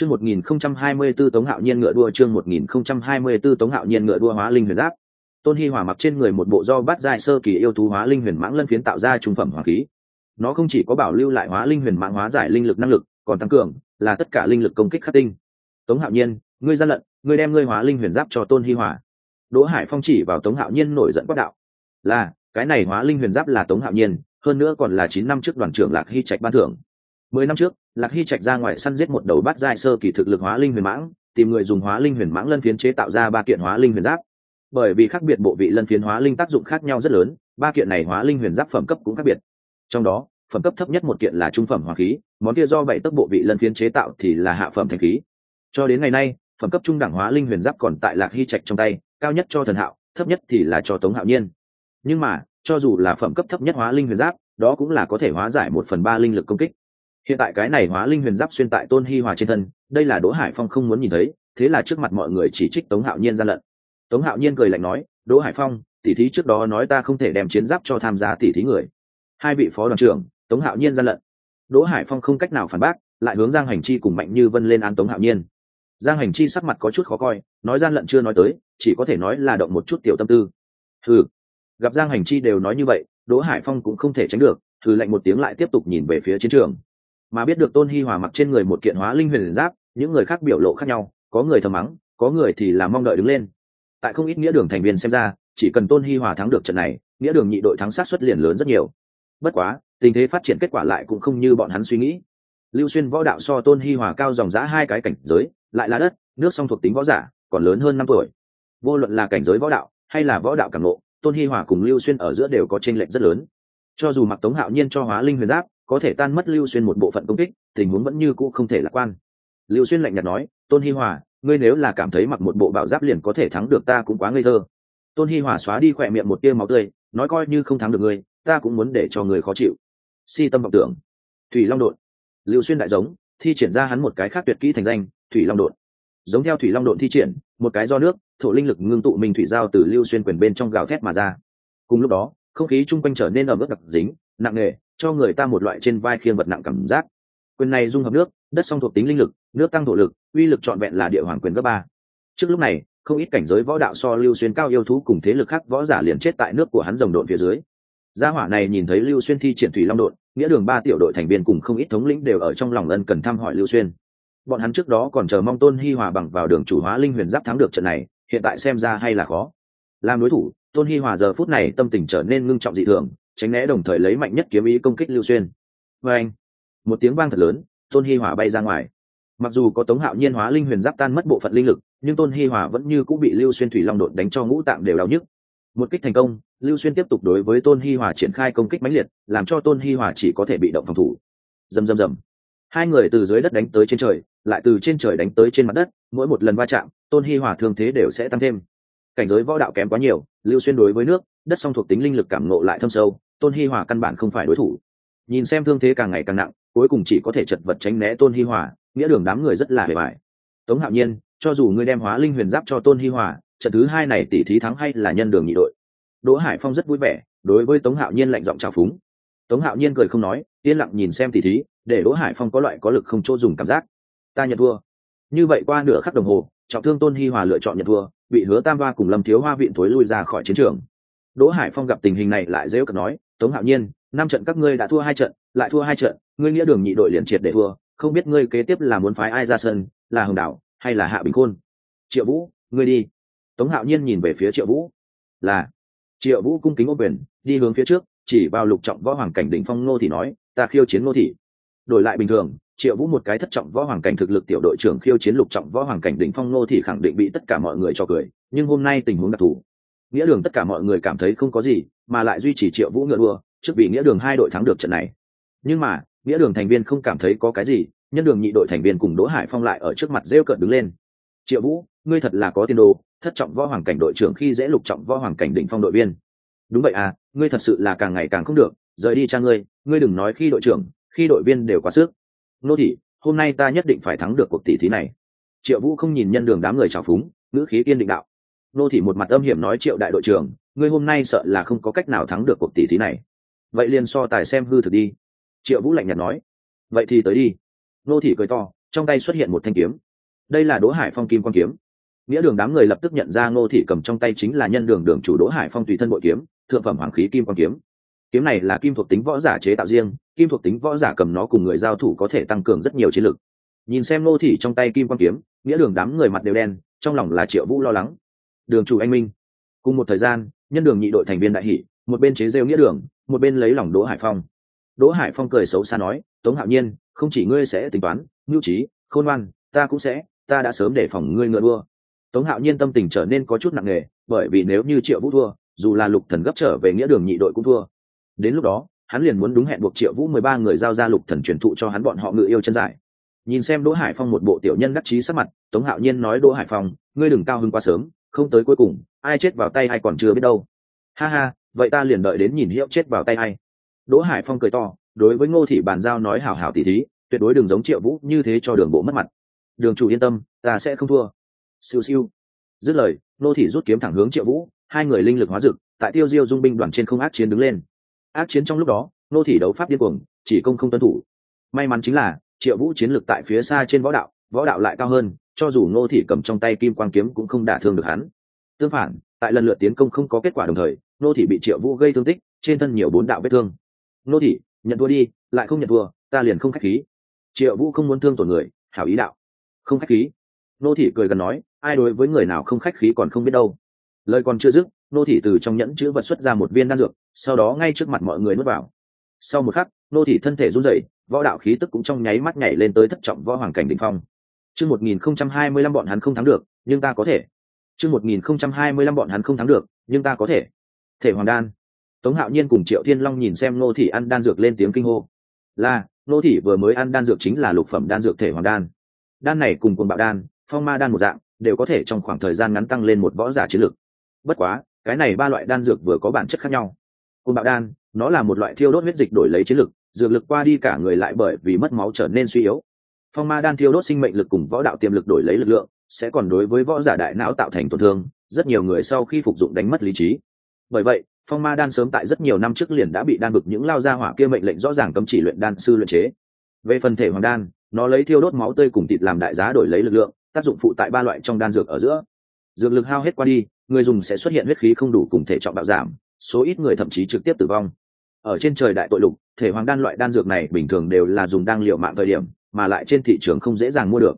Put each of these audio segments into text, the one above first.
Chương 1024 Tống Hạo Nhiên ngựa đua chương 1024 Tống Hạo Nhiên ngựa đua hóa linh huyền giáp. Tôn Hi Hỏa mặc trên người một bộ do bát giai sơ kỳ yêu thú hóa linh huyền mãng lân phiến tạo ra trung phẩm hoàng khí. Nó không chỉ có bảo lưu lại hóa linh huyền mãng hóa giải linh lực năng lực, còn tăng cường là tất cả linh lực công kích khắc tinh. Tống Hạo Nhiên, ngươi gian lận, ngươi đem ngươi hóa linh huyền giáp cho Tôn Hi Hỏa. Đỗ Hải Phong chỉ vào Tống Hạo Nhiên nổi giận quát đạo: "Là, cái này hóa linh huyền giáp là Tống Hạo Nhiên, hơn nữa còn là chín năm trước đoàn trưởng Lạc Hy Trạch ban thưởng. Mười năm trước, Lạc Hy Trạch ra ngoài săn giết một đầu bát giai sơ kỳ thực lực hóa linh huyền mãng, tìm người dùng hóa linh huyền mãng lân phiến chế tạo ra ba kiện hóa linh huyền giáp. Bởi vì khác biệt bộ vị lân phiến hóa linh tác dụng khác nhau rất lớn, ba kiện này hóa linh huyền giáp phẩm cấp cũng khác biệt. Trong đó, phẩm cấp thấp nhất một kiện là trung phẩm hỏa khí, món kia do bảy tấc bộ vị lân phiến chế tạo thì là hạ phẩm thành khí. Cho đến ngày nay, phẩm cấp trung đẳng hóa linh huyền giáp còn tại Lạc Hy Trạch trong tay, cao nhất cho thần hạo, thấp nhất thì là cho Tống Hạo Nhiên. Nhưng mà, cho dù là phẩm cấp thấp nhất hóa linh huyền giáp, đó cũng là có thể hóa giải một phần ba linh lực công kích hiện tại cái này hóa linh huyền giáp xuyên tại tôn hi hòa trên thân, đây là đỗ hải phong không muốn nhìn thấy, thế là trước mặt mọi người chỉ trích tống hạo nhiên ra lận. Tống hạo nhiên cười lạnh nói, đỗ hải phong tỉ thí trước đó nói ta không thể đem chiến giáp cho tham gia tỉ thí người. Hai vị phó đoàn trưởng, tống hạo nhiên ra lận. Đỗ hải phong không cách nào phản bác, lại hướng giang hành chi cùng mạnh như vân lên án tống hạo nhiên. Giang hành chi sắc mặt có chút khó coi, nói gian lận chưa nói tới, chỉ có thể nói là động một chút tiểu tâm tư. Thử gặp giang hành chi đều nói như vậy, đỗ hải phong cũng không thể tránh được thử lệnh một tiếng lại tiếp tục nhìn về phía chiến trường mà biết được tôn hi hòa mặc trên người một kiện hóa linh huyền giáp, những người khác biểu lộ khác nhau, có người thầm mắng, có người thì là mong đợi đứng lên. Tại không ít nghĩa đường thành viên xem ra, chỉ cần tôn hi hòa thắng được trận này, nghĩa đường nhị đội thắng sát xuất liền lớn rất nhiều. Bất quá, tình thế phát triển kết quả lại cũng không như bọn hắn suy nghĩ. Lưu xuyên võ đạo so tôn hi hòa cao dòng giã hai cái cảnh giới, lại là đất, nước song thuộc tính võ giả, còn lớn hơn năm tuổi. Vô luận là cảnh giới võ đạo, hay là võ đạo cảm lộ tôn hi hòa cùng lưu xuyên ở giữa đều có tranh lệch rất lớn. Cho dù mặc tống hạo nhiên cho hóa linh huyền giáp có thể tan mất lưu xuyên một bộ phận công kích, tình huống vẫn như cũ không thể lạc quan. Lưu xuyên lạnh nhạt nói, tôn hi hòa, ngươi nếu là cảm thấy mặc một bộ bảo giáp liền có thể thắng được ta cũng quá ngây thơ. Tôn hi hòa xóa đi khỏe miệng một tia máu tươi, nói coi như không thắng được ngươi, ta cũng muốn để cho người khó chịu. Si tâm vọng tưởng. Thủy long đột lưu xuyên đại giống, thi triển ra hắn một cái khác tuyệt kỹ thành danh, thủy long đột giống theo thủy long đột thi triển, một cái do nước, thổ linh lực ngưng tụ mình thủy giao từ lưu xuyên quyền bên trong gào thét mà ra. Cùng lúc đó, không khí chung quanh trở nên ẩm ướt đặc dính, nặng nề cho người ta một loại trên vai khiêng vật nặng cảm giác. Quyền này dung hợp nước, đất song thuộc tính linh lực, nước tăng thổ lực, uy lực trọn vẹn là địa hoàng quyền cấp ba. Trước lúc này, không ít cảnh giới võ đạo so lưu xuyên cao yêu thú cùng thế lực khác võ giả liền chết tại nước của hắn rồng độn phía dưới. Gia hỏa này nhìn thấy lưu xuyên thi triển thủy long độn, nghĩa đường ba tiểu đội thành viên cùng không ít thống lĩnh đều ở trong lòng ân cần thăm hỏi lưu xuyên. Bọn hắn trước đó còn chờ mong tôn hi hòa bằng vào đường chủ hóa linh huyền giáp thắng được trận này, hiện tại xem ra hay là khó. Làm đối thủ, tôn hi hòa giờ phút này tâm tình trở nên ngưng trọng dị thường tránh né đồng thời lấy mạnh nhất kiếm ý công kích lưu xuyên. Và anh, một tiếng vang thật lớn, tôn hi hòa bay ra ngoài. Mặc dù có tống hạo nhiên hóa linh huyền giáp tan mất bộ phận linh lực, nhưng tôn hi hòa vẫn như cũng bị lưu xuyên thủy long đột đánh cho ngũ tạng đều đau nhức. Một kích thành công, lưu xuyên tiếp tục đối với tôn hi hòa triển khai công kích mãnh liệt, làm cho tôn hi hòa chỉ có thể bị động phòng thủ. Dầm dầm dầm hai người từ dưới đất đánh tới trên trời, lại từ trên trời đánh tới trên mặt đất, mỗi một lần va chạm, tôn hi hòa thương thế đều sẽ tăng thêm. Cảnh giới võ đạo kém quá nhiều, lưu xuyên đối với nước, đất song thuộc tính linh lực cảm ngộ lại thâm sâu tôn hi hòa căn bản không phải đối thủ. Nhìn xem thương thế càng ngày càng nặng, cuối cùng chỉ có thể chật vật tránh né tôn hi hòa, nghĩa đường đám người rất là hề bại. Tống hạo nhiên, cho dù ngươi đem hóa linh huyền giáp cho tôn hi hòa, trận thứ hai này tỷ thí thắng hay là nhân đường nhị đội. Đỗ hải phong rất vui vẻ, đối với tống hạo nhiên lạnh giọng trào phúng. Tống hạo nhiên cười không nói, yên lặng nhìn xem tỷ thí, để đỗ hải phong có loại có lực không chỗ dùng cảm giác. Ta nhận thua. Như vậy qua nửa khắc đồng hồ, trọng thương tôn hi hòa lựa chọn nhận thua, bị hứa tam hoa cùng lâm thiếu hoa viện thối lui ra khỏi chiến trường đỗ hải phong gặp tình hình này lại dễ cợt nói, tống hạo nhiên, năm trận các ngươi đã thua hai trận, lại thua hai trận, ngươi nghĩa đường nhị đội liền triệt để thua, không biết ngươi kế tiếp là muốn phái ai ra sân, là hồng đảo hay là hạ bình khôn? Triệu vũ, ngươi đi. Tống hạo nhiên nhìn về phía triệu vũ, là. Triệu vũ cung kính ô quyền, đi hướng phía trước, chỉ vào lục trọng võ hoàng cảnh đỉnh phong nô thì nói, ta khiêu chiến nô thị. Đổi lại bình thường, triệu vũ một cái thất trọng võ hoàng cảnh thực lực tiểu đội trưởng khiêu chiến lục trọng võ hoàng cảnh đỉnh phong nô thì khẳng định bị tất cả mọi người cho cười, nhưng hôm nay tình huống đặc thù nghĩa đường tất cả mọi người cảm thấy không có gì, mà lại duy trì triệu vũ ngựa đua, trước vì nghĩa đường hai đội thắng được trận này. Nhưng mà, nghĩa đường thành viên không cảm thấy có cái gì, nhân đường nhị đội thành viên cùng đỗ hải phong lại ở trước mặt rêu cợt đứng lên. Triệu vũ, ngươi thật là có tiền đồ, thất trọng võ hoàng cảnh đội trưởng khi dễ lục trọng võ hoàng cảnh đỉnh phong đội viên. Đúng vậy à ngươi thật sự là càng ngày càng không được, rời đi cha ngươi ngươi đừng nói khi đội trưởng, khi đội viên đều quá sức. Nô thị, hôm nay ta nhất định phải thắng được cuộc tỷ thí này. Triệu vũ không nhìn nhân đường đám người trào phúng, ngữ khí kiên định đạo nô thị một mặt âm hiểm nói, triệu đại đội trưởng, ngươi hôm nay sợ là không có cách nào thắng được cuộc tỷ thí này. Vậy liền so tài xem hư thực đi. Triệu vũ lạnh nhạt nói, vậy thì tới đi. Nô thị cười to, trong tay xuất hiện một thanh kiếm. Đây là đỗ hải phong kim quan kiếm. Nghĩa đường đám người lập tức nhận ra ngô thị cầm trong tay chính là nhân đường đường chủ đỗ hải phong tùy thân bội kiếm, thượng phẩm hoàng khí kim quan kiếm. Kiếm này là kim thuộc tính võ giả chế tạo riêng, kim thuộc tính võ giả cầm nó cùng người giao thủ có thể tăng cường rất nhiều chiến lực. Nhìn xem ngô thị trong tay kim quan kiếm, nghĩa đường đám người mặt đều đen, trong lòng là triệu vũ lo lắng đường chủ anh minh. Cùng một thời gian, nhân đường nhị đội thành viên đại hỷ, một bên chế rêu nghĩa đường, một bên lấy lòng đỗ hải phong. Đỗ hải phong cười xấu xa nói, tống hạo nhiên, không chỉ ngươi sẽ tính toán mưu trí, khôn ngoan, ta cũng sẽ, ta đã sớm để phòng ngươi ngựa đua. Tống hạo nhiên tâm tình trở nên có chút nặng nề, bởi vì nếu như triệu vũ thua, dù là lục thần gấp trở về nghĩa đường nhị đội cũng thua. Đến lúc đó, hắn liền muốn đúng hẹn buộc triệu vũ mười ba người giao ra lục thần truyền thụ cho hắn bọn họ ngự yêu chân giải. Nhìn xem đỗ hải phong một bộ tiểu nhân đắc chí sắc mặt, tống hạo nhiên nói, đỗ hải phong, ngươi đừng cao hứng quá sớm không tới cuối cùng, ai chết vào tay ai còn chưa biết đâu. Ha ha, vậy ta liền đợi đến nhìn hiệu chết vào tay ai. Đỗ hải phong cười to, đối với ngô thị bàn giao nói hào hào tỉ thí, tuyệt đối đừng giống triệu vũ như thế cho đường bộ mất mặt. Đường chủ yên tâm, ta sẽ không thua. Siêu siêu. Dứt lời, ngô thị rút kiếm thẳng hướng triệu vũ, hai người linh lực hóa dực, tại tiêu diêu dung binh đoàn trên không ác chiến đứng lên. Ác chiến trong lúc đó, ngô thị đấu pháp điên cuồng, chỉ công không tuân thủ. May mắn chính là, triệu vũ chiến lực tại phía xa trên võ đạo võ đạo lại cao hơn cho dù ngô thị cầm trong tay kim quang kiếm cũng không đả thương được hắn. Tương phản, tại lần lượt tiến công không có kết quả đồng thời, ngô thị bị triệu vũ gây thương tích, trên thân nhiều bốn đạo vết thương. Ngô thị, nhận thua đi, lại không nhận thua, ta liền không khách khí. Triệu vũ không muốn thương tổn người, hảo ý đạo. Không khách khí. Nô thị cười gần nói, ai đối với người nào không khách khí còn không biết đâu. Lời còn chưa dứt nô thị từ trong nhẫn chữ vật xuất ra một viên đan dược, sau đó ngay trước mặt mọi người nuốt vào. Sau một khắc nô thị thân thể run rẩy, võ đạo khí tức cũng trong nháy mắt nhảy lên tới thất trọng võ hoàng cảnh đỉnh phong n h phong. Chương 1025 bọn hắn không thắng được, nhưng ta có thể. Chương một nghìn không trăm hai mươi lăm bọn hắn không thắng được, nhưng ta có thể. Thể hoàng đan. Tống hạo nhiên cùng triệu thiên long nhìn xem nô thị ăn đan dược lên tiếng kinh hô. Là nô thị vừa mới ăn đan dược chính là lục phẩm đan dược thể hoàng đan. Đan này cùng cuồng bạo đan, phong ma đan một dạng, đều có thể trong khoảng thời gian ngắn tăng lên một võ giả chiến lực. Bất quá, cái này ba loại đan dược vừa có bản chất khác nhau. Cuồng bạo đan, nó là một loại thiêu đốt huyết dịch đổi lấy chiến lực, dược lực qua đi cả người lại bởi vì mất máu trở nên suy yếu phong ma đan thiêu đốt sinh mệnh lực cùng võ đạo tiềm lực đổi lấy lực lượng, sẽ còn đối với võ giả đại não tạo thành tổn thương, rất nhiều người sau khi phục dụng đánh mất lý trí. Bởi vậy, phong ma đan sớm tại rất nhiều năm trước liền đã bị đan bực những lao ra hỏa kia mệnh lệnh rõ ràng cấm chỉ luyện đan sư luyện chế. Về phần thể hoàng đan, nó lấy thiêu đốt máu tươi cùng thịt làm đại giá đổi lấy lực lượng, tác dụng phụ tại ba loại trong đan dược ở giữa. Dược lực hao hết qua đi, người dùng sẽ xuất hiện huyết khí không đủ cùng thể trọng bạo giảm, số ít người thậm chí trực tiếp tử vong. Ở trên trời đại tội lục, thể hoàng đan loại đan dược này bình thường đều là dùng đang liệu mạng thời điểm mà lại trên thị trường không dễ dàng mua được.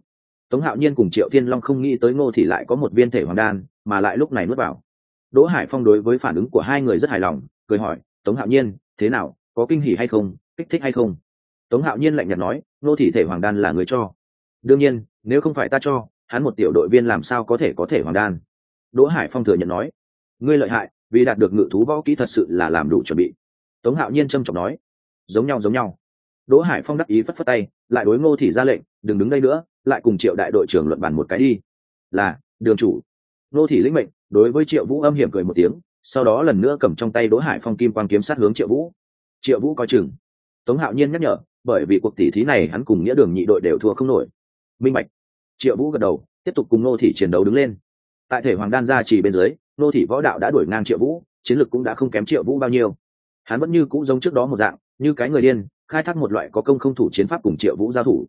Tống hạo nhiên cùng triệu thiên long không nghĩ tới ngô thì lại có một viên thể hoàng đan, mà lại lúc này nuốt vào. Đỗ hải phong đối với phản ứng của hai người rất hài lòng, cười hỏi, tống hạo nhiên, thế nào, có kinh hỉ hay không, kích thích hay không? Tống hạo nhiên lạnh nhạt nói, Ngô thị thể hoàng đan là người cho. Đương nhiên, nếu không phải ta cho, hắn một tiểu đội viên làm sao có thể có thể hoàng đan? Đỗ hải phong thừa nhận nói, ngươi lợi hại, vì đạt được ngự thú võ kỹ thật sự là làm đủ chuẩn bị. Tống hạo nhiên trâm trọng nói, giống nhau giống nhau đỗ hải phong đắc ý phất phất tay, lại đối ngô thị ra lệnh, đừng đứng đây nữa, lại cùng triệu đại đội trưởng luận bàn một cái đi. Là, đường chủ. Ngô thị lĩnh mệnh, đối với triệu vũ âm hiểm cười một tiếng, sau đó lần nữa cầm trong tay đỗ hải phong kim quan kiếm sát hướng triệu vũ. Triệu vũ coi chừng. Tống hạo nhiên nhắc nhở, bởi vì cuộc tỷ thí này hắn cùng nghĩa đường nhị đội đều thua không nổi. Minh bạch. Triệu vũ gật đầu, tiếp tục cùng Ngô thị chiến đấu đứng lên. Tại thể hoàng đan gia chỉ bên dưới, Ngô thị võ đạo đã đuổi ngang triệu vũ, chiến lược cũng đã không kém triệu vũ bao nhiêu. Hắn vẫn như cũ giống trước đó một dạng, như cái người điên khai thác một loại có công không thủ chiến pháp cùng triệu vũ giao thủ.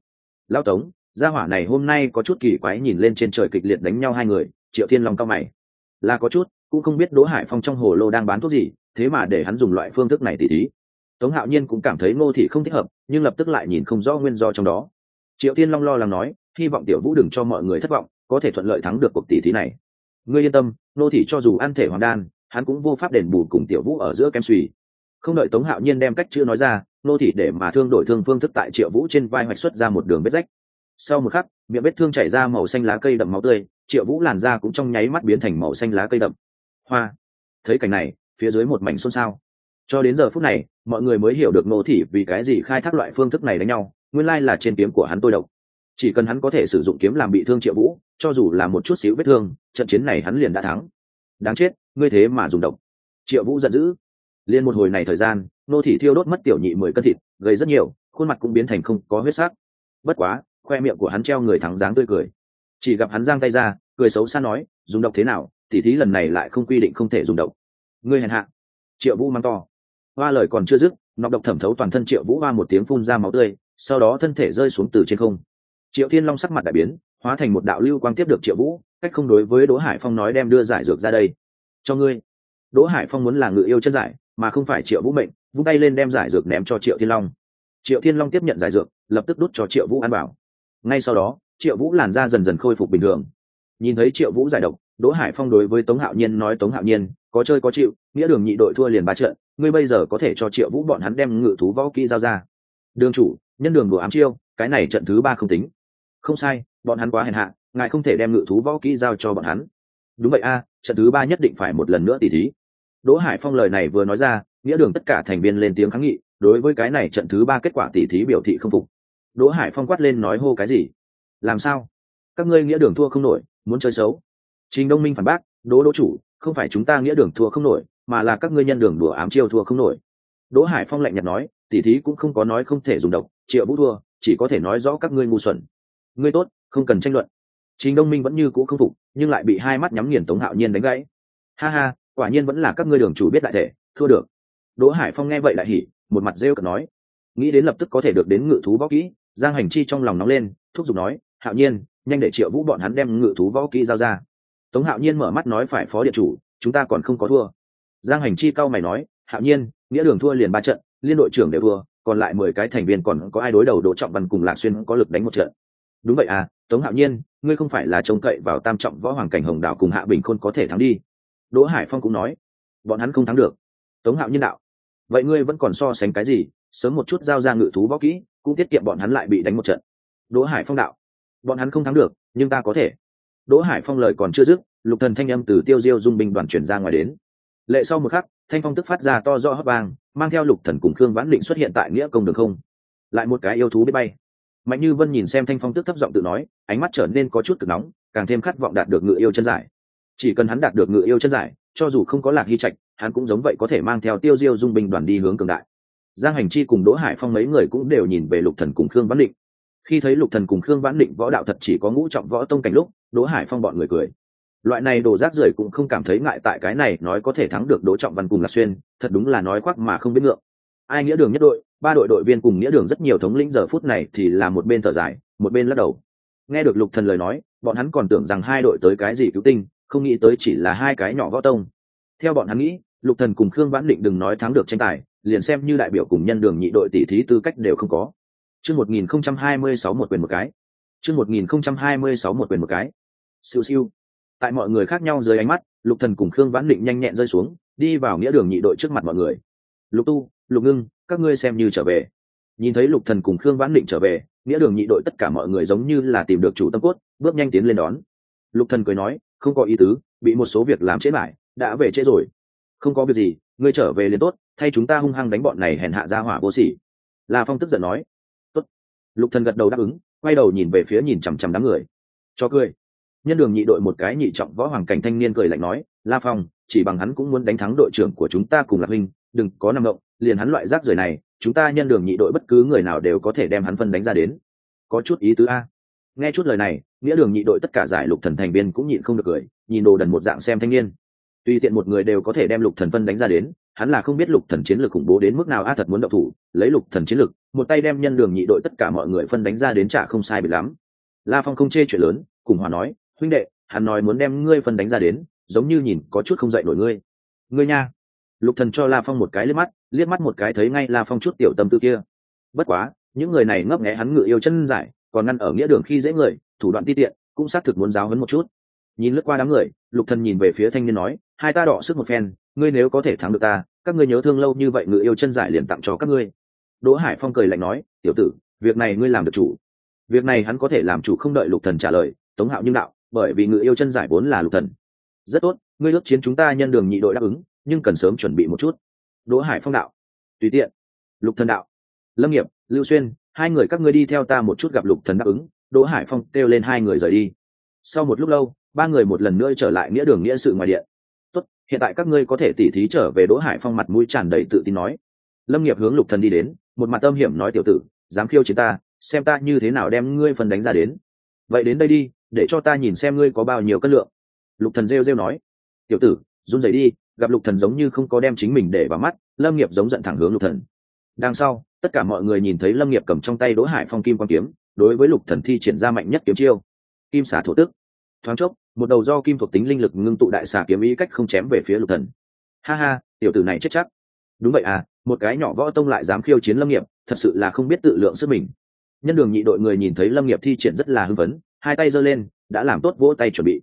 Lao tống, gia hỏa này hôm nay có chút kỳ quái nhìn lên trên trời kịch liệt đánh nhau hai người, triệu thiên long cao mày. Là có chút, cũng không biết đỗ hải phong trong hồ lô đang bán thuốc gì, thế mà để hắn dùng loại phương thức này tỉ thí. Tống hạo nhiên cũng cảm thấy ngô thị không thích hợp, nhưng lập tức lại nhìn không rõ nguyên do trong đó. Triệu Thiên long lo lắng nói, hy vọng tiểu vũ đừng cho mọi người thất vọng, có thể thuận lợi thắng được cuộc tỷ thí này. Ngươi yên tâm, ngô thị cho dù ăn thể hoàng đan, hắn cũng vô pháp đền bù cùng tiểu vũ ở giữa kem suy không đợi tống hạo nhiên đem cách chữ nói ra, Nô thị để mà thương đổi thương phương thức tại triệu vũ trên vai hoạch xuất ra một đường vết rách. Sau một khắc, miệng vết thương chảy ra màu xanh lá cây đậm máu tươi, triệu vũ làn da cũng trong nháy mắt biến thành màu xanh lá cây đậm. Hoa! Thấy cảnh này, phía dưới một mảnh xôn xao. Cho đến giờ phút này, mọi người mới hiểu được nô thị vì cái gì khai thác loại phương thức này đánh nhau, nguyên lai là trên kiếm của hắn tôi độc. Chỉ cần hắn có thể sử dụng kiếm làm bị thương triệu vũ, cho dù là một chút xíu vết thương, trận chiến này hắn liền đã thắng. Đáng chết, ngươi thế mà dùng độc. Triệu vũ giận dữ liên một hồi này thời gian, nô thị thiêu đốt mất tiểu nhị mười cân thịt gây rất nhiều, khuôn mặt cũng biến thành không có huyết sắc. Bất quá, khoe miệng của hắn treo người thắng dáng tươi cười. Chỉ gặp hắn giang tay ra, cười xấu xa nói, dùng độc thế nào, tỉ thí lần này lại không quy định không thể dùng độc. Ngươi hèn hạ. Triệu vũ mang to. Hoa lời còn chưa dứt, nọc độc thẩm thấu toàn thân triệu vũ hoa một tiếng phun ra máu tươi, sau đó thân thể rơi xuống từ trên không. Triệu thiên long sắc mặt đại biến, hóa thành một đạo lưu quang tiếp được triệu vũ, cách không đối với đỗ hải phong nói đem đưa giải dược ra đây. Cho ngươi. Đỗ hải phong muốn là ngự yêu chân giải mà không phải triệu vũ mệnh, vung tay lên đem giải dược ném cho triệu thiên long. Triệu thiên long tiếp nhận giải dược, lập tức đút cho triệu vũ ăn bảo ngay sau đó, triệu vũ làn da dần dần khôi phục bình thường. Nhìn thấy triệu vũ giải độc, đỗ hải phong đối với tống hạo nhiên nói, tống hạo nhiên, có chơi có chịu, nghĩa đường nhị đội thua liền ba trận, ngươi bây giờ có thể cho triệu vũ bọn hắn đem ngự thú võ kỹ giao ra. Đường chủ, nhân đường đùa ám chiêu, cái này trận thứ ba không tính. Không sai, bọn hắn quá hèn hạ, ngài không thể đem ngự thú võ kỹ giao cho bọn hắn. Đúng vậy a, trận thứ ba nhất định phải một lần nữa tỉ thí đỗ hải phong lời này vừa nói ra, nghĩa đường tất cả thành viên lên tiếng kháng nghị, đối với cái này trận thứ ba kết quả tỷ thí biểu thị không phục. Đỗ hải phong quát lên nói hô cái gì? Làm sao? Các ngươi nghĩa đường thua không nổi, muốn chơi xấu. Trình đông minh phản bác, đỗ đỗ chủ, không phải chúng ta nghĩa đường thua không nổi, mà là các ngươi nhân đường đùa ám chiêu thua không nổi. Đỗ hải phong lạnh nhạt nói tỷ thí cũng không có nói không thể dùng độc, triệu vũ thua, chỉ có thể nói rõ các ngươi ngu xuẩn. Ngươi tốt, không cần tranh luận. Trình đông minh vẫn như cũ không phục, nhưng lại bị hai mắt nhắm nghiền tống hạo nhiên đánh gãy. Ha ha quả nhiên vẫn là các ngươi đường chủ biết đại thể, thua được. Đỗ hải phong nghe vậy lại hỉ, một mặt rêu cợt nói. Nghĩ đến lập tức có thể được đến ngự thú võ kỹ, giang hành chi trong lòng nóng lên, thúc giục nói, hạo nhiên, nhanh để triệu vũ bọn hắn đem ngự thú võ kỹ giao ra. Tống hạo nhiên mở mắt nói phải phó điện chủ, chúng ta còn không có thua. Giang hành chi cao mày nói, hạo nhiên, nghĩa đường thua liền ba trận, liên đội trưởng đều thua, còn lại mười cái thành viên còn có ai đối đầu đỗ trọng văn cùng lạc xuyên có lực đánh một trận? Đúng vậy à tống hạo nhiên, ngươi không phải là trông cậy vào tam trọng võ hoàng cảnh hồng đạo cùng hạ bình khôn có thể thắng đi đỗ hải phong cũng nói, bọn hắn không thắng được. Tống hạo nhân đạo, vậy ngươi vẫn còn so sánh cái gì? Sớm một chút giao ra ngự thú võ kỹ, cũng tiết kiệm bọn hắn lại bị đánh một trận. Đỗ hải phong đạo, bọn hắn không thắng được, nhưng ta có thể. Đỗ hải phong lời còn chưa dứt, lục thần thanh âm từ tiêu diêu dung binh đoàn chuyển ra ngoài đến. Lệ sau một khắc, thanh phong tức phát ra to do hấp vang, mang theo lục thần cùng khương vãn định xuất hiện tại nghĩa công đường không. Lại một cái yêu thú biết bay. Mạnh như vân nhìn xem thanh phong tức thấp giọng tự nói, ánh mắt trở nên có chút cực nóng, càng thêm khát vọng đạt được ngự yêu chân giải chỉ cần hắn đạt được ngự yêu chân giải, cho dù không có lạc hy trạch, hắn cũng giống vậy có thể mang theo tiêu diêu dung binh đoàn đi hướng cường đại. Giang hành chi cùng đỗ hải phong mấy người cũng đều nhìn về lục thần cùng khương vãn định. Khi thấy lục thần cùng khương vãn định võ đạo thật chỉ có ngũ trọng võ tông cảnh lúc, đỗ hải phong bọn người cười. Loại này đồ rác rưởi cũng không cảm thấy ngại tại cái này nói có thể thắng được đỗ trọng văn cùng lạc xuyên, thật đúng là nói khoác mà không biết ngượng. Ai nghĩa đường nhất đội, ba đội đội viên cùng nghĩa đường rất nhiều thống lĩnh giờ phút này thì là một bên thở dài, một bên lắc đầu. Nghe được lục thần lời nói, bọn hắn còn tưởng rằng hai đội tới cái gì cứu tinh không nghĩ tới chỉ là hai cái nhỏ võ tông. Theo bọn hắn nghĩ, lục thần cùng khương vãn định đừng nói thắng được tranh tài, liền xem như đại biểu cùng nhân đường nhị đội tỷ thí tư cách đều không có. Chương một nghìn không trăm hai mươi sáu một quyền một cái. Chương một nghìn không trăm hai mươi sáu một quyền một cái. Siêu siêu. Tại mọi người khác nhau dưới ánh mắt, lục thần cùng khương vãn định nhanh nhẹn rơi xuống, đi vào nghĩa đường nhị đội trước mặt mọi người. Lục tu, lục ngưng, các ngươi xem như trở về. Nhìn thấy lục thần cùng khương vãn định trở về, nghĩa đường nhị đội tất cả mọi người giống như là tìm được chủ tâm cốt, bước nhanh tiến lên đón. Lục thần cười nói không có ý tứ, bị một số việc làm chết lại đã về trễ rồi. Không có việc gì, ngươi trở về liền tốt, thay chúng ta hung hăng đánh bọn này hèn hạ ra hỏa vô sỉ. La phong tức giận nói. Tốt. Lục thần gật đầu đáp ứng, quay đầu nhìn về phía nhìn chằm chằm đám người. Cho cười. Nhân đường nhị đội một cái nhị trọng võ hoàng cảnh thanh niên cười lạnh nói, la phong, chỉ bằng hắn cũng muốn đánh thắng đội trưởng của chúng ta cùng lạc huynh đừng có năng động, liền hắn loại rác rưởi này, chúng ta nhân đường nhị đội bất cứ người nào đều có thể đem hắn phân đánh ra đến. Có chút ý tứ a nghe chút lời này, nghĩa đường nhị đội tất cả giải lục thần thành viên cũng nhịn không được cười, nhìn đồ đần một dạng xem thanh niên. Tùy tiện một người đều có thể đem lục thần phân đánh ra đến, hắn là không biết lục thần chiến lược khủng bố đến mức nào, a, thật muốn động thủ, lấy lục thần chiến lược, một tay đem nhân đường nhị đội tất cả mọi người phân đánh ra đến trả không sai bị lắm. La phong không chê chuyện lớn, cùng hòa nói, huynh đệ, hắn nói muốn đem ngươi phân đánh ra đến, giống như nhìn có chút không dậy nổi ngươi. Ngươi nha. Lục thần cho la phong một cái liếc mắt liếc mắt một cái thấy ngay la phong chút tiểu tâm tư kia. Bất quá, những người này ngấp nghé hắn ngự yêu chân giải còn ngăn ở nghĩa đường khi dễ người, thủ đoạn ti tiện, cũng xác thực muốn giáo hấn một chút. Nhìn lướt qua đám người, lục thần nhìn về phía thanh niên nói, hai ta đỏ sức một phen, ngươi nếu có thể thắng được ta, các ngươi nhớ thương lâu như vậy ngự yêu chân giải liền tặng cho các ngươi. Đỗ hải phong cười lạnh nói, tiểu tử, việc này ngươi làm được chủ. Việc này hắn có thể làm chủ không đợi lục thần trả lời, tống hạo nhưng đạo, bởi vì ngự yêu chân giải vốn là lục thần. Rất tốt, ngươi ước chiến chúng ta nhân đường nhị đội đáp ứng, nhưng cần sớm chuẩn bị một chút. Đỗ hải phong đạo, tùy tiện. Lục thần đạo, lâm nghiệp, lưu xuyên hai người các ngươi đi theo ta một chút gặp lục thần đáp ứng, đỗ hải phong kêu lên hai người rời đi. Sau một lúc lâu, ba người một lần nữa trở lại nghĩa đường nghĩa sự ngoài điện. Tốt, hiện tại các ngươi có thể tỉ thí trở về. Đỗ hải phong mặt mũi tràn đầy tự tin nói. Lâm nghiệp hướng lục thần đi đến, một mặt âm hiểm nói, tiểu tử, dám khiêu chiến ta, xem ta như thế nào đem ngươi phần đánh ra đến. Vậy đến đây đi, để cho ta nhìn xem ngươi có bao nhiêu cân lượng. Lục thần rêu rêu nói. Tiểu tử, run rẩy đi, gặp lục thần giống như không có đem chính mình để vào mắt. Lâm nghiệp giống giận thẳng hướng lục thần. Đằng sau tất cả mọi người nhìn thấy lâm nghiệp cầm trong tay đỗ hải phong kim quan kiếm, đối với lục thần thi triển ra mạnh nhất kiếm chiêu. Kim xả thổ tức. Thoáng chốc, một đầu do kim thuộc tính linh lực ngưng tụ đại xả kiếm ý cách không chém về phía lục thần. Ha ha, tiểu tử này chết chắc. Đúng vậy à một cái nhỏ võ tông lại dám khiêu chiến lâm nghiệp, thật sự là không biết tự lượng sức mình. Nhân đường nhị đội người nhìn thấy lâm nghiệp thi triển rất là hưng phấn, hai tay giơ lên, đã làm tốt vỗ tay chuẩn bị.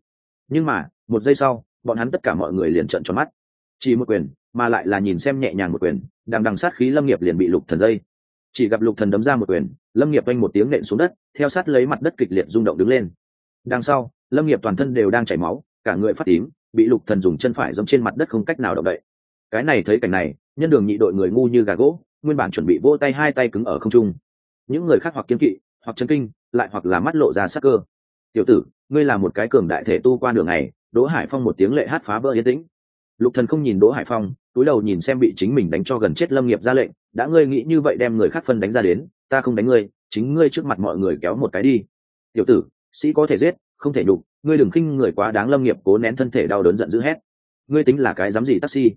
Nhưng mà, một giây sau, bọn hắn tất cả mọi người liền trợn tròn mắt. Chỉ một quyền mà lại là nhìn xem nhẹ nhàng một quyền, đằng đằng sát khí lâm nghiệp liền bị lục thần dây. Chỉ gặp lục thần đấm ra một quyền, lâm nghiệp quanh một tiếng nện xuống đất, theo sát lấy mặt đất kịch liệt rung động đứng lên. Đằng sau, lâm nghiệp toàn thân đều đang chảy máu, cả người phát tím, bị lục thần dùng chân phải giẫm trên mặt đất không cách nào động đậy. Cái này thấy cảnh này, nhân đường nhị đội người ngu như gà gỗ, nguyên bản chuẩn bị vỗ tay hai tay cứng ở không trung. Những người khác hoặc kiên kỵ, hoặc chấn kinh, lại hoặc là mắt lộ ra sắc cơ. Tiểu tử, ngươi là một cái cường đại thể tu qua đường này đỗ hải phong một tiếng lệ hát phá vỡ yên tĩnh. Lục thần không nhìn đỗ hải phong túi đầu nhìn xem bị chính mình đánh cho gần chết lâm nghiệp ra lệnh, đã ngươi nghĩ như vậy đem người khác phân đánh ra đến, ta không đánh ngươi, chính ngươi trước mặt mọi người kéo một cái đi. Tiểu tử, sĩ có thể giết, không thể nhục, ngươi đừng khinh người quá đáng lâm nghiệp cố nén thân thể đau đớn giận dữ hét. Ngươi tính là cái dám gì taxi?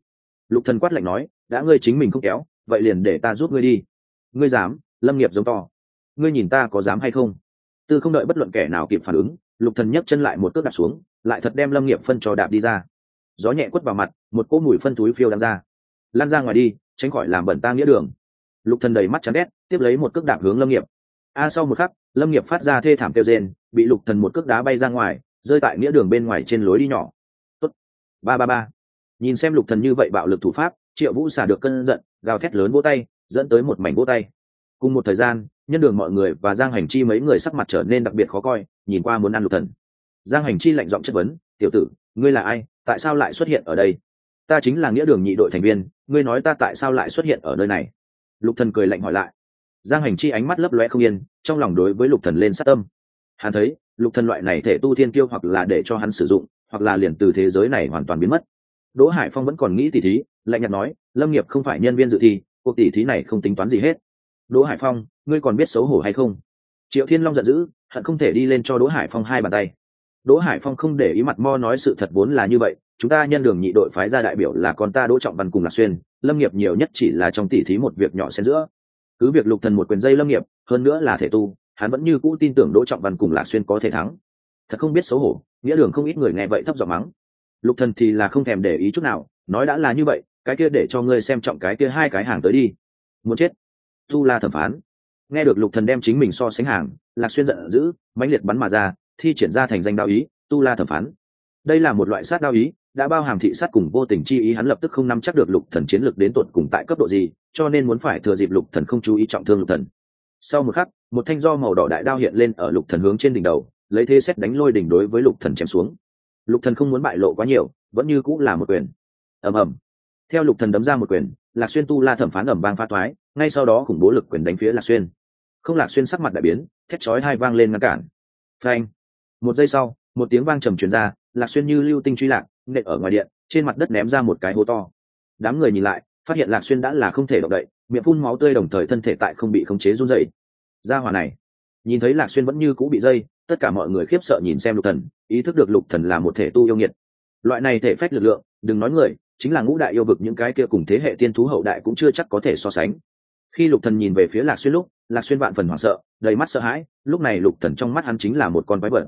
Lục thần quát lạnh nói, đã ngươi chính mình không kéo, vậy liền để ta giúp ngươi đi. Ngươi dám? Lâm nghiệp giống to. Ngươi nhìn ta có dám hay không? Tư không đợi bất luận kẻ nào kịp phản ứng, lục thần nhấc chân lại một cước đạp xuống, lại thật đem lâm nghiệp phân cho đạp đi ra gió nhẹ quất vào mặt một cỗ mùi phân túi phiêu đang ra. Lan ra ngoài đi tránh khỏi làm bẩn ta nghĩa đường. Lục thần đầy mắt chán ghét, tiếp lấy một cước đạp hướng lâm nghiệp. A sau một khắc lâm nghiệp phát ra thê thảm kêu rên bị lục thần một cước đá bay ra ngoài rơi tại nghĩa đường bên ngoài trên lối đi nhỏ. Tốt. ba ba ba. Nhìn xem lục thần như vậy bạo lực thủ pháp triệu vũ xả được cơn giận gào thét lớn vỗ tay dẫn tới một mảnh vỗ tay. Cùng một thời gian nhân đường mọi người và giang hành chi mấy người sắc mặt trở nên đặc biệt khó coi nhìn qua muốn ăn lục thần. Giang hành chi lạnh giọng chất vấn tiểu tử ngươi là ai? Tại sao lại xuất hiện ở đây? Ta chính là nghĩa đường nhị đội thành viên, ngươi nói ta tại sao lại xuất hiện ở nơi này? Lục thần cười lạnh hỏi lại. Giang hành chi ánh mắt lấp lóe không yên, trong lòng đối với lục thần lên sát tâm. Hắn thấy, lục thần loại này thể tu thiên kiêu hoặc là để cho hắn sử dụng, hoặc là liền từ thế giới này hoàn toàn biến mất. Đỗ hải phong vẫn còn nghĩ tỉ thí, lạnh nhạt nói, lâm nghiệp không phải nhân viên dự thi, cuộc tỉ thí này không tính toán gì hết. Đỗ hải phong, ngươi còn biết xấu hổ hay không? Triệu thiên long giận dữ, hận không thể đi lên cho đỗ hải phong hai bàn tay đỗ hải phong không để ý mặt mo nói sự thật vốn là như vậy, chúng ta nhân đường nhị đội phái ra đại biểu là con ta đỗ trọng văn cùng lạc xuyên, lâm nghiệp nhiều nhất chỉ là trong tỉ thí một việc nhỏ xen giữa. Cứ việc lục thần một quyền dây lâm nghiệp, hơn nữa là thể tu, hắn vẫn như cũ tin tưởng đỗ trọng văn cùng lạc xuyên có thể thắng. Thật không biết xấu hổ, nghĩa đường không ít người nghe vậy thấp giọng mắng. Lục thần thì là không thèm để ý chút nào, nói đã là như vậy, cái kia để cho ngươi xem trọng cái kia hai cái hàng tới đi. Muốn chết. Tu la thẩm phán. Nghe được lục thần đem chính mình so sánh hàng, lạc xuyên giận dữ, mãnh liệt bắn mà ra thi triển ra thành danh đao ý, tu la thẩm phán. Đây là một loại sát đao ý, đã bao hàm thị sát cùng vô tình chi ý, hắn lập tức không nắm chắc được lục thần chiến lược đến tột cùng tại cấp độ gì, cho nên muốn phải thừa dịp lục thần không chú ý trọng thương lục thần. Sau một khắc, một thanh do màu đỏ đại đao hiện lên ở lục thần hướng trên đỉnh đầu, lấy thế xét đánh lôi đỉnh đối với lục thần chém xuống. Lục thần không muốn bại lộ quá nhiều, vẫn như cũng là một quyền. Ầm ầm. Theo lục thần đấm ra một quyền, lạc xuyên tu la thẩm phán ẩm vang pha toái ngay sau đó khủng bố lực quyền đánh phía lạc xuyên. Không lạc xuyên sắc mặt đại biến, thét chói hai vang lên ngăn cản. Phanh một giây sau, một tiếng vang trầm truyền ra, lạc xuyên như lưu tinh truy lạc, nện ở ngoài điện, trên mặt đất ném ra một cái hố to. Đám người nhìn lại, phát hiện lạc xuyên đã là không thể động đậy, miệng phun máu tươi đồng thời thân thể tại không bị khống chế run dậy ra hỏa này, nhìn thấy lạc xuyên vẫn như cũ bị dây, tất cả mọi người khiếp sợ nhìn xem lục thần, ý thức được lục thần là một thể tu yêu nghiệt. Loại này thể phách lực lượng, đừng nói người, chính là ngũ đại yêu vực những cái kia cùng thế hệ tiên thú hậu đại cũng chưa chắc có thể so sánh. Khi lục thần nhìn về phía lạc xuyên lúc, lạc xuyên vạn phần hoảng sợ, đầy mắt sợ hãi, lúc này lục thần trong mắt hắn chính là một con quái vật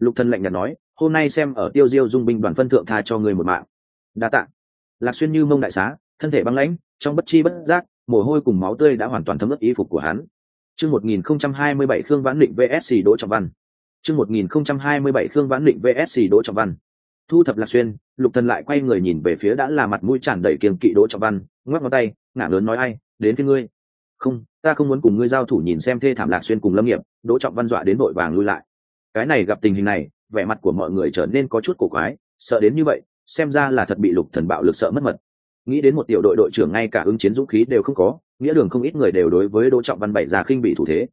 lục thần lạnh nhạt nói, hôm nay xem ở tiêu diêu dung binh đoàn phân thượng tha cho người một mạng. Đa tạ. Lạc xuyên như mông đại xá, thân thể băng lãnh, trong bất chi bất giác, mồ hôi cùng máu tươi đã hoàn toàn thấm ướt y phục của hắn. Chương 1027 khương vãn định vsc đỗ trọng văn. Chương 1027 khương vãn định vsc đỗ trọng văn. Thu thập lạc xuyên, lục thần lại quay người nhìn về phía đã là mặt mũi tràn đầy kiềm kỵ đỗ trọng văn, ngoắc ngón tay, ngả lớn nói ai, đến phía ngươi. Không, ta không muốn cùng ngươi giao thủ nhìn xem thê thảm lạc xuyên cùng lâm nghiệp. Đỗ trọng văn dọa đến vội vàng lui lại cái này gặp tình hình này, vẻ mặt của mọi người trở nên có chút cổ quái, sợ đến như vậy, xem ra là thật bị lục thần bạo lực sợ mất mật. Nghĩ đến một tiểu đội đội trưởng ngay cả ứng chiến dũng khí đều không có, nghĩa đường không ít người đều đối với đỗ trọng văn bày ra khinh bị thủ thế.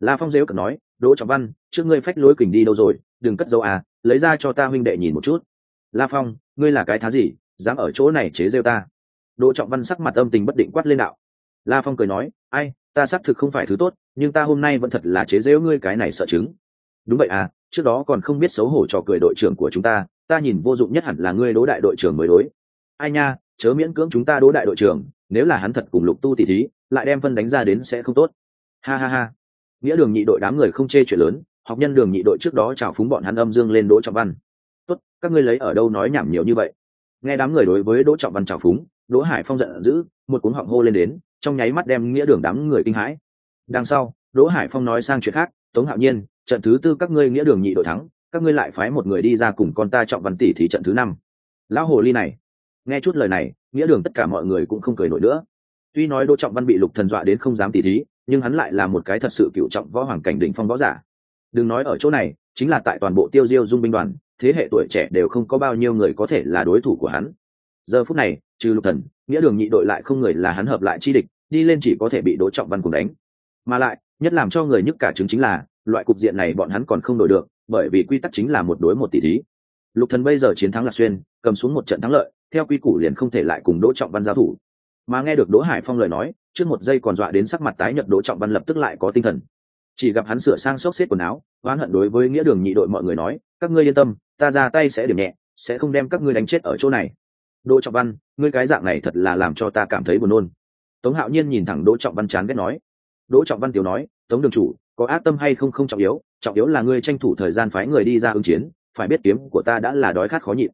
La phong dếu cận nói, đỗ trọng văn, trước ngươi phách lối kình đi đâu rồi? Đừng cất dấu à lấy ra cho ta huynh đệ nhìn một chút. La phong, ngươi là cái thá gì, dám ở chỗ này chế rêu ta? Đỗ trọng văn sắc mặt âm tình bất định quát lên đạo. La phong cười nói, ai, ta xác thực không phải thứ tốt, nhưng ta hôm nay vẫn thật là chế rêu ngươi cái này sợ chứng đúng vậy à trước đó còn không biết xấu hổ trò cười đội trưởng của chúng ta ta nhìn vô dụng nhất hẳn là ngươi đối đại đội trưởng mới đối. Ai nha, chớ miễn cưỡng chúng ta đối đại đội trưởng, nếu là hắn thật cùng lục tu tỷ thí, lại đem phân đánh ra đến sẽ không tốt. Ha ha ha. Nghĩa đường nhị đội đám người không chê chuyện lớn, học nhân đường nhị đội trước đó chào phúng bọn hắn âm dương lên đỗ trọng văn. Tốt, các ngươi lấy ở đâu nói nhảm nhiều như vậy? Nghe đám người đối với đỗ trọng văn chào phúng, đỗ hải phong giận dữ, một cuốn họng hô lên đến, trong nháy mắt đem nghĩa đường đám người kinh hãi. Đằng sau, đỗ hải phong nói sang chuyện khác, tống hạo nhiên trận thứ tư các ngươi nghĩa đường nhị đội thắng, các ngươi lại phái một người đi ra cùng con ta trọng văn tỷ thì trận thứ năm. Lão hồ ly này, nghe chút lời này, nghĩa đường tất cả mọi người cũng không cười nổi nữa. Tuy nói đỗ trọng văn bị lục thần dọa đến không dám tỉ thí, nhưng hắn lại là một cái thật sự cựu trọng võ hoàng cảnh đỉnh phong võ giả. Đừng nói ở chỗ này, chính là tại toàn bộ tiêu diêu dung binh đoàn, thế hệ tuổi trẻ đều không có bao nhiêu người có thể là đối thủ của hắn. Giờ phút này, trừ lục thần, nghĩa đường nhị đội lại không người là hắn hợp lại chi địch, đi lên chỉ có thể bị đỗ trọng văn cùng đánh. Mà lại, nhất làm cho người nhức cả chứng chính là loại cục diện này bọn hắn còn không đổi được, bởi vì quy tắc chính là một đối một tỷ thí. Lục thần bây giờ chiến thắng lạc xuyên, cầm xuống một trận thắng lợi, theo quy củ liền không thể lại cùng đỗ trọng văn giao thủ. Mà nghe được đỗ hải phong lời nói, trước một giây còn dọa đến sắc mặt tái nhợt, đỗ trọng văn lập tức lại có tinh thần. Chỉ gặp hắn sửa sang xốc xếp quần áo, oán hận đối với nghĩa đường nhị đội mọi người nói, các ngươi yên tâm, ta ra tay sẽ điểm nhẹ, sẽ không đem các ngươi đánh chết ở chỗ này. Đỗ trọng văn, ngươi cái dạng này thật là làm cho ta cảm thấy buồn nôn. Tống hạo nhiên nhìn thẳng đỗ trọng văn chán ghét nói. Đỗ trọng văn tiểu nói, tống đường chủ có ác tâm hay không không trọng yếu trọng yếu là ngươi tranh thủ thời gian phái người đi ra ứng chiến, phải biết kiếm của ta đã là đói khát khó nhịn.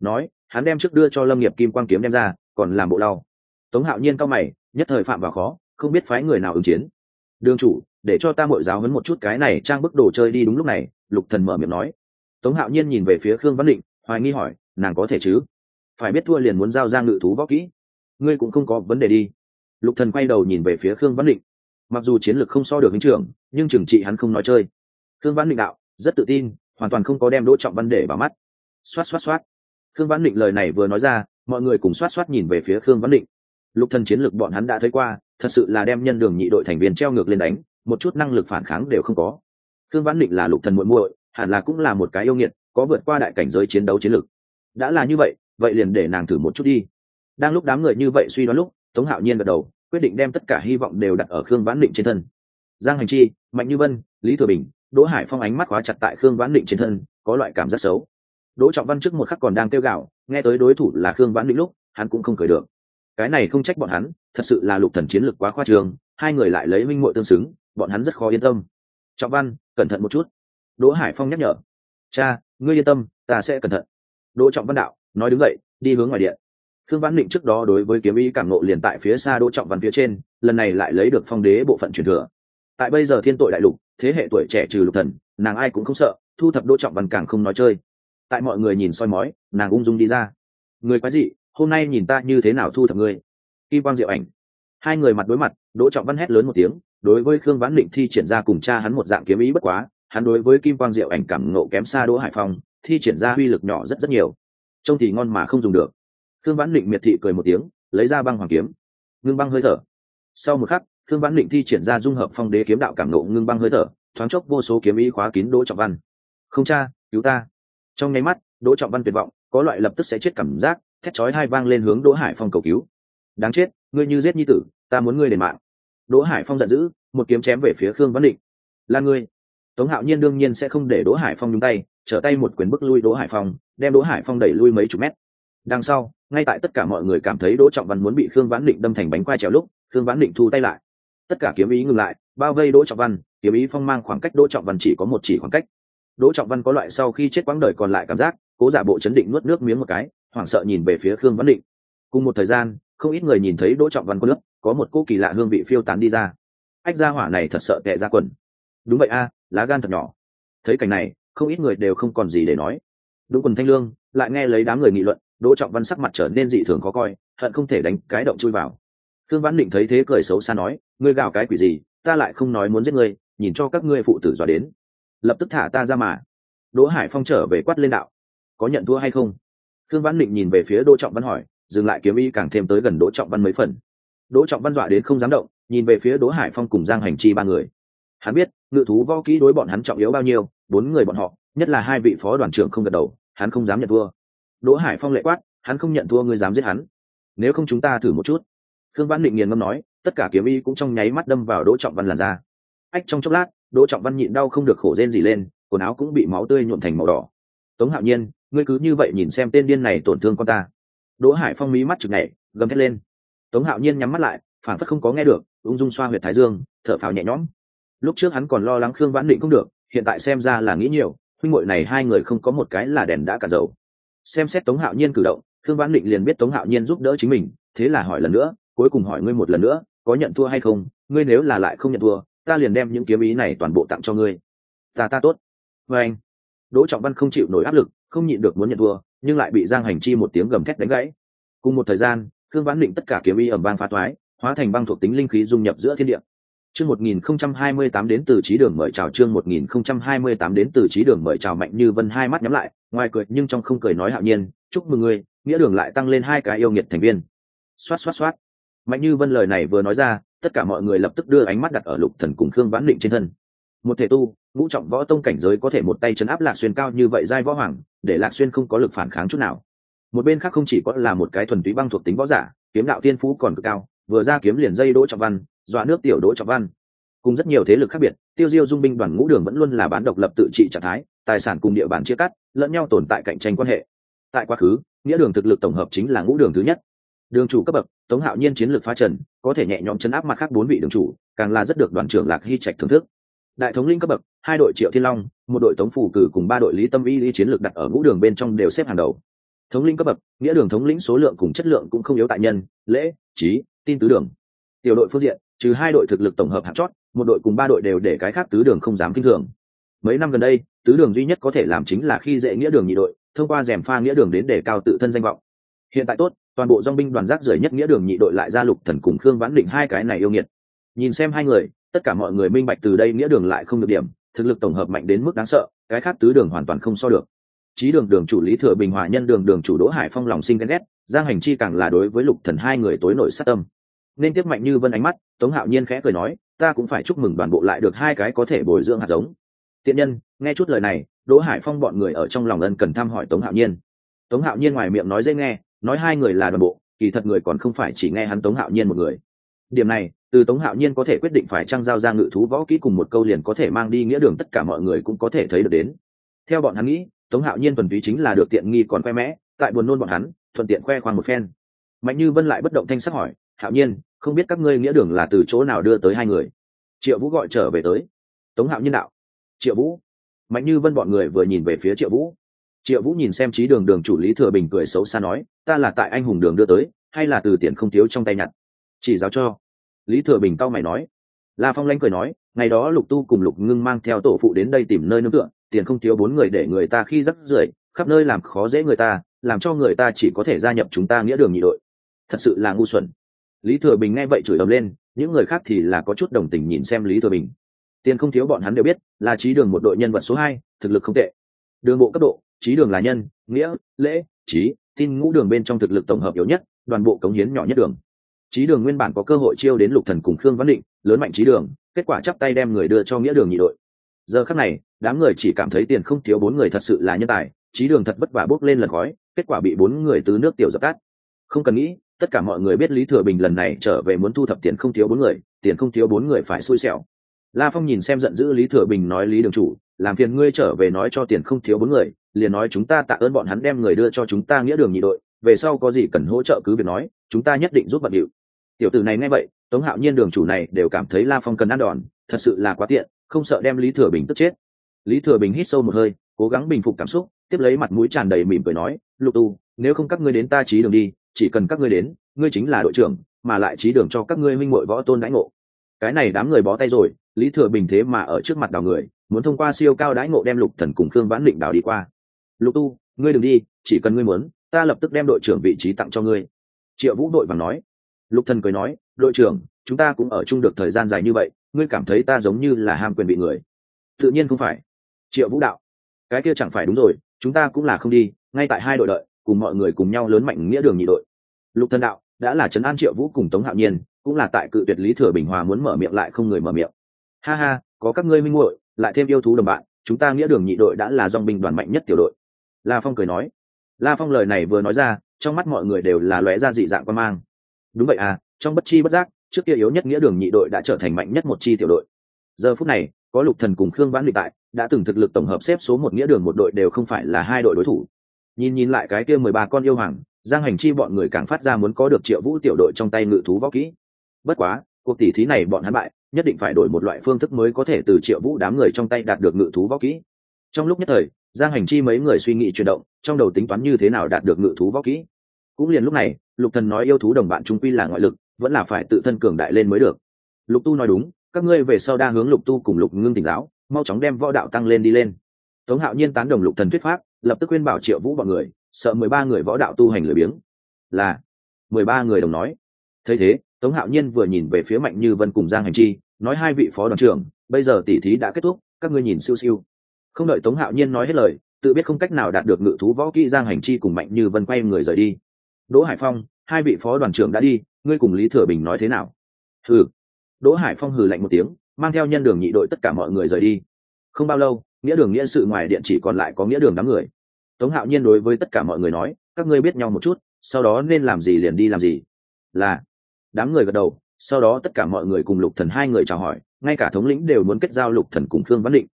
Nói, hắn đem trước đưa cho lâm nghiệp kim quang kiếm đem ra, còn làm bộ đau tống hạo nhiên cao mày, nhất thời phạm vào khó, không biết phái người nào ứng chiến. Đường chủ, để cho ta mội giáo hấn một chút cái này trang bức đồ chơi đi đúng lúc này, lục thần mở miệng nói. Tống hạo nhiên nhìn về phía khương văn định, hoài nghi hỏi, nàng có thể chứ? Phải biết thua liền muốn giao ra ngự thú võ kỹ. Ngươi cũng không có vấn đề đi. Lục thần quay đầu nhìn về phía khương văn định mặc dù chiến lược không so được hình trưởng, nhưng trừng trị hắn không nói chơi. Thương văn định đạo, rất tự tin, hoàn toàn không có đem đỗ trọng văn để vào mắt. Xoát xoát xoát. Thương văn định lời này vừa nói ra, mọi người cùng xoát xoát nhìn về phía khương văn định. Lục thần chiến lược bọn hắn đã thấy qua, thật sự là đem nhân đường nhị đội thành viên treo ngược lên đánh, một chút năng lực phản kháng đều không có. Khương văn định là lục thần muội muội, hẳn là cũng là một cái yêu nghiệt, có vượt qua đại cảnh giới chiến đấu chiến lược. Đã là như vậy vậy liền để nàng thử một chút đi. Đang lúc đám người như vậy suy đoán lúc, tống hạo nhiên gật đầu quyết định đem tất cả hy vọng đều đặt ở khương vãn định trên thân. Giang hành chi, mạnh như vân, lý thừa bình, đỗ hải phong ánh mắt khóa chặt tại khương vãn định trên thân, có loại cảm giác xấu. Đỗ trọng văn trước một khắc còn đang kêu gạo nghe tới đối thủ là khương vãn định lúc, hắn cũng không cười được. Cái này không trách bọn hắn, thật sự là lục thần chiến lực quá khoa trường hai người lại lấy minh muội tương xứng, bọn hắn rất khó yên tâm. Trọng văn, cẩn thận một chút. Đỗ hải phong nhắc nhở. Cha, ngươi yên tâm, ta sẽ cẩn thận. Đỗ trọng văn đạo, nói đứng dậy đi hướng ngoài điện khương văn định trước đó đối với kiếm ý cảm nộ liền tại phía xa đỗ trọng văn phía trên, lần này lại lấy được phong đế bộ phận truyền thừa. Tại bây giờ thiên tội đại lục, thế hệ tuổi trẻ trừ lục thần, nàng ai cũng không sợ, thu thập đỗ trọng văn càng không nói chơi. Tại mọi người nhìn soi mói, nàng ung dung đi ra. Người quái dị, hôm nay nhìn ta như thế nào thu thập ngươi? Kim quang diệu ảnh. Hai người mặt đối mặt, đỗ trọng văn hét lớn một tiếng, đối với khương vãn định thi triển ra cùng cha hắn một dạng kiếm ý bất quá, hắn đối với kim quang diệu ảnh cảm ngộ kém xa đỗ hải phong, thi triển ra uy lực nhỏ rất rất nhiều. Trông thì ngon mà không dùng được thương vãn định miệt thị cười một tiếng, lấy ra băng hoàng kiếm. Ngưng băng hơi thở. Sau một khắc thương vãn định thi triển ra dung hợp phong đế kiếm đạo cảm ngộ ngưng băng hơi thở, thoáng chốc vô số kiếm ý khóa kín đỗ trọng văn. Không cha, cứu ta. Trong nháy mắt, đỗ trọng văn tuyệt vọng, có loại lập tức sẽ chết cảm giác, thét chói hai vang lên hướng đỗ hải phong cầu cứu. Đáng chết, ngươi như giết nhi tử, ta muốn ngươi đền mạng. Đỗ hải phong giận dữ, một kiếm chém về phía khương văn định là ngươi. Tống hạo nhiên đương nhiên sẽ không để đỗ hải phong nhúng tay, trở tay một quyền bức lui đỗ hải phong, đem đỗ hải phong đẩy lui mấy chục mét. Đằng sau ngay tại tất cả mọi người cảm thấy đỗ trọng văn muốn bị khương vãn định đâm thành bánh quai trèo lúc, khương vãn định thu tay lại. Tất cả kiếm ý ngừng lại, bao vây đỗ trọng văn, kiếm ý phong mang khoảng cách đỗ trọng văn chỉ có một chỉ khoảng cách. Đỗ trọng văn có loại sau khi chết quãng đời còn lại cảm giác, cố giả bộ chấn định nuốt nước miếng một cái, hoảng sợ nhìn về phía khương vãn định. Cùng một thời gian, không ít người nhìn thấy đỗ trọng văn có nước có một cô kỳ lạ hương vị phiêu tán đi ra. Ách ra hỏa này thật sợ tệ ra quần. Đúng vậy a, lá gan thật nhỏ. Thấy cảnh này, không ít người đều không còn gì để nói. Đúng quần thanh lương, lại nghe lấy đám người nghị luận đỗ trọng văn sắc mặt trở nên dị thường khó coi, hận không thể đánh cái động chui vào. Khương văn định thấy thế cười xấu xa nói, ngươi gào cái quỷ gì, ta lại không nói muốn giết ngươi, nhìn cho các ngươi phụ tử dọa đến. Lập tức thả ta ra mà. Đỗ hải phong trở về quát lên đạo, có nhận thua hay không? Khương văn định nhìn về phía đỗ trọng văn hỏi, dừng lại kiếm y càng thêm tới gần đỗ trọng văn mấy phần. Đỗ trọng văn dọa đến không dám động, nhìn về phía đỗ hải phong cùng giang hành chi ba người. Hắn biết, ngự thú võ kỹ đối bọn hắn trọng yếu bao nhiêu, bốn người bọn họ, nhất là hai vị phó đoàn trưởng không gật đầu, hắn không dám nhận thua đỗ hải phong lệ quát, hắn không nhận thua, ngươi dám giết hắn. Nếu không chúng ta thử một chút. Khương văn định nghiền ngâm nói, tất cả kiếm y cũng trong nháy mắt đâm vào đỗ trọng văn làn ra ách, trong chốc lát, đỗ trọng văn nhịn đau không được khổ rên gì lên, quần áo cũng bị máu tươi nhuộm thành màu đỏ. Tống hạo nhiên, ngươi cứ như vậy nhìn xem tên điên này tổn thương con ta. Đỗ hải phong mí mắt chực nhảy, gầm thét lên. Tống hạo nhiên nhắm mắt lại phản phất không có nghe được, ung dung xoa huyệt thái dương, thở phào nhẹ nhõm. Lúc trước hắn còn lo lắng khương vãn định không được, hiện tại xem ra là nghĩ nhiều, huynh muội này hai người không có một cái là đèn đã cả dầu xem xét tống hạo nhiên cử động Thương vãn định liền biết tống hạo nhiên giúp đỡ chính mình, thế là hỏi lần nữa, cuối cùng hỏi ngươi một lần nữa, có nhận thua hay không? Ngươi nếu là lại không nhận thua, ta liền đem những kiếm ý này toàn bộ tặng cho ngươi. Ta ta tốt. Vê anh. Đỗ trọng văn không chịu nổi áp lực, không nhịn được muốn nhận thua, nhưng lại bị giang hành chi một tiếng gầm thét đánh gãy. Cùng một thời gian Thương vãn định tất cả kiếm ý ẩm vang phá toái, hóa thành băng thuộc tính linh khí dung nhập giữa thiên địa chương 1028 đến từ trí đường mời chào, chương 1028 đến từ trí đường mời chào mạnh như vân hai mắt nhắm lại, ngoài cười nhưng trong không cười nói hạo nhiên, chúc mừng ngươi, nghĩa đường lại tăng lên hai cái yêu nghiệt thành viên. Xoát xoát xoát. Mạnh như vân lời này vừa nói ra, tất cả mọi người lập tức đưa ánh mắt đặt ở lục thần cùng khương vãn định trên thân. Một thể tu, ngũ trọng võ tông cảnh giới có thể một tay chấn áp lạc xuyên cao như vậy giai võ hoàng, để lạc xuyên không có lực phản kháng chút nào. Một bên khác không chỉ có là một cái thuần túy băng thuộc tính võ giả, kiếm đạo tiên phú còn cực cao, vừa ra kiếm liền dây đỗ trọng văn dọa nước tiểu đỗ trọng văn. Cùng rất nhiều thế lực khác biệt, tiêu diêu dung binh đoàn ngũ đường vẫn luôn là bán độc lập tự trị trạng thái, tài sản cùng địa bàn chia cắt, lẫn nhau tồn tại cạnh tranh quan hệ. Tại quá khứ, nghĩa đường thực lực tổng hợp chính là ngũ đường thứ nhất. Đường chủ cấp bậc, tống hạo nhiên chiến lược phá trần, có thể nhẹ nhõm chấn áp mặt khác bốn vị đường chủ, càng là rất được đoàn trưởng lạc hy trạch thưởng thức. Đại thống linh cấp bậc, hai đội triệu thiên long, một đội tống phủ cử cùng ba đội lý tâm y lý chiến lược đặt ở ngũ đường bên trong đều xếp hàng đầu. Thống linh cấp bậc, nghĩa đường thống lĩnh số lượng cùng chất lượng cũng không yếu tại nhân, lễ, trí, tin tứ đường. Tiểu đội phương diện trừ hai đội thực lực tổng hợp hạng chót, một đội cùng ba đội đều để cái khác tứ đường không dám kinh thường. Mấy năm gần đây, tứ đường duy nhất có thể làm chính là khi dễ nghĩa đường nhị đội, thông qua rèm pha nghĩa đường đến để cao tự thân danh vọng. Hiện tại tốt, toàn bộ dong binh đoàn giác rời nhất nghĩa đường nhị đội lại ra lục thần cùng khương vãn định hai cái này yêu nghiệt. Nhìn xem hai người, tất cả mọi người minh bạch từ đây nghĩa đường lại không được điểm, thực lực tổng hợp mạnh đến mức đáng sợ, cái khác tứ đường hoàn toàn không so được. Trí đường đường chủ lý thừa bình hòa nhân đường đường chủ đỗ hải phong lòng sinh ghen ghét, giang hành chi càng là đối với lục thần hai người tối nổi sát tâm nên tiếp mạnh như vân ánh mắt, tống hạo nhiên khẽ cười nói, ta cũng phải chúc mừng đoàn bộ lại được hai cái có thể bồi dưỡng hạt giống. Tiện nhân, nghe chút lời này, đỗ hải phong bọn người ở trong lòng ân cần thăm hỏi tống hạo nhiên. Tống hạo nhiên ngoài miệng nói dễ nghe, nói hai người là đoàn bộ, kỳ thật người còn không phải chỉ nghe hắn tống hạo nhiên một người. Điểm này, từ tống hạo nhiên có thể quyết định phải trăng giao ra ngự thú võ kỹ cùng một câu liền có thể mang đi nghĩa đường tất cả mọi người cũng có thể thấy được đến. Theo bọn hắn nghĩ, tống hạo nhiên thuần túy chính là được tiện nghi còn khoe mẽ, tại buồn nôn bọn hắn, thuận tiện khoe khoang một phen. Mạnh như vân lại bất động thanh sắc hỏi, hạo nhiên không biết các ngươi nghĩa đường là từ chỗ nào đưa tới hai người. Triệu vũ gọi trở về tới. Tống hạo nhân đạo. Triệu vũ. Mạnh như vân bọn người vừa nhìn về phía triệu vũ. Triệu vũ nhìn xem trí đường đường chủ lý thừa bình cười xấu xa nói, ta là tại anh hùng đường đưa tới, hay là từ tiền không thiếu trong tay nhặt? Chỉ giáo cho. Lý thừa bình cau mày nói. La phong lanh cười nói, ngày đó lục tu cùng lục ngưng mang theo tổ phụ đến đây tìm nơi nương tựa, tiền không thiếu bốn người để người ta khi rắc rưởi, khắp nơi làm khó dễ người ta, làm cho người ta chỉ có thể gia nhập chúng ta nghĩa đường nhị đội. Thật sự là ngu xuẩn lý thừa bình nghe vậy chửi ầm lên, những người khác thì là có chút đồng tình nhìn xem lý thừa bình. Tiền không thiếu bọn hắn đều biết, là trí đường một đội nhân vật số hai, thực lực không tệ. Đường bộ cấp độ, trí đường là nhân, nghĩa, lễ, trí, tin ngũ đường bên trong thực lực tổng hợp yếu nhất đoàn bộ cống hiến nhỏ nhất đường. Trí đường nguyên bản có cơ hội chiêu đến lục thần cùng khương văn định, lớn mạnh trí đường, kết quả chắp tay đem người đưa cho nghĩa đường nhị đội. Giờ khắc này, đám người chỉ cảm thấy tiền không thiếu bốn người thật sự là nhân tài, trí đường thật vất vả bốc lên lần khói, kết quả bị bốn người tứ nước tiểu dập tắt. Không cần nghĩ tất cả mọi người biết lý thừa bình lần này trở về muốn thu thập tiền không thiếu bốn người, tiền không thiếu bốn người phải xui xẻo. La phong nhìn xem giận dữ lý thừa bình nói, lý đường chủ, làm phiền ngươi trở về nói cho tiền không thiếu bốn người, liền nói chúng ta tạ ơn bọn hắn đem người đưa cho chúng ta nghĩa đường nhị đội, về sau có gì cần hỗ trợ cứ việc nói, chúng ta nhất định giúp bận điệu. Tiểu tử này nghe vậy, tống hạo nhiên đường chủ này đều cảm thấy la phong cần ăn đòn, thật sự là quá tiện, không sợ đem lý thừa bình tức chết. Lý thừa bình hít sâu một hơi, cố gắng bình phục cảm xúc, tiếp lấy mặt mũi tràn đầy mỉm cười nói, lục tu, nếu không các ngươi đến ta trí đường đi chỉ cần các ngươi đến, ngươi chính là đội trưởng, mà lại trí đường cho các ngươi minh mội võ tôn đãi ngộ. Cái này đám người bó tay rồi, lý thừa bình thế mà ở trước mặt đào người, muốn thông qua siêu cao đãi ngộ đem lục thần cùng khương vãn định đào đi qua. Lục tu, ngươi đừng đi, chỉ cần ngươi muốn, ta lập tức đem đội trưởng vị trí tặng cho ngươi. Triệu vũ đội vàng nói. Lục thần cười nói, đội trưởng, chúng ta cũng ở chung được thời gian dài như vậy, ngươi cảm thấy ta giống như là ham quyền bị người. Tự nhiên không phải. Triệu vũ đạo. Cái kia chẳng phải đúng rồi, chúng ta cũng là không đi, ngay tại hai đội đợi, cùng mọi người cùng nhau lớn mạnh nghĩa đường nhị đội lục thần đạo, đã là trấn an triệu vũ cùng tống hạo nhiên, cũng là tại cự tuyệt lý thừa bình hòa muốn mở miệng lại không người mở miệng. Ha ha, có các ngươi minh muội, lại thêm yêu thú đồng bạn, chúng ta nghĩa đường nhị đội đã là dòng binh đoàn mạnh nhất tiểu đội. La phong cười nói. La phong lời này vừa nói ra, trong mắt mọi người đều là lóe ra dị dạng quan mang. Đúng vậy à trong bất chi bất giác, trước kia yếu nhất nghĩa đường nhị đội đã trở thành mạnh nhất một chi tiểu đội. Giờ phút này, có lục thần cùng khương vãn lịch tại, đã từng thực lực tổng hợp xếp số một nghĩa đường một đội đều không phải là hai đội đối thủ. Nhìn nhìn lại cái kia mười ba con yêu hoàng giang hành chi bọn người càng phát ra muốn có được triệu vũ tiểu đội trong tay ngự thú võ kỹ. Bất quá, cuộc tỷ thí này bọn hắn bại, nhất định phải đổi một loại phương thức mới có thể từ triệu vũ đám người trong tay đạt được ngự thú võ kỹ. Trong lúc nhất thời, giang hành chi mấy người suy nghĩ chuyển động, trong đầu tính toán như thế nào đạt được ngự thú võ kỹ. Cũng liền lúc này, lục thần nói yêu thú đồng bạn trung quy là ngoại lực, vẫn là phải tự thân cường đại lên mới được. Lục tu nói đúng, các ngươi về sau đa hướng lục tu cùng lục ngưng tỉnh giáo, mau chóng đem võ đạo tăng lên đi lên. Tống hạo nhiên tán đồng lục thần thuyết pháp, lập tức khuyên bảo triệu vũ bọn người sợ mười ba người võ đạo tu hành lười biếng. Là, mười ba người đồng nói. Thấy thế, tống hạo nhiên vừa nhìn về phía mạnh như vân cùng giang hành chi, nói hai vị phó đoàn trưởng, bây giờ tỉ thí đã kết thúc, các ngươi nhìn siêu siêu. Không đợi tống hạo nhiên nói hết lời, tự biết không cách nào đạt được ngự thú võ kỹ giang hành chi cùng mạnh như vân quay người rời đi. Đỗ hải phong, hai vị phó đoàn trưởng đã đi, ngươi cùng lý thừa bình nói thế nào? Hừ. Đỗ hải phong hừ lạnh một tiếng, mang theo nhân đường nhị đội tất cả mọi người rời đi. Không bao lâu, nghĩa đường nghĩa sự ngoài điện chỉ còn lại có nghĩa đường đám người tống hạo nhiên đối với tất cả mọi người nói, các ngươi biết nhau một chút, sau đó nên làm gì liền đi làm gì. Là, đám người gật đầu, sau đó tất cả mọi người cùng lục thần hai người chào hỏi, ngay cả thống lĩnh đều muốn kết giao lục thần cùng khương vãn định.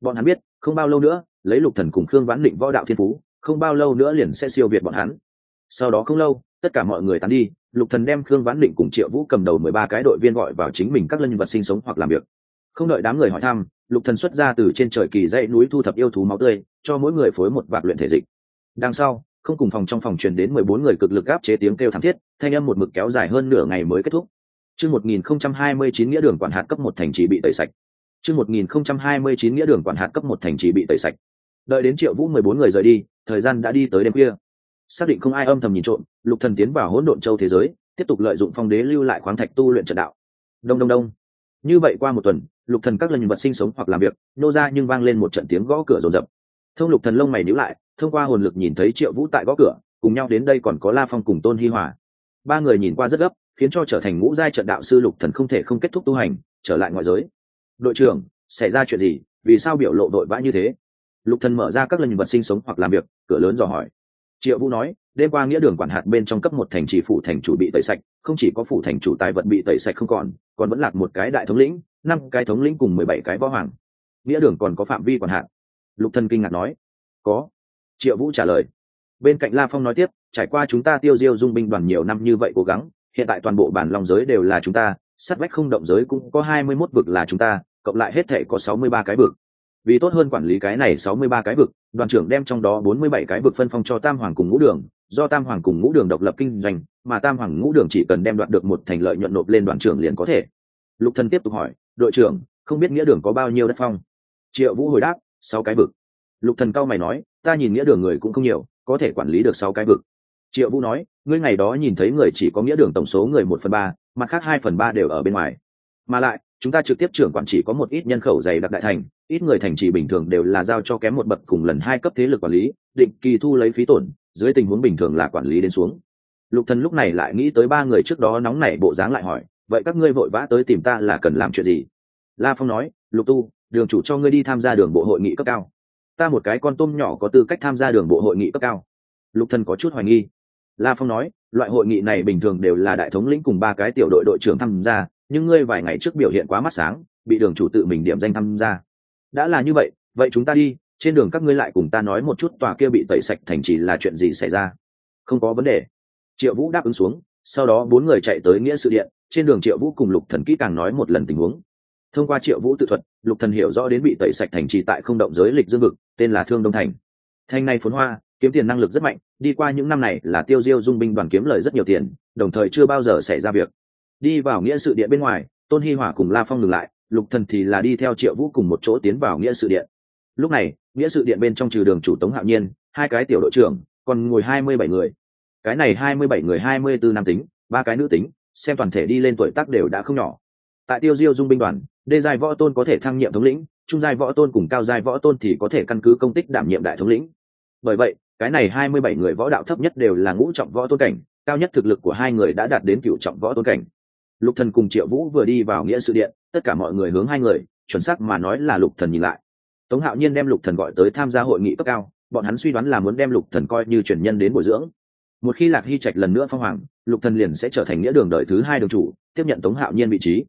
Bọn hắn biết, không bao lâu nữa, lấy lục thần cùng khương vãn định võ đạo thiên phú, không bao lâu nữa liền sẽ siêu việt bọn hắn. Sau đó không lâu, tất cả mọi người tán đi, lục thần đem khương vãn định cùng triệu vũ cầm đầu mười ba cái đội viên gọi vào chính mình các lân vật sinh sống hoặc làm việc. Không đợi đám người hỏi thăm, lục thần xuất ra từ trên trời kỳ dãy núi thu thập yêu thú máu tươi cho mỗi người phối một vạc luyện thể dịch. Đằng sau, không cùng phòng trong phòng truyền đến mười bốn người cực lực áp chế tiếng kêu thảm thiết, thanh âm một mực kéo dài hơn nửa ngày mới kết thúc. Chương một nghìn không trăm hai mươi chín nghĩa đường quản hạt cấp một thành trì bị tẩy sạch. Chương một nghìn không trăm hai mươi chín nghĩa đường quản hạt cấp một thành trì bị tẩy sạch. Đợi đến triệu vũ mười bốn người rời đi, thời gian đã đi tới đêm khuya. Xác định không ai âm thầm nhìn trộm, lục thần tiến vào hỗn độn châu thế giới, tiếp tục lợi dụng phong đế lưu lại khoáng thạch tu luyện trận đạo. Đông đông đông. Như vậy qua một tuần, lục thần các lần vật sinh sống hoặc làm việc, nô ra nhưng vang lên một trận tiếng gõ cửa rồn rập thông lục thần lông mày níu lại, thông qua hồn lực nhìn thấy triệu vũ tại gõ cửa, cùng nhau đến đây còn có la phong cùng tôn hi hòa. Ba người nhìn qua rất gấp, khiến cho trở thành ngũ giai trận đạo sư lục thần không thể không kết thúc tu hành, trở lại ngoại giới. Đội trưởng, xảy ra chuyện gì? Vì sao biểu lộ đội vã như thế? Lục thần mở ra các lần vật sinh sống hoặc làm việc, cửa lớn dò hỏi. Triệu vũ nói, đêm qua nghĩa đường quản hạt bên trong cấp một thành trì phủ thành chủ bị tẩy sạch, không chỉ có phủ thành chủ tài vật bị tẩy sạch không còn còn vẫn lạc một cái đại thống lĩnh, năm cái thống lĩnh cùng mười bảy cái võ hoàng. Nghĩa đường còn có phạm vi quản hạt lục thân kinh ngạc nói, có. Triệu vũ trả lời, bên cạnh la phong nói tiếp, trải qua chúng ta tiêu diêu dung binh đoàn nhiều năm như vậy cố gắng, hiện tại toàn bộ bản long giới đều là chúng ta sát vách không động giới cũng có hai mươi mốt vực là chúng ta, cộng lại hết thể có sáu mươi ba cái vực. Vì tốt hơn quản lý cái này sáu mươi ba cái vực, đoàn trưởng đem trong đó bốn mươi bảy cái vực phân phong cho tam hoàng cùng ngũ đường, do tam hoàng cùng ngũ đường độc lập kinh doanh, mà tam hoàng ngũ đường chỉ cần đem đoạt được một thành lợi nhuận nộp lên đoàn trưởng liền có thể. Lục thần tiếp tục hỏi, đội trưởng, không biết nghĩa đường có bao nhiêu đất phong? Triệu vũ hồi đáp sáu cái vực. Lục thần cao mày nói, ta nhìn nghĩa đường người cũng không nhiều, có thể quản lý được sáu cái vực. Triệu vũ nói, ngươi ngày đó nhìn thấy người chỉ có nghĩa đường tổng số người một phần ba, mặt khác hai phần ba đều ở bên ngoài. Mà lại, chúng ta trực tiếp trưởng quản chỉ có một ít nhân khẩu dày đặc đại thành, ít người thành trì bình thường đều là giao cho kém một bậc cùng lần hai cấp thế lực quản lý, định kỳ thu lấy phí tổn, dưới tình huống bình thường là quản lý đến xuống. Lục thần lúc này lại nghĩ tới ba người trước đó nóng nảy bộ dáng lại hỏi, vậy các ngươi vội vã tới tìm ta là cần làm chuyện gì? La phong nói, lục tu đường chủ cho ngươi đi tham gia đường bộ hội nghị cấp cao. Ta một cái con tôm nhỏ có tư cách tham gia đường bộ hội nghị cấp cao. Lục thần có chút hoài nghi. La phong nói, loại hội nghị này bình thường đều là đại thống lĩnh cùng ba cái tiểu đội đội trưởng tham gia, nhưng ngươi vài ngày trước biểu hiện quá mắt sáng, bị đường chủ tự mình điểm danh tham gia. Đã là như vậy vậy chúng ta đi, trên đường các ngươi lại cùng ta nói một chút tòa kia bị tẩy sạch thành chỉ là chuyện gì xảy ra. Không có vấn đề. Triệu vũ đáp ứng xuống, sau đó bốn người chạy tới nghĩa sự điện, trên đường triệu vũ cùng lục thần kỹ càng nói một lần tình huống. Thông qua triệu vũ tự thuật lục thần hiểu rõ đến bị tẩy sạch thành trì tại không động giới lịch dương vực, tên là thương đông thành. Thành này phốn hoa, kiếm tiền năng lực rất mạnh, đi qua những năm này là tiêu diêu dung binh đoàn kiếm lời rất nhiều tiền, đồng thời chưa bao giờ xảy ra việc. Đi vào nghĩa sự điện bên ngoài, tôn hi hỏa cùng la phong ngừng lại, lục thần thì là đi theo triệu vũ cùng một chỗ tiến vào nghĩa sự điện. Lúc này, nghĩa sự điện bên trong trừ đường chủ tống hạo nhiên, hai cái tiểu đội trưởng, còn ngồi hai mươi bảy người. Cái này hai mươi bảy người hai mươi bốn nam tính, ba cái nữ tính, xem toàn thể đi lên tuổi tác đều đã không nhỏ tại tiêu diêu dung binh đoàn, đê giai võ tôn có thể thăng nhiệm thống lĩnh, trung giai võ tôn cùng cao giai võ tôn thì có thể căn cứ công tích đảm nhiệm đại thống lĩnh. Bởi vậy, cái này hai mươi bảy người võ đạo thấp nhất đều là ngũ trọng võ tôn cảnh, cao nhất thực lực của hai người đã đạt đến cựu trọng võ tôn cảnh. Lục thần cùng triệu vũ vừa đi vào nghĩa sự điện, tất cả mọi người hướng hai người, chuẩn xác mà nói là lục thần nhìn lại. Tống hạo nhiên đem lục thần gọi tới tham gia hội nghị cấp cao, bọn hắn suy đoán là muốn đem lục thần coi như truyền nhân đến bồi dưỡng. Một khi lạc hy trạch lần nữa phong hoàng, lục thần liền sẽ trở thành nghĩa đường đời thứ hai đường chủ, tiếp nhận tống hạo nhiên vị trí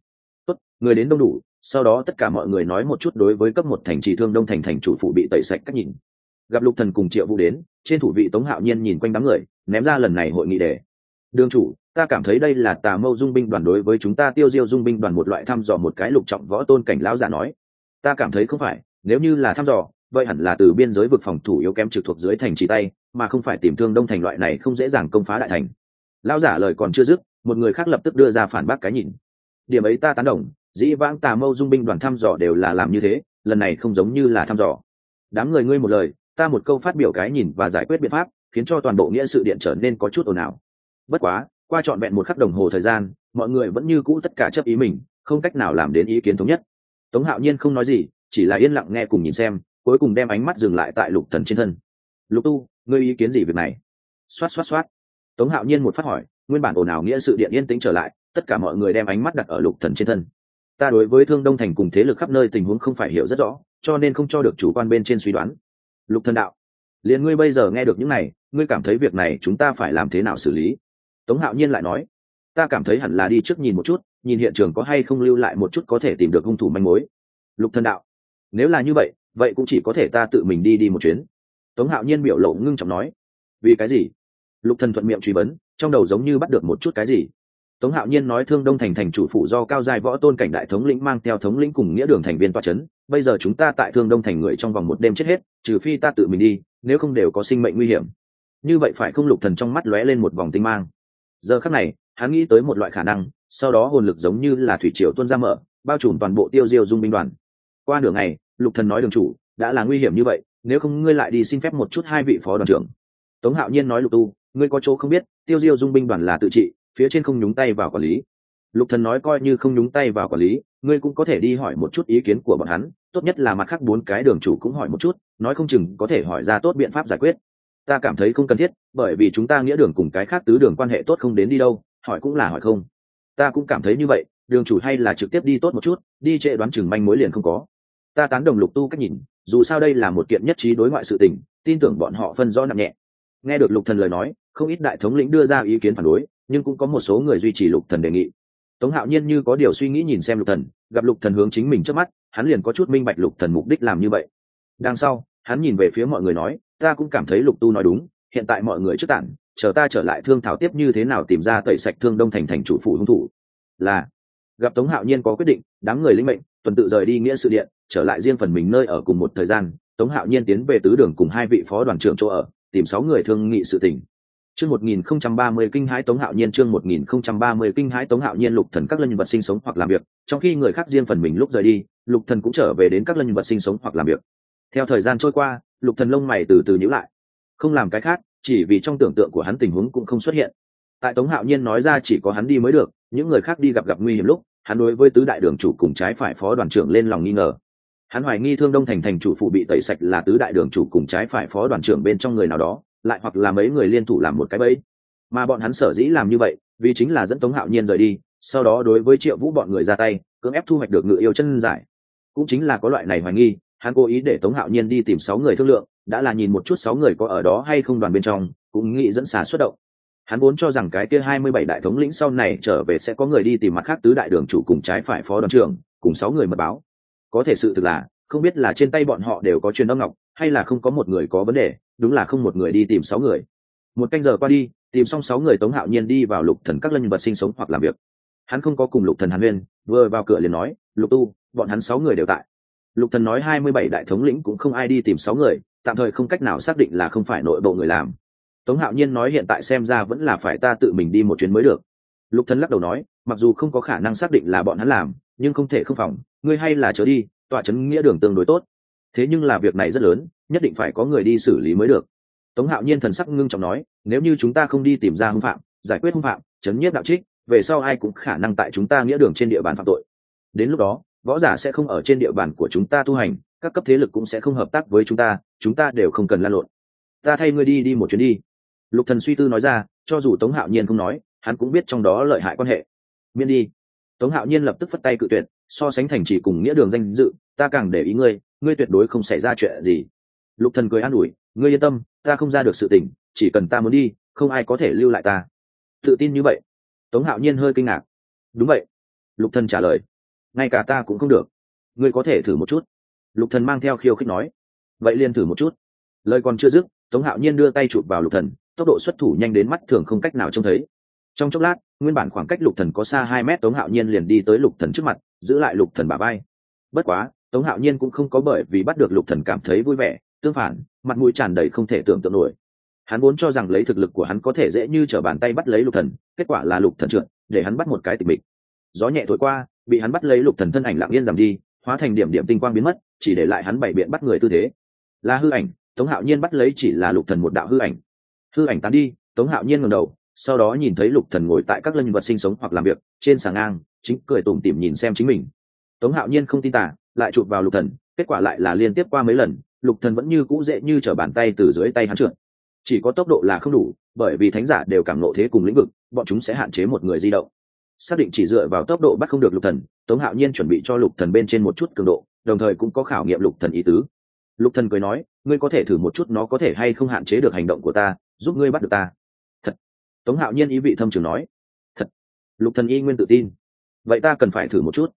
người đến đông đủ, sau đó tất cả mọi người nói một chút đối với cấp một thành trì thương đông thành thành chủ phụ bị tẩy sạch cách nhìn. Gặp lục thần cùng triệu vũ đến, trên thủ vị tống hạo nhiên nhìn quanh đám người, ném ra lần này hội nghị đề đường chủ, ta cảm thấy đây là tà mâu dung binh đoàn đối với chúng ta tiêu diêu dung binh đoàn một loại thăm dò một cái lục trọng võ tôn cảnh lão giả nói. Ta cảm thấy không phải, nếu như là thăm dò, vậy hẳn là từ biên giới vực phòng thủ yếu kém trực thuộc dưới thành trì tay, mà không phải tìm thương đông thành loại này không dễ dàng công phá đại thành. Lão giả lời còn chưa dứt, một người khác lập tức đưa ra phản bác cái nhìn. Điểm ấy ta tán đồng dĩ vãng tà mâu dung binh đoàn thăm dò đều là làm như thế, lần này không giống như là thăm dò. Đám người ngươi một lời, ta một câu phát biểu cái nhìn và giải quyết biện pháp, khiến cho toàn bộ nghĩa sự điện trở nên có chút ồn ào. Bất quá, qua trọn vẹn một khắc đồng hồ thời gian, mọi người vẫn như cũ tất cả chấp ý mình, không cách nào làm đến ý kiến thống nhất. Tống hạo nhiên không nói gì, chỉ là yên lặng nghe cùng nhìn xem, cuối cùng đem ánh mắt dừng lại tại lục thần trên thân. Lục tu, ngươi ý kiến gì việc này? Xoát xoát xoát. Tống hạo nhiên một phát hỏi, nguyên bản ồn ào nghĩa sự điện yên tĩnh trở lại, tất cả mọi người đem ánh mắt đặt ở lục thần trên thân ta đối với thương đông thành cùng thế lực khắp nơi tình huống không phải hiểu rất rõ, cho nên không cho được chủ quan bên trên suy đoán. Lục thần đạo, liền ngươi bây giờ nghe được những này, ngươi cảm thấy việc này chúng ta phải làm thế nào xử lý? Tống hạo nhiên lại nói, ta cảm thấy hẳn là đi trước nhìn một chút, nhìn hiện trường có hay không lưu lại một chút có thể tìm được hung thủ manh mối. Lục thần đạo, nếu là như vậy vậy cũng chỉ có thể ta tự mình đi đi một chuyến. Tống hạo nhiên biểu lộ ngưng trọng nói, vì cái gì? Lục thần thuận miệng truy vấn, trong đầu giống như bắt được một chút cái gì tống hạo nhiên nói thương đông thành thành chủ phụ do cao giai võ tôn cảnh đại thống lĩnh mang theo thống lĩnh cùng nghĩa đường thành viên toa c h ấ n bây giờ chúng ta tại thương đông thành người trong vòng một đêm chết hết, trừ phi ta tự mình đi, nếu không đều có sinh mệnh nguy hiểm. Như vậy phải không lục thần trong mắt lóe lên một vòng tinh mang. Giờ khắc này, hắn nghĩ tới một loại khả năng, sau đó hồn lực giống như là thủy triều tuôn ra mở, bao trùm toàn bộ tiêu diêu dung binh đoàn. Qua nửa ngày, lục thần nói đường chủ, đã là nguy hiểm như vậy, nếu không ngươi lại đi xin phép một chút hai vị phó đoàn trưởng. Tống hạo nhiên nói lục tu, ngươi có chỗ không biết, tiêu diêu dung binh đoàn là tự trị phía trên không nhúng tay vào quản lý. Lục thần nói coi như không nhúng tay vào quản lý, ngươi cũng có thể đi hỏi một chút ý kiến của bọn hắn, tốt nhất là mặt khác bốn cái đường chủ cũng hỏi một chút, nói không chừng có thể hỏi ra tốt biện pháp giải quyết. Ta cảm thấy không cần thiết, bởi vì chúng ta nghĩa đường cùng cái khác tứ đường quan hệ tốt không đến đi đâu, hỏi cũng là hỏi không. Ta cũng cảm thấy như vậy, đường chủ hay là trực tiếp đi tốt một chút, đi trễ đoán chừng manh mối liền không có. Ta tán đồng lục tu cách nhìn, dù sao đây là một kiện nhất trí đối ngoại sự tình, tin tưởng bọn họ phân rõ nặng nhẹ. Nghe được lục thần lời nói, không ít đại thống lĩnh đưa ra ý kiến phản đối nhưng cũng có một số người duy trì lục thần đề nghị. Tống hạo nhiên như có điều suy nghĩ nhìn xem lục thần, gặp lục thần hướng chính mình trước mắt, hắn liền có chút minh bạch lục thần mục đích làm như vậy. Đằng sau, hắn nhìn về phía mọi người nói, ta cũng cảm thấy lục tu nói đúng, hiện tại mọi người trước tản, chờ ta trở lại thương thảo tiếp như thế nào tìm ra tẩy sạch thương đông thành thành chủ phủ hung thủ. Là, gặp tống hạo nhiên có quyết định, đám người linh mệnh, tuần tự rời đi nghĩa sự điện, trở lại riêng phần mình nơi ở cùng một thời gian, tống hạo nhiên tiến về tứ đường cùng hai vị phó đoàn trưởng chỗ ở, tìm sáu người thương nghị sự tình. Chương 1030 kinh hãi Tống Hạo Nhiên chương 1030 kinh hãi Tống Hạo Nhiên lục thần các lân vật sinh sống hoặc làm việc, trong khi người khác riêng phần mình lúc rời đi, lục thần cũng trở về đến các lân vật sinh sống hoặc làm việc. Theo thời gian trôi qua, lục thần lông mày từ từ nhíu lại. Không làm cái khác, chỉ vì trong tưởng tượng của hắn tình huống cũng không xuất hiện. Tại Tống Hạo Nhiên nói ra chỉ có hắn đi mới được, những người khác đi gặp gặp nguy hiểm lúc, hắn đối với tứ đại đường chủ cùng trái phải phó đoàn trưởng lên lòng nghi ngờ. Hắn hoài nghi Thương Đông thành thành chủ phụ bị tẩy sạch là tứ đại đường chủ cùng trái phải phó đoàn trưởng bên trong người nào đó, lại hoặc là mấy người liên thủ làm một cái bẫy. Mà bọn hắn sở dĩ làm như vậy, vì chính là dẫn tống hạo nhiên rời đi, sau đó đối với triệu vũ bọn người ra tay, cưỡng ép thu hoạch được ngự yêu chân giải. Cũng chính là có loại này hoài nghi, hắn cố ý để tống hạo nhiên đi tìm sáu người thương lượng, đã là nhìn một chút sáu người có ở đó hay không đoàn bên trong, cũng nghĩ dẫn xà xuất động. Hắn vốn cho rằng cái kia hai mươi bảy đại thống lĩnh sau này trở về sẽ có người đi tìm mặt khác tứ đại đường chủ cùng trái phải phó đoàn trưởng, cùng sáu người mật báo. Có thể sự thực là, không biết là trên tay bọn họ đều có truyền âm ngọc hay là không có một người có vấn đề, đúng là không một người đi tìm sáu người. Một canh giờ qua đi, tìm xong sáu người tống hạo nhiên đi vào lục thần các lân vật sinh sống hoặc làm việc. Hắn không có cùng lục thần hàn huyên vừa vào cửa liền nói, lục tu, bọn hắn sáu người đều tại. Lục thần nói hai mươi bảy đại thống lĩnh cũng không ai đi tìm sáu người, tạm thời không cách nào xác định là không phải nội bộ người làm. Tống hạo nhiên nói hiện tại xem ra vẫn là phải ta tự mình đi một chuyến mới được. Lục thần lắc đầu nói, mặc dù không có khả năng xác định là bọn hắn làm, nhưng không thể không phòng, ngươi hay là trở đi, tọa chấn nghĩa đường tương đối tốt thế nhưng là việc này rất lớn, nhất định phải có người đi xử lý mới được. Tống hạo nhiên thần sắc ngưng trọng nói, nếu như chúng ta không đi tìm ra hung phạm, giải quyết hung phạm, chấn nhiếp đạo trích, về sau ai cũng khả năng tại chúng ta nghĩa đường trên địa bàn phạm tội. Đến lúc đó, võ giả sẽ không ở trên địa bàn của chúng ta tu hành, các cấp thế lực cũng sẽ không hợp tác với chúng ta chúng ta đều không cần lan lộn. Ta thay ngươi đi đi một chuyến đi. Lục thần suy tư nói ra, cho dù tống hạo nhiên không nói, hắn cũng biết trong đó lợi hại quan hệ. Miễn đi. Tống hạo nhiên lập tức phất tay cự tuyệt, so sánh thành chỉ cùng nghĩa đường danh dự, ta càng để ý ngươi ngươi tuyệt đối không xảy ra chuyện gì. Lục thần cười an ủi, ngươi yên tâm, ta không ra được sự tình, chỉ cần ta muốn đi, không ai có thể lưu lại ta. Tự tin như vậy. Tống hạo nhiên hơi kinh ngạc. Đúng vậy. Lục thần trả lời. Ngay cả ta cũng không được. Ngươi có thể thử một chút. Lục thần mang theo khiêu khích nói. Vậy liền thử một chút. Lời còn chưa dứt, tống hạo nhiên đưa tay chụp vào lục thần, tốc độ xuất thủ nhanh đến mắt thường không cách nào trông thấy. Trong chốc lát, nguyên bản khoảng cách lục thần có xa hai mét, tống hạo nhiên liền đi tới lục thần trước mặt, giữ lại lục thần bả bay bất quá tống hạo nhiên cũng không có bởi vì bắt được lục thần cảm thấy vui vẻ, tương phản, mặt mũi tràn đầy không thể tưởng tượng nổi. Hắn vốn cho rằng lấy thực lực của hắn có thể dễ như trở bàn tay bắt lấy lục thần, kết quả là lục thần trượt, để hắn bắt một cái tịch mịch. Gió nhẹ thổi qua, bị hắn bắt lấy lục thần thân ảnh lặng yên giảm đi, hóa thành điểm điểm tinh quang biến mất, chỉ để lại hắn bảy biện bắt người tư thế. Là hư ảnh, tống hạo nhiên bắt lấy chỉ là lục thần một đạo hư ảnh. Hư ảnh tán đi, tống hạo nhiên ngẩng đầu, sau đó nhìn thấy lục thần ngồi tại các lân vật sinh sống hoặc làm việc, trên sàng ngang, chính cười tủm tỉm nhìn xem chính mình. Tống hạo nhiên không tin tả lại chụp vào lục thần, kết quả lại là liên tiếp qua mấy lần, lục thần vẫn như cũ dễ như trở bàn tay từ dưới tay hắn trượt. Chỉ có tốc độ là không đủ, bởi vì thánh giả đều cảm nộ thế cùng lĩnh vực, bọn chúng sẽ hạn chế một người di động. Xác định chỉ dựa vào tốc độ bắt không được lục thần, tống hạo nhiên chuẩn bị cho lục thần bên trên một chút cường độ, đồng thời cũng có khảo nghiệm lục thần ý tứ. Lục thần cười nói, ngươi có thể thử một chút nó có thể hay không hạn chế được hành động của ta, giúp ngươi bắt được ta. Thật. Tống hạo nhiên ý vị thâm trường nói. Thật. Lục thần y nguyên tự tin. Vậy ta cần phải thử một chút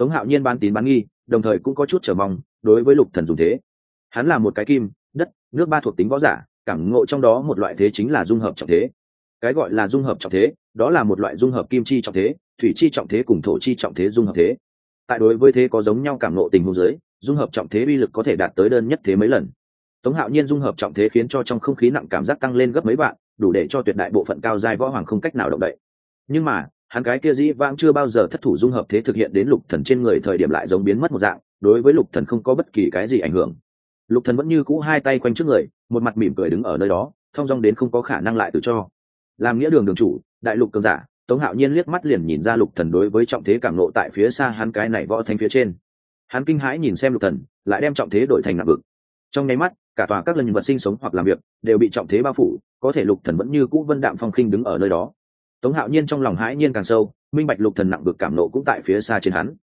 tống hạo nhiên ban tín bán nghi, đồng thời cũng có chút chờ mong đối với lục thần dùng thế. Hắn là một cái kim, đất, nước ba thuộc tính võ giả, cảm ngộ trong đó một loại thế chính là dung hợp trọng thế. Cái gọi là dung hợp trọng thế, đó là một loại dung hợp kim chi trọng thế, thủy chi trọng thế cùng thổ chi trọng thế dung hợp thế. Tại đối với thế có giống nhau cảm ngộ tình huống giới dung hợp trọng thế uy lực có thể đạt tới đơn nhất thế mấy lần. Tống hạo nhiên dung hợp trọng thế khiến cho trong không khí nặng cảm giác tăng lên gấp mấy vạn, đủ để cho tuyệt đại bộ phận cao giai võ hoàng không cách nào động đậy. Nhưng mà hắn cái kia dĩ vãng chưa bao giờ thất thủ dung hợp thế thực hiện đến lục thần trên người thời điểm lại giống biến mất một dạng, đối với lục thần không có bất kỳ cái gì ảnh hưởng. Lục thần vẫn như cũ hai tay quanh trước người, một mặt mỉm cười đứng ở nơi đó thong dong đến không có khả năng lại tự cho. Làm nghĩa đường đường chủ, đại lục cường giả, tống hạo nhiên liếc mắt liền nhìn ra lục thần đối với trọng thế cảm nộ tại phía xa hắn cái này võ thanh phía trên. Hắn kinh hãi nhìn xem lục thần, lại đem trọng thế đổi thành nặng vực trong nháy mắt, cả tòa các lần vật sinh sống hoặc làm việc, đều bị trọng thế bao phủ, có thể lục thần vẫn như cũ vân đạm phong khinh đứng ở nơi đó tống hạo nhiên trong lòng hãi nhiên càng sâu, minh bạch lục thần nặng vực cảm nộ cũng tại phía xa trên hắn.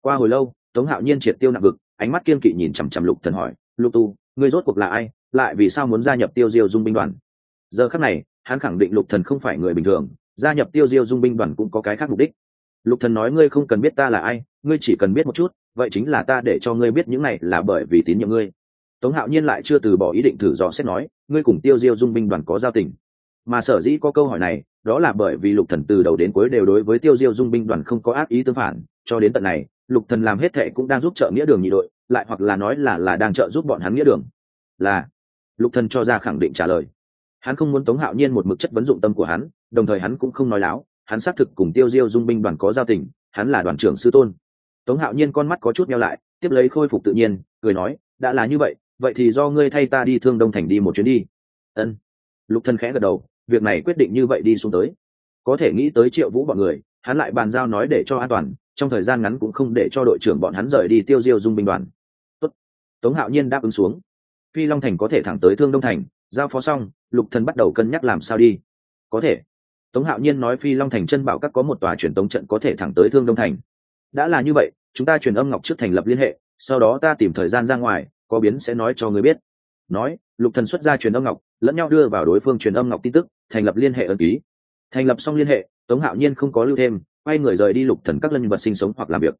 Qua hồi lâu, tống hạo nhiên triệt tiêu nặng vực, ánh mắt kiên kỵ nhìn chằm chằm lục thần hỏi, lục tu, ngươi rốt cuộc là ai? Lại vì sao muốn gia nhập tiêu diêu dung binh đoàn? Giờ khắc này, hắn khẳng định lục thần không phải người bình thường, gia nhập tiêu diêu dung binh đoàn cũng có cái khác mục đích. Lục thần nói ngươi không cần biết ta là ai, ngươi chỉ cần biết một chút, vậy chính là ta để cho ngươi biết những này là bởi vì tín nhiệm ngươi. Tống hạo nhiên lại chưa từ bỏ ý định thử dò xét nói, ngươi cùng tiêu diêu dung binh đoàn có giao tình? Mà sở dĩ có câu hỏi này đó là bởi vì lục thần từ đầu đến cuối đều đối với tiêu diêu dung binh đoàn không có ác ý tương phản, cho đến tận này, lục thần làm hết thệ cũng đang giúp trợ nghĩa đường nhị đội, lại hoặc là nói là là đang trợ giúp bọn hắn nghĩa đường. Là, lục thần cho ra khẳng định trả lời. Hắn không muốn tống hạo nhiên một mực chất vấn dụng tâm của hắn, đồng thời hắn cũng không nói láo, hắn xác thực cùng tiêu diêu dung binh đoàn có giao tình, hắn là đoàn trưởng sư tôn. Tống hạo nhiên con mắt có chút nhau lại, tiếp lấy khôi phục tự nhiên, cười nói, đã là như vậy vậy thì do ngươi thay ta đi thương đông thành đi một chuyến đi. Ân. Lục thần khẽ gật đầu việc này quyết định như vậy đi xuống tới. Có thể nghĩ tới triệu vũ bọn người, hắn lại bàn giao nói để cho an toàn, trong thời gian ngắn cũng không để cho đội trưởng bọn hắn rời đi tiêu diêu dung binh đoàn. Tốt. tống hạo nhiên đáp ứng xuống. Phi long thành có thể thẳng tới thương đông thành, giao phó xong, lục thần bắt đầu cân nhắc làm sao đi. Có thể. Tống hạo nhiên nói phi long thành chân bảo các có một tòa truyền tống trận có thể thẳng tới thương đông thành. Đã là như vậy, chúng ta truyền âm ngọc trước thành lập liên hệ, sau đó ta tìm thời gian ra ngoài, có biến sẽ nói cho người biết. Nói, lục thần xuất ra truyền âm ngọc, lẫn nhau đưa vào đối phương truyền âm ngọc tin tức thành lập liên hệ ân ký. Thành lập xong liên hệ, tống hạo nhiên không có lưu thêm, quay người rời đi lục thần các lân vật sinh sống hoặc làm việc.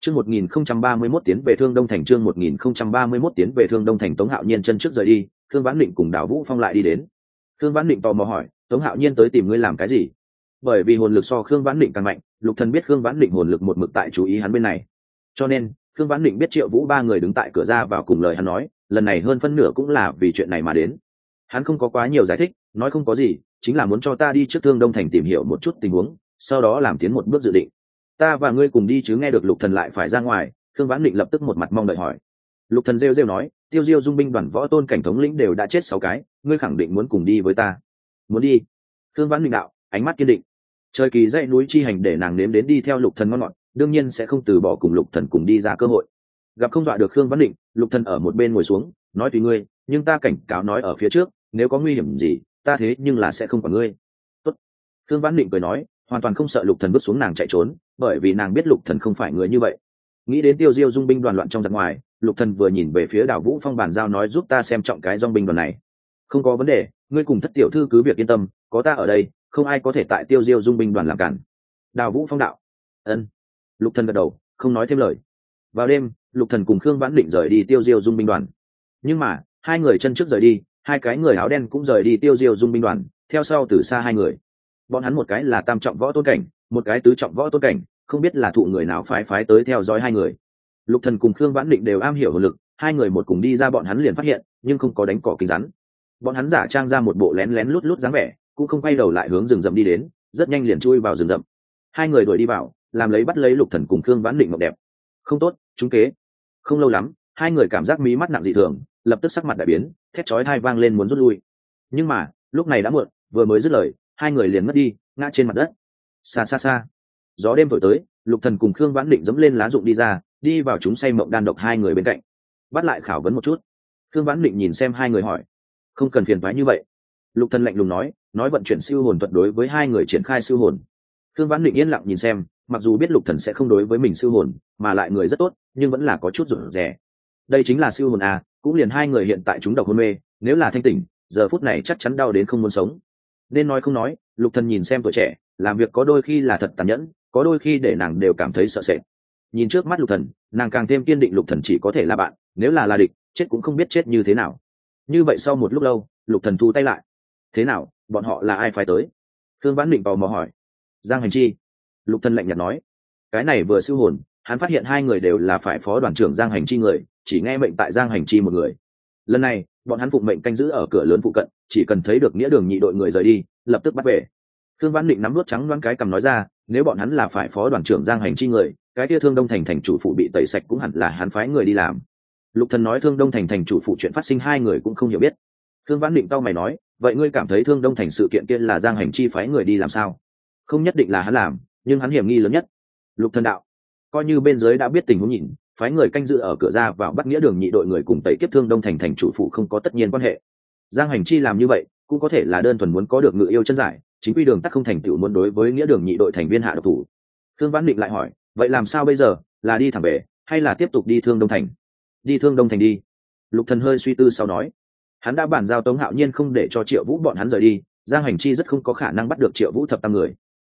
Chương 1031 tiến về thương đông thành, chương 1031 tiến về thương đông thành, tống hạo nhiên chân trước rời đi, thương vãn định cùng đào vũ phong lại đi đến. Thương vãn định tò mò hỏi, tống hạo nhiên tới tìm ngươi làm cái gì? Bởi vì hồn lực so khương vãn định càng mạnh, lục thần biết khương vãn định hồn lực một mực tại chú ý hắn bên này. Cho nên, khương vãn định biết triệu vũ ba người đứng tại cửa ra vào cùng lời hắn nói, lần này hơn phân nửa cũng là vì chuyện này mà đến. Hắn không có quá nhiều giải thích, nói không có gì chính là muốn cho ta đi trước thương đông thành tìm hiểu một chút tình huống, sau đó làm tiến một bước dự định. Ta và ngươi cùng đi chứ nghe được lục thần lại phải ra ngoài thương vãn định lập tức một mặt mong đợi hỏi. Lục thần rêu rêu nói, tiêu diêu dung binh đoàn võ tôn cảnh thống lĩnh đều đã chết sáu cái, ngươi khẳng định muốn cùng đi với ta. Muốn đi? Thương vãn định đạo, ánh mắt kiên định. Trời kỳ dãy núi chi hành để nàng nếm đến đi theo lục thần ngon ngọt, đương nhiên sẽ không từ bỏ cùng lục thần cùng đi ra cơ hội. Gặp không dọa được khương vãn định lục thần ở một bên ngồi xuống, nói tùy ngươi, nhưng ta cảnh cáo nói ở phía trước, nếu có nguy hiểm gì ta thế nhưng là sẽ không quản ngươi. Tốt. thương vãn định cười nói, hoàn toàn không sợ lục thần bước xuống nàng chạy trốn, bởi vì nàng biết lục thần không phải người như vậy. Nghĩ đến tiêu diêu dung binh đoàn loạn trong giặc ngoài, lục thần vừa nhìn về phía đảo vũ phong bàn giao nói giúp ta xem trọng cái dòng binh đoàn này. Không có vấn đề, ngươi cùng thất tiểu thư cứ việc yên tâm, có ta ở đây, không ai có thể tại tiêu diêu dung binh đoàn làm cản. Đào vũ phong đạo. Ân. Lục thần gật đầu, không nói thêm lời. Vào đêm, lục thần cùng khương vãn định rời đi tiêu diêu dung binh đoàn. Nhưng mà, hai người chân trước rời đi hai cái người áo đen cũng rời đi tiêu diêu dung binh đoàn, theo sau từ xa hai người. Bọn hắn một cái là tam trọng võ tôn cảnh, một cái tứ trọng võ tôn cảnh, không biết là thụ người nào phái phái tới theo dõi hai người. Lục thần cùng khương vãn định đều am hiểu hồn lực, hai người một cùng đi ra bọn hắn liền phát hiện, nhưng không có đánh cỏ kính rắn. Bọn hắn giả trang ra một bộ lén lén lút lút dáng vẻ, cũng không quay đầu lại hướng rừng rậm đi đến, rất nhanh liền chui vào rừng rậm. Hai người đuổi đi vào, làm lấy bắt lấy lục thần cùng khương vãn định mộng đẹp. Không tốt chúng kế. Không lâu lắm, hai người cảm giác mí mắt nặng dị thường lập tức sắc mặt đại biến, thét chói hai vang lên muốn rút lui. Nhưng mà, lúc này đã muộn, vừa mới dứt lời, hai người liền mất đi, ngã trên mặt đất. Xa xa xa. Gió đêm thổi tới, lục thần cùng khương vãn định dẫm lên lá rụng đi ra, đi vào chúng say mộng đan độc hai người bên cạnh. Bắt lại khảo vấn một chút. Khương vãn định nhìn xem hai người hỏi. Không cần phiền thoái như vậy. Lục thần lạnh lùng nói nói vận chuyển siêu hồn thuật đối với hai người triển khai siêu hồn. Khương vãn định yên lặng nhìn xem, mặc dù biết lục thần sẽ không đối với mình siêu hồn, mà lại người rất tốt, nhưng vẫn là có chút rủi rẻ đây chính là siêu hồn à cũng liền hai người hiện tại chúng độc hôn mê, nếu là thanh tỉnh, giờ phút này chắc chắn đau đến không muốn sống. Nên nói không nói, lục thần nhìn xem tuổi trẻ, làm việc có đôi khi là thật tàn nhẫn, có đôi khi để nàng đều cảm thấy sợ sệt. Nhìn trước mắt lục thần, nàng càng thêm kiên định lục thần chỉ có thể là bạn, nếu là là địch, chết cũng không biết chết như thế nào. Như vậy sau một lúc lâu, lục thần thu tay lại. Thế nào, bọn họ là ai phải tới? Thương vãn định tò mò hỏi. Giang hành chi. Lục thần lạnh nhạt nói. Cái này vừa siêu hồn hắn phát hiện hai người đều là phải phó đoàn trưởng giang hành chi người, chỉ nghe mệnh tại giang hành chi một người. Lần này, bọn hắn phụng mệnh canh giữ ở cửa lớn phụ cận, chỉ cần thấy được nghĩa đường nhị đội người rời đi, lập tức bắt về. Thương vãn định nắm đuốt trắng đoán cái cầm nói ra, nếu bọn hắn là phải phó đoàn trưởng giang hành chi người, cái kia thương đông thành thành chủ phụ bị tẩy sạch cũng hẳn là hắn phái người đi làm. Lục thần nói thương đông thành thành chủ phụ chuyện phát sinh hai người cũng không hiểu biết. Thương vãn định tao mày nói, vậy ngươi cảm thấy thương đông thành sự kiện kia là giang hành chi phái người đi làm sao? Không nhất định là hắn làm, nhưng hắn hiểm nghi lớn nhất. Lục thần đạo coi như bên dưới đã biết tình huống nhìn, phái người canh giữ ở cửa ra vào bắt nghĩa đường nhị đội người cùng tẩy kiếp thương đông thành thành chủ phụ không có tất nhiên quan hệ. Giang hành chi làm như vậy, cũng có thể là đơn thuần muốn có được ngự yêu chân giải, chính quy đường tắc không thành tựu muốn đối với nghĩa đường nhị đội thành viên hạ độc thủ. Thương vãn định lại hỏi, vậy làm sao bây giờ, là đi thẳng về, hay là tiếp tục đi thương đông thành? Đi thương đông thành đi. Lục thần hơi suy tư sau nói, hắn đã bàn giao tống hạo nhiên không để cho triệu vũ bọn hắn rời đi, giang hành chi rất không có khả năng bắt được triệu vũ thập tam người.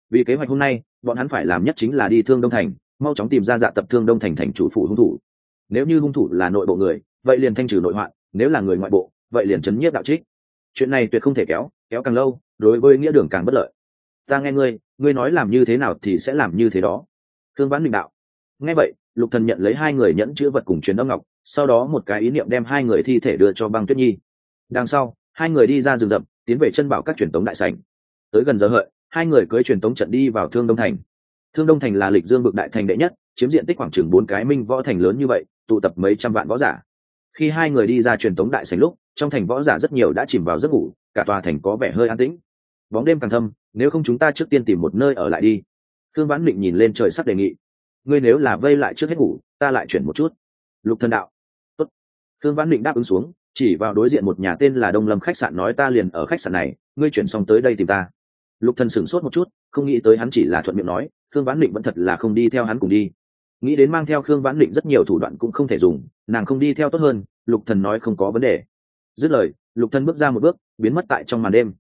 Vì kế hoạch hôm nay, bọn hắn phải làm nhất chính là đi thương đông thành mau chóng tìm ra dạ tập thương đông thành thành chủ phủ hung thủ. Nếu như hung thủ là nội bộ người, vậy liền thanh trừ nội hoạn, nếu là người ngoại bộ, vậy liền chấn nhiếp đạo trích. Chuyện này tuyệt không thể kéo kéo càng lâu, đối với nghĩa đường càng bất lợi. Ta nghe ngươi ngươi nói làm như thế nào thì sẽ làm như thế đó. Thương vãn định đạo. Nghe vậy, lục thần nhận lấy hai người nhẫn chữ vật cùng truyền âm ngọc, sau đó một cái ý niệm đem hai người thi thể đưa cho băng tuyết nhi. Đằng sau, hai người đi ra rừng rậm, tiến về chân bảo các truyền tống đại sảnh. Tới gần giờ hợi, hai người cưới truyền tống trận đi vào thương đông thành thương đông thành là lịch dương bực đại thành đệ nhất, chiếm diện tích khoảng chừng bốn cái minh võ thành lớn như vậy, tụ tập mấy trăm vạn võ giả. Khi hai người đi ra truyền tống đại sành lúc, trong thành võ giả rất nhiều đã chìm vào giấc ngủ, cả tòa thành có vẻ hơi an tĩnh. Bóng đêm càng thâm, nếu không chúng ta trước tiên tìm một nơi ở lại đi. Thương vãn định nhìn lên trời sắp đề nghị. Ngươi nếu là vây lại trước hết ngủ, ta lại chuyển một chút. Lục thần đạo. Tốt. thương vãn định đáp ứng xuống, chỉ vào đối diện một nhà tên là đông lâm khách sạn nói ta liền ở khách sạn này, ngươi chuyển xong tới đây tìm ta. Lục thần sửng sốt một chút, không nghĩ tới hắn chỉ là thuận miệng nói khương vãn định vẫn thật là không đi theo hắn cùng đi. Nghĩ đến mang theo khương vãn định rất nhiều thủ đoạn cũng không thể dùng, nàng không đi theo tốt hơn, lục thần nói không có vấn đề. Dứt lời, lục thần bước ra một bước, biến mất tại trong màn đêm.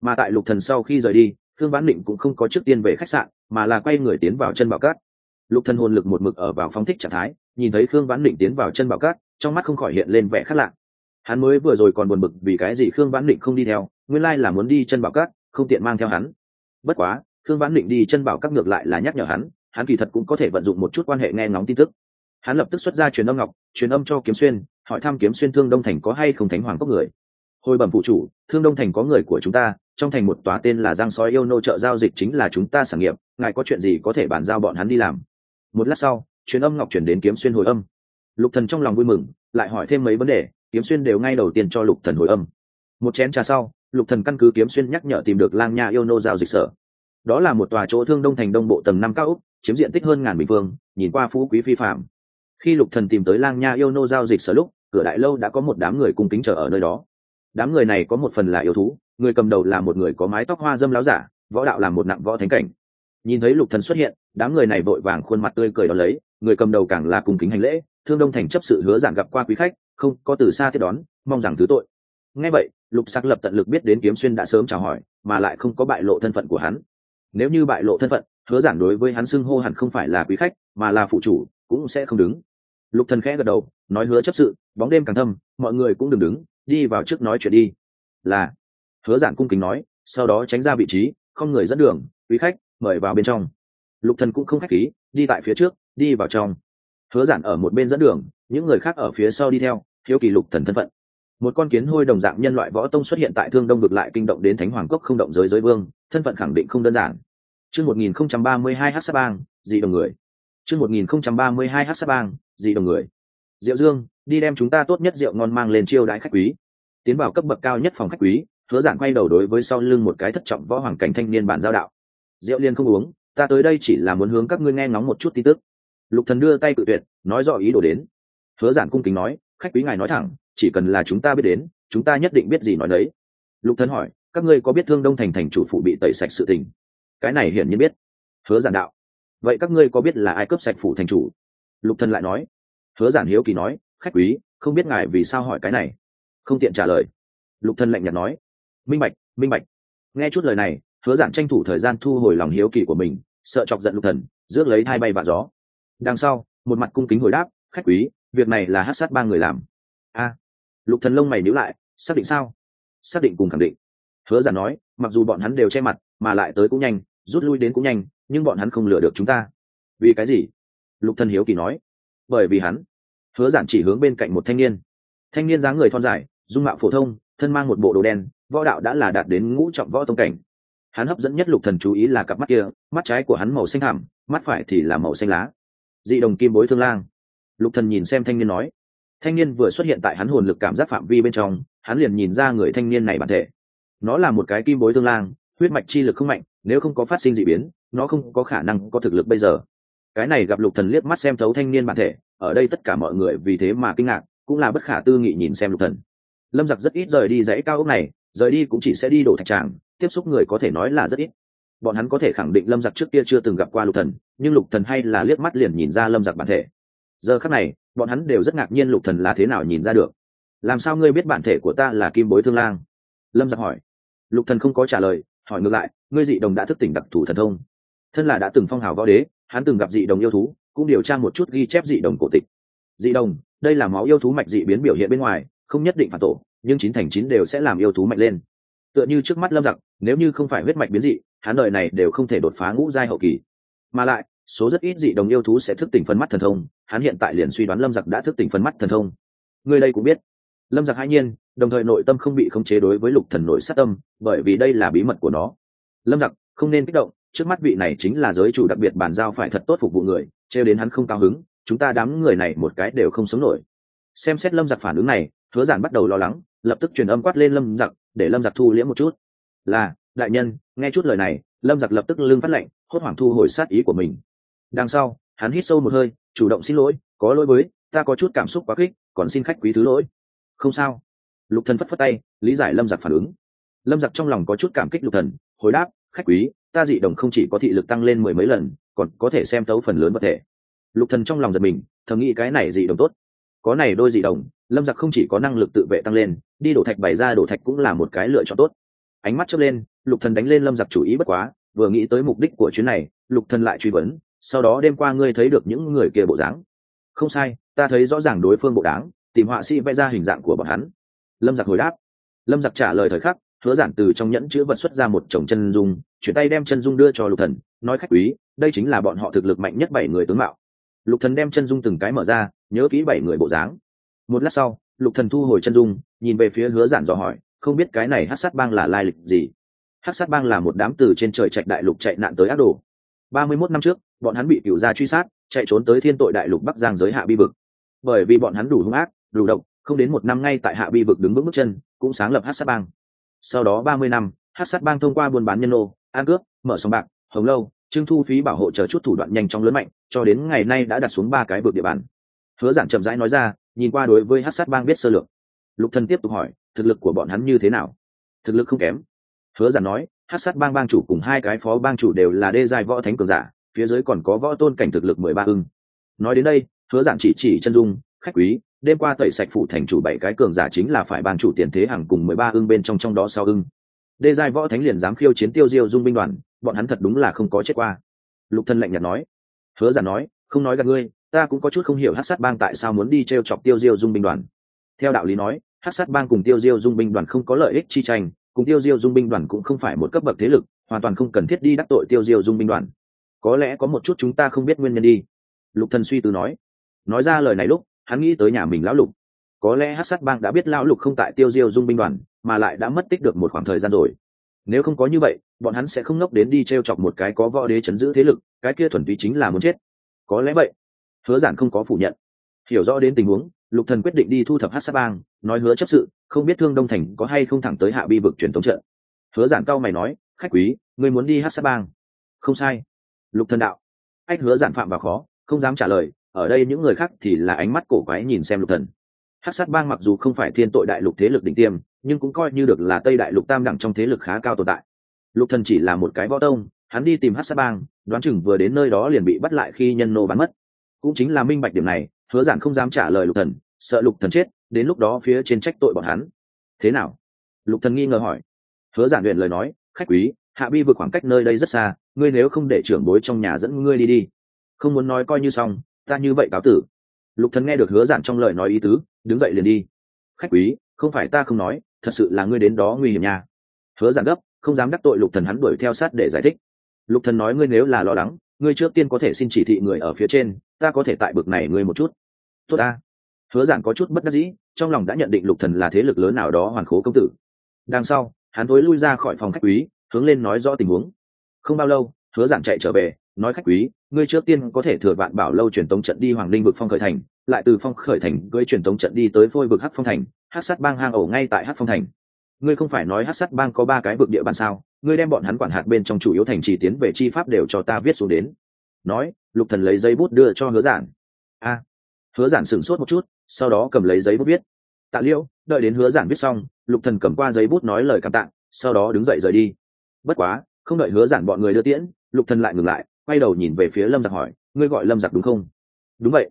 Mà tại lục thần sau khi rời đi, khương vãn định cũng không có trước tiên về khách sạn, mà là quay người tiến vào chân bảo cát. Lục thần hồn lực một mực ở vào phong thích trạng thái, nhìn thấy khương vãn định tiến vào chân bảo cát, trong mắt không khỏi hiện lên vẻ khác lạ. Hắn mới vừa rồi còn buồn bực vì cái gì khương vãn định không đi theo, nguyên lai là muốn đi chân bảo cát, không tiện mang theo hắn. Bất quá thương vãn định đi chân bảo các ngược lại là nhắc nhở hắn hắn kỳ thật cũng có thể vận dụng một chút quan hệ nghe ngóng tin tức. Hắn lập tức xuất ra truyền âm ngọc, truyền âm cho kiếm xuyên, hỏi thăm kiếm xuyên thương đông thành có hay không thánh hoàng cốc người. Hồi bẩm phụ chủ, thương đông thành có người của chúng ta, trong thành một tòa tên là giang sói yêu nô trợ giao dịch chính là chúng ta sản nghiệp, ngài có chuyện gì có thể bàn giao bọn hắn đi làm. Một lát sau, truyền âm ngọc chuyển đến kiếm xuyên hồi âm. Lục thần trong lòng vui mừng, lại hỏi thêm mấy vấn đề, kiếm xuyên đều ngay đầu tiên cho lục thần hồi âm. Một chén trà sau, lục thần căn cứ kiếm xuyên nhắc nhở tìm được lang nha yêu nô giao dịch sở đó là một tòa chỗ thương đông thành đông bộ tầng năm cao úc chiếm diện tích hơn ngàn bình phương, nhìn qua phú quý phi phạm. Khi lục thần tìm tới lang nha yêu nô giao dịch sở lúc, cửa đại lâu đã có một đám người cung kính chờ ở nơi đó. Đám người này có một phần là yêu thú, người cầm đầu là một người có mái tóc hoa dâm láo giả, võ đạo là một nặng võ thánh cảnh. Nhìn thấy lục thần xuất hiện, đám người này vội vàng khuôn mặt tươi cười đón lấy, người cầm đầu càng là cung kính hành lễ, thương đông thành chấp sự hứa giảng gặp qua quý khách, không có từ xa tiếp đón, mong rằng thứ tội. Ngay vậy, lục sắc lập tận lực biết đến kiếm xuyên đã sớm chào hỏi, mà lại không có bại lộ thân phận của hắn nếu như bại lộ thân phận, hứa giản đối với hắn xưng hô hẳn không phải là quý khách, mà là phụ chủ, cũng sẽ không đứng. Lục thần khẽ gật đầu, nói hứa chấp sự, bóng đêm càng thâm, mọi người cũng đừng đứng, đi vào trước nói chuyện đi. Là, hứa giản cung kính nói, sau đó tránh ra vị trí, không người dẫn đường, quý khách, mời vào bên trong. Lục thần cũng không khách khí, đi tại phía trước, đi vào trong. Hứa giản ở một bên dẫn đường, những người khác ở phía sau đi theo thiếu kỳ lục thần thân phận một con kiến hôi đồng dạng nhân loại võ tông xuất hiện tại thương đông vực lại kinh động đến thánh hoàng cốc không động giới giới vương, thân phận khẳng định không đơn giản. Chương 1032 h sa bang, dị đồng người. Chương 1032 h sa bang, dị đồng người. Diệu dương, đi đem chúng ta tốt nhất rượu ngon mang lên chiêu đãi khách quý. Tiến vào cấp bậc cao nhất phòng khách quý, hứa giản quay đầu đối với sau lưng một cái thất trọng võ hoàng cảnh thanh niên bản giao đạo. Rượu liên không uống, ta tới đây chỉ là muốn hướng các ngươi nghe ngóng một chút tin tức. Lục thần đưa tay cự tuyệt, nói rõ ý đồ đến. Hứa giản cung kính nói, khách quý ngài nói thẳng chỉ cần là chúng ta biết đến, chúng ta nhất định biết gì nói đấy lục thần hỏi, các ngươi có biết thương đông thành thành chủ phụ bị tẩy sạch sự tình? Cái này hiển nhiên biết. Hứa giản đạo, vậy các ngươi có biết là ai cướp sạch phủ thành chủ? Lục thần lại nói, hứa giản hiếu kỳ nói, khách quý, không biết ngài vì sao hỏi cái này? Không tiện trả lời. Lục thần lạnh nhạt nói, minh bạch minh bạch. Nghe chút lời này, hứa giản tranh thủ thời gian thu hồi lòng hiếu kỳ của mình, sợ chọc giận lục thần, rước lấy hai bay vạ gió. Đằng sau, một mặt cung kính hồi đáp, khách quý, việc này là hát sát ba người làm. A lục thần lông mày níu lại, xác định sao? Xác định cùng khẳng định. Hứa giản nói, mặc dù bọn hắn đều che mặt, mà lại tới cũng nhanh, rút lui đến cũng nhanh, nhưng bọn hắn không lừa được chúng ta. Vì cái gì? Lục thần hiếu kỳ nói. Bởi vì hắn. Hứa giản chỉ hướng bên cạnh một thanh niên. Thanh niên dáng người thon dài, dung mạo phổ thông, thân mang một bộ đồ đen, võ đạo đã là đạt đến ngũ trọng võ tông cảnh. Hắn hấp dẫn nhất lục thần chú ý là cặp mắt kia, mắt trái của hắn màu xanh thẳm, mắt phải thì là màu xanh lá. Dị đồng kim bối thương lang. Lục thần nhìn xem thanh niên nói thanh niên vừa xuất hiện tại hắn hồn lực cảm giác phạm vi bên trong, hắn liền nhìn ra người thanh niên này bản thể. Nó là một cái kim bối thương lang, huyết mạch chi lực không mạnh, nếu không có phát sinh dị biến, nó không có khả năng có thực lực bây giờ. Cái này gặp lục thần liếc mắt xem thấu thanh niên bản thể, ở đây tất cả mọi người vì thế mà kinh ngạc, cũng là bất khả tư nghị nhìn xem lục thần. Lâm giặc rất ít rời đi dãy cao ốc này, rời đi cũng chỉ sẽ đi đổ thạch tràng, tiếp xúc người có thể nói là rất ít. Bọn hắn có thể khẳng định lâm giặc trước kia chưa từng gặp qua lục thần, nhưng lục thần hay là liếc mắt liền nhìn ra lâm giặc bản thể. Giờ khắc này bọn hắn đều rất ngạc nhiên lục thần là thế nào nhìn ra được. Làm sao ngươi biết bản thể của ta là kim bối thương lang? Lâm giặc hỏi. Lục thần không có trả lời, hỏi ngược lại, ngươi dị đồng đã thức tỉnh đặc thù thần thông. Thân là đã từng phong hào võ đế, hắn từng gặp dị đồng yêu thú, cũng điều tra một chút ghi chép dị đồng cổ tịch. Dị đồng, đây là máu yêu thú mạch dị biến biểu hiện bên ngoài, không nhất định phản tổ, nhưng chín thành chín đều sẽ làm yêu thú mạnh lên. Tựa như trước mắt lâm giặc, nếu như không phải huyết mạch biến dị, hắn đời này đều không thể đột phá ngũ giai hậu kỳ. Mà lại, số rất ít dị đồng yêu thú sẽ thức tỉnh phân mắt thần thông hắn hiện tại liền suy đoán lâm giặc đã thức tỉnh phân mắt thần thông. Người đây cũng biết. Lâm giặc hãi nhiên, đồng thời nội tâm không bị khống chế đối với lục thần nội sát tâm, bởi vì đây là bí mật của nó. Lâm giặc, không nên kích động, trước mắt vị này chính là giới chủ đặc biệt bàn giao phải thật tốt phục vụ người, trêu đến hắn không cao hứng, chúng ta đám người này một cái đều không sống nổi. Xem xét lâm giặc phản ứng này, hứa giản bắt đầu lo lắng, lập tức truyền âm quát lên lâm giặc, để lâm giặc thu liễm một chút. Là, đại nhân, nghe chút lời này. Lâm giặc lập tức lưng phát lệnh, hốt hoảng thu hồi sát ý của mình. Đằng sau hắn hít sâu một hơi, chủ động xin lỗi, có lỗi với, ta có chút cảm xúc quá kích còn xin khách quý thứ lỗi. Không sao. Lục thần phất phất tay, lý giải lâm giặc phản ứng. Lâm giặc trong lòng có chút cảm kích lục thần, hồi đáp, khách quý, ta dị đồng không chỉ có thị lực tăng lên mười mấy lần, còn có thể xem tấu phần lớn vật thể. Lục thần trong lòng giật mình, thầm nghĩ cái này dị đồng tốt. Có này đôi dị đồng, lâm giặc không chỉ có năng lực tự vệ tăng lên, đi đổ thạch bày ra đổ thạch cũng là một cái lựa chọn tốt. Ánh mắt chớp lên, lục thần đánh lên lâm giặc chủ ý bất quá, vừa nghĩ tới mục đích của chuyến này, lục thần lại truy vấn sau đó đêm qua ngươi thấy được những người kia bộ dáng. Không sai, ta thấy rõ ràng đối phương bộ đáng, tìm họa sĩ vẽ ra hình dạng của bọn hắn. Lâm giặc hồi đáp. Lâm giặc trả lời thời khắc, hứa giản từ trong nhẫn chứa vật xuất ra một chồng chân dung, chuyển tay đem chân dung đưa cho lục thần, nói khách quý, đây chính là bọn họ thực lực mạnh nhất bảy người tướng mạo. Lục thần đem chân dung từng cái mở ra, nhớ kỹ bảy người bộ dáng. Một lát sau, lục thần thu hồi chân dung, nhìn về phía hứa giản dò hỏi, không biết cái này hát sát bang là lai lịch gì? Hát sát bang là một đám từ trên trời trạch đại lục chạy nạn tới ác đồ ba mươi 31 năm trước, bọn hắn bị cửu gia truy sát, chạy trốn tới thiên tội đại lục bắc giang giới hạ bi vực. Bởi vì bọn hắn đủ hung ác, đủ độc, không đến một năm ngay tại hạ bi vực đứng vững bước chân, cũng sáng lập hát sát bang. Sau đó ba mươi năm hát sát bang thông qua buôn bán nhân lô an cướp, mở sòng bạc, hồng lâu, trưng thu phí bảo hộ chờ chút thủ đoạn nhanh chóng lớn mạnh, cho đến ngày nay đã đặt xuống ba cái vực địa bàn. Hứa giản chậm rãi nói ra, nhìn qua đối với hát sát bang biết sơ lược. Lục thần tiếp tục hỏi, thực lực của bọn hắn như thế nào? Thực lực không kém. Hứa giản nói hát sát bang bang chủ cùng hai cái phó bang chủ đều là đê giai võ thánh cường giả, phía dưới còn có võ tôn cảnh thực lực mười ba ưng. Nói đến đây, hứa giản chỉ chỉ chân dung, khách quý, đêm qua tẩy sạch phụ thành chủ bảy cái cường giả chính là phải bang chủ tiền thế hàng cùng mười ba ưng bên trong trong đó sau ưng. Đê giai võ thánh liền dám khiêu chiến tiêu diêu dung binh đoàn, bọn hắn thật đúng là không có chết qua. Lục thân lạnh nhạt nói. Hứa giản nói, không nói gặp ngươi, ta cũng có chút không hiểu hát sát bang tại sao muốn đi t r e o chọc tiêu diêu dung binh đoàn. Theo đạo lý nói, hát sát bang cùng tiêu diêu dung binh đoàn không có lợi ích chi tranh cùng tiêu diêu dung binh đoàn cũng không phải một cấp bậc thế lực, hoàn toàn không cần thiết đi đắc tội tiêu diêu dung binh đoàn. Có lẽ có một chút chúng ta không biết nguyên nhân đi. Lục thần suy tư nói. Nói ra lời này lúc, hắn nghĩ tới nhà mình lão lục. Có lẽ hát sát bang đã biết lão lục không tại tiêu diêu dung binh đoàn, mà lại đã mất tích được một khoảng thời gian rồi. Nếu không có như vậy, bọn hắn sẽ không ngốc đến đi t r e o chọc một cái có võ đế chấn giữ thế lực, cái kia thuần túy chính là muốn chết. Có lẽ vậy. Hứa giản không có phủ nhận. Hiểu rõ đến tình huống lục thần quyết định đi thu thập hát sát bang, nói hứa chấp sự, không biết thương đông thành có hay không thẳng tới hạ bi vực truyền thống trận. Hứa giản cao mày nói, khách quý, ngươi muốn đi hát sát bang? Không sai. Lục thần đạo. Anh hứa giản phạm vào khó, không dám trả lời, ở đây những người khác thì là ánh mắt cổ quái nhìn xem lục thần. Hát sát bang mặc dù không phải thiên tội đại lục thế lực đỉnh tiêm, nhưng cũng coi như được là tây đại lục tam đẳng trong thế lực khá cao tồn tại. Lục thần chỉ là một cái võ tông, hắn đi tìm hát sát bang, đoán chừng vừa đến nơi đó liền bị bắt lại khi nhân nô bắn mất. Cũng chính là minh bạch điểm này hứa giản không dám trả lời lục thần, sợ lục thần chết, đến lúc đó phía trên trách tội bọn hắn. Thế nào? Lục thần nghi ngờ hỏi. Hứa giản luyện lời nói, khách quý, hạ bi vượt khoảng cách nơi đây rất xa, ngươi nếu không để trưởng bối trong nhà dẫn ngươi đi đi. Không muốn nói coi như xong, ta như vậy cáo tử. Lục thần nghe được hứa giản trong lời nói ý tứ, đứng dậy liền đi. Khách quý, không phải ta không nói, thật sự là ngươi đến đó nguy hiểm nha. Hứa giản gấp, không dám đắc tội lục thần hắn đuổi theo sát để giải thích. Lục thần nói ngươi nếu là lo lắng, ngươi trước tiên có thể xin chỉ thị người ở phía trên ta có thể tại bực này ngươi một chút. Tốt ta. Hứa giản có chút bất đắc dĩ, trong lòng đã nhận định lục thần là thế lực lớn nào đó hoàn khố công tử. Đằng sau, hắn tối lui ra khỏi phòng khách quý, hướng lên nói rõ tình huống. Không bao lâu, hứa giản chạy trở về, nói khách quý, ngươi trước tiên có thể thừa vạn bảo lâu truyền tống trận đi hoàng linh vực phong khởi thành, lại từ phong khởi thành gửi truyền tống trận đi tới phôi vực hắc phong thành, hắc sát bang hang ổ ngay tại hắc phong thành. Ngươi không phải nói hắc sát bang có ba cái vực địa bàn sao? Ngươi đem bọn hắn quản hạt bên trong chủ yếu thành trì tiến về chi pháp đều cho ta viết xuống đến nói, lục thần lấy giấy bút đưa cho hứa giản. A. Hứa giản sửng sốt một chút, sau đó cầm lấy giấy bút viết. Tạ liêu đợi đến hứa giản viết xong, lục thần cầm qua giấy bút nói lời cảm tạ, sau đó đứng dậy rời đi. Bất quá, không đợi hứa giản bọn người đưa tiễn, lục thần lại ngừng lại, quay đầu nhìn về phía lâm giặc hỏi, ngươi gọi lâm giặc đúng không? Đúng vậy.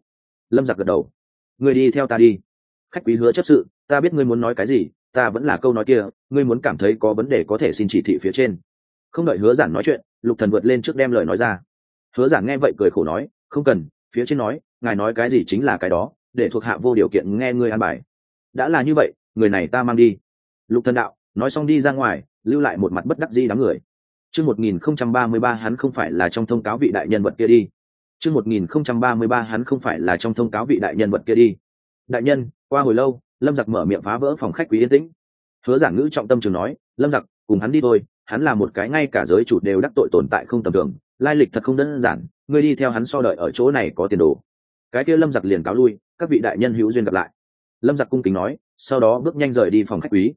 Lâm giặc gật đầu. Ngươi đi theo ta đi. Khách quý hứa chấp sự, ta biết ngươi muốn nói cái gì, ta vẫn là câu nói kia, ngươi muốn cảm thấy có vấn đề có thể xin chỉ thị phía trên. Không đợi hứa giản nói chuyện, lục thần vượt lên trước đem lời nói ra hứa giản nghe vậy cười khổ nói không cần phía trên nói ngài nói cái gì chính là cái đó để thuộc hạ vô điều kiện nghe ngươi an bài đã là như vậy người này ta mang đi lục thần đạo nói xong đi ra ngoài lưu lại một mặt bất đắc dĩ đám người Chương 1033 hắn không phải là trong thông cáo vị đại nhân vật kia đi. Chương 1033 hắn không phải là trong thông cáo vị đại nhân vật kia đi. Đại nhân, qua hồi lâu, Lâm Giặc mở miệng phá vỡ phòng khách quý yên tĩnh. Hứa giản ngữ trọng tâm trường nói, Lâm Giặc, cùng hắn đi thôi, hắn là một cái ngay cả giới chủ đều đắc tội tồn tại không tầm thường, lai lịch thật không đơn giản, ngươi đi theo hắn so đợi ở chỗ này có tiền đồ. Cái kia Lâm Giặc liền cáo lui, các vị đại nhân hữu duyên gặp lại. Lâm Giặc cung kính nói, sau đó bước nhanh rời đi phòng khách quý.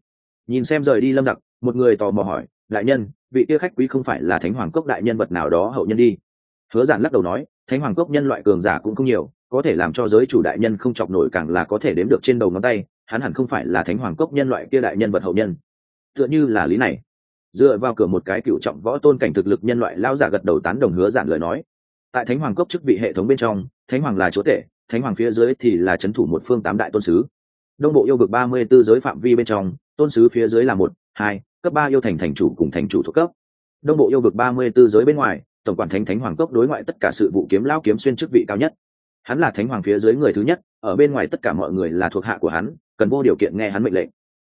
Nhìn xem rời đi Lâm Giặc, một người tò mò hỏi, đại nhân, vị kia khách quý không phải là thánh hoàng cốc đại nhân vật nào đó hậu nhân đi hứa giản lắc đầu nói thánh hoàng cốc nhân loại cường giả cũng không nhiều có thể làm cho giới chủ đại nhân không chọc nổi càng là có thể đếm được trên đầu ngón tay hắn hẳn không phải là thánh hoàng cốc nhân loại kia đại nhân vật hậu nhân tựa như là lý này dựa vào cửa một cái cựu trọng võ tôn cảnh thực lực nhân loại lao giả gật đầu tán đồng hứa giản lời nói. Tại thánh hoàng cốc chức vị hệ thống bên trong, thánh hoàng là chúa tể, thánh hoàng phía dưới thì là c h ấ n thủ một phương tám đại tôn sứ. Đông bộ yêu vực ba mươi b ố giới phạm vi bên trong, tôn sứ phía dưới là một, hai, cấp ba yêu thành thành chủ cùng thành chủ thuộc cấp. Đông bộ yêu vực ba mươi tư giới bên ngoài, tổng quản thánh thánh hoàng cốc đối ngoại tất cả sự vụ kiếm lao kiếm xuyên chức vị cao nhất. Hắn là thánh hoàng phía dưới người thứ nhất, ở bên ngoài tất cả mọi người là thuộc hạ của hắn, cần vô điều kiện nghe hắn mệnh lệnh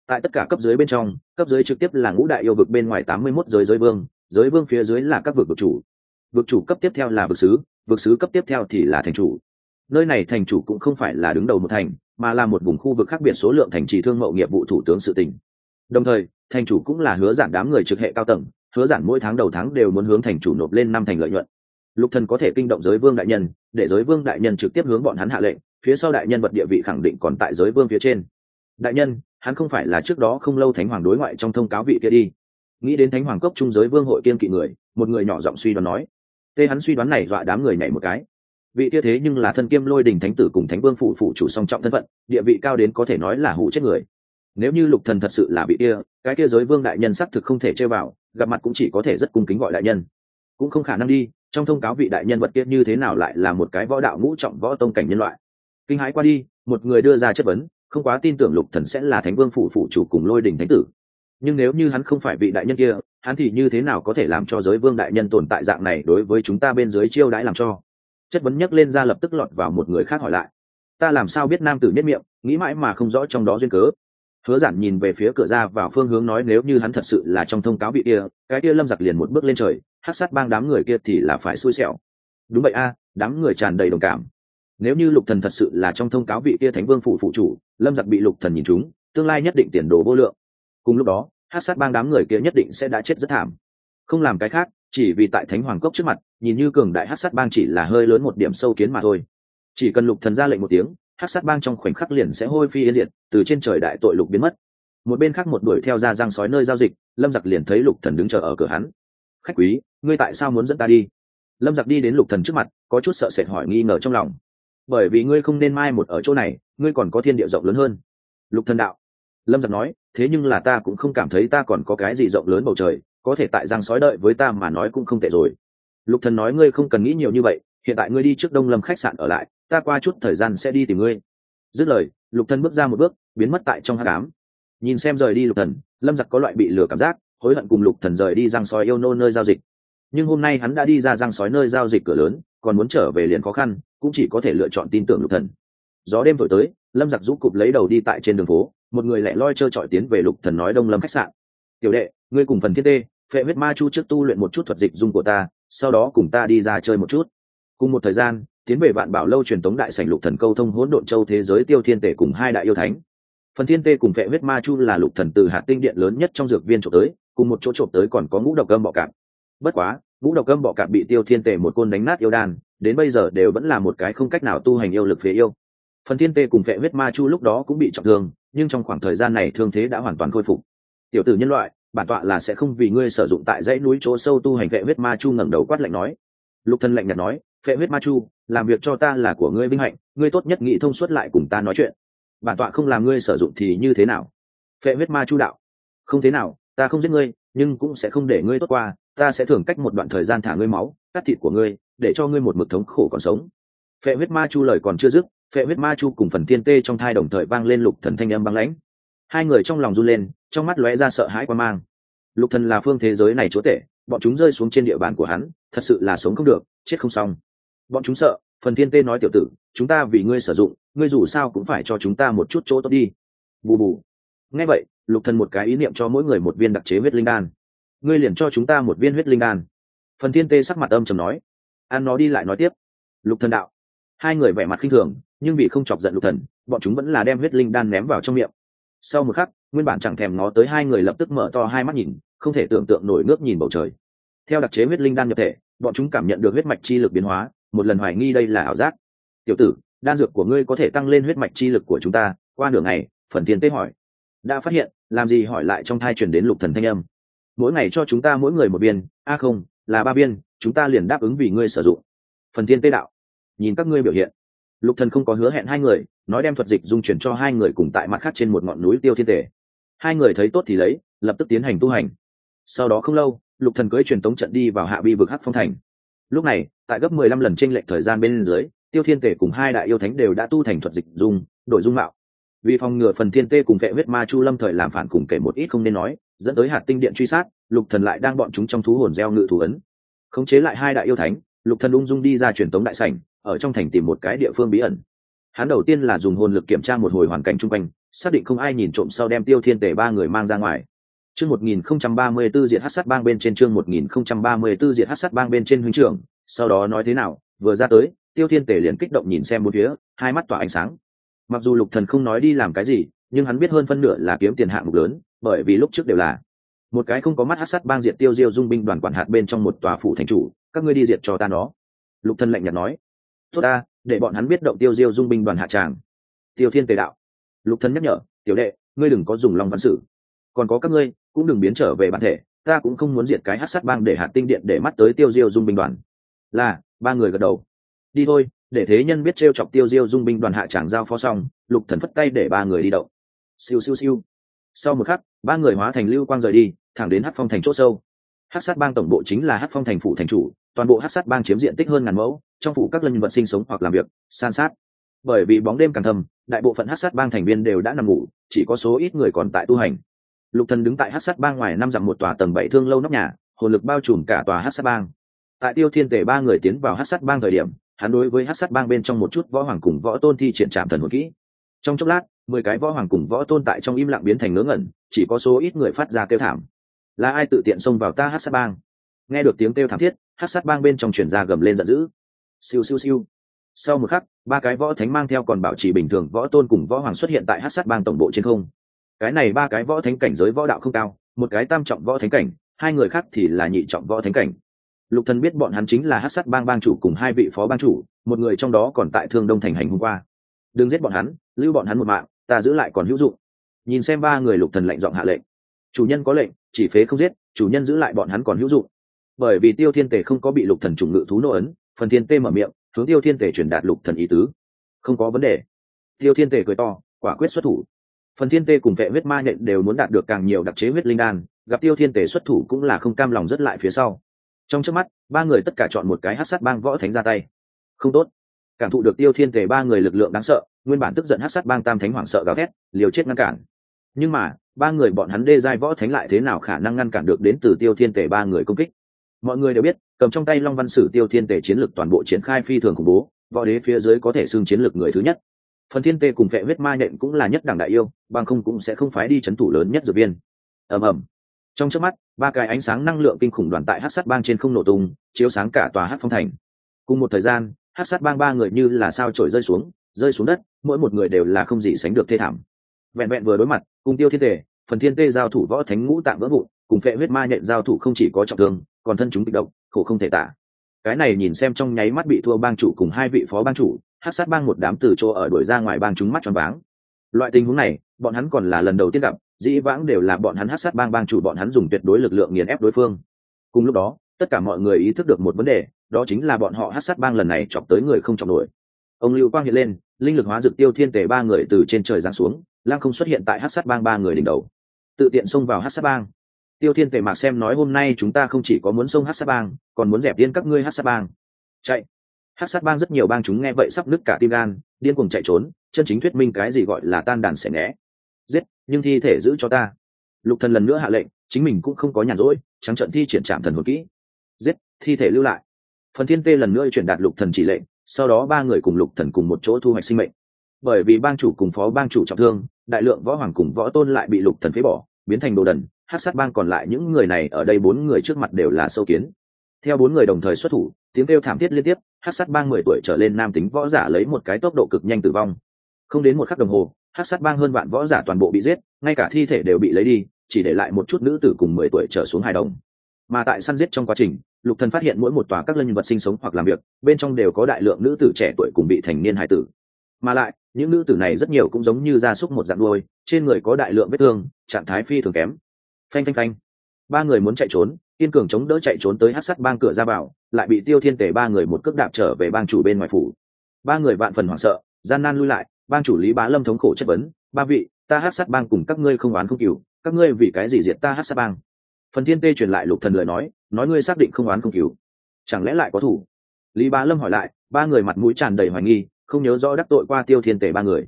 tại tất cả cấp dưới bên trong, cấp dưới trực tiếp là ngũ đại yêu vực bên ngoài tám mươi mốt giới giới vương giới vương phía dưới là các vực vực chủ. Vực chủ cấp tiếp theo là vực sứ vực sứ cấp tiếp theo thì là thành chủ. Nơi này thành chủ cũng không phải là đứng đầu một thành, mà là một vùng khu vực khác biệt số lượng thành trì thương mậu nghiệp vụ thủ tướng sự tỉnh. Đồng thời, thành chủ cũng là hứa giản đám người trực hệ cao tầng, hứa giản mỗi tháng đầu tháng đều muốn hướng thành chủ nộp lên năm thành lợi nhuận. Lục thần có thể kinh động giới vương đại nhân, để giới vương đại nhân trực tiếp hướng bọn hắn hạ lệnh, phía sau đại nhân vật địa vị khẳng định còn tại giới vương phía trên. Đại nhân hắn không phải là trước đó không lâu thánh hoàng đối ngoại trong thông cáo vị kia đi. Nghĩ đến thánh hoàng cốc trung giới vương hội kiên kỵ người, một người nhỏ giọng suy đoán nói. Tê hắn suy đoán này dọa đám người nhảy một cái. Vị kia thế nhưng là thân kiêm lôi đình thánh tử cùng thánh vương phụ phụ chủ song trọng thân phận, địa vị cao đến có thể nói là hủ chết người. Nếu như lục thần thật sự là vị kia, cái kia giới vương đại nhân xác thực không thể chơi vào, gặp mặt cũng chỉ có thể rất cung kính gọi đại nhân. Cũng không khả năng đi, trong thông cáo vị đại nhân vật kia như thế nào lại là một cái võ đạo ngũ trọng võ tông cảnh nhân loại. Kinh hãi qua đi, một người đưa ra chất vấn không quá tin tưởng lục thần sẽ là thánh vương phủ phụ chủ cùng lôi đình thánh tử. Nhưng nếu như hắn không phải vị đại nhân kia, hắn thì như thế nào có thể làm cho giới vương đại nhân tồn tại dạng này đối với chúng ta bên dưới chiêu đãi làm cho? Chất vấn nhắc lên ra lập tức lọt vào một người khác hỏi lại. Ta làm sao biết nam tử biết miệng, nghĩ mãi mà không rõ trong đó duyên cớ? Hứa giản nhìn về phía cửa ra vào phương hướng nói nếu như hắn thật sự là trong thông cáo vị kia, cái kia lâm giặc liền một bước lên trời hát sát bang đám người kia thì là phải xui xẻo. Đúng vậy a, đám người tràn đầy đồng cảm nếu như lục thần thật sự là trong thông cáo vị kia thánh vương phủ phụ chủ, lâm giặc bị lục thần nhìn chúng tương lai nhất định tiền đồ vô lượng. Cùng lúc đó, hát sát bang đám người kia nhất định sẽ đã chết rất thảm. Không làm cái khác, chỉ vì tại thánh hoàng cốc trước mặt, nhìn như cường đại hát sát bang chỉ là hơi lớn một điểm sâu kiến mà thôi. Chỉ cần lục thần ra lệnh một tiếng, hát sát bang trong khoảnh khắc liền sẽ hôi phi yên diệt, từ trên trời đại tội lục biến mất. Một bên khác một đuổi theo ra giang sói nơi giao dịch, lâm giặc liền thấy lục thần đứng chờ ở cửa hắn. Khách quý, ngươi tại sao muốn dẫn ta đi? Lâm giặc đi đến lục thần trước mặt, có chút sợ sệt hỏi nghi ngờ trong lòng bởi vì ngươi không nên mai một ở chỗ này, ngươi còn có thiên địa rộng lớn hơn. Lục thần đạo, lâm giật nói, thế nhưng là ta cũng không cảm thấy ta còn có cái gì rộng lớn bầu trời, có thể tại Giang sói đợi với ta mà nói cũng không tệ rồi. Lục thần nói, ngươi không cần nghĩ nhiều như vậy, hiện tại ngươi đi trước đông lâm khách sạn ở lại, ta qua chút thời gian sẽ đi tìm ngươi. Dứt lời, lục thần bước ra một bước, biến mất tại trong hát đám nhìn xem rời đi lục thần, lâm giặc có loại bị lừa cảm giác, hối hận cùng lục thần rời đi Giang sói yêu nô nơi giao dịch. Nhưng hôm nay hắn đã đi ra Giang sói nơi giao dịch cửa lớn, còn muốn trở về liền khó khăn cũng chỉ có thể lựa chọn tin tưởng lục thần. Gió đêm thổi tới, lâm giặc rũ cụp lấy đầu đi tại trên đường phố, một người lẻ loi trơ trọi tiến về lục thần nói đông lâm khách sạn. Tiểu đệ, ngươi cùng phần thiên tê, phệ huyết ma chu trước tu luyện một chút thuật dịch dung của ta, sau đó cùng ta đi ra chơi một chút. Cùng một thời gian, tiến về vạn bảo lâu truyền tống đại sảnh lục thần câu thông hỗn độn châu thế giới tiêu thiên tể cùng hai đại yêu thánh. Phần thiên tê cùng phệ huyết ma chu là lục thần từ hạt tinh điện lớn nhất trong dược viên trộm tới, cùng một chỗ trộm tới còn có ngũ độc gâm bọ cạp. Bất quá, ngũ độc gâm bọ cạp bị tiêu thiên tể một côn đánh nát yêu đan đến bây giờ đều vẫn là một cái không cách nào tu hành yêu lực phía yêu. Phần thiên tê cùng phệ huyết ma chu lúc đó cũng bị trọng thương, nhưng trong khoảng thời gian này thương thế đã hoàn toàn khôi phục. Tiểu tử nhân loại, bản tọa là sẽ không vì ngươi sử dụng tại dãy núi chỗ sâu tu hành phệ huyết ma chu ngẩng đầu quát lạnh nói. Lục thân lạnh nhạt nói, phệ huyết ma chu, làm việc cho ta là của ngươi vinh hạnh, ngươi tốt nhất nghĩ thông suốt lại cùng ta nói chuyện. Bản tọa không làm ngươi sử dụng thì như thế nào? Phệ huyết ma chu đạo, không thế nào, ta không giết ngươi nhưng cũng sẽ không để ngươi tốt qua, ta sẽ thưởng cách một đoạn thời gian thả ngươi máu, cắt thịt của ngươi, để cho ngươi một mực thống khổ còn sống. Phệ huyết ma chu lời còn chưa dứt, phệ huyết ma chu cùng phần thiên tê trong thai đồng thời vang lên lục thần thanh âm băng lãnh. Hai người trong lòng run lên, trong mắt lóe ra sợ hãi quan mang. Lục thần là phương thế giới này chúa tể, bọn chúng rơi xuống trên địa bàn của hắn, thật sự là sống không được, chết không xong. Bọn chúng sợ, phần thiên tê nói tiểu tử, chúng ta vì ngươi sử dụng, ngươi dù sao cũng phải cho chúng ta một chút chỗ tốt đi. Bù bù. Nghe vậy lục thần một cái ý niệm cho mỗi người một viên đặc chế huyết linh đan. Ngươi liền cho chúng ta một viên huyết linh đan. Phần thiên tê sắc mặt âm trầm nói. Ăn nó đi lại nói tiếp. Lục thần đạo. Hai người vẻ mặt khinh thường, nhưng vì không chọc giận lục thần, bọn chúng vẫn là đem huyết linh đan ném vào trong miệng. Sau một khắc, nguyên bản chẳng thèm ngó tới hai người lập tức mở to hai mắt nhìn, không thể tưởng tượng nổi nước nhìn bầu trời. Theo đặc chế huyết linh đan nhập thể, bọn chúng cảm nhận được huyết mạch chi lực biến hóa, một lần hoài nghi đây là ảo giác. Tiểu tử, đan dược của ngươi có thể tăng lên huyết mạch chi lực của chúng ta, qua nửa ngày, phần thiên tế hỏi đã phát hiện, làm gì hỏi lại trong thai truyền đến lục thần thanh âm. Mỗi ngày cho chúng ta mỗi người một viên a không, là ba viên chúng ta liền đáp ứng vì ngươi sử dụng. Phần thiên tế đạo. Nhìn các ngươi biểu hiện. Lục thần không có hứa hẹn hai người, nói đem thuật dịch dung chuyển cho hai người cùng tại mặt khác trên một ngọn núi tiêu thiên tề. hai người thấy tốt thì lấy, lập tức tiến hành tu hành. Sau đó không lâu, lục thần cưỡi truyền tống trận đi vào hạ bi vực hắc phong thành. Lúc này, tại gấp mười lăm lần trên lệch thời gian bên dưới, tiêu thiên tề cùng hai đại yêu thánh đều đã tu thành thuật dịch dung, đổi dung mạo vì phòng ngừa phần thiên tê cùng vệ huyết ma chu lâm thời làm phản cùng kể một ít không nên nói, dẫn tới hạt tinh điện truy sát, lục thần lại đang bọn chúng trong thú hồn gieo ngự thủ ấn. Khống chế lại hai đại yêu thánh, lục thần ung dung đi ra truyền tống đại sảnh, ở trong thành tìm một cái địa phương bí ẩn. Hắn đầu tiên là dùng hồn lực kiểm tra một hồi hoàn cảnh chung quanh, xác định không ai nhìn trộm sau đem tiêu thiên tể ba người mang ra ngoài. Chương 1034 diệt Hắc sát bang bên trên chương 1034 diệt Hắc sát bang bên trên huynh trưởng, sau đó nói thế nào, vừa ra tới, tiêu thiên tể liền kích động nhìn xem một phía, hai mắt tỏa ánh sáng mặc dù lục thần không nói đi làm cái gì, nhưng hắn biết hơn phân nửa là kiếm tiền hạng mục lớn, bởi vì lúc trước đều là một cái không có mắt hát sắt bang diệt tiêu diêu dung binh đoàn quản hạt bên trong một tòa phủ thành chủ, các ngươi đi diệt cho ta nó. Lục thần lạnh nhạt nói, tốt ta, để bọn hắn biết động tiêu diêu dung binh đoàn hạ tràng. Tiêu thiên tề đạo. Lục thần nhắc nhở, tiểu đệ, ngươi đừng có dùng lòng văn sử. Còn có các ngươi, cũng đừng biến trở về bản thể, ta cũng không muốn diệt cái hát sắt bang để hạt tinh điện để mắt tới tiêu diêu dung binh đoàn. Là, ba người gật đầu. Đi thôi để thế nhân biết t chọc tiêu diêu dung binh đoàn hạ tràng giao phó xong, lục thần phất tay để ba người đi đậu siêu siêu siêu. Sau một khắc, ba người hóa thành lưu quang rời đi, thẳng đến hát phong thành c h ỗ sâu. Hát sát bang tổng bộ chính là hát phong thành phủ thành chủ, toàn bộ hát sát bang chiếm diện tích hơn ngàn mẫu, trong phủ các lân vật sinh sống hoặc làm việc, san sát. Bởi vì bóng đêm càng thầm đại bộ phận hát sát bang thành viên đều đã nằm ngủ, chỉ có số ít người còn tại tu hành. Lục thần đứng tại hát sát bang ngoài năm dặm một tòa tầng bảy thương lâu nóc nhà, hồn lực bao trùm cả tòa hát sát bang. Tại tiêu thiên tể ba người tiến vào hát sát bang thời điểm hắn đối với hát sát bang bên trong một chút võ hoàng cùng võ tôn thi triển trạm thần một kỹ. Trong chốc lát, mười cái võ hoàng cùng võ tôn tại trong im lặng biến thành ngớ ngẩn, chỉ có số ít người phát ra kêu thảm. Là ai tự tiện xông vào ta hát sát bang? Nghe được tiếng kêu thảm thiết, hát sát bang bên trong chuyển ra gầm lên giận dữ. Siêu siêu siêu. Sau một khắc, ba cái võ thánh mang theo còn bảo trì bình thường võ tôn cùng võ hoàng xuất hiện tại hát sát bang tổng bộ trên không. Cái này ba cái võ thánh cảnh giới võ đạo không cao, một cái tam trọng võ thánh cảnh, hai người khác thì là nhị trọng võ thánh cảnh lục thần biết bọn hắn chính là hát sát bang bang chủ cùng hai vị phó bang chủ, một người trong đó còn tại thương đông thành hành hôm qua. Đừng giết bọn hắn, lưu bọn hắn một mạng, ta giữ lại còn hữu dụng. Nhìn xem ba người lục thần lệnh giọng hạ lệnh. Chủ nhân có lệnh, chỉ phế không giết, chủ nhân giữ lại bọn hắn còn hữu dụng. Bởi vì tiêu thiên tề không có bị lục thần trùng ngự thú nô ấn, phần thiên tê mở miệng, hướng tiêu thiên tề truyền đạt lục thần ý tứ. Không có vấn đề. Tiêu thiên tề cười to, quả quyết xuất thủ. Phần thiên tê cùng vệ huyết ma nhện đều muốn đạt được càng nhiều đặc chế huyết linh đan, gặp tiêu thiên tề xuất thủ cũng là không cam lòng rất lại phía sau trong trước mắt, ba người tất cả chọn một cái hát sát bang võ thánh ra tay. Không tốt. Cảm thụ được tiêu thiên tề ba người lực lượng đáng sợ, nguyên bản tức giận hát sát bang tam thánh hoảng sợ gào thét, liều chết ngăn cản. Nhưng mà, ba người bọn hắn đê giai võ thánh lại thế nào khả năng ngăn cản được đến từ tiêu thiên tề ba người công kích? Mọi người đều biết, cầm trong tay long văn sử tiêu thiên tề chiến lược toàn bộ triển khai phi thường khủng bố, võ đế phía dưới có thể xưng chiến lược người thứ nhất. Phần thiên tề cùng vệ huyết ma nhện cũng là nhất đẳng đại yêu, bằng không cũng sẽ không phái đi c h ấ n thủ lớn nhất dược viên. Ầm ầm trong trước mắt, ba cái ánh sáng năng lượng kinh khủng đoàn tại hát sát bang trên không nổ tung, chiếu sáng cả tòa hát phong thành. Cùng một thời gian, hát sát bang ba người như là sao trổi rơi xuống rơi xuống đất, mỗi một người đều là không gì sánh được thê thảm. Vẹn vẹn vừa đối mặt, cùng tiêu thiên tề, phần thiên tê giao thủ võ thánh ngũ tạm vỡ vụn, cùng phệ huyết ma nhện giao thủ không chỉ có trọng thương, còn thân chúng bị động khổ không thể tả. Cái này nhìn xem trong nháy mắt bị thua bang chủ cùng hai vị phó bang chủ, hát sát bang một đám từ chỗ ở đuổi ra ngoài bang chúng mắt tròn váng. Loại tình huống này, bọn hắn còn là lần đầu tiên gặp dĩ vãng đều là bọn hắn hát sát bang bang chủ bọn hắn dùng tuyệt đối lực lượng nghiền ép đối phương. Cùng lúc đó, tất cả mọi người ý thức được một vấn đề, đó chính là bọn họ hát sát bang lần này chọc tới người không chọc nổi. Ông lưu quang hiện lên, linh lực hóa dược tiêu thiên tể ba người từ trên trời giáng xuống lang không xuất hiện tại hát sát bang ba người đỉnh đầu. Tự tiện xông vào hát sát bang. Tiêu thiên tể mạc xem nói hôm nay chúng ta không chỉ có muốn xông hát sát bang, còn muốn dẹp điên các ngươi hát sát bang. Chạy. Hát sát bang rất nhiều bang chúng nghe vậy sắp nứt cả tim gan, điên cùng chạy trốn, chân chính thuyết minh cái gì gọi là tan đàn xẻ né nhưng thi thể giữ cho ta. Lục thần lần nữa hạ lệnh, chính mình cũng không có nhàn rỗi, trắng trận thi triển trạm thần hồn kỹ. Giết, thi thể lưu lại. Phần thiên tê lần nữa chuyển đạt lục thần chỉ lệnh, sau đó ba người cùng lục thần cùng một chỗ thu hoạch sinh mệnh. Bởi vì bang chủ cùng phó bang chủ trọng thương, đại lượng võ hoàng cùng võ tôn lại bị lục thần phế bỏ, biến thành đồ đần, hát sát bang còn lại những người này ở đây bốn người trước mặt đều là sâu kiến. Theo bốn người đồng thời xuất thủ, tiếng kêu thảm thiết liên tiếp, hát sát bang mười tuổi trở lên nam tính võ giả lấy một cái tốc độ cực nhanh tử vong. Không đến một khắc đồng hồ hát sát bang hơn vạn võ giả toàn bộ bị giết, ngay cả thi thể đều bị lấy đi, chỉ để lại một chút nữ tử cùng mười tuổi trở xuống hài đồng. Mà tại săn giết trong quá trình, lục thần phát hiện mỗi một tòa các lân vật sinh sống hoặc làm việc, bên trong đều có đại lượng nữ tử trẻ tuổi cùng bị thành niên hài tử. Mà lại, những nữ tử này rất nhiều cũng giống như gia súc một dạng đuôi, trên người có đại lượng vết thương, trạng thái phi thường kém. Phanh phanh phanh. Ba người muốn chạy trốn kiên cường chống đỡ chạy trốn tới hát sắt bang cửa ra vào, lại bị tiêu thiên tể ba người một cước đạp trở về bang chủ bên ngoài phủ. Ba người vạn phần hoảng sợ, gian nan lui lại bang chủ lý bá lâm thống khổ chất vấn, ba vị, ta hát Sát bang cùng các ngươi không oán không cừu, các ngươi vì cái gì diệt ta hát Sát bang? Phần thiên tê truyền lại lục thần lời nói nói ngươi xác định không oán không cừu. Chẳng lẽ lại có thủ? Lý bá lâm hỏi lại, ba người mặt mũi tràn đầy hoài nghi, không nhớ rõ đắc tội qua tiêu thiên Tề ba người.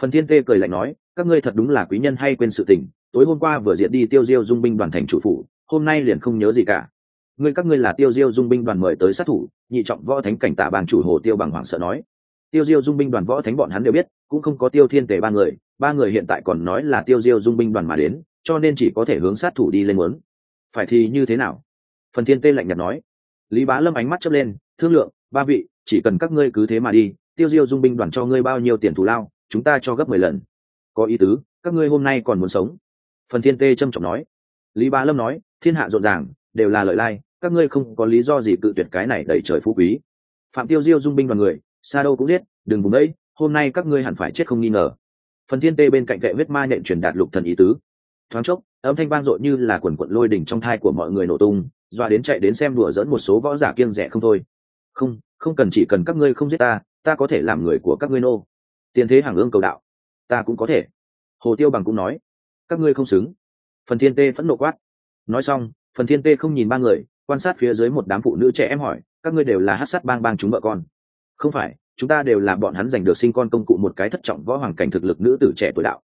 Phần thiên tê cười lạnh nói, các ngươi thật đúng là quý nhân hay quên sự tình, tối hôm qua vừa diệt đi tiêu diêu dung binh đoàn thành chủ phủ, hôm nay liền không nhớ gì cả. Ngươi các ngươi là tiêu diêu dung binh đoàn mời tới sát thủ, nhị trọng võ thánh cảnh tạ bàn chủ hồ tiêu bằng hoảng sợ nói tiêu diêu dung binh đoàn võ thánh bọn hắn đều biết, cũng không có tiêu thiên tề ba người ba người hiện tại còn nói là tiêu diêu dung binh đoàn mà đến, cho nên chỉ có thể hướng sát thủ đi lên muốn. Phải thì như thế nào? Phần thiên tê lạnh nhạt nói. Lý bá lâm ánh mắt chớp lên, thương lượng, ba vị, chỉ cần các ngươi cứ thế mà đi, tiêu diêu dung binh đoàn cho ngươi bao nhiêu tiền thù lao, chúng ta cho gấp mười lần. Có ý tứ, các ngươi hôm nay còn muốn sống? Phần thiên tê trâm trọng nói. Lý bá lâm nói, thiên hạ rộn ràng, đều là lợi lai, các ngươi không có lý do gì cự tuyệt cái này đẩy trời phú quý. Phạm tiêu diêu dung binh đoàn người Sa đâu cũng biết đừng vùng đấy, hôm nay các ngươi hẳn phải chết không nghi ngờ. Phần thiên tê bên cạnh vệ huyết ma nện truyền đạt lục thần ý tứ. Thoáng chốc, âm thanh vang dội như là quần quận lôi đỉnh trong thai của mọi người nổ tung doa đến chạy đến xem đùa dẫn một số võ giả kiêng rẻ không thôi. Không không cần chỉ cần các ngươi không giết ta ta có thể làm người của các ngươi nô. Tiền thế hàng ương cầu đạo. Ta cũng có thể. Hồ tiêu bằng cũng nói. Các ngươi không xứng. Phần thiên tê phẫn nộ quát. Nói xong, phần thiên tê không nhìn ba người, quan sát phía dưới một đám phụ nữ trẻ em hỏi, các ngươi đều là hát sát bang bang chúng vợ con không phải, chúng ta đều là bọn hắn giành được sinh con công cụ một cái thất trọng võ hoàng cảnh thực lực nữ tử trẻ tuổi đạo.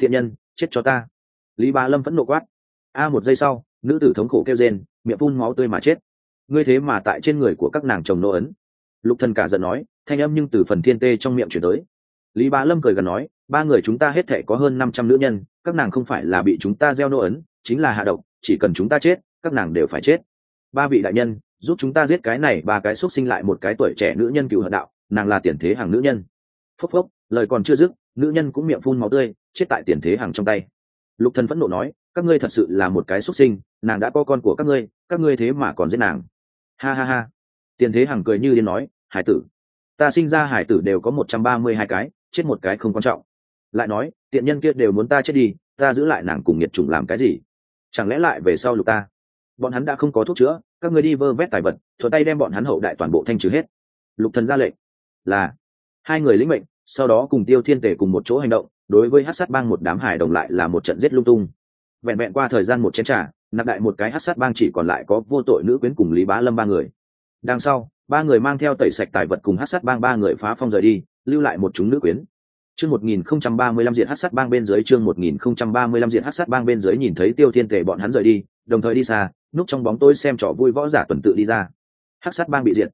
Thiện nhân, chết cho ta. Lý ba lâm phẫn nộ quát. A, một giây sau, nữ tử thống khổ kêu rên, miệng phun máu tươi mà chết. Ngươi thế mà tại trên người của các nàng chồng nô ấn. Lục thần cả giận nói, thanh âm nhưng từ phần thiên tê trong miệng chuyển tới. Lý ba lâm cười gần nói, ba người chúng ta hết thể có hơn năm trăm nữ nhân, các nàng không phải là bị chúng ta gieo nô ấn, chính là hạ độc, chỉ cần chúng ta chết, các nàng đều phải chết. Ba vị đại nhân giúp chúng ta giết cái này ba cái xuất sinh lại một cái tuổi trẻ nữ nhân cựu hận đạo, nàng là tiền thế hàng nữ nhân. Phốc phốc, lời còn chưa dứt, nữ nhân cũng miệng phun máu tươi, chết tại tiền thế hàng trong tay. Lục thần phẫn nộ nói, các ngươi thật sự là một cái xuất sinh, nàng đã có con của các ngươi các ngươi thế mà còn giết nàng. Ha ha ha. Tiền thế hàng cười như điên nói, hải tử, ta sinh ra hải tử đều có một trăm ba mươi hai cái, chết một cái không quan trọng. Lại nói, tiện nhân kia đều muốn ta chết đi, ta giữ lại nàng cùng nhiệt chủng làm cái gì? Chẳng lẽ lại về sau lục ta? Bọn hắn đã không có thuốc chữa, các người đi vơ vét tài vật, thuận tay đem bọn hắn hậu đại toàn bộ thanh trừ hết. Lục thần ra lệnh, là. Hai người lĩnh mệnh, sau đó cùng tiêu thiên tể cùng một chỗ hành động, đối với hát sát bang một đám hải đồng lại là một trận giết lung tung. Vẹn vẹn qua thời gian một chén trà, nạp đại một cái hát sát bang chỉ còn lại có vô tội nữ quyến cùng lý bá lâm ba người. Đằng sau, ba người mang theo tẩy sạch tài vật cùng hát sát bang ba người phá phong rời đi, lưu lại một chúng nữ quyến. Chương một nghìn không trăm ba mươi lăm diện hát sát bang bên dưới, chương một nghìn không trăm ba mươi lăm diện hát sát bang bên dưới nhìn thấy tiêu thiên tể bọn hắn rời đi, đồng thời đi xa núp trong bóng tôi xem trò vui võ giả tuần tự đi ra. Hát sát bang bị diệt.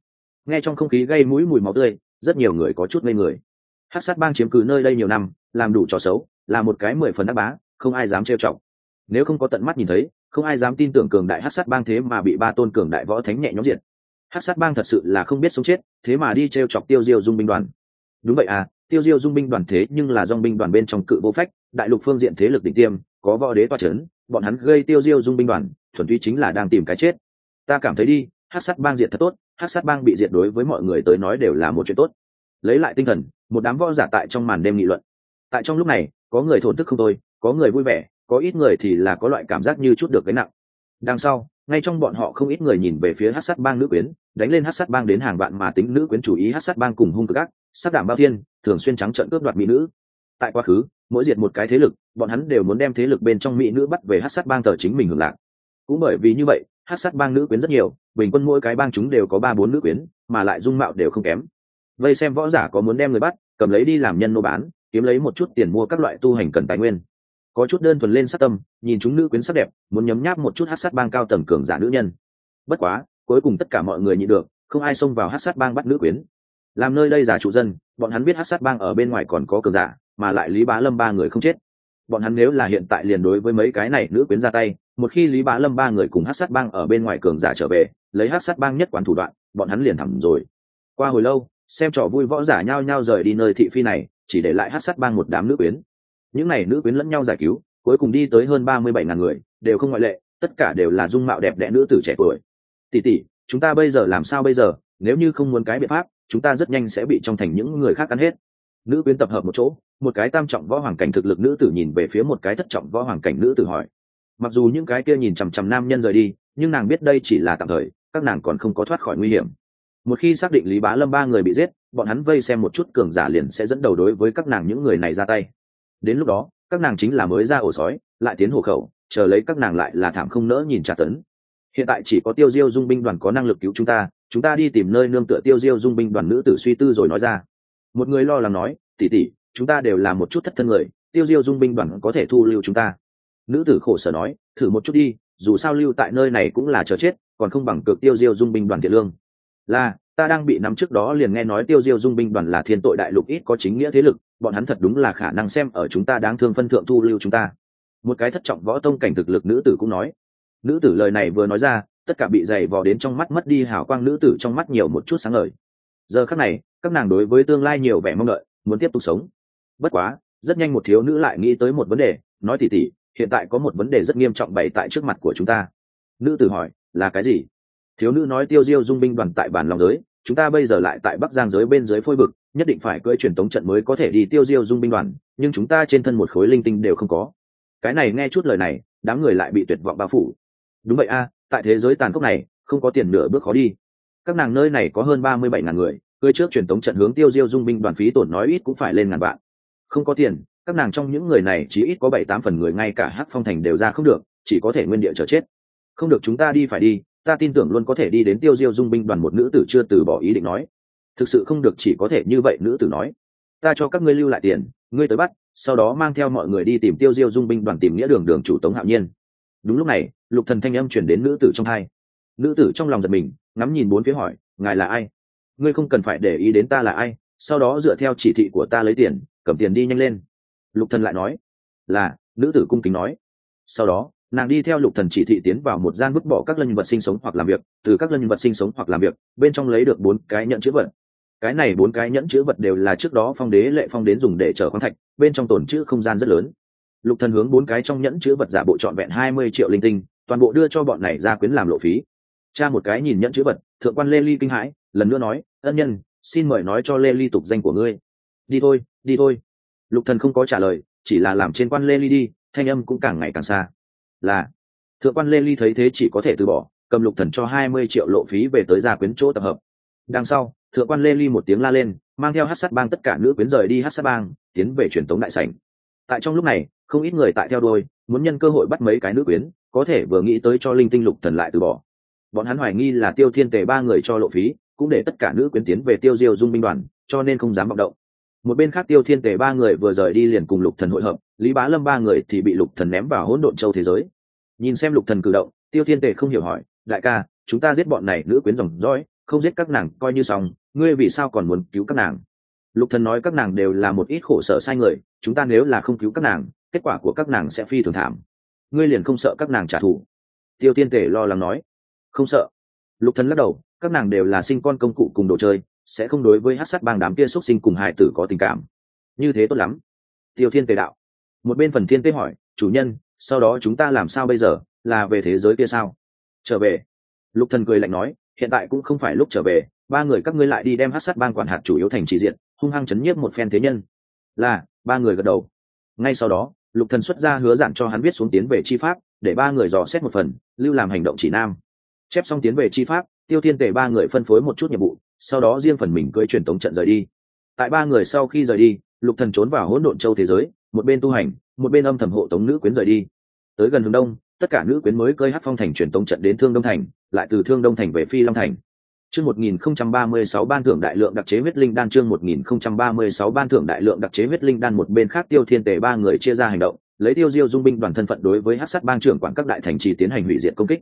Nghe trong không khí gây mũi mùi máu tươi, rất nhiều người có chút ngây người. Hát sát bang chiếm cứ nơi đây nhiều năm, làm đủ trò xấu, là một cái mười phần đắc bá, không ai dám trêu chọc. Nếu không có tận mắt nhìn thấy, không ai dám tin tưởng cường đại hát sát bang thế mà bị ba tôn cường đại võ thánh nhẹ nhõm diệt. Hát sát bang thật sự là không biết sống chết, thế mà đi trêu chọc tiêu diêu dung binh đoàn. Đúng vậy à tiêu diêu dung binh đoàn thế nhưng là dong binh đoàn bên trong cự vô phách, đại lục phương diện thế lực đỉnh tiêm, có võ đế toa c h ấ n bọn hắn gây tiêu diêu dung binh đoàn thuần túy chính là đang tìm cái chết. Ta cảm thấy đi hát sát bang diệt thật tốt hát sát bang bị diệt đối với mọi người tới nói đều là một chuyện tốt. Lấy lại tinh thần một đám võ giả tại trong màn đêm nghị luận. Tại trong lúc này có người thổn thức không thôi, có người vui vẻ có ít người thì là có loại cảm giác như chút được cái nặng. Đằng sau ngay trong bọn họ không ít người nhìn về phía hát sát bang nữ quyến đánh lên hát sát bang đến hàng vạn mà tính nữ quyến chủ ý hát sát bang cùng hung cực ác sát đảm bao thiên thường xuyên trắng trận cướp đoạt mỹ nữ. Tại quá khứ mỗi diệt một cái thế lực bọn hắn đều muốn đem thế lực bên trong mỹ nữ bắt về hát sát bang tờ chính mình hưởng lạc cũng bởi vì như vậy, hát sát bang nữ quyến rất nhiều, bình quân mỗi cái bang chúng đều có ba bốn nữ quyến, mà lại dung mạo đều không kém. Vây xem võ giả có muốn đem người bắt, cầm lấy đi làm nhân nô bán, kiếm lấy một chút tiền mua các loại tu hành cần tài nguyên. Có chút đơn thuần lên sát tâm, nhìn chúng nữ quyến sắc đẹp, muốn nhấm nháp một chút hát sát bang cao tầng cường giả nữ nhân. Bất quá, cuối cùng tất cả mọi người nhịn được, không ai xông vào hát sát bang bắt nữ quyến. Làm nơi đây giả trụ dân, bọn hắn biết hát sát bang ở bên ngoài còn có cường giả, mà lại lý bá lâm ba người không chết. Bọn hắn nếu là hiện tại liền đối với mấy cái này nữ quyến ra tay một khi lý bá lâm ba người cùng hát sát bang ở bên ngoài cường giả trở về, lấy hát sát bang nhất quán thủ đoạn, bọn hắn liền thẳng rồi. Qua hồi lâu, xem trò vui võ giả nhao nhao rời đi nơi thị phi này, chỉ để lại hát sát bang một đám nữ quyến. Những n à y nữ quyến lẫn nhau giải cứu, cuối cùng đi tới hơn ba mươi bảy ngàn người, đều không ngoại lệ, tất cả đều là dung mạo đẹp đẽ nữ tử trẻ tuổi. Tỉ tỉ chúng ta bây giờ làm sao bây giờ? Nếu như không muốn cái biện pháp, chúng ta rất nhanh sẽ bị trong thành những người khác ăn hết. Nữ quyến tập hợp một chỗ, một cái tam trọng võ hoàng cảnh thực lực nữ tử nhìn về phía một cái thất trọng võ hoàng cảnh nữ tử hỏi mặc dù những cái kia nhìn chằm chằm nam nhân rời đi, nhưng nàng biết đây chỉ là tạm thời, các nàng còn không có thoát khỏi nguy hiểm. Một khi xác định lý bá lâm ba người bị giết, bọn hắn vây xem một chút cường giả liền sẽ dẫn đầu đối với các nàng những người này ra tay. Đến lúc đó, các nàng chính là mới ra ổ sói, lại tiến hộ khẩu, chờ lấy các nàng lại là thảm không nỡ nhìn trả tấn. Hiện tại chỉ có tiêu diêu dung binh đoàn có năng lực cứu chúng ta chúng ta đi tìm nơi nương tựa tiêu diêu dung binh đoàn nữ tử suy tư rồi nói ra. Một người lo lắng nói tỉ tỉ chúng ta đều là một chút thất thân người, tiêu diêu dung binh đoàn có thể thu lưu chúng ta nữ tử khổ sở nói, thử một chút đi, dù sao lưu tại nơi này cũng là chờ chết, còn không bằng cược tiêu diêu dung binh đoàn thiện lương. Là, ta đang bị nắm trước đó liền nghe nói tiêu diêu dung binh đoàn là thiên tội đại lục ít có chính nghĩa thế lực, bọn hắn thật đúng là khả năng xem ở chúng ta đáng thương phân thượng thu lưu chúng ta. Một cái thất trọng võ tông cảnh thực lực nữ tử cũng nói. Nữ tử lời này vừa nói ra, tất cả bị dày vò đến trong mắt mất đi hào quang nữ tử trong mắt nhiều một chút sáng ngời. Giờ khắc này, các nàng đối với tương lai nhiều vẻ mong đợi, muốn tiếp tục sống. Bất quá, rất nhanh một thiếu nữ lại nghĩ tới một vấn đề, nói tỉ tỉ hiện tại có một vấn đề rất nghiêm trọng bày tại trước mặt của chúng ta. Nữ tử hỏi, là cái gì? Thiếu nữ nói, tiêu diêu dung binh đoàn tại bản lòng giới, chúng ta bây giờ lại tại bắc giang giới bên dưới phôi bực nhất định phải cưỡi truyền tống trận mới có thể đi tiêu diêu dung binh đoàn, nhưng chúng ta trên thân một khối linh tinh đều không có. Cái này nghe chút lời này, đám người lại bị tuyệt vọng bao phủ. Đúng vậy a, tại thế giới tàn khốc này, không có tiền nửa bước khó đi. Các nàng nơi này có hơn ba mươi bảy ngàn người, cưỡi trước truyền tống trận hướng tiêu diêu dung binh đoàn phí tổn nói ít cũng phải lên ngàn vạn. Không có tiền các nàng trong những người này chỉ ít có bảy tám phần người ngay cả hắc phong thành đều ra không được, chỉ có thể nguyên địa chờ chết. Không được chúng ta đi phải đi, ta tin tưởng luôn có thể đi đến tiêu diêu dung binh đoàn một nữ tử chưa từ bỏ ý định nói. Thực sự không được chỉ có thể như vậy nữ tử nói. Ta cho các ngươi lưu lại tiền, ngươi tới bắt, sau đó mang theo mọi người đi tìm tiêu diêu dung binh đoàn tìm nghĩa đường đường chủ tống hạo nhiên. Đúng lúc này, lục thần thanh âm chuyển đến nữ tử trong hai nữ tử trong lòng giật mình, ngắm nhìn bốn phía hỏi, ngài là ai? Ngươi không cần phải để ý đến ta là ai, sau đó dựa theo chỉ thị của ta lấy tiền, cầm tiền đi nhanh lên lục thần lại nói, là, nữ tử cung kính nói. Sau đó, nàng đi theo lục thần chỉ thị tiến vào một gian vứt bỏ các lân vật sinh sống hoặc làm việc, từ các lân vật sinh sống hoặc làm việc, bên trong lấy được bốn cái nhận chữ vật. Cái này bốn cái nhẫn chữ vật đều là trước đó phong đế, lệ phong đến dùng để chở khoáng thạch, bên trong tồn chữ không gian rất lớn. Lục thần hướng bốn cái trong nhẫn chữ vật giả bộ trọn vẹn hai mươi triệu linh tinh, toàn bộ đưa cho bọn này ra quyến làm lộ phí. Cha một cái nhìn nhẫn chữ vật, thượng quan lê ly kinh hãi, lần nữa nói, ân nhân, xin mời nói cho lê ly tục danh của ngươi. Đi thôi đi thôi lục thần không có trả lời, chỉ là làm trên quan lê ly đi, thanh âm cũng càng ngày càng xa. Là, thượng quan lê ly thấy thế chỉ có thể từ bỏ, cầm lục thần cho hai mươi triệu lộ phí về tới gia quyến chỗ tập hợp. Đằng sau, thượng quan lê ly một tiếng la lên, mang theo hát sát bang tất cả nữ quyến rời đi hát sát bang, tiến về truyền tống đại sảnh. Tại trong lúc này, không ít người tại theo đuôi, muốn nhân cơ hội bắt mấy cái nữ quyến, có thể vừa nghĩ tới cho linh tinh lục thần lại từ bỏ. Bọn hắn hoài nghi là tiêu thiên tề ba người cho lộ phí, cũng để tất cả nữ quyến tiến về tiêu diêu dung binh đoàn, cho nên không dám vọng động một bên khác tiêu thiên tề ba người vừa rời đi liền cùng lục thần hội hợp, lý bá lâm ba người thì bị lục thần ném vào hỗn độn châu thế giới. Nhìn xem lục thần cử động, tiêu thiên tề không hiểu hỏi, đại ca, chúng ta giết bọn này nữ quyến dòng dõi, không giết các nàng coi như xong, ngươi vì sao còn muốn cứu các nàng? Lục thần nói, các nàng đều là một ít khổ sở sai người, chúng ta nếu là không cứu các nàng, kết quả của các nàng sẽ phi thường thảm. Ngươi liền không sợ các nàng trả thù? Tiêu thiên tể lo lắng nói. Không sợ. Lục thần lắc đầu, các nàng đều là sinh con công cụ cùng đồ chơi sẽ không đối với hát sát bang đám kia xuất sinh cùng hài tử có tình cảm. Như thế tốt lắm. Tiêu thiên tề đạo. Một bên phần thiên tế hỏi, chủ nhân, sau đó chúng ta làm sao bây giờ? Là về thế giới kia sao? Trở về. Lục thần cười lạnh nói, hiện tại cũng không phải lúc trở về, ba người các ngươi lại đi đem hát sát bang quản hạt chủ yếu thành trì diện, hung hăng chấn nhiếp một phen thế nhân. Là, ba người gật đầu. Ngay sau đó, lục thần xuất ra hứa dặn cho hắn viết xuống tiến về chi pháp, để ba người dò xét một phần, lưu làm hành động chỉ nam. Chép xong tiến về chi pháp, tiêu thiên tề ba người phân phối một chút nhiệm vụ sau đó riêng phần mình cưỡi truyền tống trận rời đi. Tại ba người sau khi rời đi lục thần trốn vào hỗn độn châu thế giới một bên tu hành một bên âm thầm hộ tống nữ quyến rời đi. Tới gần hướng đông tất cả nữ quyến mới cơi hát phong thành truyền tống trận đến thương đông thành lại từ thương đông thành về phi long thành. Chương 1036 ban thưởng đại lượng đặc chế huyết linh đan chương 1036 ban thưởng đại lượng đặc chế huyết linh đan một bên khác Tiêu Thiên Tề ba người chia ra hành động, lấy Tiêu Diêu dung binh đoàn thân phận đối với Hắc Sát bang trưởng quản các đại thành trì tiến hành hủy diệt công kích.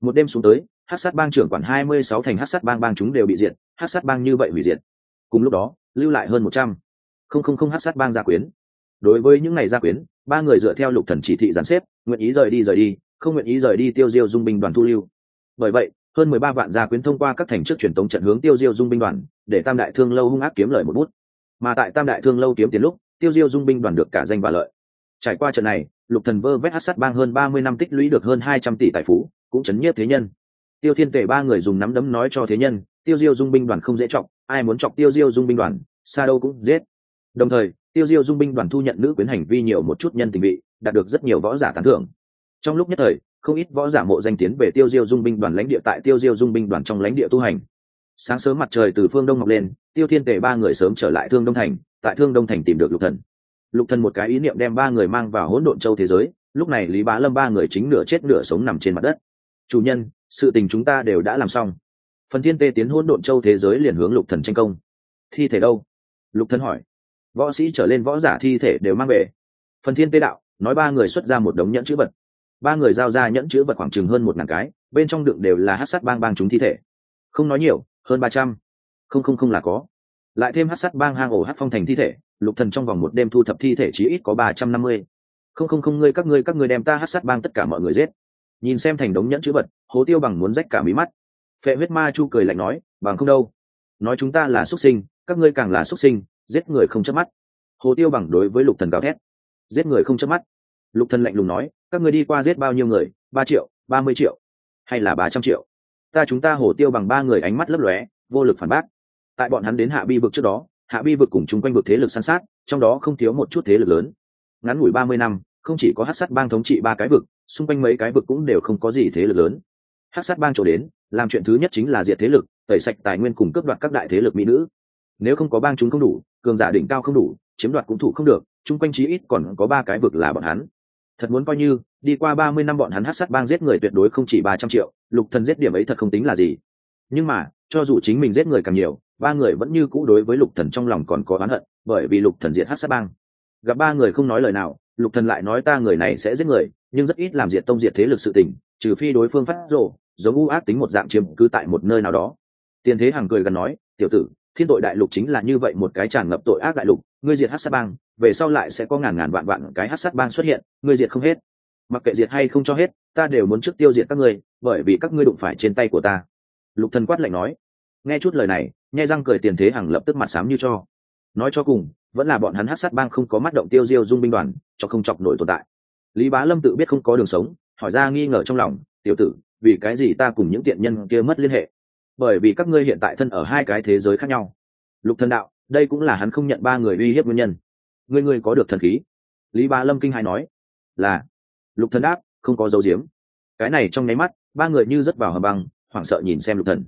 Một đêm xuống tới, Hát Sát bang trưởng quản 26 thành Hát Sát bang bang chúng đều bị diệt, Hát Sát bang như vậy hủy diệt. Cùng lúc đó, lưu lại hơn 100. Không không không Hát Sát bang gia quyến. Đối với những ngày gia quyến, ba người dựa theo lục thần chỉ thị giàn xếp, nguyện ý rời đi rời đi, không nguyện ý rời đi Tiêu Diêu dung binh đoàn thu lưu. Bởi vậy, hơn mười ba vạn gia quyến thông qua các thành trước truyền tống trận hướng tiêu diêu dung binh đoàn để tam đại thương lâu hung ác kiếm lời một bút mà tại tam đại thương lâu kiếm tiền lúc tiêu diêu dung binh đoàn được cả danh và lợi trải qua trận này lục thần vơ vét hát sắt bang hơn ba mươi năm tích lũy được hơn hai trăm tỷ tài phú cũng chấn nhiếp thế nhân tiêu thiên tể ba người dùng nắm đấm nói cho thế nhân, tiêu diêu dung binh đoàn không dễ chọc, ai muốn chọc tiêu diêu dung binh đoàn xa đâu cũng giết. Đồng thời, tiêu diêu dung binh đoàn thu nhận nữ quyến hành vi nhiều một chút nhân tình vị, đạt được rất nhiều võ giả tán thưởng. Trong lúc nhất thời, không ít võ giả mộ danh tiến về tiêu diêu dung binh đoàn lãnh địa tại tiêu diêu dung binh đoàn trong lãnh địa tu hành. Sáng sớm mặt trời từ phương đông mọc lên, tiêu thiên tề ba người sớm trở lại thương đông thành, tại thương đông thành tìm được lục thần. Lục thần một cái ý niệm đem ba người mang vào hỗn độn châu thế giới, lúc này lý bá lâm ba người chính nửa chết nửa sống nằm trên mặt đất. Chủ nhân sự tình chúng ta đều đã làm xong. Phần thiên tê tiến hỗn độn châu thế giới liền hướng lục thần tranh công. Thi thể đâu? Lục thần hỏi. Võ sĩ trở lên võ giả thi thể đều mang về. Phần thiên tê đạo, nói ba người xuất ra một đống nhẫn chữ vật. Ba người giao ra nhẫn chữ vật khoảng chừng hơn một ngàn cái, bên trong đựng đều là hát sắt bang bang chúng thi thể. Không nói nhiều, hơn ba trăm. Không không không là có. Lại thêm hát sắt bang hang ổ hát phong thành thi thể, lục thần trong vòng một đêm thu thập thi thể chỉ ít có ba trăm năm mươi. Không không không, ngươi các ngươi các ngươi đem ta hát sắt bang tất cả mọi người giết nhìn xem thành đống nhẫn chữ vật hố tiêu bằng muốn rách cả mí mắt. Phệ huyết ma chu cười lạnh nói, bằng không đâu. Nói chúng ta là xuất sinh, các ngươi càng là xuất sinh, giết người không chớp mắt. Hồ tiêu bằng đối với lục thần gào thét, giết người không chớp mắt. Lục thần lạnh lùng nói, các ngươi đi qua giết bao nhiêu người? Ba triệu, ba mươi triệu, hay là ba trăm triệu? Ta chúng ta hổ tiêu bằng ba người ánh mắt lấp lóe, vô lực phản bác. Tại bọn hắn đến hạ bi vực trước đó, hạ bi vực cùng chung quanh vực thế lực săn sát, trong đó không thiếu một chút thế lực lớn. Ngắn ngủi ba mươi năm không chỉ có hát sát bang thống trị ba cái vực, xung quanh mấy cái vực cũng đều không có gì thế lực lớn. Hát sát bang chỗ đến, làm chuyện thứ nhất chính là diệt thế lực, tẩy sạch tài nguyên cùng cướp đoạt các đại thế lực mỹ nữ. Nếu không có bang chúng không đủ, cường giả đỉnh cao không đủ, chiếm đoạt cũng thủ không được, chung quanh chí ít còn có ba cái vực là bọn hắn. Thật muốn coi như, đi qua ba mươi năm bọn hắn hát sát bang giết người tuyệt đối không chỉ ba trăm triệu, lục thần giết điểm ấy thật không tính là gì. Nhưng mà, cho dù chính mình giết người càng nhiều, ba người vẫn như cũ đối với lục thần trong lòng còn có oán hận, bởi vì lục thần diệt hát sát bang. Gặp ba người không nói lời nào lục thần lại nói ta người này sẽ giết người nhưng rất ít làm diệt tông diệt thế lực sự tình trừ phi đối phương phát rồ, giống u ác tính một dạng chiếm cứ tại một nơi nào đó. Tiền thế hàng cười gần nói tiểu tử thiên tội đại lục chính là như vậy một cái tràn ngập tội ác đại lục ngươi diệt hát sát bang về sau lại sẽ có ngàn ngàn vạn vạn cái hát sát bang xuất hiện ngươi diệt không hết. Mặc kệ diệt hay không cho hết ta đều muốn trước tiêu diệt các ngươi bởi vì các ngươi đụng phải trên tay của ta. Lục thần quát lạnh nói. Nghe chút lời này nhai răng cười tiền thế hằng lập tức mặt sám như cho nói cho cùng, vẫn là bọn hắn hát sát bang không có mắt động tiêu diêu dung binh đoàn, cho không chọc nổi tồn tại. Lý bá lâm tự biết không có đường sống, hỏi ra nghi ngờ trong lòng, tiểu tử, vì cái gì ta cùng những tiện nhân kia mất liên hệ? Bởi vì các ngươi hiện tại thân ở hai cái thế giới khác nhau. Lục thần đạo, đây cũng là hắn không nhận ba người uy hiếp nguyên nhân. Ngươi ngươi có được thần khí? Lý bá lâm kinh hai nói, là. Lục thần đáp, không có dấu diếm cái này trong nháy mắt, ba người như rất vào hầm băng, hoảng sợ nhìn xem lục thần.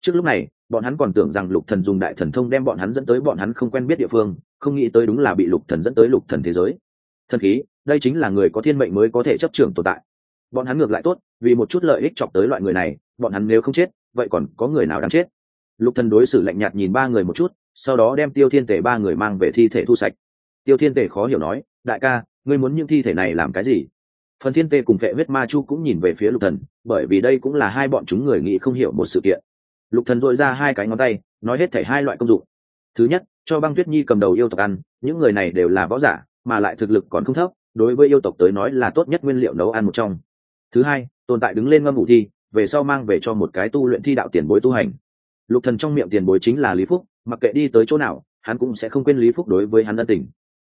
Trước lúc này bọn hắn còn tưởng rằng lục thần dùng đại thần thông đem bọn hắn dẫn tới bọn hắn không quen biết địa phương, không nghĩ tới đúng là bị lục thần dẫn tới lục thần thế giới. Thần khí, đây chính là người có thiên mệnh mới có thể chấp trưởng tồn tại. Bọn hắn ngược lại tốt, vì một chút lợi ích chọc tới loại người này, bọn hắn nếu không chết, vậy còn có người nào đáng chết? Lục thần đối xử lạnh nhạt nhìn ba người một chút, sau đó đem tiêu thiên tể ba người mang về thi thể thu sạch. Tiêu thiên tể khó hiểu nói, đại ca, ngươi muốn những thi thể này làm cái gì? Phần thiên tê cùng vệ huyết ma chu cũng nhìn về phía lục thần, bởi vì đây cũng là hai bọn chúng người nghĩ không hiểu một sự kiện lục thần dội ra hai cái ngón tay, nói hết thể hai loại công dụng. Thứ nhất, cho băng tuyết nhi cầm đầu yêu tộc ăn, những người này đều là võ giả, mà lại thực lực còn không thấp, đối với yêu tộc tới nói là tốt nhất nguyên liệu nấu ăn một trong. Thứ hai, tồn tại đứng lên ngâm ngụ thi, về sau mang về cho một cái tu luyện thi đạo tiền bối tu hành. Lục thần trong miệng tiền bối chính là lý phúc, mặc kệ đi tới chỗ nào, hắn cũng sẽ không quên lý phúc đối với hắn ân tình.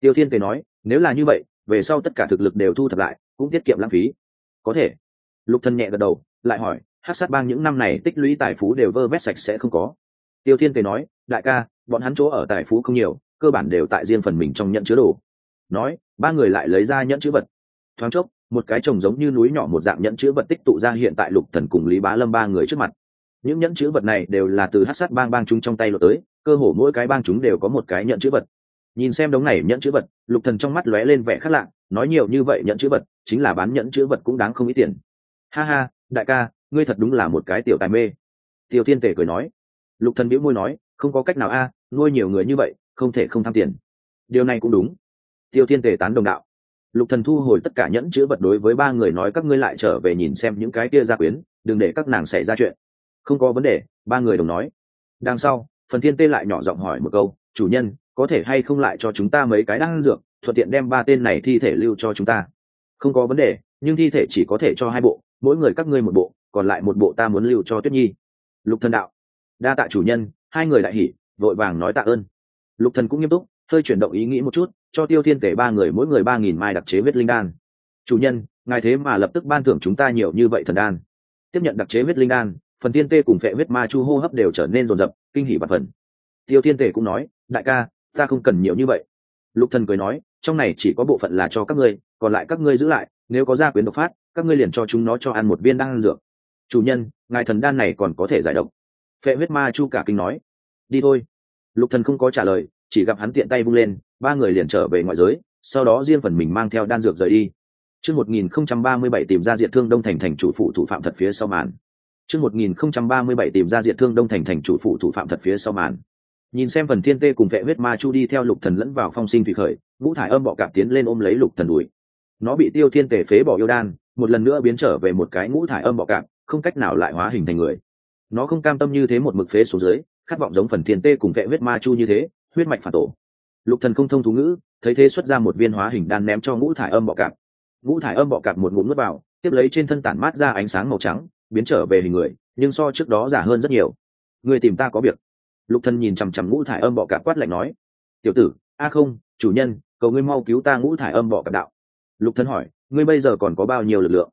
Tiêu thiên tề nói, nếu là như vậy, về sau tất cả thực lực đều thu thập lại, cũng tiết kiệm lãng phí. Có thể. Lục thần nhẹ gật đầu, lại hỏi hát sát bang những năm này tích lũy tài phú đều vơ vét sạch sẽ không có. Tiêu thiên tề nói, đại ca, bọn hắn chỗ ở tài phú không nhiều, cơ bản đều tại riêng phần mình trong nhận chứa đồ. Nói, ba người lại lấy ra nhẫn chữ vật. Thoáng chốc, một cái trồng giống như núi nhỏ một dạng nhẫn chữ vật tích tụ ra hiện tại lục thần cùng lý bá lâm ba người trước mặt. Những nhẫn chữ vật này đều là từ hát sát bang bang chúng trong tay lột tới, cơ hồ mỗi cái bang chúng đều có một cái nhẫn chữ vật. Nhìn xem đống này nhẫn chữ vật, lục thần trong mắt lóe lên vẻ khác lạ, nói nhiều như vậy nhẫn chữ vật, chính là bán nhẫn chữ vật cũng đáng không ít tiền. Ha ha, đại ca ngươi thật đúng là một cái tiểu tài mê. Tiêu thiên tể cười nói. Lục thần bĩu môi nói, không có cách nào a, nuôi nhiều người như vậy, không thể không tham tiền. Điều này cũng đúng. Tiêu thiên tể tán đồng đạo. Lục thần thu hồi tất cả nhẫn chữ vật đối với ba người nói, các ngươi lại trở về nhìn xem những cái kia gia quyến, đừng để các nàng xảy ra chuyện. Không có vấn đề, ba người đồng nói. Đằng sau, phần thiên tê lại nhỏ giọng hỏi một câu, chủ nhân, có thể hay không lại cho chúng ta mấy cái đan dược, thuận tiện đem ba tên này thi thể lưu cho chúng ta? Không có vấn đề, nhưng thi thể chỉ có thể cho hai bộ, mỗi người các ngươi một bộ còn lại một bộ ta muốn lưu cho tuyết nhi. Lục thần đạo, đa tạ chủ nhân, hai người đại hỉ, vội vàng nói tạ ơn. Lục thần cũng nghiêm túc, hơi chuyển động ý nghĩ một chút, cho tiêu thiên tể ba người mỗi người ba nghìn mai đặc chế huyết linh đan. Chủ nhân, ngài thế mà lập tức ban thưởng chúng ta nhiều như vậy thần đan. Tiếp nhận đặc chế huyết linh đan, phần tiên tê cùng phệ huyết ma chu hô hấp đều trở nên rồn rập, kinh hỉ và phần. Tiêu thiên tể cũng nói, đại ca, ta không cần nhiều như vậy. Lục thần cười nói, trong này chỉ có bộ phận là cho các ngươi, còn lại các ngươi giữ lại, nếu có gia quyến độc phát, các ngươi liền cho chúng nó cho ăn một viên đan dược chủ nhân, ngài thần đan này còn có thể giải độc. Phệ huyết ma chu cả kinh nói, đi thôi. Lục thần không có trả lời, chỉ gặp hắn tiện tay vung lên, ba người liền trở về ngoại giới, sau đó riêng phần mình mang theo đan dược rời đi. Chương một nghìn không trăm ba mươi bảy tìm ra diện thương đông thành thành chủ phụ thủ phạm thật phía sau màn. Chương một nghìn không trăm ba mươi bảy tìm ra diện thương đông thành thành chủ phụ thủ phạm thật phía sau màn. Nhìn xem phần thiên tê cùng vệ huyết ma chu đi theo lục thần lẫn vào phong sinh thủy khởi ngũ thải âm bọ cạp tiến lên ôm lấy lục thần đuổi. Nó bị tiêu thiên tề phế bỏ yêu đan, một lần nữa biến trở về một cái ngũ thải âm bọ cạp không cách nào lại hóa hình thành người. Nó không cam tâm như thế một mực phế xuống dưới, khát vọng giống phần thiền tê cùng vệ huyết ma chu như thế, huyết mạch phản tổ. Lục thần không thông thú ngữ, thấy thế xuất ra một viên hóa hình đan ném cho ngũ thải âm bọ cạp. Ngũ thải âm bọ cạp một ngụm nuốt vào, tiếp lấy trên thân tản mát ra ánh sáng màu trắng, biến trở về hình người, nhưng so trước đó giả hơn rất nhiều. Người tìm ta có việc. Lục thần nhìn chằm chằm ngũ thải âm bọ cạp quát lạnh nói, tiểu tử, a không, chủ nhân, cầu ngươi mau cứu ta ngũ thải âm bọ cạp đạo. Lục thần hỏi, ngươi bây giờ còn có bao nhiêu lực lượng?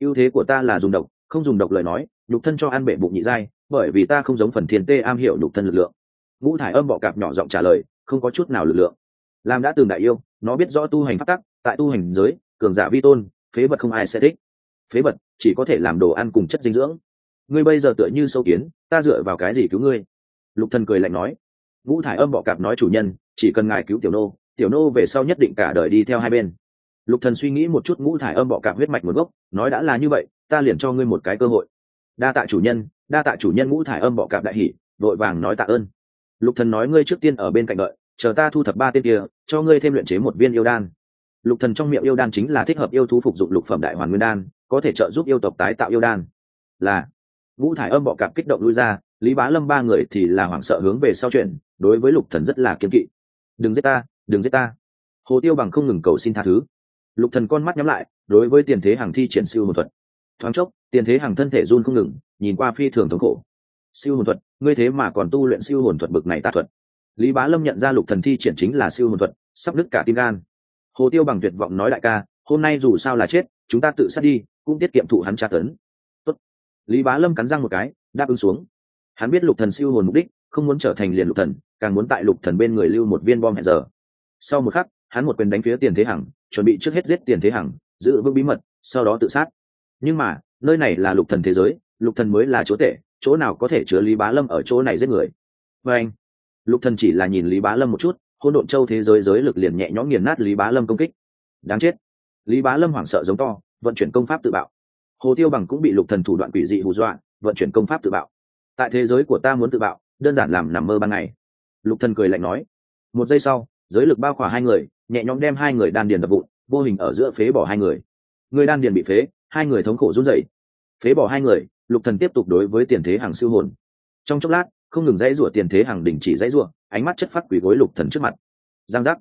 Ưu thế của ta là dùng độc không dùng độc lời nói, nhục thân cho ăn bể bụng nhị giai, bởi vì ta không giống phần thiên tê am hiểu nhục thân lực lượng. Ngũ thải âm bọ cạp nhỏ giọng trả lời, không có chút nào lực lượng. Làm đã từng đại yêu, nó biết rõ tu hành phát tắc, tại tu hành giới, cường giả vi tôn, phế vật không ai sẽ thích. Phế vật chỉ có thể làm đồ ăn cùng chất dinh dưỡng. Ngươi bây giờ tựa như sâu kiến, ta dựa vào cái gì cứu ngươi? Lục thần cười lạnh nói. Ngũ thải âm bọ cạp nói chủ nhân, chỉ cần ngài cứu tiểu nô tiểu nô về sau nhất định cả đời đi theo hai bên. Lục thần suy nghĩ một chút ngũ thải âm bọ cạp huyết mạch nguồn gốc, nói đã là như vậy ta liền cho ngươi một cái cơ hội. Đa tạ chủ nhân, đa tạ chủ nhân ngũ thải âm bọ cạp đại hỉ, vội vàng nói tạ ơn. Lục thần nói ngươi trước tiên ở bên cạnh đợi, chờ ta thu thập ba tên kia, cho ngươi thêm luyện chế một viên yêu đan. Lục thần trong miệng yêu đan chính là thích hợp yêu thú phục dụng lục phẩm đại hoàn nguyên đan, có thể trợ giúp yêu tộc tái tạo yêu đan. Là. Ngũ thải âm bọ cạp kích động lui ra, lý bá lâm ba người thì là hoảng sợ hướng về sau chuyện đối với lục thần rất là kiên kỵ. Đừng giết ta, đừng giết ta. Hồ tiêu bằng không ngừng cầu xin tha thứ. Lục thần con mắt nhắm lại, đối với tiền thế hàng thi triển siêu hồn thuật thoáng chốc, tiền thế hàng thân thể run không ngừng, nhìn qua phi thường thống khổ. Siêu hồn thuật, ngươi thế mà còn tu luyện siêu hồn thuật bực này tà thuật. Lý bá lâm nhận ra lục thần thi triển chính là siêu hồn thuật, sắp đứt cả tim gan. Hồ tiêu bằng tuyệt vọng nói đại ca, hôm nay dù sao là chết, chúng ta tự sát đi, cũng tiết kiệm thụ hắn tra tấn. Tốt. lý bá lâm cắn răng một cái, đáp ứng xuống. Hắn biết lục thần siêu hồn mục đích, không muốn trở thành liền lục thần, càng muốn tại lục thần bên người lưu một viên bom hẹn giờ. Sau một khắc, hắn một quyền đánh phía tiền thế hằng, chuẩn bị trước hết giết tiền thế hằng, giữ vững bí mật, sau đó tự sát nhưng mà, nơi này là lục thần thế giới, lục thần mới là chỗ tệ chỗ nào có thể chứa lý bá lâm ở chỗ này giết người? Và anh, lục thần chỉ là nhìn lý bá lâm một chút hôn độn châu thế giới giới lực liền nhẹ nhõm nghiền nát lý bá lâm công kích. Đáng chết. Lý bá lâm hoảng sợ giống to, vận chuyển công pháp tự bạo. Hồ tiêu bằng cũng bị lục thần thủ đoạn quỷ dị hù dọa, vận chuyển công pháp tự bạo. Tại thế giới của ta muốn tự bạo, đơn giản làm nằm mơ ban ngày. Lục thần cười lạnh nói. Một giây sau, giới lực bao khỏa hai người, nhẹ nhõm đem hai người đan điền đập vụn, vô hình ở giữa phế bỏ hai người. Người đan điền bị phế hai người thống khổ run rẩy. Phế bỏ hai người, lục thần tiếp tục đối với tiền thế hàng siêu hồn. Trong chốc lát, không ngừng dãy rủa tiền thế hàng đình chỉ dãy rủa, ánh mắt chất phát quỷ gối lục thần trước mặt. Giang giác.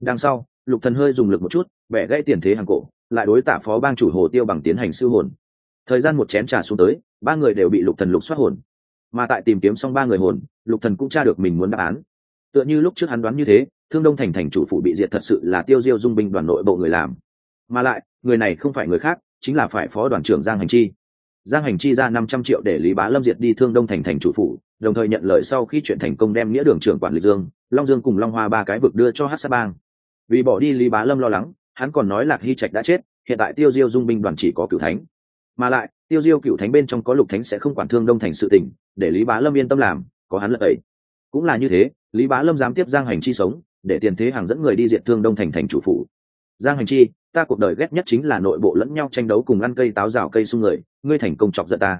Đằng sau, lục thần hơi dùng lực một chút, bẻ gãy tiền thế hàng cổ, lại đối tả phó bang chủ hồ tiêu bằng tiến hành siêu hồn. Thời gian một chén trà xuống tới, ba người đều bị lục thần lục xoát hồn. Mà tại tìm kiếm xong ba người hồn, lục thần cũng tra được mình muốn đáp án. Tựa như lúc trước hắn đoán như thế, thương đông thành thành chủ phụ bị diệt thật sự là tiêu diêu dung binh đoàn nội bộ người làm. Mà lại, người này không phải người khác chính là phải phó đoàn trưởng giang hành chi. Giang hành chi ra năm trăm triệu để lý bá lâm diệt đi thương đông thành thành chủ phủ, đồng thời nhận lời sau khi chuyện thành công đem nghĩa đường trưởng quản lý dương long dương cùng long hoa ba cái vực đưa cho hát sa bang. Vì bỏ đi lý bá lâm lo lắng hắn còn nói lạc hy trạch đã chết hiện tại tiêu diêu dung binh đoàn chỉ có cửu thánh. Mà lại tiêu diêu cửu thánh bên trong có lục thánh sẽ không quản thương đông thành sự tình để lý bá lâm yên tâm làm có hắn lợi ấy cũng là như thế lý bá lâm dám tiếp giang hành chi sống để tiền thế hàng dẫn người đi diện thương đông thành thành chủ phủ. Giang hành chi ta cuộc đời ghét nhất chính là nội bộ lẫn nhau tranh đấu cùng ăn cây táo rào cây sung người, ngươi thành công chọc giận ta.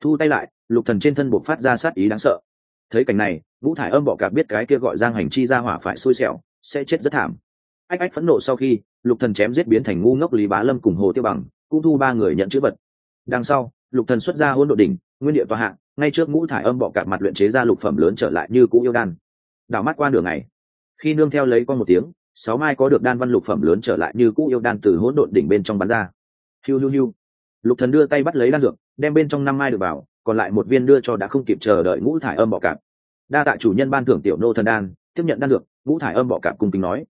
Thu tay lại, lục thần trên thân buộc phát ra sát ý đáng sợ. Thấy cảnh này, vũ thải âm bọ cạp biết cái kia gọi giang hành chi ra hỏa phải xui xẻo, sẽ chết rất thảm. Ách ách phẫn nộ sau khi, lục thần chém giết biến thành ngu ngốc lý bá lâm cùng hồ tiêu bằng, cũng thu ba người nhận chữ vật. Đằng sau, lục thần xuất ra hôn độ đỉnh, nguyên địa tòa hạng ngay trước ngũ thải âm bọ cạp mặt luyện chế ra lục phẩm lớn trở lại như cũ yêu đan. Đảo mắt qua đường này khi nương theo lấy con một tiếng sáu mai có được đan văn lục phẩm lớn trở lại như cũ yêu đan từ hỗn độn đỉnh bên trong bán ra. Hiu hiu hiu. Lục thần đưa tay bắt lấy đan dược, đem bên trong năm mai được vào còn lại một viên đưa cho đã không kịp chờ đợi ngũ thải âm bọ cạp. Đa tạ chủ nhân ban thưởng tiểu nô thần đan, tiếp nhận đan dược, ngũ thải âm bọ cạp cung kính nói.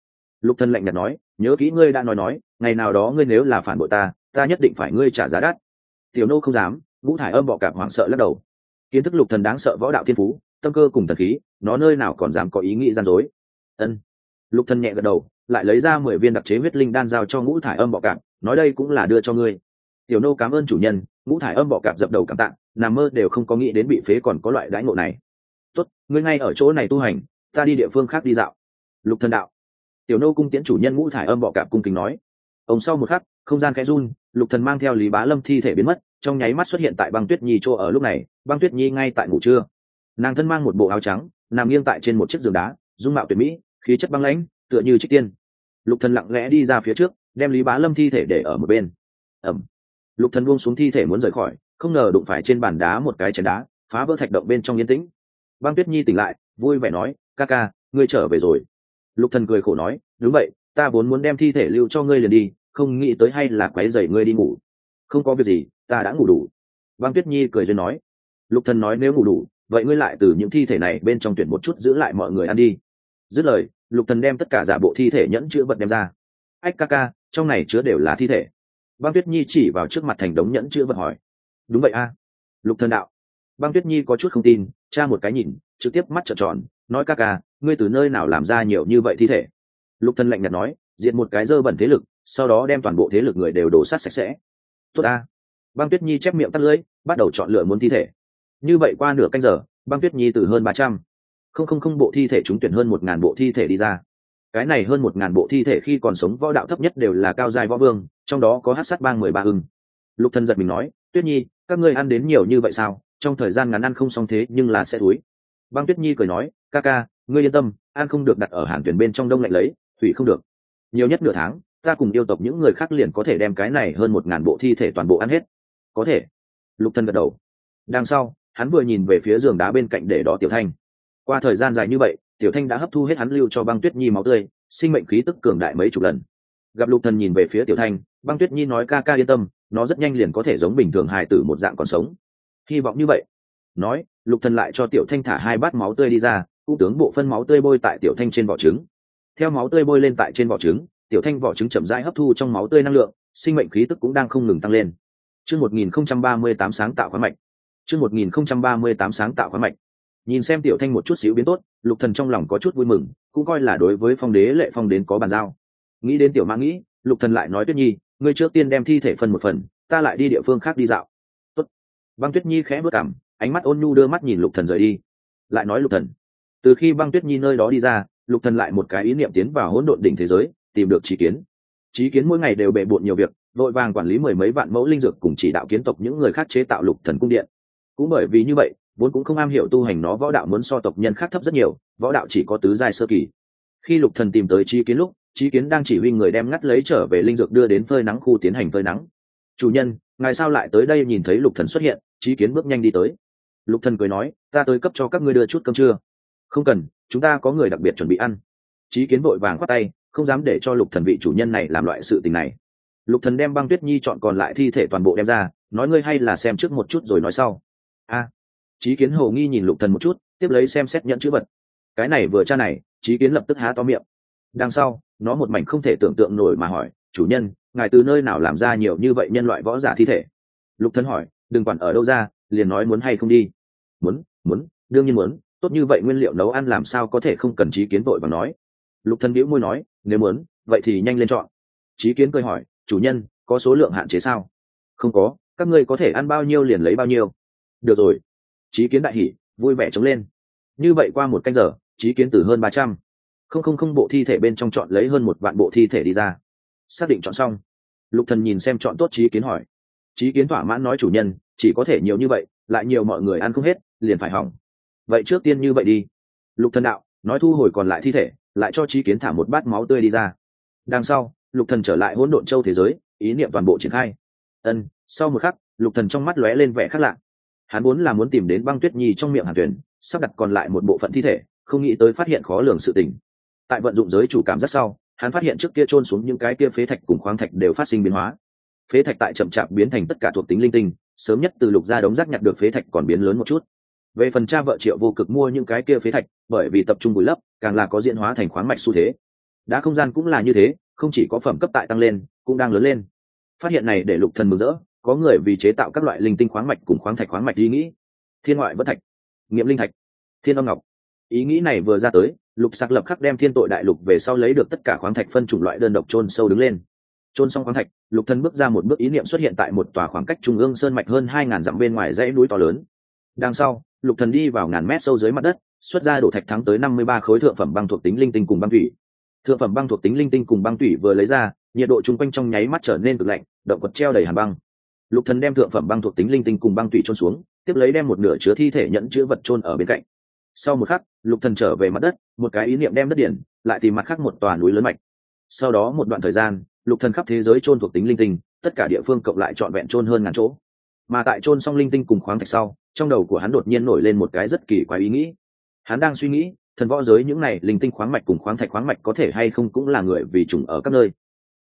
Lục thần lạnh nhạt nói, nhớ kỹ ngươi đã nói nói, ngày nào đó ngươi nếu là phản bội ta ta nhất định phải ngươi trả giá đắt. Tiểu nô không dám, ngũ thải âm bọ cạp hoảng sợ lắc đầu. Kiến thức lục thần đáng sợ võ đạo thiên phú, tâm cơ cùng thần khí, nó nơi nào còn dám có ý nghĩ gian dối. Ân lục thần nhẹ gật đầu, lại lấy ra mười viên đặc chế huyết linh đan giao cho ngũ thải âm bọ cạp, nói đây cũng là đưa cho ngươi. Tiểu nô cảm ơn chủ nhân, ngũ thải âm bọ cạp dập đầu cảm tạ, nằm mơ đều không có nghĩ đến bị phế còn có loại đãi ngộ này. Tốt, ngươi ngay ở chỗ này tu hành, ta đi địa phương khác đi dạo. Lục thần đạo. Tiểu nô cung tiễn chủ nhân ngũ thải âm bọ cạp cung kính nói. Ông sau một khắc, không gian khẽ run, lục thần mang theo lý bá lâm thi thể biến mất, trong nháy mắt xuất hiện tại băng tuyết nhi chỗ ở lúc này, băng tuyết nhi ngay tại ngủ trưa. Nàng thân mang một bộ áo trắng, nằm nghiêng tại trên một chiếc giường đá, dung mạo tuyệt mỹ khí chất băng lãnh, tựa như trích tiên. Lục thần lặng lẽ đi ra phía trước, đem lý bá lâm thi thể để ở một bên. Ẩm lục thần buông xuống thi thể muốn rời khỏi, không ngờ đụng phải trên bàn đá một cái chén đá, phá vỡ thạch động bên trong yên tĩnh. Băng tuyết nhi tỉnh lại, vui vẻ nói, ca ca, ngươi trở về rồi. Lục thần cười khổ nói, đúng vậy, ta vốn muốn đem thi thể lưu cho ngươi liền đi, không nghĩ tới hay là quấy rầy ngươi đi ngủ. Không có việc gì, ta đã ngủ đủ. Băng tuyết nhi cười duyên nói. Lục thần nói, nếu ngủ đủ, vậy ngươi lại từ những thi thể này bên trong tuyển một chút giữ lại mọi người ăn đi dứt lời, lục thần đem tất cả giả bộ thi thể nhẫn chữ vật đem ra. Ách ca ca, trong này chứa đều là thi thể. Băng tuyết nhi chỉ vào trước mặt thành đống nhẫn chữ vật hỏi. Đúng vậy a. Lục thần đạo. Băng tuyết nhi có chút không tin cha một cái nhìn, trực tiếp mắt trợn tròn, nói ca ca, ngươi từ nơi nào làm ra nhiều như vậy thi thể? Lục thần lạnh nhạt nói diện một cái dơ bẩn thế lực, sau đó đem toàn bộ thế lực người đều đổ sát sạch sẽ. Tốt a băng tuyết nhi chép miệng tắt lưỡi, bắt đầu chọn lựa muốn thi thể. Như vậy qua nửa canh giờ, băng tuyết nhi từ hơn ba trăm không không không, bộ thi thể trúng tuyển hơn một ngàn bộ thi thể đi ra. Cái này hơn một ngàn bộ thi thể khi còn sống võ đạo thấp nhất đều là cao dài võ vương, trong đó có hát sát bang mười ba ưng. Lục thần giật mình nói, tuyết nhi, các ngươi ăn đến nhiều như vậy sao? Trong thời gian ngắn ăn không xong thế nhưng là sẽ thúi. Băng tuyết nhi cười nói, ca ca, ngươi yên tâm, ăn không được đặt ở hàng tuyển bên trong đông lạnh lấy, thủy không được. Nhiều nhất nửa tháng, ta cùng yêu tộc những người khác liền có thể đem cái này hơn một ngàn bộ thi thể toàn bộ ăn hết. Có thể. Lục thần gật đầu. Đằng sau, hắn vừa nhìn về phía giường đá bên cạnh để đó tiểu thanh qua thời gian dài như vậy, tiểu thanh đã hấp thu hết hắn lưu cho băng tuyết nhi máu tươi, sinh mệnh khí tức cường đại mấy chục lần. Gặp lục thần nhìn về phía tiểu thanh, băng tuyết nhi nói, ca ca yên tâm, nó rất nhanh liền có thể giống bình thường hài tử một dạng còn sống. Hy vọng như vậy. Nói, lục thần lại cho tiểu thanh thả hai bát máu tươi đi ra cung tướng bộ phân máu tươi bôi tại tiểu thanh trên vỏ trứng. Theo máu tươi bôi lên tại trên vỏ trứng, tiểu thanh vỏ trứng chậm rãi hấp thu trong máu tươi năng lượng, sinh mệnh khí tức cũng đang không ngừng tăng lên. Chương 1038 sáng tạo khoáng mạch. Chương 1038 sáng tạo khoáng mạch nhìn xem tiểu thanh một chút xíu biến tốt, lục thần trong lòng có chút vui mừng, cũng coi là đối với phong đế lệ phong đến có bàn giao. Nghĩ đến tiểu mã nghĩ, lục thần lại nói tuyết nhi, ngươi trước tiên đem thi thể phân một phần, ta lại đi địa phương khác đi dạo. Tốt. băng tuyết nhi khẽ bước cảm ánh mắt ôn nhu đưa mắt nhìn lục thần rời đi. Lại nói lục thần, từ khi băng tuyết nhi nơi đó đi ra, lục thần lại một cái ý niệm tiến vào hỗn độn đỉnh thế giới, tìm được trí kiến. Trí kiến mỗi ngày đều bệ bộn nhiều việc, vội vàng quản lý mười mấy vạn mẫu linh dược cùng chỉ đạo kiến tộc những người khác chế tạo lục thần cung điện. Cũng bởi vì như vậy vốn cũng không am hiểu tu hành nó, võ đạo muốn so tộc nhân khác thấp rất nhiều, võ đạo chỉ có tứ giai sơ kỳ. Khi lục thần tìm tới trí kiến lúc trí kiến đang chỉ huy người đem ngắt lấy trở về linh dược đưa đến phơi nắng khu tiến hành phơi nắng. Chủ nhân, ngài sao lại tới đây nhìn thấy lục thần xuất hiện? Trí kiến bước nhanh đi tới. Lục thần cười nói, ta tới cấp cho các ngươi đưa chút cơm trưa. Không cần, chúng ta có người đặc biệt chuẩn bị ăn. Trí kiến vội vàng khoát tay, không dám để cho lục thần vị chủ nhân này làm loại sự tình này. Lục thần đem băng tuyết nhi chọn còn lại thi thể toàn bộ đem ra, nói, ngươi hay là xem trước một chút rồi nói sau. A trí kiến hồ nghi nhìn lục thần một chút, tiếp lấy xem xét nhận chữ vật. Cái này vừa tra này trí kiến lập tức há to miệng. Đằng sau, nó một mảnh không thể tưởng tượng nổi mà hỏi, chủ nhân, ngài từ nơi nào làm ra nhiều như vậy nhân loại võ giả thi thể? Lục thần hỏi, đừng quản ở đâu ra, liền nói muốn hay không đi. Muốn muốn, đương nhiên muốn, tốt như vậy nguyên liệu nấu ăn làm sao có thể không cần trí kiến vội và nói? Lục thần bĩu môi nói, nếu muốn, vậy thì nhanh lên chọn. Trí kiến cười hỏi, chủ nhân, có số lượng hạn chế sao? Không có, các ngươi có thể ăn bao nhiêu liền lấy bao nhiêu. Được rồi trí kiến đại hỉ, vui vẻ chống lên. Như vậy qua một canh giờ trí kiến từ hơn ba trăm. Không không không bộ thi thể bên trong chọn lấy hơn một vạn bộ thi thể đi ra. Xác định chọn xong. Lục thần nhìn xem chọn tốt trí kiến hỏi. Trí kiến thỏa mãn nói chủ nhân, chỉ có thể nhiều như vậy, lại nhiều mọi người ăn không hết, liền phải hỏng. Vậy trước tiên như vậy đi. Lục thần đạo, nói thu hồi còn lại thi thể, lại cho trí kiến thả một bát máu tươi đi ra. Đằng sau, lục thần trở lại hỗn độn châu thế giới, ý niệm toàn bộ triển khai. Ân, sau một khắc, lục thần trong mắt lóe lên vẻ khác lạ hắn vốn là muốn tìm đến băng tuyết nhi trong miệng hàn tuyển, sắp đặt còn lại một bộ phận thi thể, không nghĩ tới phát hiện khó lường sự tình. Tại vận dụng giới chủ cảm rất sau, hắn phát hiện trước kia trôn xuống những cái kia phế thạch cùng khoáng thạch đều phát sinh biến hóa. Phế thạch tại chậm chạp biến thành tất cả thuộc tính linh tinh, sớm nhất từ lục gia đống rác nhặt được phế thạch còn biến lớn một chút. Về phần cha vợ triệu vô cực mua những cái kia phế thạch, bởi vì tập trung bùi lấp, càng là có diễn hóa thành khoáng mạch xu thế. Đã không gian cũng là như thế, không chỉ có phẩm cấp tại tăng lên, cũng đang lớn lên. Phát hiện này để lục thần mừng rỡ có người vì chế tạo các loại linh tinh khoáng mạch cùng khoáng thạch khoáng mạch ý nghĩ. Thiên ngoại bất thạch, nghiệm linh thạch, thiên âm ngọc. Ý nghĩ này vừa ra tới, lục sạc lập khắc đem thiên tội đại lục về sau lấy được tất cả khoáng thạch phân chủng loại đơn độc trôn sâu đứng lên. Trôn xong khoáng thạch, lục thân bước ra một bước ý niệm xuất hiện tại một tòa khoảng cách trung ương sơn mạch hơn hai ngàn dặm bên ngoài dãy núi to lớn. Đằng sau, lục thần đi vào ngàn mét sâu dưới mặt đất, xuất ra đổ thạch thắng tới năm mươi ba khối thượng phẩm băng thuộc tính linh tinh cùng băng thủy. Thượng phẩm băng thuộc tính linh tinh cùng băng thủy vừa lấy ra, nhiệt độ chung quanh trong nháy mắt trở nên cực lạnh, động vật treo đầy hàn băng lục thần đem thượng phẩm băng thuộc tính linh tinh cùng băng thủy trôn xuống, tiếp lấy đem một nửa chứa thi thể nhận chứa vật trôn ở bên cạnh. Sau một khắc, lục thần trở về mặt đất, một cái ý niệm đem đất điển, lại tìm mặt khác một tòa núi lớn mạch. Sau đó một đoạn thời gian, lục thần khắp thế giới trôn thuộc tính linh tinh, tất cả địa phương cộng lại trọn vẹn trôn hơn ngàn chỗ. Mà tại trôn xong linh tinh cùng khoáng thạch sau, trong đầu của hắn đột nhiên nổi lên một cái rất kỳ quái ý nghĩ. Hắn đang suy nghĩ, thần võ giới những này linh tinh khoáng mạch cùng khoáng thạch khoáng mạch có thể hay không cũng là người vì trùng ở các nơi.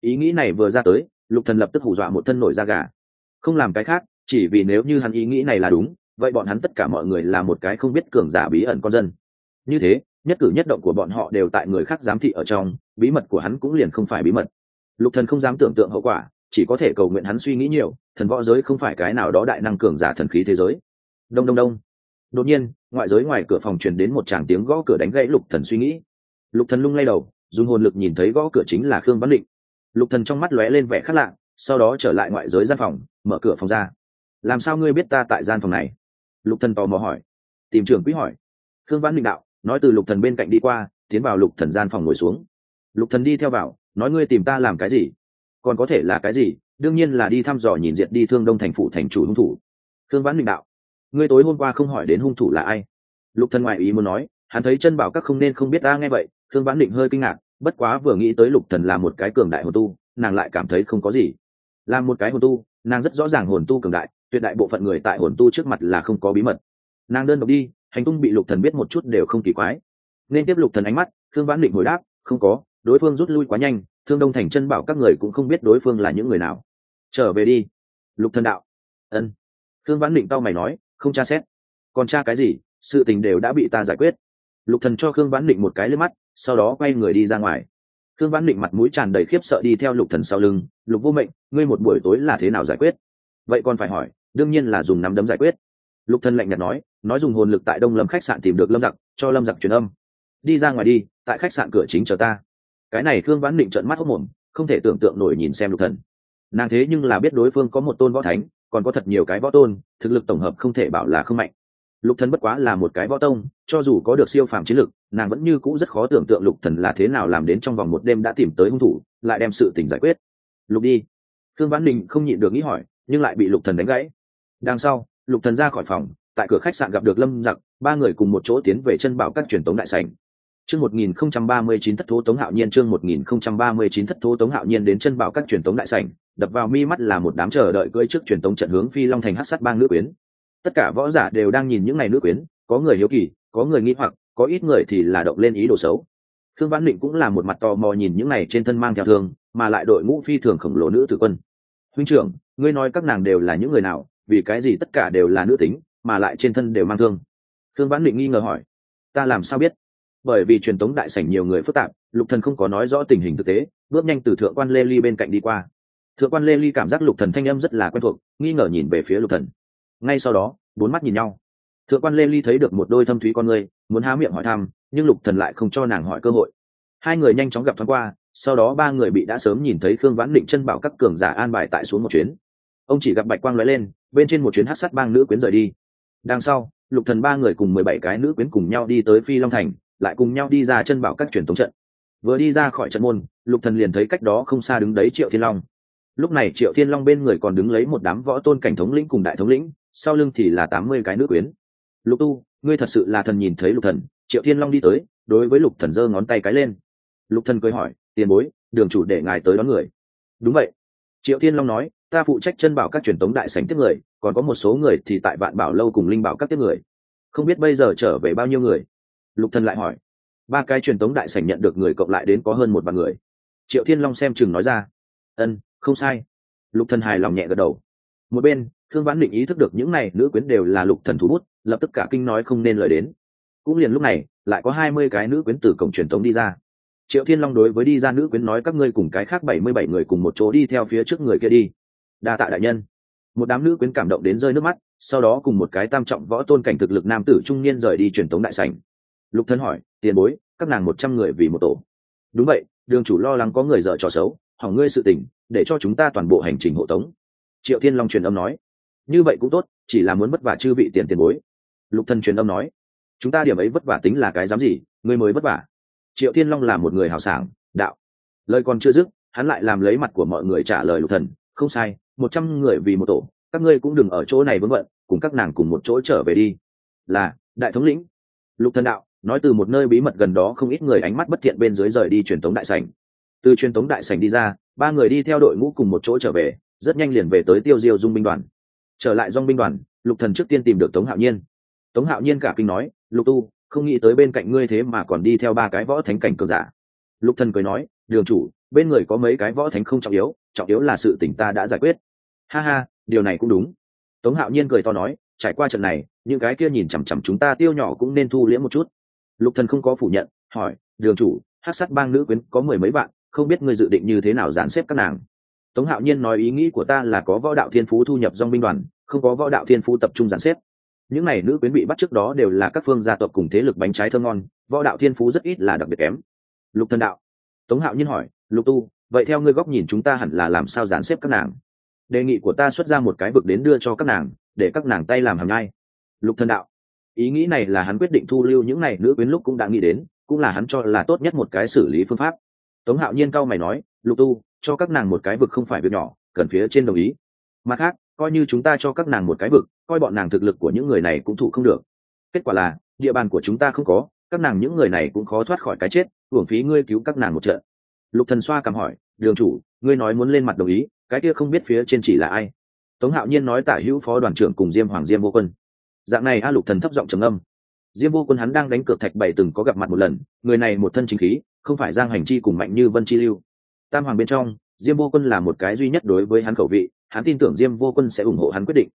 Ý nghĩ này vừa ra tới, lục thần lập tức hù dọa một thân nổi da gà không làm cái khác, chỉ vì nếu như hắn ý nghĩ này là đúng, vậy bọn hắn tất cả mọi người là một cái không biết cường giả bí ẩn con dân. Như thế, nhất cử nhất động của bọn họ đều tại người khác giám thị ở trong, bí mật của hắn cũng liền không phải bí mật. Lục thần không dám tưởng tượng hậu quả, chỉ có thể cầu nguyện hắn suy nghĩ nhiều, thần võ giới không phải cái nào đó đại năng cường giả thần khí thế giới. Đông đông đông. Đột nhiên, ngoại giới ngoài cửa phòng truyền đến một tràng tiếng gõ cửa đánh gãy lục thần suy nghĩ. Lục thần lung lay đầu, dùng hồn lực nhìn thấy gõ cửa chính là khương văn định. Lục thần trong mắt lóe lên vẻ khác lạ, sau đó trở lại ngoại giới gian phòng mở cửa phòng ra. Làm sao ngươi biết ta tại gian phòng này? Lục thần tò mò hỏi. Tìm trưởng quý hỏi. Khương văn định đạo, nói từ lục thần bên cạnh đi qua, tiến vào lục thần gian phòng ngồi xuống. Lục thần đi theo vào, nói ngươi tìm ta làm cái gì? Còn có thể là cái gì? Đương nhiên là đi thăm dò nhìn diện đi thương đông thành phủ thành chủ hung thủ. Khương vãn định đạo, ngươi tối hôm qua không hỏi đến hung thủ là ai? Lục thần ngoại ý muốn nói, hắn thấy chân bảo các không nên không biết ta nghe vậy, khương vãn định hơi kinh ngạc, bất quá vừa nghĩ tới lục thần là một cái cường đại hồn tu, nàng lại cảm thấy không có gì làm một cái hồn tu, nàng rất rõ ràng hồn tu cường đại, tuyệt đại bộ phận người tại hồn tu trước mặt là không có bí mật. Nàng đơn độc đi, hành tung bị lục thần biết một chút đều không kỳ quái. Nên tiếp lục thần ánh mắt, thương vãn định hồi đáp, không có, đối phương rút lui quá nhanh, thương đông thành chân bảo các người cũng không biết đối phương là những người nào. Trở về đi. Lục thần đạo. Ân. Thương vãn định tao mày nói, không tra xét. Còn tra cái gì, sự tình đều đã bị ta giải quyết. Lục thần cho khương vãn định một cái lên mắt, sau đó quay người đi ra ngoài khương vãn định mặt mũi tràn đầy khiếp sợ đi theo lục thần sau lưng, lục vô mệnh, ngươi một buổi tối là thế nào giải quyết? Vậy còn phải hỏi, đương nhiên là dùng nắm đấm giải quyết. Lục thần lạnh nhạt nói nói dùng hồn lực tại đông lâm khách sạn tìm được lâm giặc, cho lâm giặc truyền âm. Đi ra ngoài đi, tại khách sạn cửa chính chờ ta. Cái này khương vãn định trợn mắt hốc mồm, không thể tưởng tượng nổi nhìn xem lục thần. Nàng thế nhưng là biết đối phương có một tôn võ thánh, còn có thật nhiều cái võ tôn, thực lực tổng hợp không thể bảo là không mạnh lục thần bất quá là một cái võ tông, cho dù có được siêu phàm chiến lực, nàng vẫn như cũ rất khó tưởng tượng lục thần là thế nào làm đến trong vòng một đêm đã tìm tới hung thủ, lại đem sự tình giải quyết. Lục đi. Thương vãn đình không nhịn được nghĩ hỏi, nhưng lại bị lục thần đánh gãy. Đằng sau, lục thần ra khỏi phòng, tại cửa khách sạn gặp được lâm giặc, ba người cùng một chỗ tiến về chân bảo các truyền tống đại sảnh. Chương 1039 thất thố tống hạo nhiên, chương 1039 thất thố tống hạo nhiên đến chân bảo các truyền tống đại sảnh, đập vào mi mắt là một đám chờ đợi cưỡi trước truyền tống trận hướng phi long thành hắc sát bang nữ quyến tất cả võ giả đều đang nhìn những ngày nữ quyến, có người hiếu kỳ, có người nghĩ hoặc, có ít người thì là động lên ý đồ xấu. Thương vãn định cũng là một mặt tò mò nhìn những ngày trên thân mang theo thương, mà lại đội ngũ phi thường khổng lồ nữ tử quân. Huynh trưởng, ngươi nói các nàng đều là những người nào, vì cái gì tất cả đều là nữ tính, mà lại trên thân đều mang thương? Thương vãn định nghi ngờ hỏi. Ta làm sao biết? Bởi vì truyền tống đại sảnh nhiều người phức tạp, lục thần không có nói rõ tình hình thực tế, bước nhanh từ thượng quan lê ly bên cạnh đi qua. Thượng quan lê ly cảm giác lục thần thanh âm rất là quen thuộc, nghi ngờ nhìn về phía lục thần ngay sau đó, bốn mắt nhìn nhau. Thượng quan lê ly thấy được một đôi thâm thúy con người, muốn há miệng hỏi thăm, nhưng lục thần lại không cho nàng hỏi cơ hội. Hai người nhanh chóng gặp thoáng qua, sau đó ba người bị đã sớm nhìn thấy khương vãn định chân bảo các cường giả an bài tại xuống một chuyến. Ông chỉ gặp bạch quang lóe lên, bên trên một chuyến hát sắt bang nữ quyến rời đi. Đằng sau, lục thần ba người cùng mười bảy cái nữ quyến cùng nhau đi tới phi long thành, lại cùng nhau đi ra chân bảo các truyền thống trận. Vừa đi ra khỏi trận môn, lục thần liền thấy cách đó không xa đứng đấy triệu thiên long. Lúc này triệu thiên long bên người còn đứng lấy một đám võ tôn cảnh thống lĩnh cùng đại thống lĩnh sau lưng thì là tám mươi cái nữ quyến. Lục tu, ngươi thật sự là thần nhìn thấy lục thần. Triệu thiên long đi tới, đối với lục thần giơ ngón tay cái lên. Lục thần cười hỏi, tiền bối, đường chủ để ngài tới đón người. Đúng vậy. Triệu thiên long nói, ta phụ trách chân bảo các truyền tống đại sảnh tiếp người, còn có một số người thì tại vạn bảo lâu cùng linh bảo các tiếp người. Không biết bây giờ trở về bao nhiêu người? Lục thần lại hỏi. Ba cái truyền tống đại sảnh nhận được người cộng lại đến có hơn một vạn người. Triệu thiên long xem chừng nói ra. Ân, không sai. Lục thần hài lòng nhẹ gật đầu. Một bên thương vãn định ý thức được những này nữ quyến đều là lục thần thú bút, lập tức cả kinh nói không nên lời đến. Cũng liền lúc này, lại có hai mươi cái nữ quyến từ cổng truyền tống đi ra. Triệu thiên long đối với đi ra nữ quyến nói các ngươi cùng cái khác bảy mươi bảy người cùng một chỗ đi theo phía trước người kia đi. Đa tạ đại nhân. Một đám nữ quyến cảm động đến rơi nước mắt, sau đó cùng một cái tam trọng võ tôn cảnh thực lực nam tử trung niên rời đi truyền tống đại sảnh. Lục thân hỏi, tiền bối, các nàng một trăm người vì một tổ. Đúng vậy, đường chủ lo lắng có người dở trò xấu, hỏng ngươi sự tình, để cho chúng ta toàn bộ hành trình hộ tống. Triệu thiên long truyền âm nói như vậy cũng tốt, chỉ là muốn vất vả chư vị tiền tiền bối. Lục thần truyền âm nói. Chúng ta điểm ấy vất vả tính là cái dám gì ngươi mới vất vả. Triệu thiên long là một người hào sảng, đạo. Lời còn chưa dứt, hắn lại làm lấy mặt của mọi người trả lời lục thần. Không sai, một trăm người vì một tổ, các ngươi cũng đừng ở chỗ này vướng bận, cùng các nàng cùng một chỗ trở về đi. Là, đại thống lĩnh. Lục thần đạo, nói từ một nơi bí mật gần đó không ít người ánh mắt bất thiện bên dưới rời đi truyền tống đại sảnh. Từ truyền tống đại sảnh đi ra, ba người đi theo đội ngũ cùng một chỗ trở về, rất nhanh liền về tới tiêu diêu dung binh đoàn trở lại dong binh đoàn, lục thần trước tiên tìm được tống hạo nhiên. Tống hạo nhiên cả kinh nói, lục tu, không nghĩ tới bên cạnh ngươi thế mà còn đi theo ba cái võ thánh cảnh cường giả. Lục thần cười nói, đường chủ, bên người có mấy cái võ thánh không trọng yếu trọng yếu là sự tình ta đã giải quyết. Ha ha, điều này cũng đúng. Tống hạo nhiên cười to nói, trải qua trận này, những cái kia nhìn chằm chằm chúng ta tiêu nhỏ cũng nên thu liễm một chút. Lục thần không có phủ nhận, hỏi, đường chủ, hát sát bang nữ quyến có mười mấy bạn không biết ngươi dự định như thế nào dàn xếp các nàng? Tống hạo nhiên nói ý nghĩ của ta là có võ đạo thiên phú thu nhập dong binh đoàn, không có võ đạo thiên phú tập trung dàn xếp. Những n à y nữ quyến bị bắt trước đó đều là các phương gia tộc cùng thế lực bánh trái thơ ngon, võ đạo thiên phú rất ít là đặc biệt kém. Lục thần đạo. Tống hạo nhiên hỏi, lục tu, vậy theo ngươi góc nhìn chúng ta hẳn là làm sao dàn xếp các nàng? Đề nghị của ta xuất ra một cái vực đến đưa cho các nàng, để các nàng tay làm hàng nhai. Lục thần đạo. Ý nghĩ này là hắn quyết định thu lưu những n à y nữ quyến lúc cũng đã nghĩ đến, cũng là hắn cho là tốt nhất một cái xử lý phương pháp. Tống hạo nhiên cao mày nói, lục tu cho các nàng một cái vực không phải việc nhỏ, cần phía trên đồng ý. Mặt khác, coi như chúng ta cho các nàng một cái vực, coi bọn nàng thực lực của những người này cũng thụ không được. Kết quả là, địa bàn của chúng ta không có, các nàng những người này cũng khó thoát khỏi cái chết, hưởng phí ngươi cứu các nàng một trận. Lục thần xoa cằm hỏi, đường chủ, ngươi nói muốn lên mặt đồng ý, cái kia không biết phía trên chỉ là ai? Tống hạo nhiên nói tả hữu phó đoàn trưởng cùng diêm hoàng diêm vô quân. Dạng này a lục thần thấp giọng trầm âm diêm vô quân hắn đang đánh cược thạch bảy từng có gặp mặt một lần, người này một thân chính khí, không phải giang hành chi cùng mạnh như vân chi lưu tam hoàng bên trong, diêm vô quân là một cái duy nhất đối với hắn khẩu vị, hắn tin tưởng diêm vô quân sẽ ủng hộ hắn quyết định.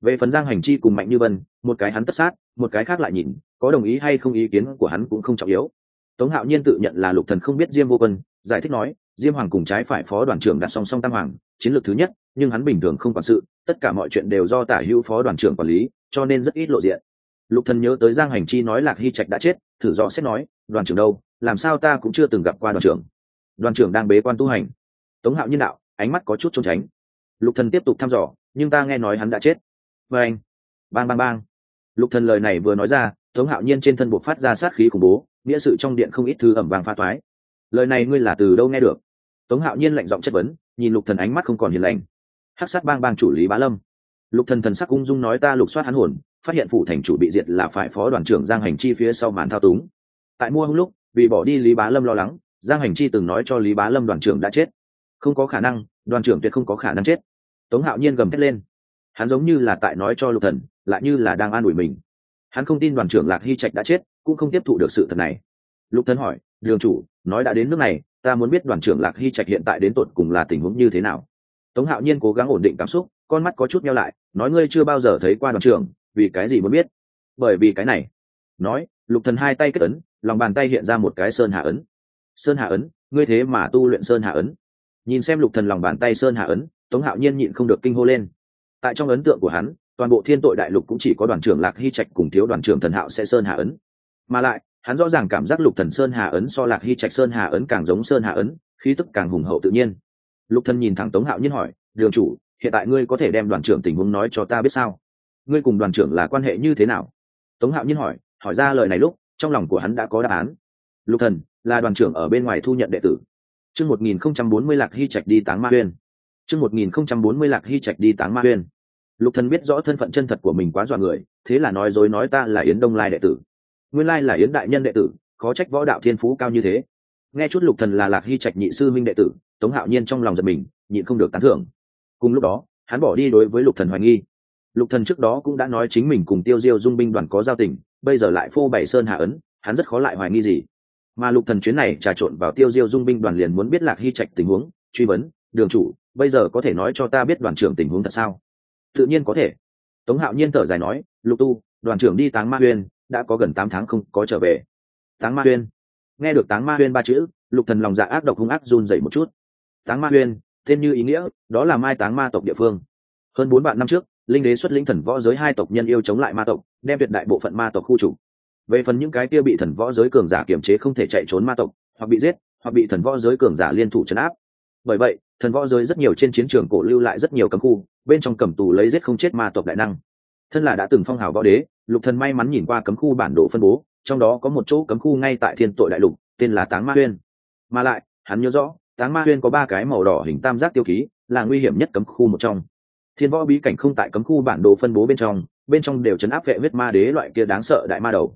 Về phần giang hành chi cùng mạnh như vân, một cái hắn tất sát, một cái khác lại nhìn, có đồng ý hay không ý kiến của hắn cũng không trọng yếu. Tống hạo nhiên tự nhận là lục thần không biết diêm vô quân, giải thích nói, diêm hoàng cùng trái phải phó đoàn trưởng đặt song song tam hoàng, chiến lược thứ nhất, nhưng hắn bình thường không quản sự, tất cả mọi chuyện đều do tả hữu phó đoàn trưởng quản lý, cho nên rất ít lộ diện. Lục thần nhớ tới giang hành chi nói lạc hy trạch đã chết, thử do xét nói, đoàn trưởng đâu, làm sao ta cũng chưa từng gặp qua đoàn trưởng? Đoàn trưởng đang bế quan tu hành. Tống hạo nhiên đạo, ánh mắt có chút trốn tránh. Lục thần tiếp tục thăm dò, nhưng ta nghe nói hắn đã chết. Vê anh, bang bang bang. Lục thần lời này vừa nói ra, tống hạo nhiên trên thân buộc phát ra sát khí khủng bố, nghĩa sự trong điện không ít thư ẩm vàng pha toái. Lời này ngươi là từ đâu nghe được? Tống hạo nhiên lạnh giọng chất vấn, nhìn lục thần ánh mắt không còn hiền lành. Hắc sát bang bang chủ lý bá lâm. Lục thần thần sắc ung dung nói ta lục soát hắn hồn, phát hiện phủ thành chủ bị diệt là phải phó đoàn trưởng giang hành chi phía sau màn thao túng. Tại mua hôm lúc, vì bỏ đi lý bá lâm lo lắng giang hành chi từng nói cho lý bá lâm đoàn trưởng đã chết. Không có khả năng, đoàn trưởng tuyệt không có khả năng chết. Tống hạo nhiên gầm thét lên. Hắn giống như là tại nói cho lục thần, lại như là đang an ủi mình. Hắn không tin đoàn trưởng lạc hy trạch đã chết, cũng không tiếp thụ được sự thật này. Lục thần hỏi, đường chủ, nói đã đến nước này, ta muốn biết đoàn trưởng lạc hy trạch hiện tại đến tột cùng là tình huống như thế nào? Tống hạo nhiên cố gắng ổn định cảm xúc, con mắt có chút nhau lại, nói, ngươi chưa bao giờ thấy qua đoàn trưởng, vì cái gì muốn biết? Bởi vì cái này, nói, lục thần hai tay kết ấn, lòng bàn tay hiện ra một cái sơn hạ ấn sơn hạ ấn, ngươi thế mà tu luyện sơn hạ ấn. Nhìn xem lục thần lòng bàn tay sơn hạ ấn, tống hạo nhiên nhịn không được kinh hô lên. Tại trong ấn tượng của hắn, toàn bộ thiên tội đại lục cũng chỉ có đoàn trưởng lạc hy trạch cùng thiếu đoàn trưởng thần hạo sẽ sơn hạ ấn. Mà lại, hắn rõ ràng cảm giác lục thần sơn hà ấn so lạc hy trạch sơn hà ấn càng giống sơn hà ấn, khí tức càng hùng hậu tự nhiên. Lục thần nhìn thẳng tống hạo nhiên hỏi, đường chủ, hiện tại ngươi có thể đem đoàn trưởng tình huống nói cho ta biết sao? Ngươi cùng đoàn trưởng là quan hệ như thế nào? Tống hạo nhiên hỏi hỏi ra lời này lúc, trong lòng của hắn đã có đáp án lục thần, là đoàn trưởng ở bên ngoài thu nhận đệ tử. Chương một nghìn không trăm bốn mươi lạc hy trạch đi táng ma huyên. Chương một nghìn không trăm bốn mươi lạc hy trạch đi táng ma huyên. Lục thần biết rõ thân phận chân thật của mình quá dọa người, thế là nói dối nói ta là yến đông lai đệ tử. Nguyên lai là yến đại nhân đệ tử, khó trách võ đạo thiên phú cao như thế. Nghe chút lục thần là lạc hy trạch nhị sư minh đệ tử, tống hạo nhiên trong lòng giật mình, nhịn không được tán thưởng. Cùng lúc đó, hắn bỏ đi đối với lục thần hoài nghi. Lục thần trước đó cũng đã nói chính mình cùng tiêu diêu dung binh đoàn có giao tình, bây giờ lại phô bày sơn hạ ấn, hắn rất khó lại hoài nghi gì mà lục thần chuyến này trà trộn vào tiêu diêu dung binh đoàn liền muốn biết lạc hy trạch tình huống, truy vấn, đường chủ, bây giờ có thể nói cho ta biết đoàn trưởng tình huống thật sao? Tự nhiên có thể. Tống hạo nhiên thở dài nói, lục tu, đoàn trưởng đi táng ma huyên, đã có gần tám tháng không có trở về. Táng ma huyên? Nghe được táng ma huyên ba chữ, lục thần lòng dạ ác độc hung ác run dậy một chút. Táng ma huyên, tên như ý nghĩa, đó là mai táng ma tộc địa phương. Hơn bốn vạn năm trước, linh đế xuất lĩnh thần võ giới hai tộc nhân yêu chống lại ma tộc, đem tuyệt đại bộ phận ma tộc khu chủ về phần những cái kia bị thần võ giới cường giả kiểm chế không thể chạy trốn ma tộc, hoặc bị giết, hoặc bị thần võ giới cường giả liên thủ chấn áp. Bởi vậy, thần võ giới rất nhiều trên chiến trường cổ lưu lại rất nhiều cấm khu, bên trong cầm tù lấy giết không chết ma tộc đại năng. Thân là đã từng phong hào võ đế, lục thần may mắn nhìn qua cấm khu bản đồ phân bố, trong đó có một chỗ cấm khu ngay tại thiên tội đại lục, tên là táng ma huyên. Mà lại, hắn nhớ rõ, táng ma huyên có ba cái màu đỏ hình tam giác tiêu ký, là nguy hiểm nhất cấm khu một trong. Thiên võ bí cảnh không tại cấm khu bản đồ phân bố bên trong bên trong đều chấn áp vệ huyết ma đế loại kia đáng sợ đại ma đầu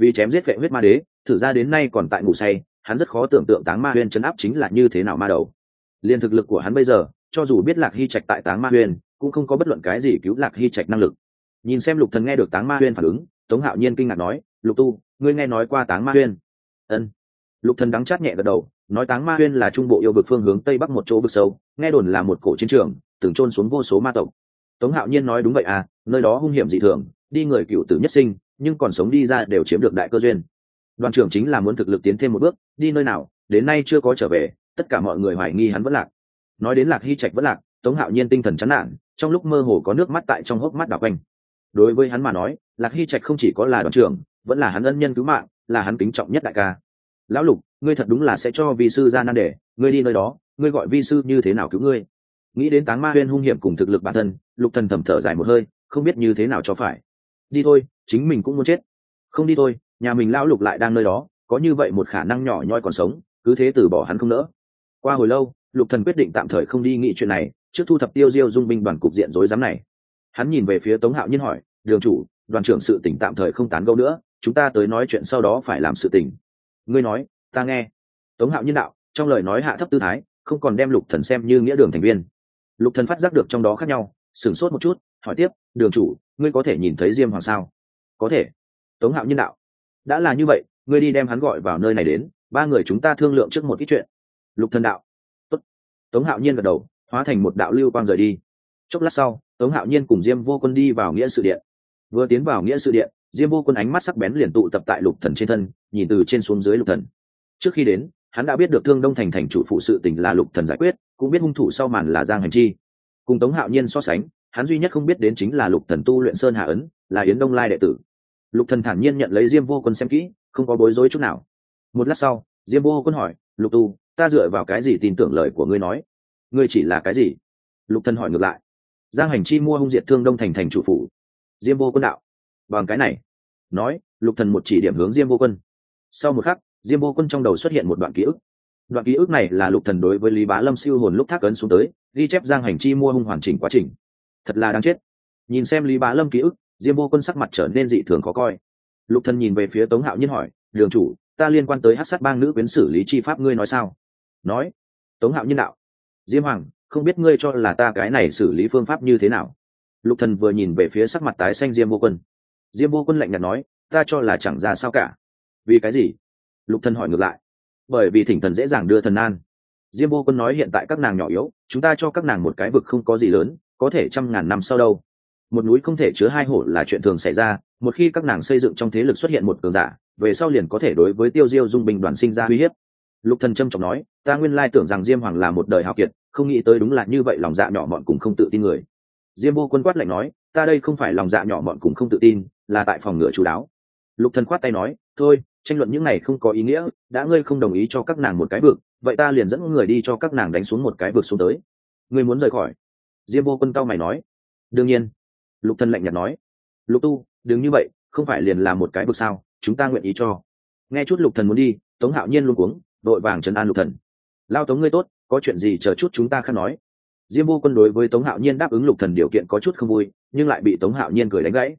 vì chém giết vệ huyết ma đế, thử ra đến nay còn tại ngủ say, hắn rất khó tưởng tượng táng ma huyên chấn áp chính là như thế nào ma đầu. Liên thực lực của hắn bây giờ, cho dù biết lạc hy trạch tại táng ma huyên, cũng không có bất luận cái gì cứu lạc hy trạch năng lực. Nhìn xem lục thần nghe được táng ma huyên phản ứng, tống hạo nhiên kinh ngạc nói, lục tu, ngươi nghe nói qua táng ma huyên? Ân lục thần đắng chát nhẹ gật đầu, nói táng ma huyên là trung bộ yêu vực phương hướng tây bắc một chỗ vực sâu, nghe đồn là một cổ chiến trường, từng trôn xuống vô số ma tộc. Tống hạo nhiên nói, đúng vậy à nơi đó hung hiểm dị thường, đi người cựu tử nhất sinh nhưng còn sống đi ra đều chiếm được đại cơ duyên. Đoàn trưởng chính là muốn thực lực tiến thêm một bước, đi nơi nào, đến nay chưa có trở về, tất cả mọi người hoài nghi hắn vẫn lạc. Nói đến lạc hy trạch vẫn lạc, tống hạo nhiên tinh thần chán nản, trong lúc mơ hồ có nước mắt tại trong hốc mắt đảo quanh. Đối với hắn mà nói, lạc hy trạch không chỉ có là đoàn trưởng, vẫn là hắn ân nhân cứu mạng, là hắn kính trọng nhất đại ca. Lão lục, ngươi thật đúng là sẽ cho vi sư ra nan đề, ngươi đi nơi đó, ngươi gọi vi sư như thế nào cứu ngươi? Nghĩ đến táng ma huyên hung hiểm cùng thực lực bản thân, lục thần thầm thở dài một hơi, không biết như thế nào cho phải đi thôi, chính mình cũng muốn chết. Không đi thôi, nhà mình lão lục lại đang nơi đó, có như vậy một khả năng nhỏ nhoi còn sống, cứ thế từ bỏ hắn không nỡ. Qua hồi lâu, lục thần quyết định tạm thời không đi nghị chuyện này, trước thu thập tiêu diêu dung binh đoàn cục diện rối rắm này. Hắn nhìn về phía tống hạo nhiên hỏi, đường chủ, đoàn trưởng sự tỉnh tạm thời không tán gẫu nữa, chúng ta tới nói chuyện sau đó phải làm sự tỉnh. Ngươi nói, ta nghe. Tống hạo nhiên đạo, trong lời nói hạ thấp tư thái, không còn đem lục thần xem như nghĩa đường thành viên. Lục thần phát giác được trong đó khác nhau, sửng sốt một chút hỏi tiếp, đường chủ, ngươi có thể nhìn thấy diêm hoàng sao? Có thể. Tống hạo nhiên đạo. Đã là như vậy, ngươi đi đem hắn gọi vào nơi này đến, ba người chúng ta thương lượng trước một ít chuyện. Lục thần đạo. Tốt. tống hạo nhiên gật đầu, hóa thành một đạo lưu quang rời đi. Chốc lát sau, tống hạo nhiên cùng diêm vô quân đi vào nghĩa sự điện. Vừa tiến vào nghĩa sự điện, diêm vô quân ánh mắt sắc bén liền tụ tập tại lục thần trên thân, nhìn từ trên xuống dưới lục thần. Trước khi đến, hắn đã biết được thương đông thành thành chủ phụ sự tình là lục thần giải quyết, cũng biết hung thủ sau màn là giang hành chi. Cùng tống hạo nhiên so sánh hắn duy nhất không biết đến chính là lục thần tu luyện sơn hạ ấn, là yến đông lai đệ tử. Lục thần thản nhiên nhận lấy diêm vô quân xem kỹ, không có bối rối chút nào. Một lát sau, diêm vô quân hỏi, lục tu, ta dựa vào cái gì tin tưởng lời của ngươi nói? Ngươi chỉ là cái gì? Lục thần hỏi ngược lại, giang hành chi mua hung diệt thương đông thành thành chủ phủ. Diêm vô quân đạo, bằng cái này. Nói, lục thần một chỉ điểm hướng diêm vô quân. Sau một khắc, diêm vô quân trong đầu xuất hiện một đoạn ký ức. Đoạn ký ức này là lục thần đối với lý bá lâm siêu hồn lúc thác ấn xuống tới, ghi chép giang hành chi mua hung hoàn chỉnh quá trình thật là đáng chết. Nhìn xem lý bá lâm ký ức, diêm vô quân sắc mặt trở nên dị thường khó coi. Lục thần nhìn về phía tống hạo nhiên hỏi, đường chủ, ta liên quan tới hát sát bang nữ quyến xử lý chi pháp ngươi nói sao? Nói. Tống hạo nhiên đạo, diêm hoàng, không biết ngươi cho là ta cái này xử lý phương pháp như thế nào? Lục thần vừa nhìn về phía sắc mặt tái xanh diêm vô quân. Diêm vô quân lạnh nhạt nói, ta cho là chẳng ra sao cả. Vì cái gì? Lục thần hỏi ngược lại, bởi vì thỉnh thần dễ dàng đưa thần an diêm vô quân nói, hiện tại các nàng nhỏ yếu, chúng ta cho các nàng một cái vực không có gì lớn có thể trăm ngàn năm sau đâu. Một núi không thể chứa hai hổ là chuyện thường xảy ra, một khi các nàng xây dựng trong thế lực xuất hiện một cường giả, về sau liền có thể đối với tiêu diêu dung bình đoàn sinh ra uy hiếp. Lục thần trâm trọng nói, ta nguyên lai tưởng rằng diêm hoàng là một đời hào kiệt, không nghĩ tới đúng là như vậy lòng dạ nhỏ mọn cùng không tự tin người. Diêm vô quân quát lạnh nói, ta đây không phải lòng dạ nhỏ mọn cùng không tự tin, là tại phòng ngựa chú đáo. Lục thần khoát tay nói, thôi, tranh luận những này không có ý nghĩa, đã ngươi không đồng ý cho các nàng một cái vực, vậy ta liền dẫn người đi cho các nàng đánh xuống một cái vực xuống tới. Ngươi muốn rời khỏi? Diêm vô quân cao mày nói, đương nhiên. Lục thần lạnh nhạt nói, lục tu, đừng như vậy, không phải liền là một cái vực sao, chúng ta nguyện ý cho. Nghe chút lục thần muốn đi, tống hạo nhiên luôn cuống đội vàng trấn an lục thần. Lao tống ngươi tốt, có chuyện gì chờ chút chúng ta khác nói. Diêm vô quân đối với tống hạo nhiên đáp ứng lục thần điều kiện có chút không vui, nhưng lại bị tống hạo nhiên cười đánh gãy.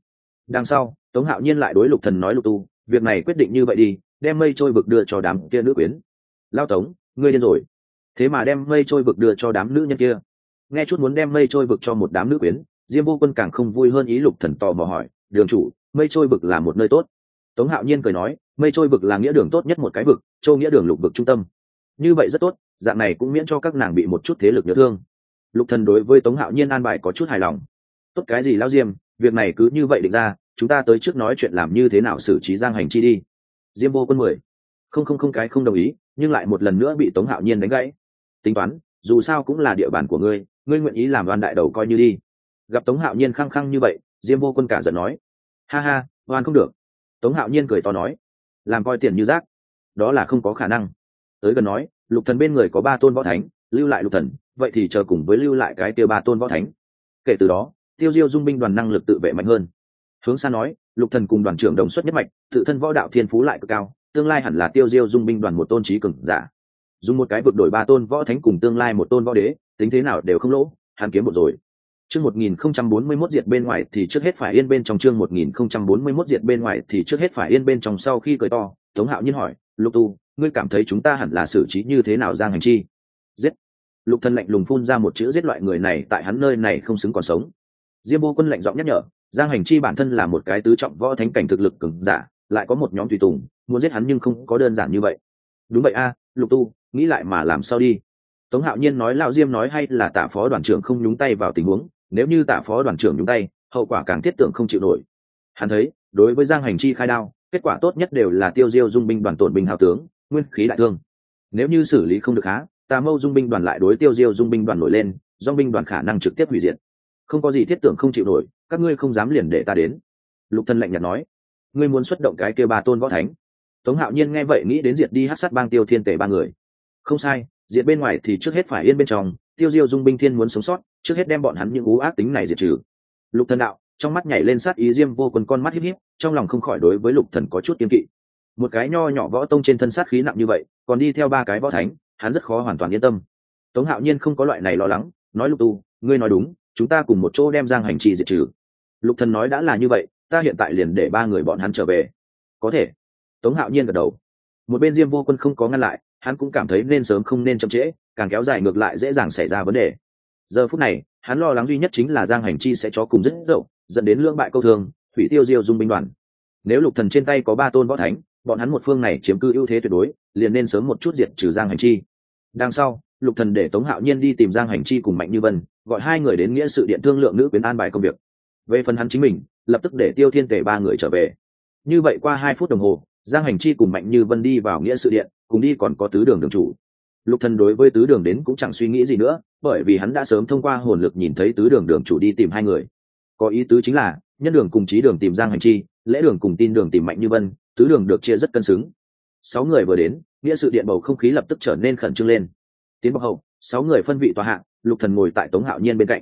Đằng sau, tống hạo nhiên lại đối lục thần nói, lục tu, việc này quyết định như vậy đi, đem mây trôi vực đưa cho đám kia nữ quyến. Lao tống, ngươi điên rồi. Thế mà đem mây trôi vực đưa cho đám nữ nhân kia nghe chút muốn đem mây trôi vực cho một đám nữ quyến, diêm vô quân càng không vui hơn ý lục thần tò mò hỏi, đường chủ, mây trôi vực là một nơi tốt? Tống hạo nhiên cười nói, mây trôi vực là nghĩa đường tốt nhất một cái vực, châu nghĩa đường lục vực trung tâm. Như vậy rất tốt, dạng này cũng miễn cho các nàng bị một chút thế lực nhớ thương. Lục thần đối với tống hạo nhiên an bài có chút hài lòng. Tốt cái gì lao diêm, việc này cứ như vậy định ra, chúng ta tới trước nói chuyện làm như thế nào xử trí giang hành chi đi. Diêm vô quân mười không không không cái không đồng ý, nhưng lại một lần nữa bị tống hạo nhiên đánh gãy. Tính toán, dù sao cũng là địa bàn của ngươi ngươi nguyện ý làm đoàn đại đầu coi như đi. Gặp tống hạo nhiên khăng khăng như vậy, diêm vô quân cả giận nói. Ha ha, oan không được. Tống hạo nhiên cười to nói. Làm coi tiền như rác. Đó là không có khả năng. Tới gần nói, lục thần bên người có ba tôn võ thánh, lưu lại lục thần, vậy thì chờ cùng với lưu lại cái tiêu ba tôn võ thánh. Kể từ đó, tiêu diêu dung binh đoàn năng lực tự vệ mạnh hơn. Hướng xa nói, lục thần cùng đoàn trưởng đồng xuất nhất mạch, tự thân võ đạo thiên phú lại cực cao, tương lai hẳn là tiêu diêu dung binh đoàn một tôn trí cường giả. Dùng một cái vực đổi ba tôn võ thánh cùng tương lai một tôn võ đế tính thế nào đều không lỗ, hắn kiếm một rồi. Chương 1041 diệt bên ngoài thì trước hết phải yên bên trong chương 1041 diệt bên ngoài thì trước hết phải yên bên trong sau khi cười to, tống hạo nhiên hỏi, lục tu, ngươi cảm thấy chúng ta hẳn là xử trí như thế nào giang hành chi? Giết. Lục thần lạnh lùng phun ra một chữ giết loại người này tại hắn nơi này không xứng còn sống. Diêm vô quân lạnh giọng nhắc nhở giang hành chi bản thân là một cái tứ trọng võ thánh cảnh thực lực cường giả, lại có một nhóm tùy tùng, muốn giết hắn nhưng không có đơn giản như vậy. Đúng vậy a, lục tu, nghĩ lại mà làm sao đi tống hạo nhiên nói lão diêm nói hay là tạ phó đoàn trưởng không nhúng tay vào tình huống, nếu như tạ phó đoàn trưởng nhúng tay, hậu quả càng thiết tưởng không chịu nổi. Hắn thấy, đối với giang hành chi khai đao, kết quả tốt nhất đều là tiêu diêu dung binh đoàn tổn binh hào tướng, nguyên khí đại thương. Nếu như xử lý không được há, tà mâu dung binh đoàn lại đối tiêu diêu dung binh đoàn nổi lên, do binh đoàn khả năng trực tiếp hủy diệt. Không có gì thiết tưởng không chịu nổi, các ngươi không dám liền để ta đến. Lục thân lạnh nhạt nói, ngươi muốn xuất động cái kia ba tôn võ thánh. Tống hạo nhiên nghe vậy nghĩ đến diệt đi hát sát bang tiêu thiên tể ba người. Không sai diệt bên ngoài thì trước hết phải yên bên trong, tiêu diêu dung binh thiên muốn sống sót, trước hết đem bọn hắn những ú ác tính này diệt trừ. Lục thần đạo, trong mắt nhảy lên sát ý diêm vô quần con mắt híp híp, trong lòng không khỏi đối với lục thần có chút kiên kỵ. Một cái nho nhỏ võ tông trên thân sát khí nặng như vậy, còn đi theo ba cái võ thánh, hắn rất khó hoàn toàn yên tâm. Tống hạo nhiên không có loại này lo lắng, nói lục tu, ngươi nói đúng, chúng ta cùng một chỗ đem giang hành trì diệt trừ. Lục thần nói đã là như vậy, ta hiện tại liền để ba người bọn hắn trở về. Có thể. Tống hạo nhiên gật đầu. Một bên diêm vô quân không có ngăn lại hắn cũng cảm thấy nên sớm không nên chậm trễ, càng kéo dài ngược lại dễ dàng xảy ra vấn đề. Giờ phút này, hắn lo lắng duy nhất chính là giang hành chi sẽ cho cùng rất dậu, dẫn đến lưỡng bại câu thương, thủy tiêu diêu dung binh đoàn. Nếu lục thần trên tay có ba tôn võ thánh, bọn hắn một phương này chiếm cư ưu thế tuyệt đối, liền nên sớm một chút diệt trừ giang hành chi. Đằng sau, lục thần để tống hạo nhiên đi tìm giang hành chi cùng mạnh như vân, gọi hai người đến nghĩa sự điện thương lượng nữ quyến an bài công việc. Về phần hắn chính mình, lập tức để tiêu thiên tể ba người trở về. Như vậy qua hai phút đồng hồ giang hành chi cùng mạnh như vân đi vào nghĩa sự điện, cùng đi còn có tứ đường đường chủ. Lục thần đối với tứ đường đến cũng chẳng suy nghĩ gì nữa, bởi vì hắn đã sớm thông qua hồn lực nhìn thấy tứ đường đường chủ đi tìm hai người. Có ý tứ chính là, nhân đường cùng trí đường tìm giang hành chi, lễ đường cùng tin đường tìm mạnh như vân, tứ đường được chia rất cân xứng. Sáu người vừa đến, nghĩa sự điện bầu không khí lập tức trở nên khẩn trương lên. Tiến bọc hậu, sáu người phân vị tòa hạng lục thần ngồi tại tống hạo nhiên bên cạnh.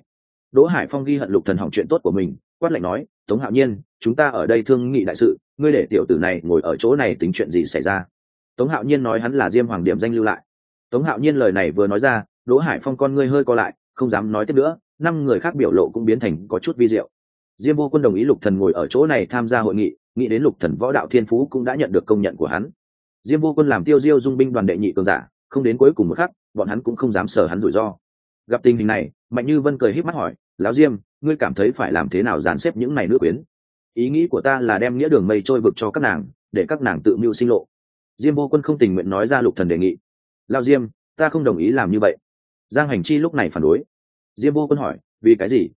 Đỗ hải phong ghi hận lục thần hỏng chuyện tốt của mình, quát lạnh nói tống hạo nhiên, chúng ta ở đây thương nghị đại sự, ngươi để tiểu tử này ngồi ở chỗ này tính chuyện gì xảy ra? Tống hạo nhiên nói hắn là diêm hoàng điểm danh lưu lại. Tống hạo nhiên lời này vừa nói ra, đỗ hải phong con ngươi hơi co lại, không dám nói tiếp nữa, năm người khác biểu lộ cũng biến thành có chút vi diệu. Diêm vô quân đồng ý lục thần ngồi ở chỗ này tham gia hội nghị, nghĩ đến lục thần võ đạo thiên phú cũng đã nhận được công nhận của hắn. Diêm vô quân làm tiêu diêu dung binh đoàn đệ nhị cường giả, không đến cuối cùng một khắc, bọn hắn cũng không dám sở hắn rủi ro. Gặp tình hình này, mạnh như vân cười híp mắt hỏi lão diêm, ngươi cảm thấy phải làm thế nào dàn xếp những này nữ quyến? Ý nghĩ của ta là đem nghĩa đường mây trôi vực cho các nàng, để các nàng tự mưu sinh lộ. Diêm vô quân không tình nguyện nói ra lục thần đề nghị. Lao diêm, ta không đồng ý làm như vậy. Giang hành chi lúc này phản đối. Diêm vô quân hỏi, vì cái gì?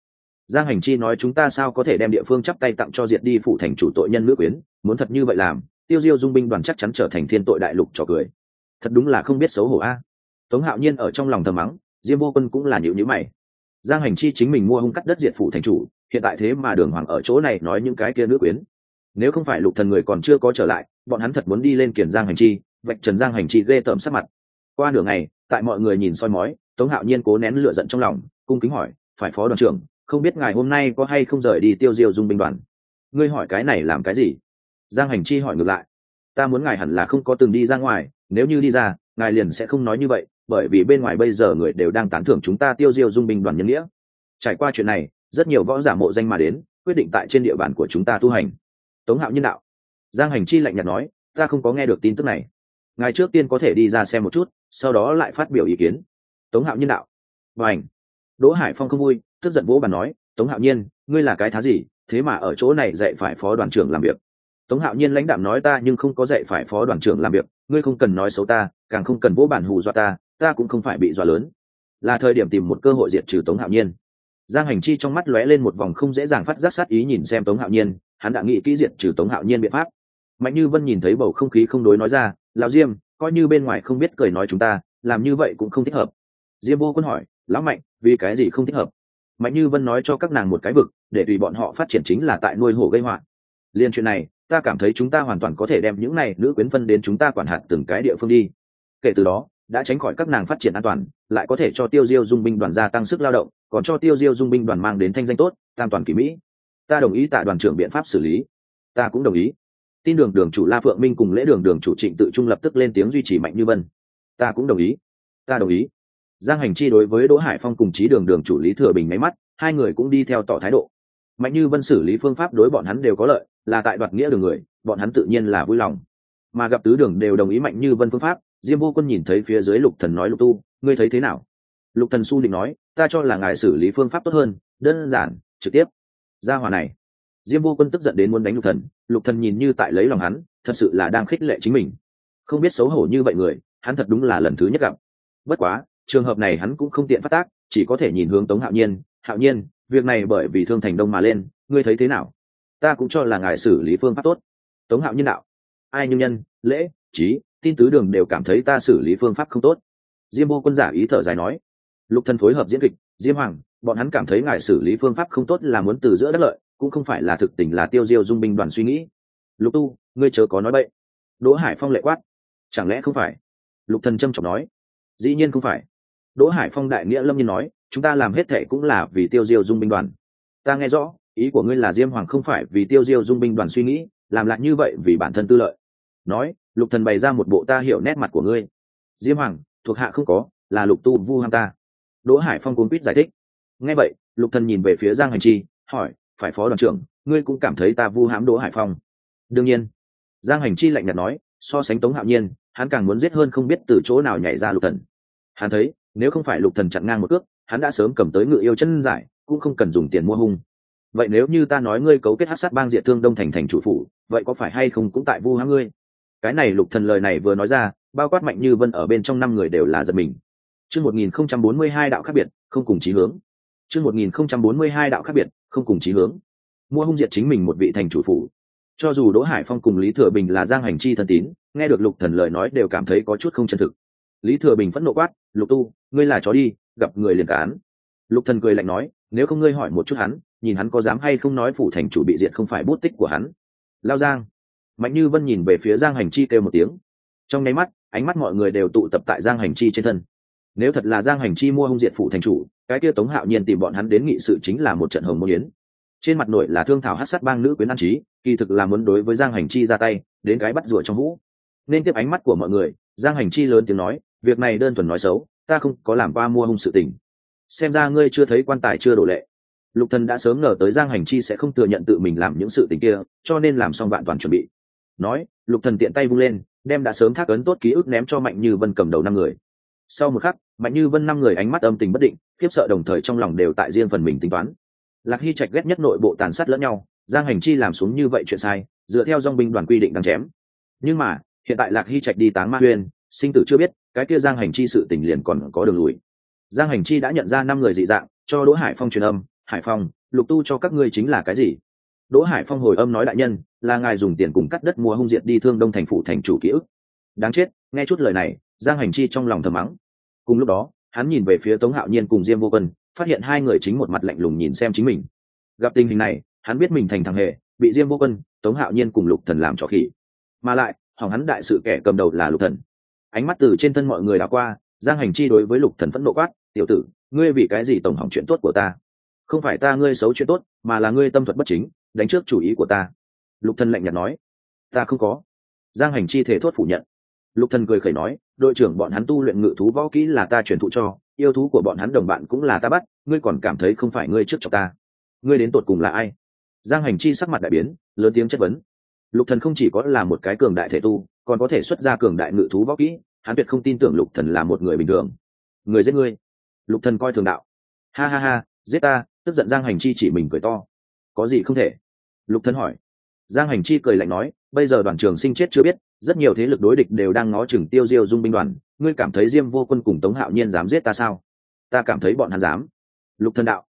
Giang hành chi nói chúng ta sao có thể đem địa phương chắp tay tặng cho diệt đi phủ thành chủ tội nhân nữ quyến, muốn thật như vậy làm, tiêu diêu dung binh đoàn chắc chắn trở thành thiên tội đại lục trò cười. Thật đúng là không biết xấu hổ a. Tống hạo nhiên ở trong lòng thầm mắng, diêm vô quân cũng là nhịu nhữ mày giang hành chi chính mình mua hung cắt đất diệt phủ thành chủ, hiện tại thế mà đường hoàng ở chỗ này nói những cái kia nữ quyến. Nếu không phải lục thần người còn chưa có trở lại, bọn hắn thật muốn đi lên kiển giang hành chi, vạch trần giang hành chi ghê tởm sắc mặt. Qua nửa ngày, tại mọi người nhìn soi mói, tống hạo nhiên cố nén lửa giận trong lòng, cung kính hỏi, phải phó đoàn trưởng, không biết ngài hôm nay có hay không rời đi tiêu diêu dung binh đoàn? Ngươi hỏi cái này làm cái gì? Giang hành chi hỏi ngược lại, ta muốn ngài hẳn là không có từng đi ra ngoài, nếu như đi ra, ngài liền sẽ không nói như vậy bởi vì bên ngoài bây giờ người đều đang tán thưởng chúng ta tiêu diêu dung binh đoàn nhân nghĩa. Trải qua chuyện này, rất nhiều võ giả mộ danh mà đến, quyết định tại trên địa bàn của chúng ta tu hành. Tống hạo nhân đạo. Giang hành chi lạnh nhạt nói, ta không có nghe được tin tức này. Ngài trước tiên có thể đi ra xem một chút, sau đó lại phát biểu ý kiến. Tống hạo nhân đạo. Và ảnh đỗ hải phong không vui, tức giận vỗ bàn nói, tống hạo nhiên, ngươi là cái thá gì, thế mà ở chỗ này dạy phải phó đoàn trưởng làm việc? Tống hạo nhiên lãnh đạm nói, ta nhưng không có dạy phải phó đoàn trưởng làm việc, ngươi không cần nói xấu ta, càng không cần vỗ bản hù dọa ta ta cũng không phải bị dọa lớn. Là thời điểm tìm một cơ hội diệt trừ tống hạo nhiên. Giang hành chi trong mắt lóe lên một vòng không dễ dàng phát giác sát ý nhìn xem tống hạo nhiên, hắn đã nghĩ kỹ diệt trừ tống hạo nhiên biện pháp. Mạnh như vân nhìn thấy bầu không khí không đối nói ra, lão diêm, coi như bên ngoài không biết cười nói chúng ta, làm như vậy cũng không thích hợp. Diêm vô quân hỏi, lão mạnh, vì cái gì không thích hợp? Mạnh như vân nói cho các nàng một cái vực để tùy bọn họ phát triển chính là tại nuôi hổ gây họa. Liên chuyện này, ta cảm thấy chúng ta hoàn toàn có thể đem những này nữ quyến phân đến chúng ta quản hạt từng cái địa phương đi. Kể từ đó đã tránh khỏi các nàng phát triển an toàn, lại có thể cho tiêu diêu dung binh đoàn gia tăng sức lao động, còn cho tiêu diêu dung binh đoàn mang đến thanh danh tốt, tam toàn kỷ mỹ. Ta đồng ý tại đoàn trưởng biện pháp xử lý. Ta cũng đồng ý. Tin đường đường chủ la phượng minh cùng lễ đường đường chủ trịnh tự trung lập tức lên tiếng duy trì mạnh như vân. Ta cũng đồng ý. Ta đồng ý. Giang hành chi đối với đỗ hải phong cùng trí đường đường chủ lý thừa bình máy mắt, hai người cũng đi theo tỏ thái độ. Mạnh như vân xử lý phương pháp đối bọn hắn đều có lợi, là tại đoạt nghĩa đường người, bọn hắn tự nhiên là vui lòng. Mà gặp tứ đường đều đồng ý mạnh như vân phương pháp diêm vô quân nhìn thấy phía dưới lục thần nói lục tu, ngươi thấy thế nào? Lục thần su định nói, ta cho là ngài xử lý phương pháp tốt hơn, đơn giản, trực tiếp. Ra hòa này. Diêm vô quân tức giận đến muốn đánh lục thần lục thần nhìn như tại lấy lòng hắn, thật sự là đang khích lệ chính mình. Không biết xấu hổ như vậy người, hắn thật đúng là lần thứ nhất gặp. Bất quá, trường hợp này hắn cũng không tiện phát tác, chỉ có thể nhìn hướng tống hạo nhiên hạo nhiên, việc này bởi vì thương thành đông mà lên, ngươi thấy thế nào? Ta cũng cho là ngài xử lý phương pháp tốt. Tống hạo nhiên đạo, ai như nhân, lễ trí tin tứ đường đều cảm thấy ta xử lý phương pháp không tốt. Diêm vô quân giả ý thở dài nói, lục thần phối hợp diễn kịch, diêm hoàng, bọn hắn cảm thấy ngài xử lý phương pháp không tốt là muốn từ giữa đất lợi, cũng không phải là thực tình là tiêu diêu dung binh đoàn suy nghĩ. Lục tu, ngươi chớ có nói bậy. Đỗ hải phong lệ quát, chẳng lẽ không phải? Lục thần trâm trọng nói, dĩ nhiên không phải. Đỗ hải phong đại nghĩa lâm nhiên nói, chúng ta làm hết thệ cũng là vì tiêu diêu dung binh đoàn. Ta nghe rõ, ý của ngươi là diêm hoàng không phải vì tiêu diêu dung binh đoàn suy nghĩ, làm lại như vậy vì bản thân tư lợi nói, lục thần bày ra một bộ ta hiểu nét mặt của ngươi. Diêm hoàng, thuộc hạ không có, là lục tu vu ham ta. Đỗ hải phong cuốn quýt giải thích. Nghe vậy, lục thần nhìn về phía giang hành chi, hỏi, phải phó đoàn trưởng, ngươi cũng cảm thấy ta vu hãm đỗ hải phong? Đương nhiên. Giang hành chi lạnh nhạt nói, so sánh tống hạo nhiên, hắn càng muốn giết hơn không biết từ chỗ nào nhảy ra lục thần. Hắn thấy, nếu không phải lục thần chặn ngang một cước, hắn đã sớm cầm tới ngự yêu chân giải, cũng không cần dùng tiền mua hung. Vậy nếu như ta nói ngươi cấu kết hát sát bang diệt thương đông thành thành chủ phủ, vậy có phải hay không cũng tại vu hãm ngươi? Cái này lục thần lời này vừa nói ra, bao quát mạnh như vân ở bên trong năm người đều là giật mình. Chương một nghìn không trăm bốn mươi hai đạo khác biệt, không cùng chí hướng. Chương một nghìn không trăm bốn mươi hai đạo khác biệt, không cùng chí hướng. Mua hung diệt chính mình một vị thành chủ phủ. Cho dù đỗ hải phong cùng lý thừa bình là giang hành chi thân tín, nghe được lục thần lời nói đều cảm thấy có chút không chân thực. Lý thừa bình phẫn nộ quát, lục tu, ngươi là chó đi, gặp người liền cán lục thần cười lạnh nói, nếu không ngươi hỏi một chút hắn, nhìn hắn có dám hay không nói phủ thành chủ bị diệt không phải bút tích của hắn. Lao giang mạnh như vân nhìn về phía giang hành chi kêu một tiếng. Trong nháy mắt, ánh mắt mọi người đều tụ tập tại giang hành chi trên thân. Nếu thật là giang hành chi mua hung diệt phụ thành chủ, cái kia tống hạo nhiên tìm bọn hắn đến nghị sự chính là một trận hồng môn yến. Trên mặt nội là thương thảo hát sát bang nữ quyến an trí, kỳ thực là muốn đối với giang hành chi ra tay, đến cái bắt rủa trong hũ. Nên tiếp ánh mắt của mọi người, giang hành chi lớn tiếng nói, việc này đơn thuần nói xấu, ta không có làm qua mua hung sự tình. Xem ra ngươi chưa thấy quan tài chưa đổ lệ. Lục thần đã sớm ngờ tới giang hành chi sẽ không thừa nhận tự mình làm những sự tình kia, cho nên làm xong vạn toàn chuẩn bị nói lục thần tiện tay vung lên đem đã sớm thác ấn tốt ký ức ném cho mạnh như vân cầm đầu năm người. Sau một khắc mạnh như vân năm người ánh mắt âm tình bất định khiếp sợ đồng thời trong lòng đều tại riêng phần mình tính toán. Lạc hy trạch ghét nhất nội bộ tàn sát lẫn nhau giang hành chi làm xuống như vậy chuyện sai dựa theo dong binh đoàn quy định đang chém. Nhưng mà hiện tại lạc hy trạch đi táng ma Huyền, sinh tử chưa biết cái kia giang hành chi sự tình liền còn có đường lùi. Giang hành chi đã nhận ra năm người dị dạng cho đỗ hải phong truyền âm hải phong lục tu cho các ngươi chính là cái gì? Đỗ hải phong hồi âm nói đại nhân là ngài dùng tiền cùng cắt đất mua hung diện đi thương đông thành phủ thành chủ ký ức. Đáng chết, nghe chút lời này, giang hành chi trong lòng thầm mắng. Cùng lúc đó, hắn nhìn về phía tống hạo nhiên cùng diêm vô quân, phát hiện hai người chính một mặt lạnh lùng nhìn xem chính mình. Gặp tình hình này, hắn biết mình thành thằng hề, bị diêm vô quân, tống hạo nhiên cùng lục thần làm trò khỉ. Mà lại, hỏng hắn đại sự kẻ cầm đầu là lục thần. Ánh mắt từ trên thân mọi người đã qua, giang hành chi đối với lục thần phẫn nộ quát, tiểu tử, ngươi vì cái gì tổng hỏng chuyện tốt của ta? Không phải ta ngươi xấu chuyện tốt, mà là ngươi tâm thuật bất chính, đánh trước chủ ý của ta lục thần lạnh nhạt nói, ta không có. Giang hành chi thể thốt phủ nhận. Lục thần cười khẩy nói, đội trưởng bọn hắn tu luyện ngự thú võ kỹ là ta truyền thụ cho, yêu thú của bọn hắn đồng bạn cũng là ta bắt, ngươi còn cảm thấy không phải ngươi trước cho ta. Ngươi đến tột cùng là ai? Giang hành chi sắc mặt đại biến, lớn tiếng chất vấn. Lục thần không chỉ có là một cái cường đại thể tu, còn có thể xuất ra cường đại ngự thú võ kỹ, hắn tuyệt không tin tưởng lục thần là một người bình thường. Người giết ngươi. Lục thần coi thường đạo. Ha ha ha, giết ta, tức giận giang hành chi chỉ mình cười to. Có gì không thể? Lục thần hỏi giang hành chi cười lạnh nói, bây giờ đoàn trường sinh chết chưa biết, rất nhiều thế lực đối địch đều đang ngó chừng tiêu diêu dung binh đoàn, ngươi cảm thấy diêm vô quân cùng tống hạo nhiên dám giết ta sao? Ta cảm thấy bọn hắn dám. Lục thần đạo,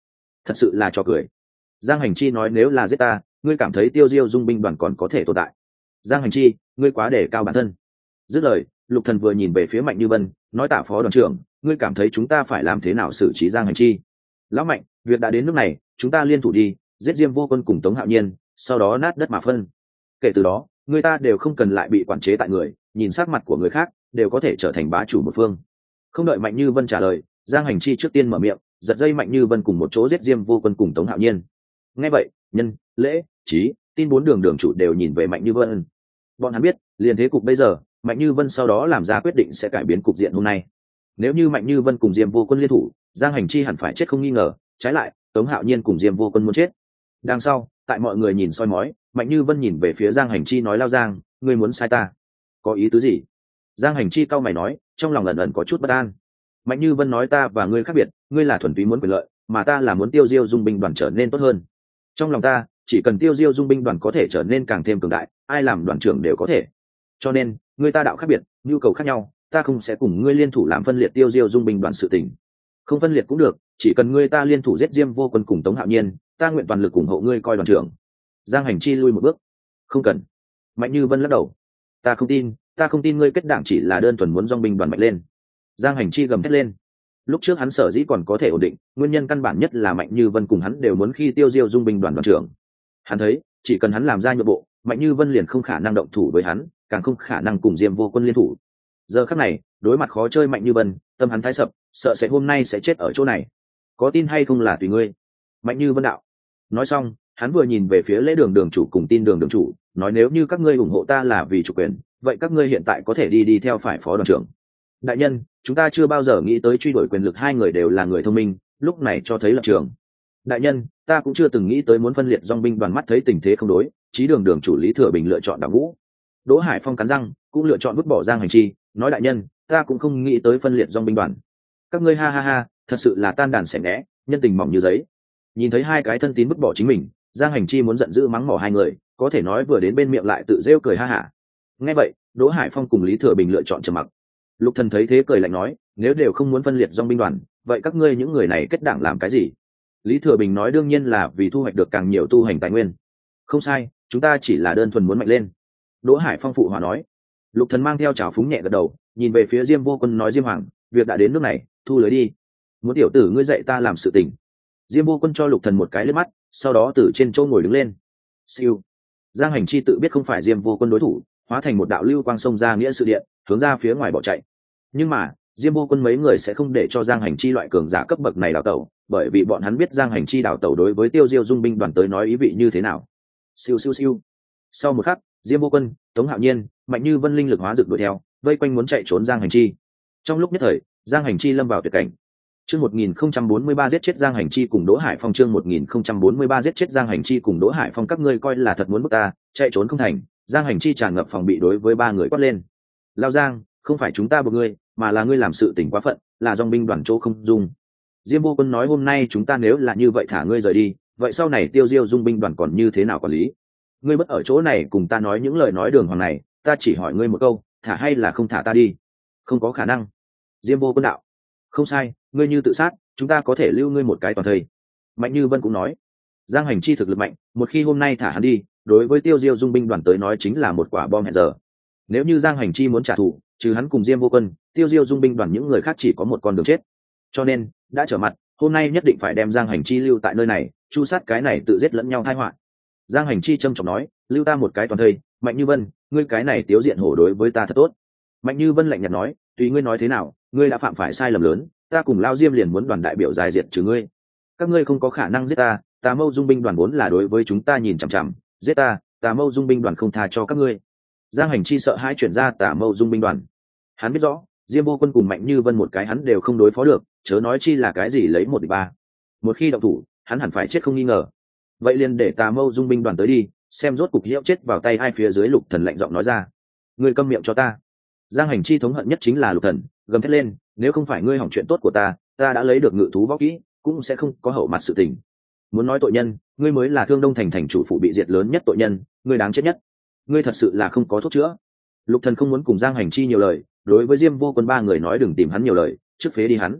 thật sự là cho cười. Giang hành chi nói, nếu là giết ta, ngươi cảm thấy tiêu diêu dung binh đoàn còn có thể tồn tại? Giang hành chi, ngươi quá để cao bản thân. Dứt lời, lục thần vừa nhìn về phía mạnh như vân, nói, tạ phó đoàn trưởng, ngươi cảm thấy chúng ta phải làm thế nào xử trí giang hành chi? Lão mạnh, việc đã đến nước này, chúng ta liên thủ đi, giết diêm vô quân cùng tống hạo nhiên sau đó nát đất mà phân. Kể từ đó, người ta đều không cần lại bị quản chế tại người, nhìn sát mặt của người khác, đều có thể trở thành bá chủ một phương. Không đợi mạnh như vân trả lời, giang hành chi trước tiên mở miệng, giật dây mạnh như vân cùng một chỗ giết diêm vô quân cùng tống hạo nhiên. Ngay vậy, nhân, lễ, trí, tin bốn đường đường chủ đều nhìn về mạnh như vân. Bọn hắn biết, liền thế cục bây giờ, mạnh như vân sau đó làm ra quyết định sẽ cải biến cục diện hôm nay. Nếu như mạnh như vân cùng diêm vô quân liên thủ, giang hành chi hẳn phải chết không nghi ngờ, trái lại, tống hạo nhiên cùng diêm vô quân muốn chết. Đằng sau tại mọi người nhìn soi mói, mạnh như vân nhìn về phía giang hành chi nói, lao giang, ngươi muốn sai ta? Có ý tứ gì? Giang hành chi cau mày nói, trong lòng ẩn ẩn có chút bất an. Mạnh như vân nói ta và ngươi khác biệt, ngươi là thuần túy muốn quyền lợi, mà ta là muốn tiêu diêu dung binh đoàn trở nên tốt hơn. Trong lòng ta, chỉ cần tiêu diêu dung binh đoàn có thể trở nên càng thêm cường đại, ai làm đoàn trưởng đều có thể. Cho nên, ngươi ta đạo khác biệt, nhu cầu khác nhau, ta không sẽ cùng ngươi liên thủ làm phân liệt tiêu diêu dung binh đoàn sự tình. Không phân liệt cũng được, chỉ cần ngươi ta liên thủ giết diêm vô quân cùng tống hạo nhiên ta nguyện toàn lực ủng hộ ngươi coi đoàn trưởng. Giang hành chi lui một bước. Không cần. Mạnh như vân lắc đầu. Ta không tin, ta không tin ngươi kết đảng chỉ là đơn thuần muốn dong binh đoàn mạnh lên. Giang hành chi gầm thét lên. Lúc trước hắn sở dĩ còn có thể ổn định, nguyên nhân căn bản nhất là mạnh như vân cùng hắn đều muốn khi tiêu diêu dung binh đoàn đoàn trưởng. Hắn thấy, chỉ cần hắn làm ra nhượng bộ, mạnh như vân liền không khả năng động thủ với hắn, càng không khả năng cùng diêm vô quân liên thủ. Giờ khắc này, đối mặt khó chơi mạnh như vân, tâm hắn thái sập, sợ sẽ hôm nay sẽ chết ở chỗ này. Có tin hay không là tùy ngươi mạnh như vân đạo. Nói xong, hắn vừa nhìn về phía lễ đường đường chủ cùng tin đường đường chủ, nói nếu như các ngươi ủng hộ ta là vì chủ quyền, vậy các ngươi hiện tại có thể đi đi theo phải phó đoàn trưởng. Đại nhân, chúng ta chưa bao giờ nghĩ tới truy đuổi quyền lực hai người đều là người thông minh, lúc này cho thấy lập trường. Đại nhân, ta cũng chưa từng nghĩ tới muốn phân liệt dong binh đoàn mắt thấy tình thế không đối trí đường đường chủ lý thừa bình lựa chọn đảng vũ đỗ hải phong cắn răng, cũng lựa chọn vứt bỏ giang hành chi, nói đại nhân, ta cũng không nghĩ tới phân liệt dong binh đoàn. Các ngươi ha ha ha, thật sự là tan đàn xẻ ngẽ nhân tình mỏng như giấy nhìn thấy hai cái thân tín vứt bỏ chính mình, giang hành chi muốn giận dữ mắng mỏ hai người, có thể nói vừa đến bên miệng lại tự rêu cười ha hả. Nghe vậy, đỗ hải phong cùng lý thừa bình lựa chọn trầm mặc. Lục thần thấy thế cười lạnh nói, nếu đều không muốn phân liệt dòng binh đoàn, vậy các ngươi những người này kết đảng làm cái gì? Lý thừa bình nói đương nhiên là vì thu hoạch được càng nhiều tu hành tài nguyên. Không sai, chúng ta chỉ là đơn thuần muốn mạnh lên. Đỗ hải phong phụ hòa nói. Lục thần mang theo trào phúng nhẹ gật đầu, nhìn về phía diêm vô quân nói diêm hoàng, việc đã đến nước này, thu lưới đi. Muốn tiểu tử ngươi dạy ta làm sự tình diêm vô quân cho lục thần một cái lên mắt, sau đó từ trên châu ngồi đứng lên. Siêu. Giang hành chi tự biết không phải diêm vô quân đối thủ, hóa thành một đạo lưu quang sông ra nghĩa sự điện, hướng ra phía ngoài bỏ chạy. Nhưng mà, diêm vô quân mấy người sẽ không để cho giang hành chi loại cường giả cấp bậc này đào tẩu, bởi vì bọn hắn biết giang hành chi đào tẩu đối với tiêu diêu dung binh đoàn tới nói ý vị như thế nào. Siêu siêu siêu. Sau một khắc, diêm vô quân, tống hạo nhiên, mạnh như vân linh lực hóa rực đuổi theo, vây quanh muốn chạy trốn giang hành chi. Trong lúc nhất thời, giang hành chi lâm vào tuyệt cảnh. Chương 1043 giết chết Giang Hành Chi cùng Đỗ Hải Phong chương 1043 giết chết Giang Hành Chi cùng Đỗ Hải Phong các ngươi coi là thật muốn bức ta, chạy trốn không thành. Giang Hành Chi tràn ngập phòng bị đối với ba người quát lên. Lao Giang, không phải chúng ta buộc ngươi, mà là ngươi làm sự tình quá phận, là dòng binh đoàn chỗ không dung. Diêm Vô Quân nói hôm nay chúng ta nếu là như vậy thả ngươi rời đi, vậy sau này Tiêu Diêu dung binh đoàn còn như thế nào quản lý? Ngươi bất ở chỗ này cùng ta nói những lời nói đường hoàng này, ta chỉ hỏi ngươi một câu, thả hay là không thả ta đi? Không có khả năng. Diêm Vô Quân đạo. Không sai, ngươi như tự sát chúng ta có thể lưu ngươi một cái toàn thây. Mạnh như vân cũng nói. Giang hành chi thực lực mạnh một khi hôm nay thả hắn đi đối với tiêu diêu dung binh đoàn tới nói chính là một quả bom hẹn giờ. Nếu như giang hành chi muốn trả thù trừ hắn cùng diêm vô quân tiêu diêu dung binh đoàn những người khác chỉ có một con đường chết. Cho nên đã trở mặt hôm nay nhất định phải đem giang hành chi lưu tại nơi này chu sát cái này tự giết lẫn nhau thai họa. Giang hành chi trâm trọng nói lưu ta một cái toàn thây mạnh như vân ngươi cái này tiếu diện hổ đối với ta thật tốt. Mạnh như vân lạnh nhạt nói tùy ngươi nói thế nào ngươi đã phạm phải sai lầm lớn, ta cùng lao diêm liền muốn đoàn đại biểu dài diệt trừ ngươi. Các ngươi không có khả năng giết ta, tà mâu dung binh đoàn vốn là đối với chúng ta nhìn chằm chằm, giết ta, tà mâu dung binh đoàn không tha cho các ngươi. Giang hành chi sợ hai chuyển ra tà mâu dung binh đoàn. Hắn biết rõ, diêm vô quân cùng mạnh như vân một cái hắn đều không đối phó được, chớ nói chi là cái gì lấy một đ ba. Một khi động thủ, hắn hẳn phải chết không nghi ngờ. Vậy liền để tà mâu dung binh đoàn tới đi, xem rốt cục hiệu chết vào tay hai phía dưới lục thần lạnh giọng nói ra. Ngươi câm miệng cho ta. Giang hành chi thống hận nhất chính là lục thần gầm thét lên, nếu không phải ngươi hỏng chuyện tốt của ta ta đã lấy được ngự thú võ kỹ, cũng sẽ không có hậu mặt sự tình. Muốn nói tội nhân, ngươi mới là thương đông thành thành chủ phụ bị diệt lớn nhất tội nhân, ngươi đáng chết nhất. Ngươi thật sự là không có thuốc chữa. Lục thần không muốn cùng giang hành chi nhiều lời, đối với diêm vô quân ba người nói đừng tìm hắn nhiều lời, trước phế đi hắn.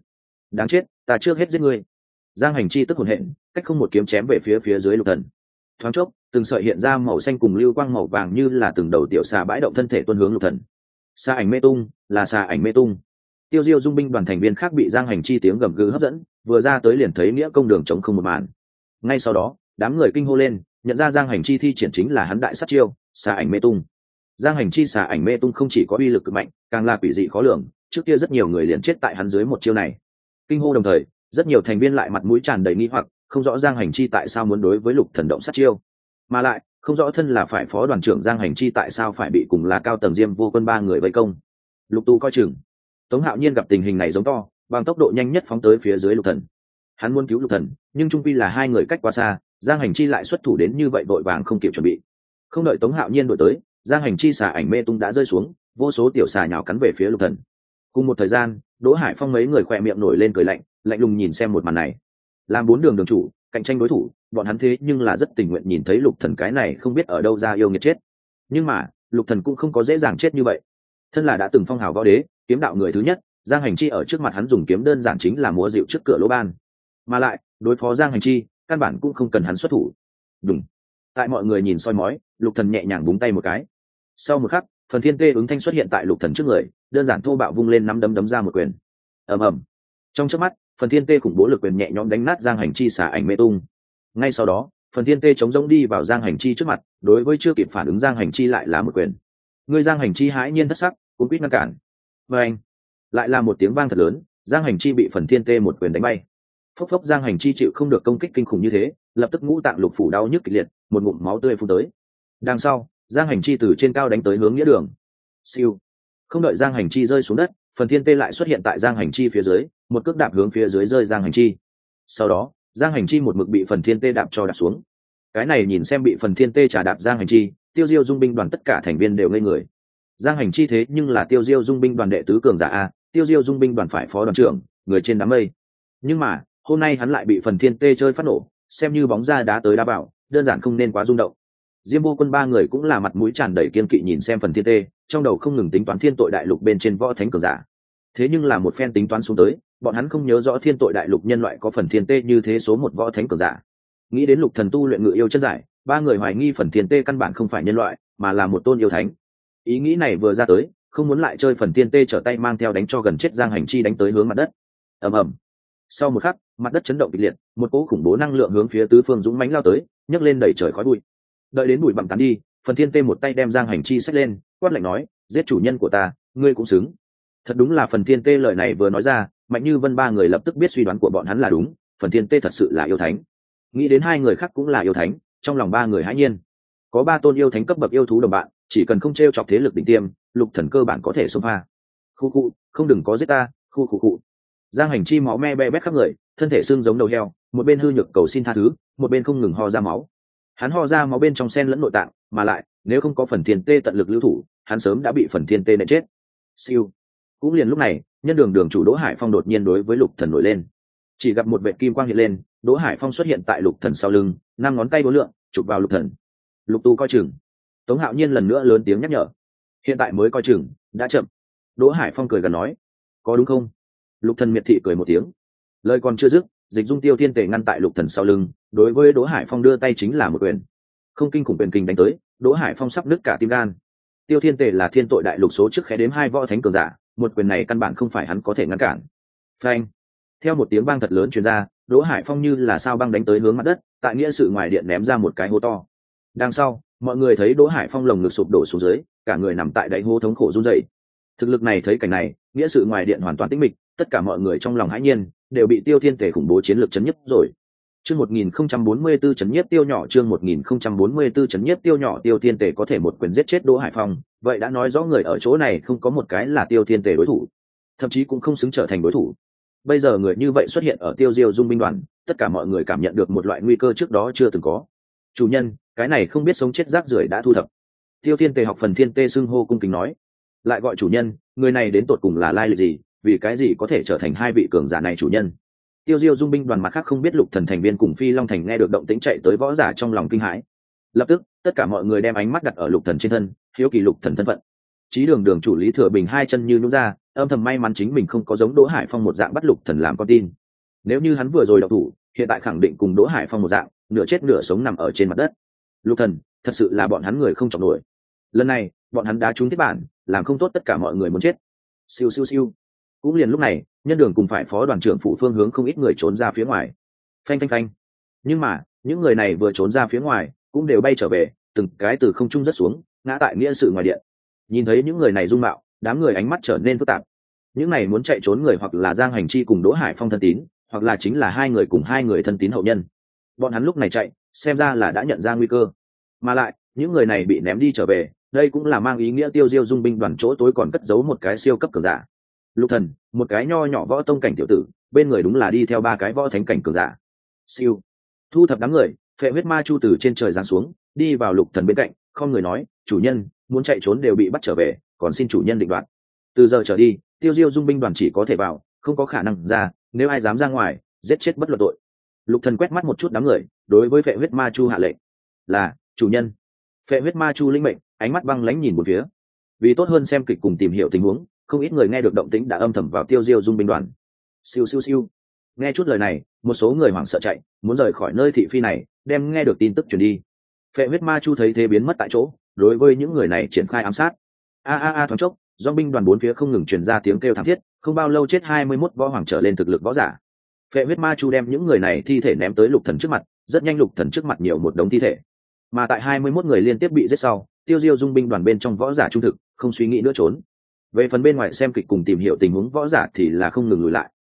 Đáng chết, ta trước hết giết ngươi. Giang hành chi tức hồn hện, cách không một kiếm chém về phía phía dưới lục thần. Thoáng chốc, từng sợi hiện ra màu xanh cùng lưu quang màu vàng như là từng đầu tiểu xà bãi động thân thể tuân hướng lục thần. Xa ảnh mê tung, là xà ảnh mê tung tiêu diêu dung binh đoàn thành viên khác bị giang hành chi tiếng gầm gừ hấp dẫn, vừa ra tới liền thấy nghĩa công đường chống không một màn. Ngay sau đó, đám người kinh hô lên, nhận ra giang hành chi thi triển chính là hắn đại sát chiêu, xà ảnh mê tung. Giang hành chi, xà ảnh mê tung không chỉ có uy lực cực mạnh, càng là quỷ dị khó lường, trước kia rất nhiều người liền chết tại hắn dưới một chiêu này. Kinh hô đồng thời, rất nhiều thành viên lại mặt mũi tràn đầy nghi hoặc, không rõ giang hành chi tại sao muốn đối với lục thần động sát chiêu. Mà lại, không rõ thân là phải phó đoàn trưởng giang hành chi tại sao phải bị cùng là cao tầng diêm vô quân ba người vây công. Lục tu coi chừng tống hạo nhiên gặp tình hình này giống to, bằng tốc độ nhanh nhất phóng tới phía dưới lục thần. Hắn muốn cứu lục thần, nhưng trung pi là hai người cách quá xa, giang hành chi lại xuất thủ đến như vậy vội vàng không kịp chuẩn bị. Không đợi tống hạo nhiên đổi tới, giang hành chi xả ảnh mê tung đã rơi xuống, vô số tiểu xà nhào cắn về phía lục thần. Cùng một thời gian, đỗ hải phong mấy người khỏe miệng nổi lên cười lạnh lạnh lùng nhìn xem một màn này. Làm bốn đường đường chủ, cạnh tranh đối thủ, bọn hắn thế nhưng là rất tình nguyện nhìn thấy lục thần cái này không biết ở đâu ra yêu nghiệt chết. Nhưng mà, lục thần cũng không có dễ dàng chết như vậy. Thân là đã từng phong hào võ đế kiếm đạo người thứ nhất, giang hành chi ở trước mặt hắn dùng kiếm đơn giản chính là múa dịu trước cửa lỗ ban. Mà lại, đối phó giang hành chi, căn bản cũng không cần hắn xuất thủ. Đúng tại mọi người nhìn soi mói, lục thần nhẹ nhàng búng tay một cái. Sau một khắc, phần thiên tê ứng thanh xuất hiện tại lục thần trước người, đơn giản thô bạo vung lên nắm đấm đấm ra một quyền. Ầm ầm. Trong chớp mắt, phần thiên tê khủng bố lực quyền nhẹ nhõm đánh nát giang hành chi xả ảnh mê tung. Ngay sau đó, phần thiên tê chống rỗng đi vào giang hành chi trước mặt, đối với chưa kịp phản ứng giang hành chi lại là một quyền. Người giang hành chi hãi nhiên thất sắc cũng quýt ngăn cản và anh, lại là một tiếng vang thật lớn, giang hành chi bị phần thiên tê một quyền đánh bay. Phốc phốc giang hành chi chịu không được công kích kinh khủng như thế, lập tức ngũ tạng lục phủ đau nhức kịch liệt, một ngụm máu tươi phun tới. Đằng sau, giang hành chi từ trên cao đánh tới hướng nghĩa đường. Siêu. Không đợi giang hành chi rơi xuống đất, phần thiên tê lại xuất hiện tại giang hành chi phía dưới, một cước đạp hướng phía dưới rơi giang hành chi. Sau đó, giang hành chi một mực bị phần thiên tê đạp cho đạp xuống. Cái này nhìn xem bị phần thiên tê trả đạp giang hành chi, tiêu diêu dung binh đoàn tất cả thành viên đều ngây người giang hành chi thế nhưng là tiêu diêu dung binh đoàn đệ tứ cường giả a, tiêu diêu dung binh đoàn phải phó đoàn trưởng, người trên đám mây. Nhưng mà, hôm nay hắn lại bị phần thiên tê chơi phát nổ, xem như bóng ra đá tới đá bảo đơn giản không nên quá rung động. Diêm vô quân ba người cũng là mặt mũi tràn đầy kiên kỵ nhìn xem phần thiên tê, trong đầu không ngừng tính toán thiên tội đại lục bên trên võ thánh cường giả. Thế nhưng là một phen tính toán xuống tới, bọn hắn không nhớ rõ thiên tội đại lục nhân loại có phần thiên tê như thế số một võ thánh cường giả. Nghĩ đến lục thần tu luyện ngự yêu chân giải, ba người hoài nghi phần thiên tê căn bản không phải nhân loại, mà là một tôn yêu thánh ý nghĩ này vừa ra tới, không muốn lại chơi phần thiên tê trở tay mang theo đánh cho gần chết giang hành chi đánh tới hướng mặt đất. Ầm ầm. Sau một khắc, mặt đất chấn động kịch liệt, một cỗ khủng bố năng lượng hướng phía tứ phương dũng mãnh lao tới, nhấc lên đẩy trời khói bụi. Đợi đến bụi bặm tán đi, phần thiên tê một tay đem giang hành chi xách lên, quát lạnh nói, giết chủ nhân của ta, ngươi cũng xứng. Thật đúng là phần thiên tê lời này vừa nói ra, mạnh như vân ba người lập tức biết suy đoán của bọn hắn là đúng, phần thiên tê thật sự là yêu thánh. Nghĩ đến hai người khác cũng là yêu thánh, trong lòng ba người hãy nhiên. Có ba tôn yêu thánh cấp bậc yêu thú đồng bạn chỉ cần không t r e o chọc thế lực đỉnh tiêm, lục thần cơ bản có thể xông pha. Khu khu, không đừng có giết ta, khu khu khu. Giang hành chi máu me be bét khắp người, thân thể xương giống đầu heo, một bên hư nhược cầu xin tha thứ, một bên không ngừng ho ra máu. Hắn ho ra máu bên trong sen lẫn nội tạng, mà lại, nếu không có phần thiên tê tận lực lưu thủ, hắn sớm đã bị phần thiên tê nệ chết. Siêu. Cũng liền lúc này, nhân đường đường chủ đỗ hải phong đột nhiên đối với lục thần nổi lên. Chỉ gặp một vệ kim quang hiện lên, đỗ hải phong xuất hiện tại lục thần sau lưng, năm ngón tay bố lượng, chụp vào lục thần. Lục tu coi chừng tống hạo nhiên lần nữa lớn tiếng nhắc nhở. Hiện tại mới coi chừng, đã chậm. Đỗ hải phong cười gần nói, có đúng không? Lục thần miệt thị cười một tiếng. Lời còn chưa dứt, dịch dung tiêu thiên tề ngăn tại lục thần sau lưng, đối với đỗ hải phong đưa tay chính là một quyền. Không kinh khủng quyền kinh đánh tới, đỗ hải phong sắp nứt cả tim gan. Tiêu thiên tề là thiên tội đại lục số trước khé đếm hai võ thánh cường giả, một quyền này căn bản không phải hắn có thể ngăn cản. Phanh. Theo một tiếng bang thật lớn truyền ra, đỗ hải phong như là sao băng đánh tới hướng mặt đất, tại nghĩa sự ngoài điện ném ra một cái hố to. Đằng sau mọi người thấy đỗ hải phong lồng ngực sụp đổ xuống dưới, cả người nằm tại đáy hố thống khổ run dậy thực lực này thấy cảnh này, nghĩa sự ngoài điện hoàn toàn tĩnh mịch, tất cả mọi người trong lòng hãi nhiên, đều bị tiêu thiên tể khủng bố chiến lược chấn nhất rồi. Chương một nghìn không trăm bốn mươi 1044 chấn nhiếp tiêu nhỏ, chương một nghìn không trăm bốn mươi 1044 chấn nhiếp tiêu nhỏ, tiêu thiên tể có thể một quyền giết chết đỗ hải phong, vậy đã nói rõ người ở chỗ này không có một cái là tiêu thiên tể đối thủ, thậm chí cũng không xứng trở thành đối thủ. Bây giờ người như vậy xuất hiện ở tiêu diêu dung binh đoàn, tất cả mọi người cảm nhận được một loại nguy cơ trước đó chưa từng có chủ nhân, cái này không biết sống chết rác rưởi đã thu thập. Tiêu thiên tề học phần thiên tê xưng hô cung kính nói. Lại gọi chủ nhân, người này đến tột cùng là lai lịch gì, vì cái gì có thể trở thành hai vị cường giả này chủ nhân? Tiêu diêu dung binh đoàn mặt khác không biết lục thần thành viên cùng phi long thành nghe được động tĩnh chạy tới võ giả trong lòng kinh hãi. Lập tức, tất cả mọi người đem ánh mắt đặt ở lục thần trên thân, hiếu kỳ lục thần thân phận. Trí đường đường chủ lý thừa bình hai chân như nhún ra, âm thầm may mắn chính mình không có giống đỗ hải phong một dạng bắt lục thần làm con tin. Nếu như hắn vừa rồi đậu thủ, hiện tại khẳng định cùng đỗ hải phong một dạng nửa chết nửa sống nằm ở trên mặt đất. Lục thần, thật sự là bọn hắn người không chọc nổi. Lần này, bọn hắn đá trúng tiếp bản, làm không tốt tất cả mọi người muốn chết. Siêu siêu siêu. Cũng liền lúc này, nhân đường cùng phải phó đoàn trưởng phụ phương hướng không ít người trốn ra phía ngoài. Phanh phanh phanh. Nhưng mà, những người này vừa trốn ra phía ngoài, cũng đều bay trở về, từng cái từ không trung rất xuống, ngã tại nghĩa sự ngoài điện. Nhìn thấy những người này dung mạo, đám người ánh mắt trở nên phức tạp. Những này muốn chạy trốn người hoặc là giang hành chi cùng đỗ hải phong thân tín, hoặc là chính là hai người cùng hai người thân tín hậu nhân bọn hắn lúc này chạy, xem ra là đã nhận ra nguy cơ. Mà lại, những người này bị ném đi trở về, đây cũng là mang ý nghĩa tiêu diêu dung binh đoàn chỗ tối còn cất giấu một cái siêu cấp cường giả. Lục thần, một cái nho nhỏ võ tông cảnh tiểu tử, bên người đúng là đi theo ba cái võ thánh cảnh cường giả. Siêu. Thu thập đám người, phệ huyết ma chu từ trên trời giáng xuống, đi vào lục thần bên cạnh, không người nói, chủ nhân, muốn chạy trốn đều bị bắt trở về, còn xin chủ nhân định đoạt. Từ giờ trở đi, tiêu diêu dung binh đoàn chỉ có thể vào, không có khả năng ra, nếu ai dám ra ngoài, giết chết bất luận tội lục thần quét mắt một chút đám người, đối với phệ huyết ma chu hạ lệnh, là, chủ nhân. Phệ huyết ma chu linh mệnh, ánh mắt băng lãnh nhìn một phía. Vì tốt hơn xem kịch cùng tìm hiểu tình huống, không ít người nghe được động tĩnh đã âm thầm vào tiêu diêu dung binh đoàn. Siêu siêu siêu. Nghe chút lời này, một số người hoảng sợ chạy, muốn rời khỏi nơi thị phi này, đem nghe được tin tức truyền đi. Phệ huyết ma chu thấy thế biến mất tại chỗ, đối với những người này triển khai ám sát. A a a thoáng chốc, do binh đoàn bốn phía không ngừng truyền ra tiếng kêu thảm thiết, không bao lâu chết hai mươi 21 võ hoàng trở lên thực lực võ giả phệ huyết ma chu đem những người này thi thể ném tới lục thần trước mặt, rất nhanh lục thần trước mặt nhiều một đống thi thể. Mà tại hai mươi 21 người liên tiếp bị giết sau, tiêu diêu dung binh đoàn bên trong võ giả trung thực, không suy nghĩ nữa trốn. Về phần bên ngoài xem kịch cùng tìm hiểu tình huống võ giả thì là không ngừng lùi lại.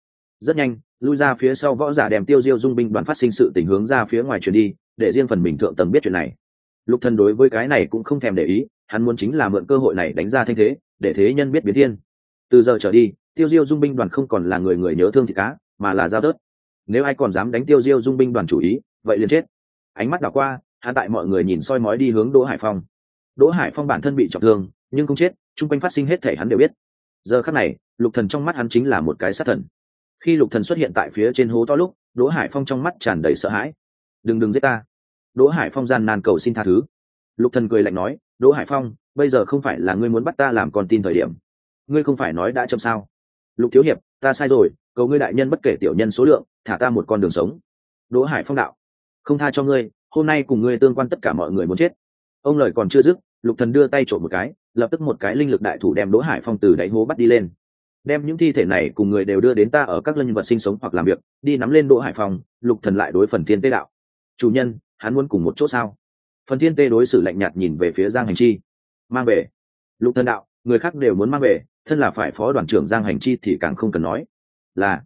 Rất nhanh, lui ra phía sau võ giả đem tiêu diêu dung binh đoàn phát sinh sự tình hướng ra phía ngoài truyền đi, để riêng phần mình thượng tầng biết chuyện này. Lục thần đối với cái này cũng không thèm để ý, hắn muốn chính là mượn cơ hội này đánh ra thanh thế, để thế nhân biết biến thiên. Từ giờ trở đi, tiêu diêu dung binh đoàn không còn là người người nhớ thương thịt cá mà là giao tớt. Nếu ai còn dám đánh tiêu diêu dung binh đoàn chủ ý, vậy liền chết. Ánh mắt đảo qua hạ tại mọi người nhìn soi mói đi hướng đỗ hải phong. Đỗ hải phong bản thân bị trọng thương, nhưng không chết, chung quanh phát sinh hết thể hắn đều biết. Giờ khắc này, lục thần trong mắt hắn chính là một cái sát thần. Khi lục thần xuất hiện tại phía trên hố to lúc, đỗ hải phong trong mắt tràn đầy sợ hãi. Đừng đừng giết ta. Đỗ hải phong gian nan cầu xin tha thứ. Lục thần cười lạnh nói, đỗ hải phong, bây giờ không phải là ngươi muốn bắt ta làm con tin thời điểm. Ngươi không phải nói đã chậm sao? Lục thiếu hiệp, ta sai rồi cầu ngươi đại nhân bất kể tiểu nhân số lượng, thả ta một con đường sống. Đỗ hải phong đạo, không tha cho ngươi, hôm nay cùng ngươi tương quan tất cả mọi người muốn chết. Ông lời còn chưa dứt, lục thần đưa tay trộm một cái, lập tức một cái linh lực đại thủ đem đỗ hải phong từ đáy hố bắt đi lên. Đem những thi thể này cùng người đều đưa đến ta ở các lân vật sinh sống hoặc làm việc, đi nắm lên đỗ hải phong, lục thần lại đối phần thiên tế đạo. Chủ nhân, hắn muốn cùng một chỗ sao? Phần thiên tê đối xử lạnh nhạt nhìn về phía giang hành chi. Mang về. Lục thần đạo, người khác đều muốn mang về, thân là phải phó đoàn trưởng giang hành chi thì càng không cần nói là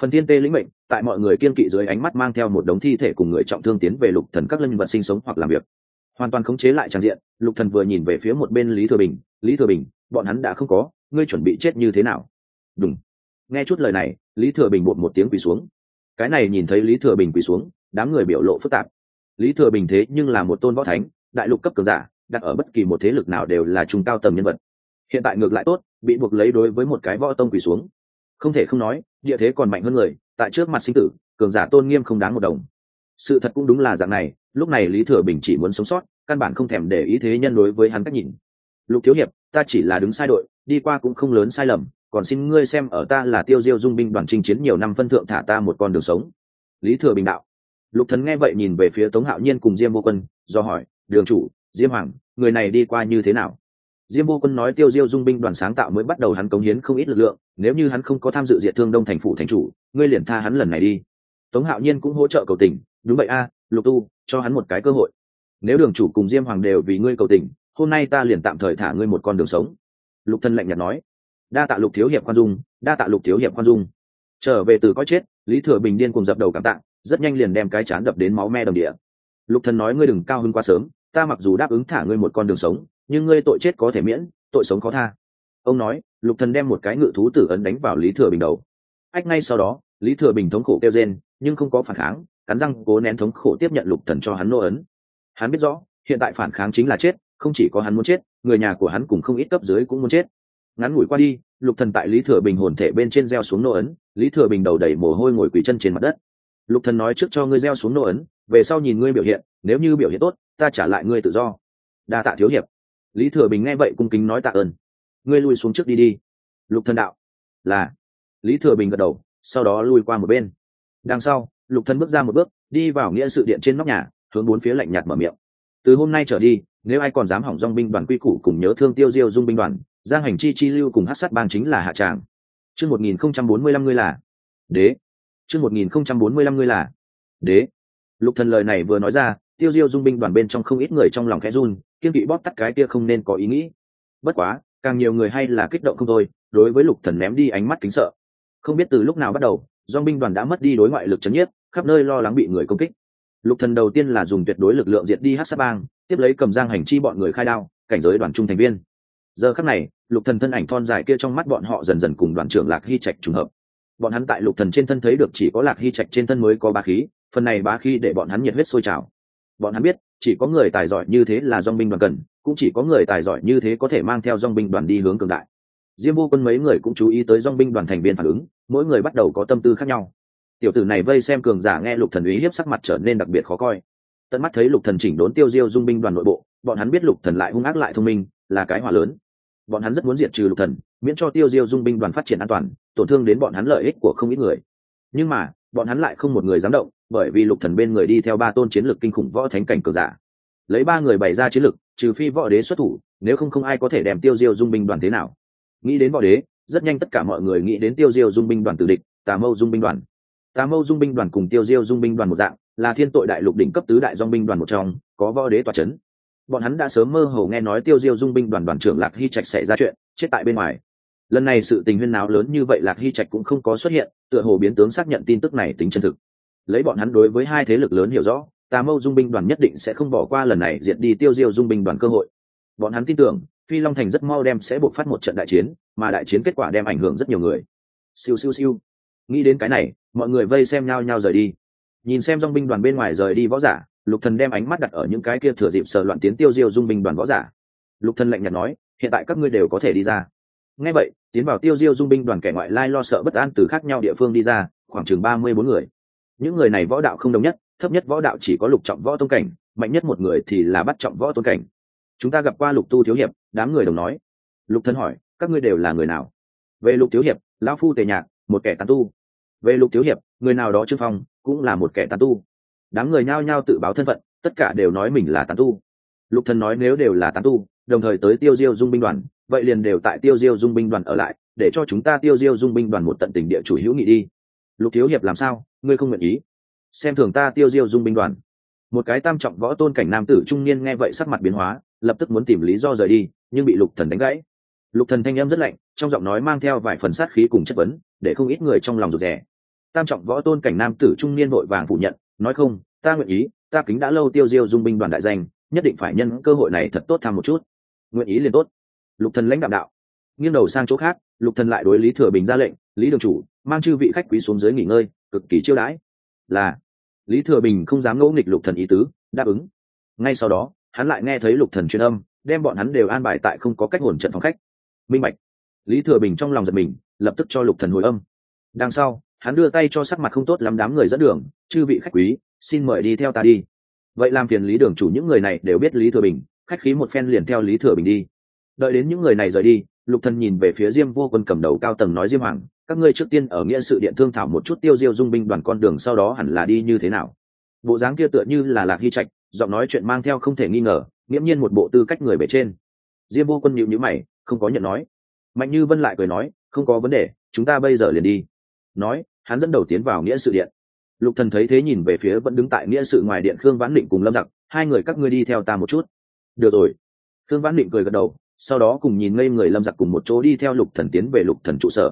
phần thiên tê lĩnh mệnh, tại mọi người kiên kỵ dưới ánh mắt mang theo một đống thi thể cùng người trọng thương tiến về lục thần các linh vật sinh sống hoặc làm việc. Hoàn toàn khống chế lại trang diện, lục thần vừa nhìn về phía một bên lý thừa bình, lý thừa bình, bọn hắn đã không có, ngươi chuẩn bị chết như thế nào? Đúng nghe chút lời này, lý thừa bình bột một tiếng quỳ xuống. Cái này nhìn thấy lý thừa bình quỳ xuống, đám người biểu lộ phức tạp. Lý thừa bình thế nhưng là một tôn võ thánh, đại lục cấp cường giả, đặt ở bất kỳ một thế lực nào đều là trung cao tầm nhân vật. Hiện tại ngược lại tốt, bị buộc lấy đối với một cái võ tông quỳ xuống không thể không nói, địa thế còn mạnh hơn người, tại trước mặt sinh tử, cường giả tôn nghiêm không đáng một đồng. Sự thật cũng đúng là dạng này, lúc này lý thừa bình chỉ muốn sống sót, căn bản không thèm để ý thế nhân đối với hắn cách nhìn. Lục thiếu hiệp, ta chỉ là đứng sai đội, đi qua cũng không lớn sai lầm, còn xin ngươi xem ở ta là tiêu diêu dung binh đoàn chinh chiến nhiều năm phân thượng thả ta một con đường sống. Lý thừa bình đạo. Lục thần nghe vậy nhìn về phía tống hạo nhiên cùng diêm vô quân, do hỏi, đường chủ, diêm hoàng, người này đi qua như thế nào? Diêm vô quân nói tiêu diêu dung binh đoàn sáng tạo mới bắt đầu hắn cống hiến không ít lực lượng, nếu như hắn không có tham dự diệt thương đông thành phủ thành chủ, ngươi liền tha hắn lần này đi. Tống hạo nhiên cũng hỗ trợ cầu tình, đúng vậy a, lục tu, cho hắn một cái cơ hội. Nếu đường chủ cùng diêm hoàng đều vì ngươi cầu tình, hôm nay ta liền tạm thời thả ngươi một con đường sống. Lục thân lạnh nhạt nói. Đa tạ lục thiếu hiệp khoan dung, đa tạ lục thiếu hiệp khoan dung. Trở về từ có chết, lý thừa bình điên cùng dập đầu cảm tạ, rất nhanh liền đem cái chán đập đến máu me đồng địa. Lục thần nói, ngươi đừng cao hơn quá sớm, ta mặc dù đáp ứng thả ngươi một con đường sống nhưng ngươi tội chết có thể miễn, tội sống khó tha. Ông nói, lục thần đem một cái ngự thú tử ấn đánh vào lý thừa bình đầu. Ách, ngay sau đó, lý thừa bình thống khổ kêu rên, nhưng không có phản kháng, cắn răng cố nén thống khổ tiếp nhận lục thần cho hắn nô ấn. Hắn biết rõ, hiện tại phản kháng chính là chết, không chỉ có hắn muốn chết, người nhà của hắn cùng không ít cấp dưới cũng muốn chết. Ngắn ngủi qua đi, lục thần tại lý thừa bình hồn thể bên trên gieo xuống nô ấn, lý thừa bình đầu đầy mồ hôi ngồi quỳ chân trên mặt đất. Lục thần nói trước cho ngươi gieo xuống nô ấn, về sau nhìn ngươi biểu hiện, nếu như biểu hiện tốt, ta trả lại ngươi tự do. Đa tạ thiếu hiệp lý thừa bình nghe vậy cung kính nói tạ ơn. Ngươi lui xuống trước đi đi. Lục thần đạo. Là. Lý thừa bình gật đầu, sau đó lui qua một bên. Đằng sau, lục thần bước ra một bước, đi vào nghĩa sự điện trên nóc nhà, hướng bốn phía lạnh nhạt mở miệng. Từ hôm nay trở đi, nếu ai còn dám hỏng dong binh đoàn quy củ cùng nhớ thương tiêu diêu dung binh đoàn, giang hành chi chi lưu cùng hát sát bang chính là hạ tràng. Chương một nghìn không trăm bốn mươi lăm ngươi là. Đế. Chương một nghìn không trăm bốn mươi lăm ngươi là. Đế. Lục thần lời này vừa nói ra, tiêu diêu dung binh đoàn bên trong không ít người trong lòng khẽ run kiên kỵ bóp tắt cái kia không nên có ý nghĩ. Bất quá, càng nhiều người hay là kích động không thôi, đối với lục thần ném đi ánh mắt kính sợ. Không biết từ lúc nào bắt đầu, dong binh đoàn đã mất đi đối ngoại lực chấn nhiếp, khắp nơi lo lắng bị người công kích. Lục thần đầu tiên là dùng tuyệt đối lực lượng diệt đi hát sát bang, tiếp lấy cầm giang hành chi bọn người khai đao, cảnh giới đoàn trung thành viên. Giờ khắc này, lục thần thân ảnh thon dài kia trong mắt bọn họ dần dần cùng đoàn trưởng lạc hy trạch trùng hợp. Bọn hắn tại lục thần trên thân thấy được chỉ có lạc hy trạch trên thân mới có bá khí, phần này bá khí để bọn hắn nhiệt huyết sôi trào. Bọn hắn biết chỉ có người tài giỏi như thế là dong binh đoàn cần, cũng chỉ có người tài giỏi như thế có thể mang theo dong binh đoàn đi hướng cường đại. Diêm vô quân mấy người cũng chú ý tới dong binh đoàn thành viên phản ứng, mỗi người bắt đầu có tâm tư khác nhau. Tiểu tử này vây xem cường giả nghe lục thần uy hiếp sắc mặt trở nên đặc biệt khó coi. Tận mắt thấy lục thần chỉnh đốn tiêu diêu dung binh đoàn nội bộ, bọn hắn biết lục thần lại hung ác lại thông minh, là cái hỏa lớn. Bọn hắn rất muốn diệt trừ lục thần, miễn cho tiêu diêu dung binh đoàn phát triển an toàn, tổn thương đến bọn hắn lợi ích của không ít người nhưng mà, bọn hắn lại không một người dám động, bởi vì lục thần bên người đi theo ba tôn chiến lược kinh khủng võ thánh cảnh cường giả. Lấy ba người bày ra chiến lược, trừ phi võ đế xuất thủ, nếu không không ai có thể đem tiêu diêu dung binh đoàn thế nào. Nghĩ đến võ đế, rất nhanh tất cả mọi người nghĩ đến tiêu diêu dung binh đoàn tử địch, tà mâu dung binh đoàn. Tà mâu dung binh đoàn cùng tiêu diêu dung binh đoàn một dạng, là thiên tội đại lục đỉnh cấp tứ đại dung binh đoàn một trong, có võ đế tòa chấn. Bọn hắn đã sớm mơ hồ nghe nói tiêu diêu dung binh đoàn đoàn trưởng lạc hy trạch xảy ra chuyện, chết tại bên ngoài lần này sự tình huyên náo lớn như vậy lạc hy trạch cũng không có xuất hiện, tựa hồ biến tướng xác nhận tin tức này tính chân thực. Lấy bọn hắn đối với hai thế lực lớn hiểu rõ, tà mâu dung binh đoàn nhất định sẽ không bỏ qua lần này diệt đi tiêu diêu dung binh đoàn cơ hội. Bọn hắn tin tưởng, phi long thành rất mau đem sẽ buộc phát một trận đại chiến, mà đại chiến kết quả đem ảnh hưởng rất nhiều người. Siêu siêu siêu. Nghĩ đến cái này, mọi người vây xem nhau nhau rời đi. Nhìn xem dong binh đoàn bên ngoài rời đi võ giả, lục thần đem ánh mắt đặt ở những cái kia thừa dịp sờ loạn tiến tiêu diêu dung binh đoàn võ giả. Lục thần lạnh nhạt nói, hiện tại các ngươi đều có thể đi ra ngay vậy, tiến vào tiêu diêu dung binh đoàn kẻ ngoại lai lo sợ bất an từ khác nhau địa phương đi ra, khoảng chừng ba mươi bốn người. Những người này võ đạo không đồng nhất, thấp nhất võ đạo chỉ có lục trọng võ tôn cảnh, mạnh nhất một người thì là bắt trọng võ tôn cảnh. Chúng ta gặp qua lục tu thiếu hiệp, đám người đồng nói. Lục thân hỏi, các ngươi đều là người nào? Về lục thiếu hiệp, lão phu tề nhạc, một kẻ tán tu. Về lục thiếu hiệp, người nào đó trương phong, cũng là một kẻ tán tu. Đám người nhao nhao tự báo thân phận, tất cả đều nói mình là tán tu. Lục thân nói nếu đều là tán tu, đồng thời tới tiêu diêu dung binh đoàn vậy liền đều tại tiêu diêu dung binh đoàn ở lại, để cho chúng ta tiêu diêu dung binh đoàn một tận tình địa chủ hữu nghị đi. Lục thiếu hiệp làm sao? Ngươi không nguyện ý? Xem thường ta tiêu diêu dung binh đoàn. Một cái tam trọng võ tôn cảnh nam tử trung niên nghe vậy sắc mặt biến hóa, lập tức muốn tìm lý do rời đi, nhưng bị lục thần đánh gãy. Lục thần thanh âm rất lạnh, trong giọng nói mang theo vài phần sát khí cùng chất vấn, để không ít người trong lòng rụt rè. Tam trọng võ tôn cảnh nam tử trung niên vội vàng phủ nhận, nói không, ta nguyện ý, ta kính đã lâu tiêu diêu dung binh đoàn đại danh, nhất định phải nhân cơ hội này thật tốt tham một chút. Nguyện ý liền tốt lục thần lãnh đạo đạo. Nghiêng đầu sang chỗ khác, lục thần lại đối lý thừa bình ra lệnh, lý đường chủ, mang chư vị khách quý xuống dưới nghỉ ngơi, cực kỳ chiêu đãi. Là. Lý thừa bình không dám ngẫu nghịch lục thần ý tứ, đáp ứng. Ngay sau đó, hắn lại nghe thấy lục thần truyền âm, đem bọn hắn đều an bài tại không có cách hồn trận phòng khách. Minh bạch. Lý thừa bình trong lòng giật mình, lập tức cho lục thần hồi âm. Đằng sau, hắn đưa tay cho sắc mặt không tốt lắm đám người dẫn đường, chư vị khách quý, xin mời đi theo ta đi. Vậy làm phiền lý đường chủ những người này đều biết lý thừa bình, khách khí một phen liền theo lý thừa bình đi đợi đến những người này rời đi, lục thần nhìn về phía diêm vô quân cầm đầu cao tầng nói diêm hoàng, các ngươi trước tiên ở nghĩa sự điện thương thảo một chút tiêu diêu dung binh đoàn con đường sau đó hẳn là đi như thế nào. Bộ dáng kia tựa như là lạc hy trạch, giọng nói chuyện mang theo không thể nghi ngờ, nghiễm nhiên một bộ tư cách người bề trên. Diêm vô quân nhịu nhữ mày, không có nhận nói. Mạnh như vân lại cười nói, không có vấn đề, chúng ta bây giờ liền đi. Nói, hắn dẫn đầu tiến vào nghĩa sự điện. Lục thần thấy thế nhìn về phía vẫn đứng tại nghĩa sự ngoài điện khương vãn định cùng lâm giặc, hai người các ngươi đi theo ta một chút. Được rồi. Khương vãn định cười gật đầu sau đó cùng nhìn ngây người lâm giặc cùng một chỗ đi theo lục thần tiến về lục thần trụ sở.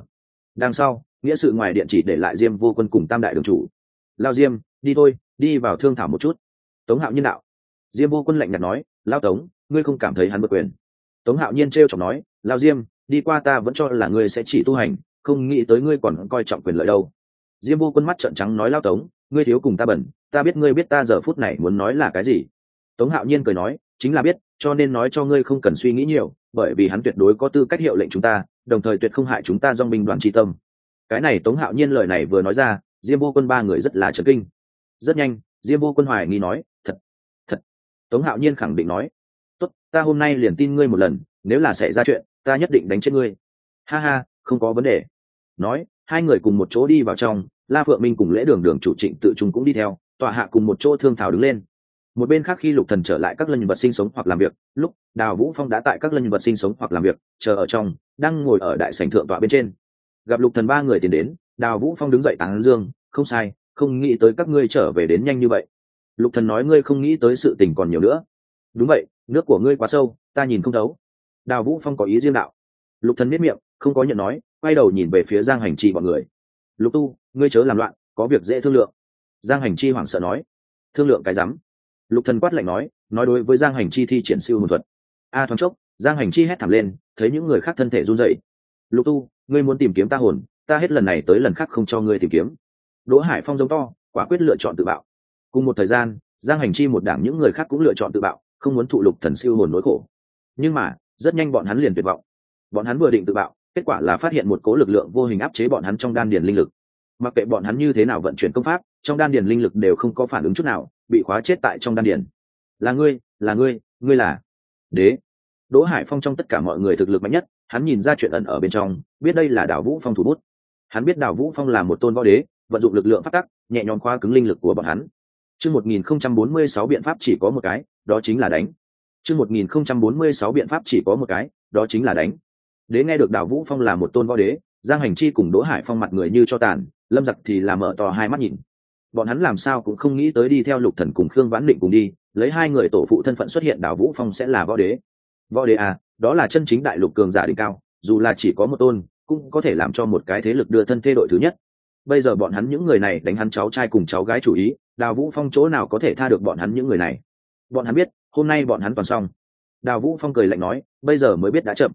Đằng sau, nghĩa sự ngoài điện chỉ để lại diêm vô quân cùng tam đại đường chủ. Lao diêm, đi thôi, đi vào thương thảo một chút. Tống hạo nhiên đạo. Diêm vô quân lạnh nhạt nói, lao tống, ngươi không cảm thấy hắn bất quyền? Tống hạo nhiên t r chọc nói, lao diêm, đi qua ta vẫn cho là ngươi sẽ chỉ tu hành, không nghĩ tới ngươi còn coi trọng quyền lợi đâu. Diêm vô quân mắt trợn trắng nói, lao tống, ngươi thiếu cùng ta bẩn, ta biết ngươi biết ta giờ phút này muốn nói là cái gì. Tống hạo nhiên cười nói, chính là biết, cho nên nói cho ngươi không cần suy nghĩ nhiều bởi vì hắn tuyệt đối có tư cách hiệu lệnh chúng ta, đồng thời tuyệt không hại chúng ta dong binh đoàn tri tâm. Cái này tống hạo nhiên lời này vừa nói ra, diêm vô quân ba người rất là trấn kinh. Rất nhanh, diêm vô quân hoài nghi nói, thật thật. Tống hạo nhiên khẳng định nói, tốt, ta hôm nay liền tin ngươi một lần, nếu là xảy ra chuyện, ta nhất định đánh chết ngươi. Ha ha, không có vấn đề. Nói, hai người cùng một chỗ đi vào trong, la phượng minh cùng lễ đường đường chủ trịnh tự trung cũng đi theo, tọa hạ cùng một chỗ thương thảo đứng lên một bên khác khi lục thần trở lại các lân vật sinh sống hoặc làm việc, lúc, đào vũ phong đã tại các lân vật sinh sống hoặc làm việc, chờ ở trong, đang ngồi ở đại sảnh thượng tọa bên trên. Gặp lục thần ba người tiến đến, đào vũ phong đứng dậy tán dương, không sai, không nghĩ tới các ngươi trở về đến nhanh như vậy. Lục thần nói, ngươi không nghĩ tới sự tình còn nhiều nữa. Đúng vậy, nước của ngươi quá sâu, ta nhìn không thấu. Đào vũ phong có ý riêng đạo. Lục thần miết miệng, không có nhận nói, quay đầu nhìn về phía giang hành chi bọn người. Lục tu, ngươi chớ làm loạn, có việc dễ thương lượng. Giang hành chi hoảng sợ nói, thương lượng cái rắm lục thần quát lạnh nói nói đối với giang hành chi thi triển siêu hồn thuật. A thoáng chốc, giang hành chi hét thảm lên, thấy những người khác thân thể run rẩy. Lục tu, ngươi muốn tìm kiếm ta hồn, ta hết lần này tới lần khác không cho ngươi tìm kiếm. Đỗ hải phong giống to, quả quyết lựa chọn tự bạo. Cùng một thời gian, giang hành chi một đảng những người khác cũng lựa chọn tự bạo, không muốn thụ lục thần siêu hồn nỗi khổ. Nhưng mà, rất nhanh bọn hắn liền tuyệt vọng. Bọn hắn vừa định tự bạo, kết quả là phát hiện một cố lực lượng vô hình áp chế bọn hắn trong đan điền linh lực. Mặc kệ bọn hắn như thế nào vận chuyển công pháp trong đan điền linh lực đều không có phản ứng chút nào, bị khóa chết tại trong đan điền. Là ngươi là ngươi ngươi là. Đế. Đỗ hải phong trong tất cả mọi người thực lực mạnh nhất, hắn nhìn ra chuyện ẩn ở bên trong, biết đây là đào vũ phong thủ bút. Hắn biết đào vũ phong là một tôn võ đế, vận dụng lực lượng phát tắc, nhẹ nhõm khoa cứng linh lực của bọn hắn. Chương một nghìn không trăm bốn mươi sáu biện pháp chỉ có một cái, đó chính là đánh. Chương một nghìn không trăm bốn mươi sáu biện pháp chỉ có một cái, đó chính là đánh. Đế nghe được đào vũ phong là một tôn võ đế, giang hành chi cùng đỗ hải phong mặt người như cho tàn, lâm giặc thì làm mở to hai mắt nhìn bọn hắn làm sao cũng không nghĩ tới đi theo lục thần cùng khương vãn định cùng đi, lấy hai người tổ phụ thân phận xuất hiện đào vũ phong sẽ là võ đế. Võ đế à đó là chân chính đại lục cường giả đỉnh cao, dù là chỉ có một tôn, cũng có thể làm cho một cái thế lực đưa thân thê đội thứ nhất. Bây giờ bọn hắn những người này đánh hắn cháu trai cùng cháu gái chủ ý, đào vũ phong chỗ nào có thể tha được bọn hắn những người này? Bọn hắn biết, hôm nay bọn hắn toàn xong. Đào vũ phong cười lạnh nói, bây giờ mới biết đã chậm.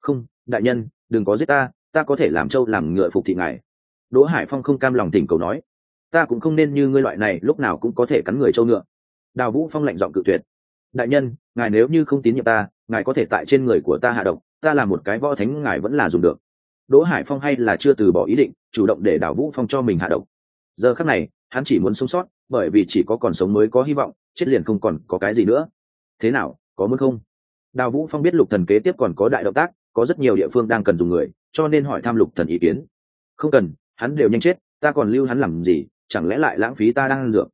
Không, đại nhân, đừng có giết ta ta có thể làm trâu làm ngựa phục thị ngài. Đỗ hải phong không cam lòng tỉnh cầu nói ta cũng không nên như ngươi loại này, lúc nào cũng có thể cắn người trâu ngựa. Đào vũ phong lạnh giọng cự tuyệt. Đại nhân, ngài nếu như không tín nhiệm ta, ngài có thể tại trên người của ta hạ độc, ta là một cái võ thánh, ngài vẫn là dùng được. Đỗ hải phong hay là chưa từ bỏ ý định, chủ động để đào vũ phong cho mình hạ độc. Giờ khắc này, hắn chỉ muốn sống sót, bởi vì chỉ có còn sống mới có hy vọng, chết liền không còn có cái gì nữa. Thế nào, có muốn không? Đào vũ phong biết lục thần kế tiếp còn có đại động tác, có rất nhiều địa phương đang cần dùng người, cho nên hỏi thăm lục thần ý kiến. Không cần, hắn đều nhanh chết, ta còn lưu hắn làm gì? Chẳng lẽ lại lãng phí ta đang ăn dược?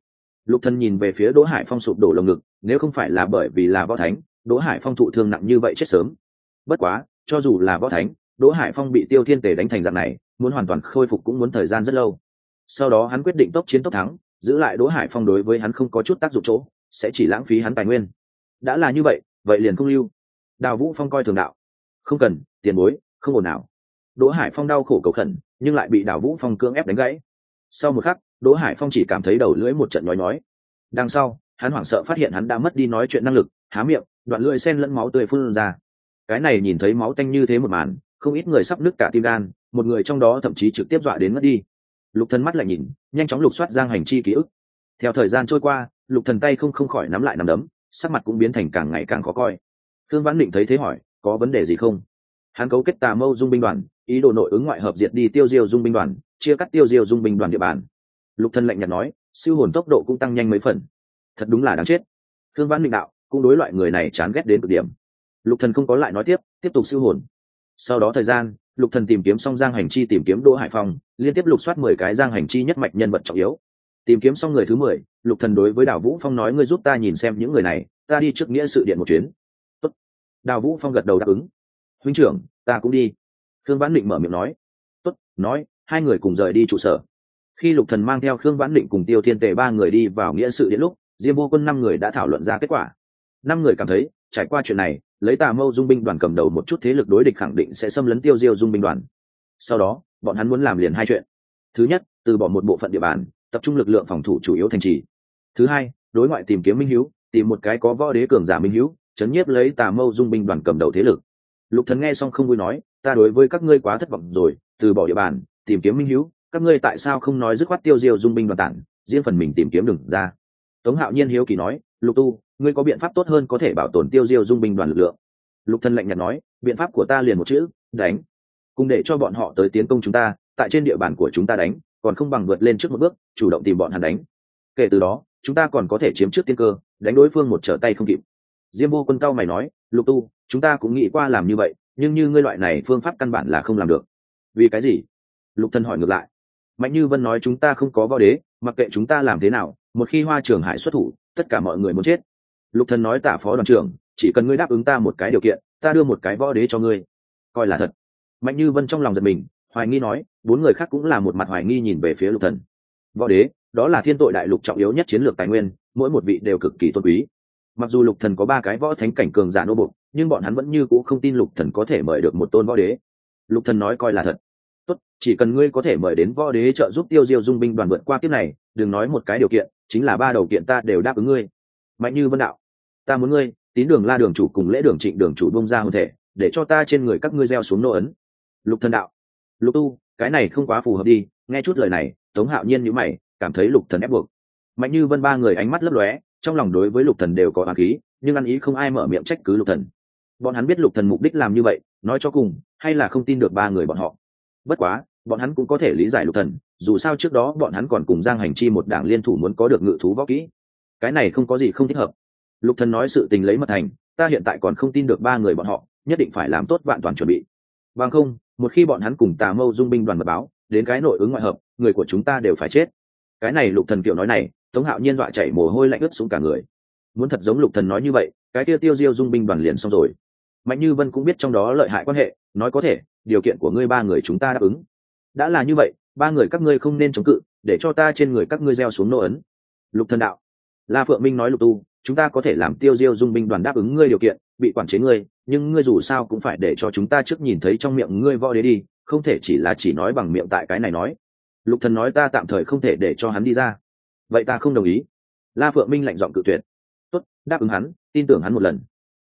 Lục thần nhìn về phía đỗ hải phong sụp đổ lồng ngực, nếu không phải là bởi vì là võ thánh, đỗ hải phong thụ thương nặng như vậy chết sớm. Bất quá, cho dù là võ thánh, đỗ hải phong bị tiêu thiên tề đánh thành dạng này, muốn hoàn toàn khôi phục cũng muốn thời gian rất lâu. Sau đó hắn quyết định tốc chiến tốc thắng, giữ lại đỗ hải phong đối với hắn không có chút tác dụng chỗ, sẽ chỉ lãng phí hắn tài nguyên. Đã là như vậy vậy liền không lưu. Đào vũ phong coi thường đạo. Không cần, tiền bối, không ổn nào. Đỗ hải phong đau khổ cầu khẩn, nhưng lại bị đào vũ phong cưỡng ép đánh gãy. Sau một khắc đỗ hải phong chỉ cảm thấy đầu lưỡi một trận nhói nhói. Đằng sau, hắn hoảng sợ phát hiện hắn đã mất đi nói chuyện năng lực, há miệng, đoạn lưỡi sen lẫn máu tươi phun ra. Cái này nhìn thấy máu tanh như thế một màn, không ít người sắp nứt cả tim gan, một người trong đó thậm chí trực tiếp dọa đến mất đi. Lục thần mắt lại nhìn, nhanh chóng lục soát giang hành chi ký ức. Theo thời gian trôi qua, lục thần tay không không khỏi nắm lại nắm đấm, sắc mặt cũng biến thành càng ngày càng khó coi. Thương vãn định thấy thế hỏi, có vấn đề gì không? Hắn cấu kết tà mâu dung binh đoàn, ý đồ nội ứng ngoại hợp diệt đi tiêu diêu dung binh đoàn, chia cắt tiêu diêu dung binh đoàn địa bàn lục thần lạnh nhạt nói siêu hồn tốc độ cũng tăng nhanh mấy phần. Thật đúng là đáng chết. Thương vãn định đạo cũng đối loại người này chán ghét đến cực điểm. Lục thần không có lại nói tiếp tiếp tục siêu hồn. Sau đó thời gian lục thần tìm kiếm xong giang hành chi tìm kiếm đỗ hải phong liên tiếp lục soát mười cái giang hành chi nhất mạch nhân vật trọng yếu. Tìm kiếm xong người thứ mười lục thần đối với đào vũ phong nói ngươi giúp ta nhìn xem những người này ta đi trước nghĩa sự điện một chuyến. Tốt. đào vũ phong gật đầu đáp ứng. Huynh trưởng ta cũng đi. Thương vãn định mở miệng nói. Tốt, nói hai người cùng rời đi trụ sở khi lục thần mang theo khương vãn định cùng tiêu thiên tề ba người đi vào nghĩa sự điện lúc, diêm vô quân năm người đã thảo luận ra kết quả. Năm người cảm thấy, trải qua chuyện này, lấy tà mâu dung binh đoàn cầm đầu một chút thế lực đối địch khẳng định sẽ xâm lấn tiêu diêu dung binh đoàn. Sau đó, bọn hắn muốn làm liền hai chuyện. Thứ nhất, từ bỏ một bộ phận địa bàn, tập trung lực lượng phòng thủ chủ yếu thành trì. Thứ hai, đối ngoại tìm kiếm minh hữu tìm một cái có võ đế cường giả minh hữu chấn nhiếp lấy tà mâu dung binh đoàn cầm đầu thế lực. Lục thần nghe xong không vui nói, ta đối với các ngươi quá thất vọng rồi, từ bỏ địa bàn, tìm kiếm minh hữu các ngươi tại sao không nói dứt khoát tiêu diêu dung binh đoàn tản, riêng phần mình tìm kiếm đừng ra? Tống hạo nhiên hiếu kỳ nói, lục tu, ngươi có biện pháp tốt hơn có thể bảo tồn tiêu diêu dung binh đoàn lực lượng. Lục thân lạnh nhạt nói, biện pháp của ta liền một chữ, đánh. Cùng để cho bọn họ tới tiến công chúng ta, tại trên địa bàn của chúng ta đánh, còn không bằng vượt lên trước một bước, chủ động tìm bọn hắn đánh. Kể từ đó, chúng ta còn có thể chiếm trước tiên cơ, đánh đối phương một trở tay không kịp. Diêm vô quân cao mày nói, lục tu, chúng ta cũng nghĩ qua làm như vậy, nhưng như ngươi loại này phương pháp căn bản là không làm được. Vì cái gì? Lục thân hỏi ngược lại mạnh như vân nói chúng ta không có võ đế, mặc kệ chúng ta làm thế nào, một khi hoa trường hải xuất thủ, tất cả mọi người muốn chết. Lục thần nói tả phó đoàn trưởng, chỉ cần ngươi đáp ứng ta một cái điều kiện, ta đưa một cái võ đế cho ngươi. Coi là thật. Mạnh như vân trong lòng giật mình, hoài nghi nói, bốn người khác cũng là một mặt hoài nghi nhìn về phía lục thần. Võ đế, đó là thiên tội đại lục trọng yếu nhất chiến lược tài nguyên, mỗi một vị đều cực kỳ tôn quý. Mặc dù lục thần có ba cái võ thánh cảnh cường giả nô bục nhưng bọn hắn vẫn như cũ không tin lục thần có thể mời được một tôn võ đế. Lục thần nói coi là thật tốt, chỉ cần ngươi có thể mời đến võ đế trợ giúp tiêu diêu dung binh đoàn vượt qua kiếp này, đừng nói một cái điều kiện, chính là ba đầu kiện ta đều đáp ứng ngươi. Mạnh như vân đạo, ta muốn ngươi, tín đường la đường chủ cùng lễ đường trịnh đường chủ bông ra hôn thể, để cho ta trên người các ngươi gieo xuống nô ấn. Lục thần đạo, lục tu, cái này không quá phù hợp đi, nghe chút lời này, tống hạo nhiên nhíu mày, cảm thấy lục thần ép buộc. Mạnh như vân ba người ánh mắt lấp lóe, trong lòng đối với lục thần đều có ác khí, nhưng ăn ý không ai mở miệng trách cứ lục thần. Bọn hắn biết lục thần mục đích làm như vậy, nói cho cùng, hay là không tin được ba người bọn họ bất quá, bọn hắn cũng có thể lý giải lục thần, dù sao trước đó bọn hắn còn cùng giang hành chi một đảng liên thủ muốn có được ngự thú võ kỹ. Cái này không có gì không thích hợp. Lục thần nói sự tình lấy mật thành ta hiện tại còn không tin được ba người bọn họ, nhất định phải làm tốt vạn toàn chuẩn bị. Bằng không, một khi bọn hắn cùng tà mâu dung binh đoàn mật báo, đến cái nội ứng ngoại hợp, người của chúng ta đều phải chết. Cái này lục thần kiểu nói này, tống hạo nhiên dọa chảy mồ hôi lạnh ướt xuống cả người. Muốn thật giống lục thần nói như vậy, cái tiêu tiêu diêu dung binh đoàn liền xong rồi mạnh như vân cũng biết trong đó lợi hại quan hệ, nói có thể, điều kiện của ngươi ba người chúng ta đáp ứng. Đã là như vậy, ba người các ngươi không nên chống cự, để cho ta trên người các ngươi gieo xuống nô ấn. Lục thần đạo. La phượng minh nói lục tu, chúng ta có thể làm tiêu diêu dung binh đoàn đáp ứng ngươi điều kiện, bị quản chế ngươi, nhưng ngươi dù sao cũng phải để cho chúng ta trước nhìn thấy trong miệng ngươi võ đế đi, không thể chỉ là chỉ nói bằng miệng tại cái này nói. Lục thần nói ta tạm thời không thể để cho hắn đi ra. Vậy ta không đồng ý. La phượng minh lạnh giọng cự tuyệt. Tốt, đáp ứng hắn, tin tưởng hắn một lần.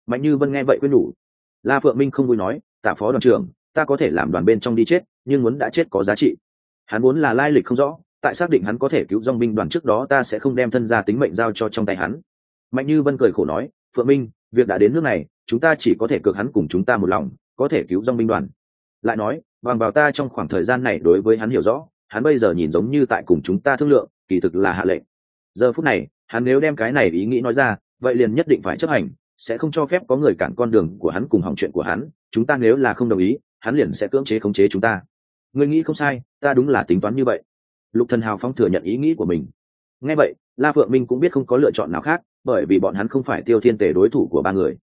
Mạnh như vân nghe vậy quyết nhủ la phượng minh không vui nói tạ phó đoàn trưởng, ta có thể làm đoàn bên trong đi chết, nhưng muốn đã chết có giá trị. Hắn muốn là lai lịch không rõ, tại xác định hắn có thể cứu dong binh đoàn trước đó ta sẽ không đem thân gia tính mệnh giao cho trong tay hắn. Mạnh như vân cười khổ nói, phượng minh, việc đã đến nước này, chúng ta chỉ có thể cược hắn cùng chúng ta một lòng, có thể cứu dong binh đoàn. Lại nói, bằng vào ta trong khoảng thời gian này đối với hắn hiểu rõ, hắn bây giờ nhìn giống như tại cùng chúng ta thương lượng, kỳ thực là hạ lệnh. Giờ phút này, hắn nếu đem cái này ý nghĩ nói ra, vậy liền nhất định phải chấp hành sẽ không cho phép có người cản con đường của hắn cùng hỏng chuyện của hắn, chúng ta nếu là không đồng ý, hắn liền sẽ cưỡng chế khống chế chúng ta. Người nghĩ không sai, ta đúng là tính toán như vậy. Lục thần hào phong thừa nhận ý nghĩ của mình. Nghe vậy, la phượng minh cũng biết không có lựa chọn nào khác, bởi vì bọn hắn không phải tiêu thiên tề đối thủ của ba người.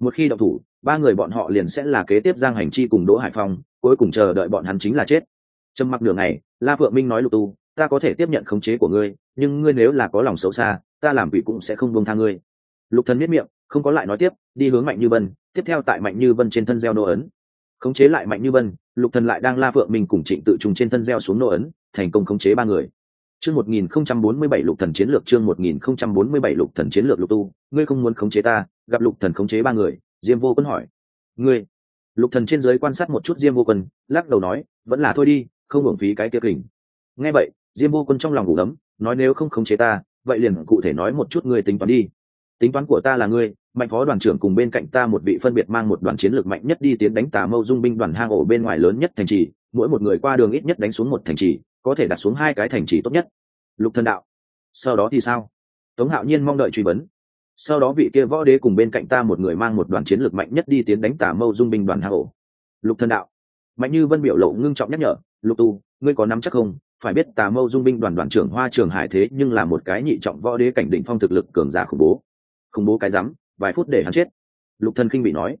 Một khi động thủ, ba người bọn họ liền sẽ là kế tiếp giang hành chi cùng đỗ hải phong, cuối cùng chờ đợi bọn hắn chính là chết. Trầm mặc đường này la phượng minh nói lục tu, ta có thể tiếp nhận khống chế của ngươi, nhưng ngươi nếu là có lòng xấu xa, ta làm vị cũng sẽ không buông tha ngươi. Lục thần biết miệng không có lại nói tiếp, đi hướng mạnh như vân, tiếp theo tại mạnh như vân trên thân gieo nô ấn. Khống chế lại mạnh như vân, lục thần lại đang la phượng mình cùng trịnh tự trùng trên thân gieo xuống nô ấn, thành công khống chế ba người. Chương 1047 lục thần chiến lược, chương 1047 lục thần chiến lược lục tu, ngươi không muốn khống chế ta, gặp lục thần khống chế ba người, diêm vô quân hỏi. Ngươi? Lục thần trên dưới quan sát một chút diêm vô quân, lắc đầu nói, vẫn là thôi đi, không hưởng phí cái kia kình. Nghe vậy, diêm vô quân trong lòng ngủ đấm nói nếu không khống chế ta, vậy liền cụ thể nói một chút ngươi tính toán đi tính toán của ta là ngươi, mạnh phó đoàn trưởng cùng bên cạnh ta một vị phân biệt mang một đoàn chiến lược mạnh nhất đi tiến đánh tà mâu dung binh đoàn hang ổ bên ngoài lớn nhất thành trì, mỗi một người qua đường ít nhất đánh xuống một thành trì, có thể đặt xuống hai cái thành trì tốt nhất. Lục thần đạo, sau đó thì sao? Tống hạo nhiên mong đợi truy vấn. Sau đó vị kia võ đế cùng bên cạnh ta một người mang một đoàn chiến lược mạnh nhất đi tiến đánh tà mâu dung binh đoàn hang ổ. Lục thần đạo, mạnh như vân biểu lộ ngưng trọng nhắc nhở, lục tu, ngươi có nắm chắc không? Phải biết tà mâu dung binh đoàn đoàn trưởng hoa trường hải thế nhưng là một cái nhị trọng võ đế cảnh định phong thực lực cường giả khủng bố khủng bố cái rắm, vài phút để hắn chết. Lục thần kinh bị nói,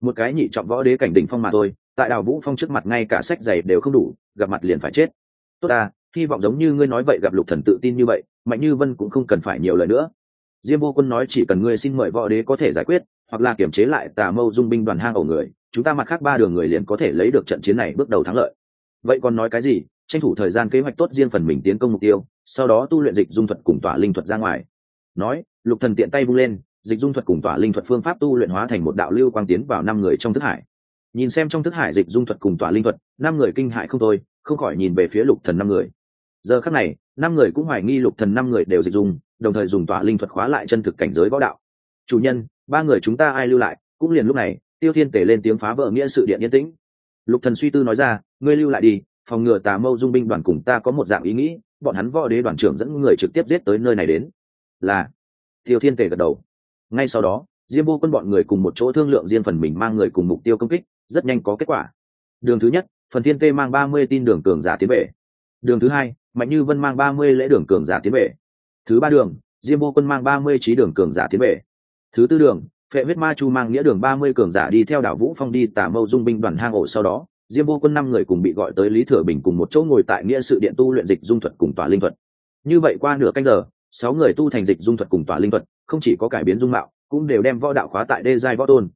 một cái nhị trọng võ đế cảnh đỉnh phong mà thôi, tại đào vũ phong trước mặt ngay cả sách giày đều không đủ, gặp mặt liền phải chết. Tốt ta, hy vọng giống như ngươi nói vậy gặp lục thần tự tin như vậy, mạnh như vân cũng không cần phải nhiều lời nữa. Diêm vô quân nói, chỉ cần ngươi xin mời võ đế có thể giải quyết, hoặc là kiểm chế lại tà mâu dung binh đoàn hang ổ người, chúng ta mặt khác ba đường người liền có thể lấy được trận chiến này bước đầu thắng lợi. Vậy còn nói cái gì? Tranh thủ thời gian kế hoạch tốt riêng phần mình tiến công mục tiêu, sau đó tu luyện dịch dung thuật cùng tỏa linh thuật ra ngoài nói, lục thần tiện tay vung lên, dịch dung thuật cùng tỏa linh thuật phương pháp tu luyện hóa thành một đạo lưu quang tiến vào năm người trong thức hải. Nhìn xem trong thức hải dịch dung thuật cùng tỏa linh thuật, năm người kinh hại không thôi, không khỏi nhìn về phía lục thần năm người. Giờ khắc này, năm người cũng hoài nghi lục thần năm người đều dịch dung, đồng thời dùng tỏa linh thuật khóa lại chân thực cảnh giới võ đạo. Chủ nhân, ba người chúng ta ai lưu lại? Cũng liền lúc này, tiêu thiên tể lên tiếng phá vỡ nghĩa sự điện yên tĩnh. Lục thần suy tư nói ra, ngươi lưu lại đi, phòng ngừa tà mâu dung binh đoàn cùng ta có một dạng ý nghĩ, bọn hắn võ đế đoàn trưởng dẫn người trực tiếp giết tới nơi này đến là, tiêu thiên tề gật đầu. Ngay sau đó, diêm vô quân bọn người cùng một chỗ thương lượng riêng phần mình mang người cùng mục tiêu công kích, rất nhanh có kết quả. Đường thứ nhất, phần thiên tê mang ba mươi tin đường cường giả tiến về. Đường thứ hai, mạnh như vân mang ba mươi lễ đường cường giả tiến về. Thứ ba đường, diêm vô quân mang ba mươi trí đường cường giả tiến về. Thứ tư đường, phệ huyết ma chu mang nghĩa đường ba mươi cường giả đi theo đảo vũ phong đi tả mâu dung binh đoàn hang ổ sau đó, diêm vô quân năm người cùng bị gọi tới lý thừa bình cùng một chỗ ngồi tại nghĩa sự điện tu luyện dịch dung thuật cùng tòa linh thuật. Như vậy qua nửa canh giờ sáu người tu thành dịch dung thuật cùng tỏa linh thuật, không chỉ có cải biến dung mạo, cũng đều đem võ đạo khóa tại đê giai võ tôn.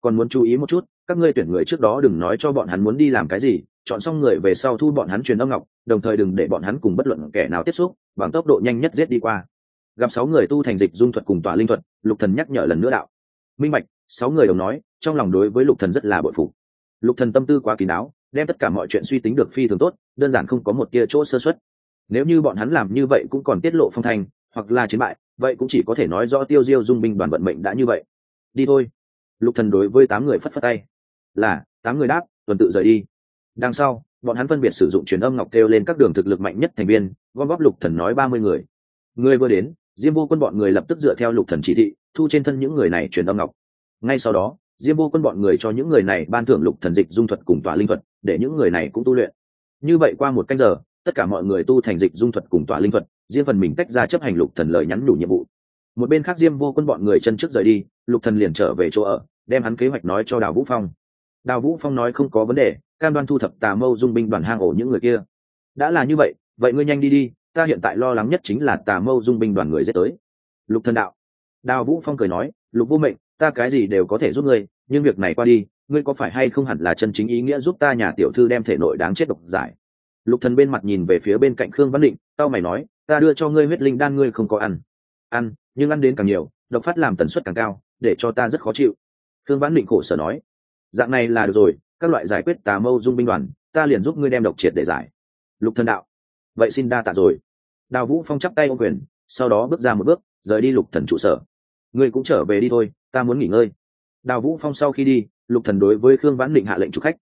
Còn muốn chú ý một chút, các ngươi tuyển người trước đó đừng nói cho bọn hắn muốn đi làm cái gì, chọn xong người về sau thu bọn hắn truyền âm ngọc, đồng thời đừng để bọn hắn cùng bất luận kẻ nào tiếp xúc, bằng tốc độ nhanh nhất giết đi qua. Gặp sáu người tu thành dịch dung thuật cùng tỏa linh thuật, lục thần nhắc nhở lần nữa đạo. Minh bạch, sáu người đồng nói, trong lòng đối với lục thần rất là bội phục. Lục thần tâm tư quá kín đáo, đem tất cả mọi chuyện suy tính được phi thường tốt, đơn giản không có một tia chỗ sơ xuất nếu như bọn hắn làm như vậy cũng còn tiết lộ phong thành hoặc là chiến bại, vậy cũng chỉ có thể nói rõ tiêu diêu dung binh đoàn vận mệnh đã như vậy. Đi thôi. Lục thần đối với tám người phất phất tay. Là, tám người đáp, tuần tự rời đi. Đằng sau, bọn hắn phân biệt sử dụng truyền âm ngọc kêu lên các đường thực lực mạnh nhất thành viên, gom góp lục thần nói ba mươi người. Người vừa đến, diêm vô quân bọn người lập tức dựa theo lục thần chỉ thị, thu trên thân những người này truyền âm ngọc. Ngay sau đó, diêm vô quân bọn người cho những người này ban thưởng lục thần dịch dung thuật cùng tòa linh thuật, để những người này cũng tu luyện. Như vậy qua một canh giờ, tất cả mọi người tu thành dịch dung thuật cùng tòa linh thuật riêng phần mình tách ra chấp hành lục thần lời nhắn đủ nhiệm vụ. Một bên khác diêm vô quân bọn người chân trước rời đi, lục thần liền trở về chỗ ở, đem hắn kế hoạch nói cho đào vũ phong. Đào vũ phong nói không có vấn đề, cam đoan thu thập tà mâu dung binh đoàn hang ổ những người kia. Đã là như vậy vậy ngươi nhanh đi đi, ta hiện tại lo lắng nhất chính là tà mâu dung binh đoàn người dễ tới. Lục thần đạo. Đào vũ phong cười nói, lục vô mệnh, ta cái gì đều có thể giúp ngươi, nhưng việc này qua đi, ngươi có phải hay không hẳn là chân chính ý nghĩa giúp ta nhà tiểu thư đem thể nội đáng chết độc giải? Lục thần bên mặt nhìn về phía bên cạnh khương văn định Cao mày nói, ta đưa cho ngươi huyết linh đan ngươi không có ăn. Ăn, nhưng ăn đến càng nhiều, độc phát làm tần suất càng cao, để cho ta rất khó chịu. Khương Vãn định khổ sở nói, dạng này là được rồi, các loại giải quyết tà mâu dung binh đoàn, ta liền giúp ngươi đem độc triệt để giải. Lục thần đạo, vậy xin đa tạ rồi. Đào vũ phong chắp tay ô quyền, sau đó bước ra một bước, rời đi lục thần trụ sở. Ngươi cũng trở về đi thôi, ta muốn nghỉ ngơi. Đào vũ phong sau khi đi, lục thần đối với khương vãn định hạ lệnh chủ khách,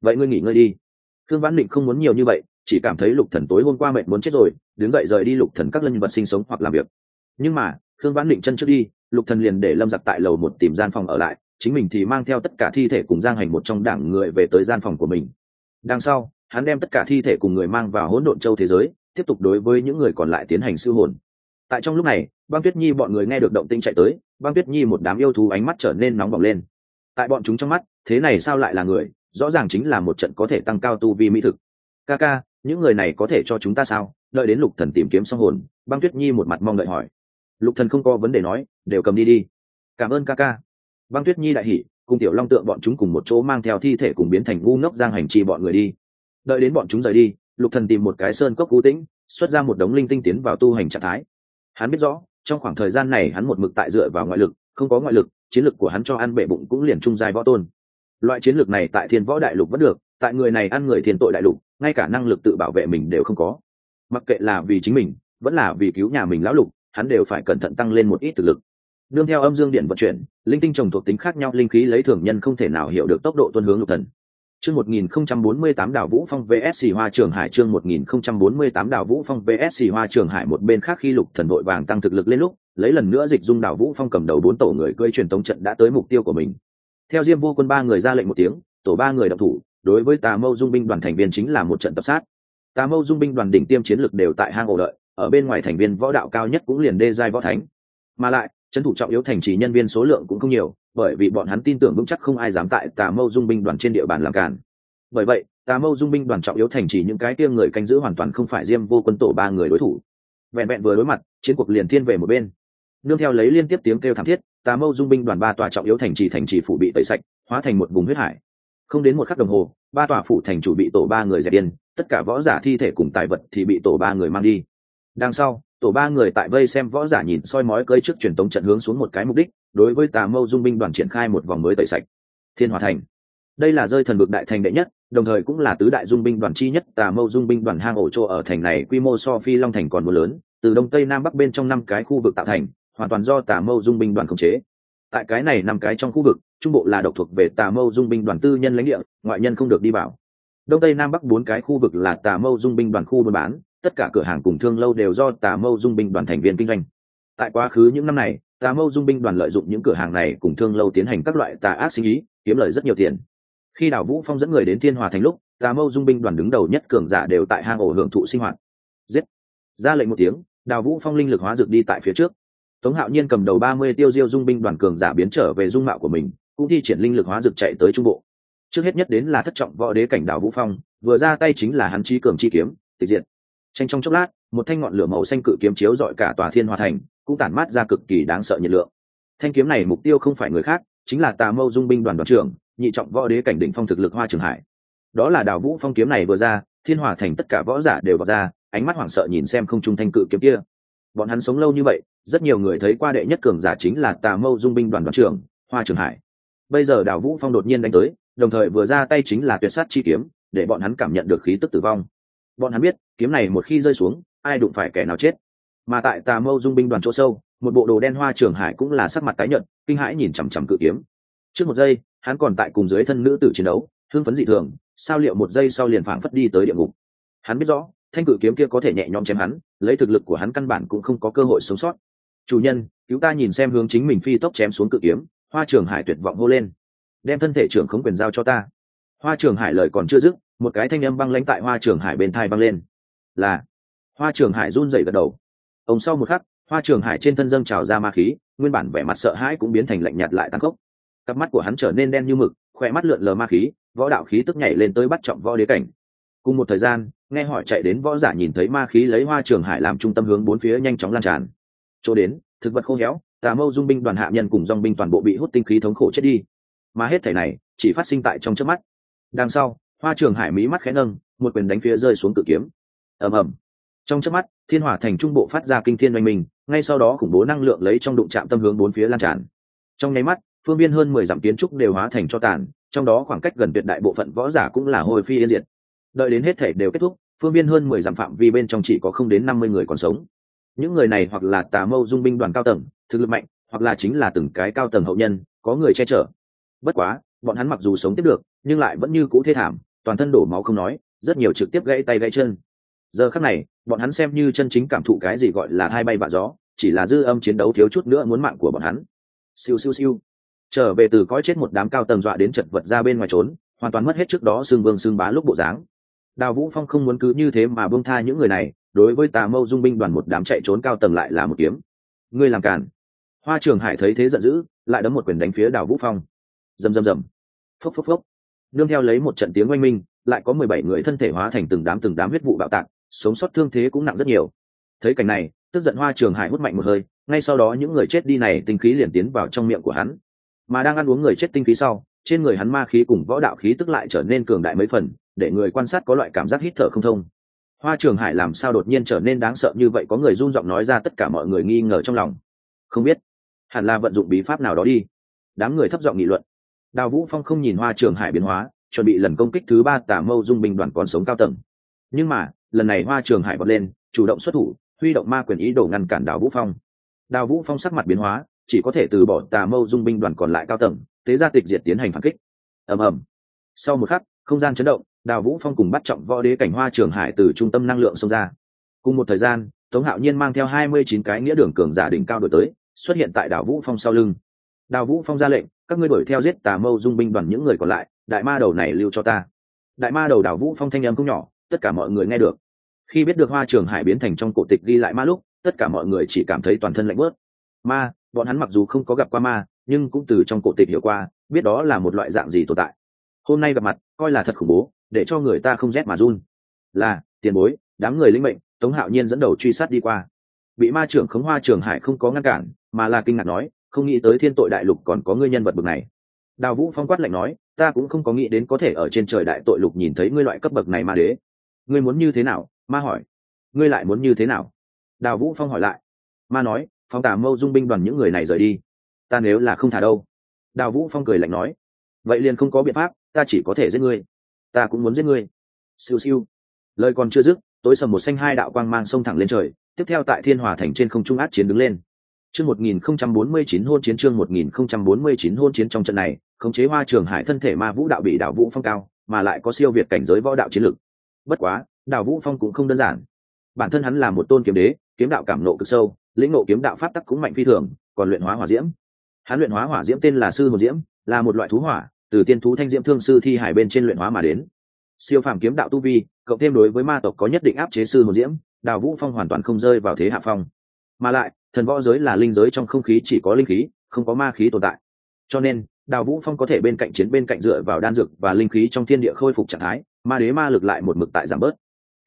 vậy ngươi nghỉ ngơi đi. Khương vãn định không muốn nhiều như vậy chỉ cảm thấy lục thần tối hôm qua mệt muốn chết rồi, đứng dậy rời đi lục thần các lân vật sinh sống hoặc làm việc. Nhưng mà, khương vãn định chân trước đi, lục thần liền để lâm giặc tại lầu một tìm gian phòng ở lại, chính mình thì mang theo tất cả thi thể cùng giang hành một trong đảng người về tới gian phòng của mình. Đằng sau, hắn đem tất cả thi thể cùng người mang vào hỗn độn châu thế giới, tiếp tục đối với những người còn lại tiến hành siêu hồn. Tại trong lúc này, băng tuyết nhi bọn người nghe được động tinh chạy tới, băng tuyết nhi một đám yêu thú ánh mắt trở nên nóng bỏng lên. Tại bọn chúng trong mắt, thế này sao lại là người? Rõ ràng chính là một trận có thể tăng cao tu vi mỹ thực. Ca ca những người này có thể cho chúng ta sao? Đợi đến lục thần tìm kiếm xong hồn, băng tuyết nhi một mặt mong đợi hỏi. Lục thần không có vấn đề nói, đều cầm đi đi. Cảm ơn ca ca. Băng tuyết nhi đại hỉ, cùng tiểu long tượng bọn chúng cùng một chỗ mang theo thi thể cùng biến thành ngu ngốc giang hành trì bọn người đi. Đợi đến bọn chúng rời đi, lục thần tìm một cái sơn cốc cú tĩnh, xuất ra một đống linh tinh tiến vào tu hành trạng thái. Hắn biết rõ, trong khoảng thời gian này hắn một mực tại dựa vào ngoại lực, không có ngoại lực, chiến lực của hắn cho ăn bệ bụng cũng liền trung dài võ tôn. Loại chiến lược này tại thiên võ đại lục vẫn được tại người này ăn người thiên tội đại lục, ngay cả năng lực tự bảo vệ mình đều không có. Mặc kệ là vì chính mình, vẫn là vì cứu nhà mình lão lục, hắn đều phải cẩn thận tăng lên một ít thực lực. Nương theo âm dương điện vận chuyển, linh tinh trồng thuộc tính khác nhau, linh khí lấy thường nhân không thể nào hiểu được tốc độ tuân hướng lục thần. Chương 1048 đảo vũ phong vs. Hoa trường hải, chương 1048 đảo vũ phong vs. Hoa trường hải, một bên khác khi lục thần đội vàng tăng thực lực lên lúc, lấy lần nữa dịch dung đảo vũ phong cầm đầu bốn tổ người cưỡi truyền tống trận đã tới mục tiêu của mình. Theo diêm vô quân ba người ra lệnh một tiếng, tổ ba người động thủ đối với tà mâu dung binh đoàn thành viên chính là một trận tập sát. Tà mâu dung binh đoàn đỉnh tiêm chiến lực đều tại hang ổ đợi, ở bên ngoài thành viên võ đạo cao nhất cũng liền đê giai võ thánh. Mà lại, trấn thủ trọng yếu thành trì nhân viên số lượng cũng không nhiều, bởi vì bọn hắn tin tưởng vững chắc không ai dám tại tà mâu dung binh đoàn trên địa bàn làm cản bởi vậy, tà mâu dung binh đoàn trọng yếu thành trì những cái tiêm người canh giữ hoàn toàn không phải diêm vô quân tổ ba người đối thủ. Vẹn vẹn vừa đối mặt, chiến cuộc liền thiên về một bên. Nương theo lấy liên tiếp tiếng kêu thảm thiết, tà mâu dung binh đoàn ba tòa trọng yếu thành trì thành trì phủ bị tẩy sạch, hóa thành một vùng huyết hải không đến một khắc đồng hồ, ba tòa phủ thành chủ bị tổ ba người dẹp điên tất cả võ giả thi thể cùng tài vật thì bị tổ ba người mang đi. Đằng sau, tổ ba người tại vây xem võ giả nhìn soi mói cơi trước truyền tống trận hướng xuống một cái mục đích, đối với tà mâu dung binh đoàn triển khai một vòng mới tẩy sạch. Thiên hòa thành. Đây là rơi thần vực đại thành đệ nhất, đồng thời cũng là tứ đại dung binh đoàn chi nhất. Tà mâu dung binh đoàn hang ổ chỗ ở thành này quy mô so phi long thành còn mưa lớn, từ đông tây nam bắc bên trong năm cái khu vực tạo thành, hoàn toàn do tà mâu dung binh đoàn khống chế tại cái này năm cái trong khu vực, trung bộ là độc thuộc về tà mâu dung binh đoàn tư nhân lãnh địa, ngoại nhân không được đi vào. Đông tây nam bắc bốn cái khu vực là tà mâu dung binh đoàn khu buôn bán, tất cả cửa hàng cùng thương lâu đều do tà mâu dung binh đoàn thành viên kinh doanh. Tại quá khứ những năm này, tà mâu dung binh đoàn lợi dụng những cửa hàng này cùng thương lâu tiến hành các loại tà ác sinh ý, kiếm lời rất nhiều tiền. Khi đảo vũ phong dẫn người đến thiên hòa thành lúc, tà mâu dung binh đoàn đứng đầu nhất cường giả đều tại hang ổ hưởng thụ sinh hoạt. Giết! Ra lệnh một tiếng, đào vũ phong linh lực hóa dược đi tại phía trước tống hạo nhiên cầm đầu ba mươi tiêu diêu dung binh đoàn cường giả biến trở về dung mạo của mình, cũng thi triển linh lực hóa dược chạy tới trung bộ. Trước hết nhất đến là thất trọng võ đế cảnh đảo vũ phong, vừa ra tay chính là hắn chi cường chi kiếm, tịch diện tranh trong chốc lát, một thanh ngọn lửa màu xanh cự kiếm chiếu dọi cả tòa thiên hòa thành, cũng tản mát ra cực kỳ đáng sợ nhiệt lượng. Thanh kiếm này mục tiêu không phải người khác, chính là tà mâu dung binh đoàn đoàn trưởng, nhị trọng võ đế cảnh đỉnh phong thực lực hoa trường hải. Đó là đào vũ phong kiếm này vừa ra, thiên hòa thành tất cả võ giả đều vào ra, ánh mắt hoảng sợ nhìn xem không trung thanh cự kiếm kia bọn hắn sống lâu như vậy, rất nhiều người thấy qua đệ nhất cường giả chính là tà mâu dung binh đoàn đoàn trưởng, hoa trường hải. Bây giờ đào vũ phong đột nhiên đánh tới, đồng thời vừa ra tay chính là tuyệt sát chi kiếm, để bọn hắn cảm nhận được khí tức tử vong. Bọn hắn biết, kiếm này một khi rơi xuống, ai đụng phải kẻ nào chết. Mà tại tà mâu dung binh đoàn chỗ sâu, một bộ đồ đen hoa trường hải cũng là sắc mặt tái nhợt, kinh hãi nhìn chằm chằm cự kiếm. Trước một giây, hắn còn tại cùng dưới thân nữ tử chiến đấu, hưng phấn dị thường, sao liệu một giây sau liền phảng phất đi tới địa ngục. Hắn biết rõ thanh cự kiếm kia có thể nhẹ nhõm chém hắn, lấy thực lực của hắn căn bản cũng không có cơ hội sống sót. Chủ nhân, cứu ta nhìn xem hướng chính mình phi tốc chém xuống cự kiếm, hoa trường hải tuyệt vọng hô lên. Đem thân thể trưởng không quyền giao cho ta. Hoa trường hải lời còn chưa dứt, một cái thanh âm băng lãnh tại hoa trường hải bên thai băng lên. Là, hoa trường hải run dậy gật đầu. Ông sau một khắc, hoa trường hải trên thân dâng trào ra ma khí, nguyên bản vẻ mặt sợ hãi cũng biến thành lạnh nhạt lại tăng cốc cặp mắt của hắn trở nên đen như mực khoe mắt lượn lờ ma khí, võ đạo khí tức nhảy lên tới bắt trọng võ đế cảnh. Cùng một thời gian nghe hỏi chạy đến võ giả nhìn thấy ma khí lấy hoa trường hải làm trung tâm hướng bốn phía nhanh chóng lan tràn. Chỗ đến, thực vật khô héo, tà mâu dung binh đoàn hạ nhân cùng dong binh toàn bộ bị hút tinh khí thống khổ chết đi. Mà hết thể này, chỉ phát sinh tại trong trước mắt. Đằng sau, hoa trường hải mỹ mắt khẽ nâng, một quyền đánh phía rơi xuống cự kiếm. Ầm ầm. Trong trước mắt, thiên hỏa thành trung bộ phát ra kinh thiên oanh mình ngay sau đó khủng bố năng lượng lấy trong đụng chạm tâm hướng bốn phía lan tràn. Trong nháy mắt, phương viên hơn mười dặm kiến trúc đều hóa thành cho tàn, trong đó khoảng cách gần tuyệt đại bộ phận võ giả cũng là hồi phi yên diệt đợi đến hết thể đều kết thúc, phương viên hơn mười dặm phạm vi bên trong chỉ có không đến năm mươi người còn sống. Những người này hoặc là tà mâu dung binh đoàn cao tầng, thực lực mạnh, hoặc là chính là từng cái cao tầng hậu nhân, có người che chở. Bất quá, bọn hắn mặc dù sống tiếp được, nhưng lại vẫn như cũ thê thảm, toàn thân đổ máu không nói, rất nhiều trực tiếp gãy tay gãy chân. Giờ khắc này, bọn hắn xem như chân chính cảm thụ cái gì gọi là hai bay vạ gió, chỉ là dư âm chiến đấu thiếu chút nữa muốn mạng của bọn hắn. Siêu siêu siêu. Trở về từ cõi chết một đám cao tầng dọa đến chật vật ra bên ngoài trốn, hoàn toàn mất hết trước đó xương vương xương bá lúc bộ dáng đào vũ phong không muốn cứ như thế mà buông tha những người này, đối với tà mâu dung binh đoàn một đám chạy trốn cao tầng lại là một kiếm. Ngươi làm càn. Hoa trường hải thấy thế giận dữ, lại đấm một quyền đánh phía đào vũ phong. Rầm rầm rầm. Phốc phốc phốc. Nương theo lấy một trận tiếng oanh minh, lại có mười bảy người thân thể hóa thành từng đám từng đám huyết vụ bạo tạc, sống sót thương thế cũng nặng rất nhiều. Thấy cảnh này, tức giận hoa trường hải hút mạnh một hơi, ngay sau đó những người chết đi này tinh khí liền tiến vào trong miệng của hắn. Mà đang ăn uống người chết tinh khí sau, trên người hắn ma khí cùng võ đạo khí tức lại trở nên cường đại mấy phần để người quan sát có loại cảm giác hít thở không thông. Hoa trường hải làm sao đột nhiên trở nên đáng sợ như vậy, có người run giọng nói ra tất cả mọi người nghi ngờ trong lòng. Không biết, hẳn là vận dụng bí pháp nào đó đi. Đám người thấp giọng nghị luận. Đào vũ phong không nhìn hoa trường hải biến hóa, chuẩn bị lần công kích thứ ba tả mâu dung binh đoàn còn sống cao tầng. Nhưng mà, lần này hoa trường hải bật lên, chủ động xuất thủ, huy động ma quyền ý đồ ngăn cản đào vũ phong. Đào vũ phong sắc mặt biến hóa, chỉ có thể từ bỏ tà mâu dung binh đoàn còn lại cao tầng tế gia tịch diệt tiến hành phản kích. Ầm ầm. Sau một khắc, không gian chấn động đào vũ phong cùng bắt trọng võ đế cảnh hoa trường hải từ trung tâm năng lượng xông ra. Cùng một thời gian, tống hạo nhiên mang theo hai mươi chín cái nghĩa đường cường giả đỉnh cao đổi tới, xuất hiện tại đào vũ phong sau lưng. Đào vũ phong ra lệnh, các ngươi đuổi theo giết tà mâu dung binh đoàn những người còn lại, đại ma đầu này lưu cho ta. Đại ma đầu đào vũ phong thanh âm không nhỏ, tất cả mọi người nghe được. Khi biết được hoa trường hải biến thành trong cổ tịch ghi lại ma lúc, tất cả mọi người chỉ cảm thấy toàn thân lạnh bớt. Ma, bọn hắn mặc dù không có gặp qua ma, nhưng cũng từ trong cổ tịch hiểu qua, biết đó là một loại dạng gì tồn tại. Hôm nay gặp mặt, coi là thật khủng bố để cho người ta không rét mà run. Là, tiền bối, đám người linh mệnh, tống hạo nhiên dẫn đầu truy sát đi qua. Bị ma trưởng khống hoa trường hải không có ngăn cản, mà là kinh ngạc nói, không nghĩ tới thiên tội đại lục còn có ngươi nhân vật bậc này. Đào vũ phong quát lạnh nói, ta cũng không có nghĩ đến có thể ở trên trời đại tội lục nhìn thấy ngươi loại cấp bậc này ma đế. Ngươi muốn như thế nào? Ma hỏi. Ngươi lại muốn như thế nào? Đào vũ phong hỏi lại. Ma nói, phong tả mâu dung binh đoàn những người này rời đi. Ta nếu là không thả đâu. Đào vũ phong cười lạnh nói. Vậy liền không có biện pháp, ta chỉ có thể giết ngươi ta cũng muốn giết ngươi. Siêu siêu. Lời còn chưa dứt, tối sầm một xanh hai đạo quang mang sông thẳng lên trời, tiếp theo tại thiên hòa thành trên không trung át chiến đứng lên. Chương một nghìn không trăm bốn mươi chín hôn chiến, chương một nghìn không trăm bốn mươi chín hôn chiến trong trận này, khống chế hoa trường hải thân thể ma vũ đạo bị đảo vũ phong cao, mà lại có siêu việt cảnh giới võ đạo chiến lực. Bất quá, đảo vũ phong cũng không đơn giản. Bản thân hắn là một tôn kiếm đế, kiếm đạo cảm nộ cực sâu, lĩnh nộ kiếm đạo pháp tắc cũng mạnh phi thường, còn luyện hóa hỏa diễm. Hắn luyện hóa hỏa diễm tên là sư hồn diễm, là một loại thú hỏa từ tiên thú thanh diễm thương sư thi hải bên trên luyện hóa mà đến. Siêu phàm kiếm đạo tu vi, cộng thêm đối với ma tộc có nhất định áp chế sư hồn diễm, đào vũ phong hoàn toàn không rơi vào thế hạ phong. Mà lại, thần võ giới là linh giới trong không khí chỉ có linh khí, không có ma khí tồn tại. Cho nên, đào vũ phong có thể bên cạnh chiến bên cạnh dựa vào đan dược và linh khí trong thiên địa khôi phục trạng thái, ma đế ma lực lại một mực tại giảm bớt.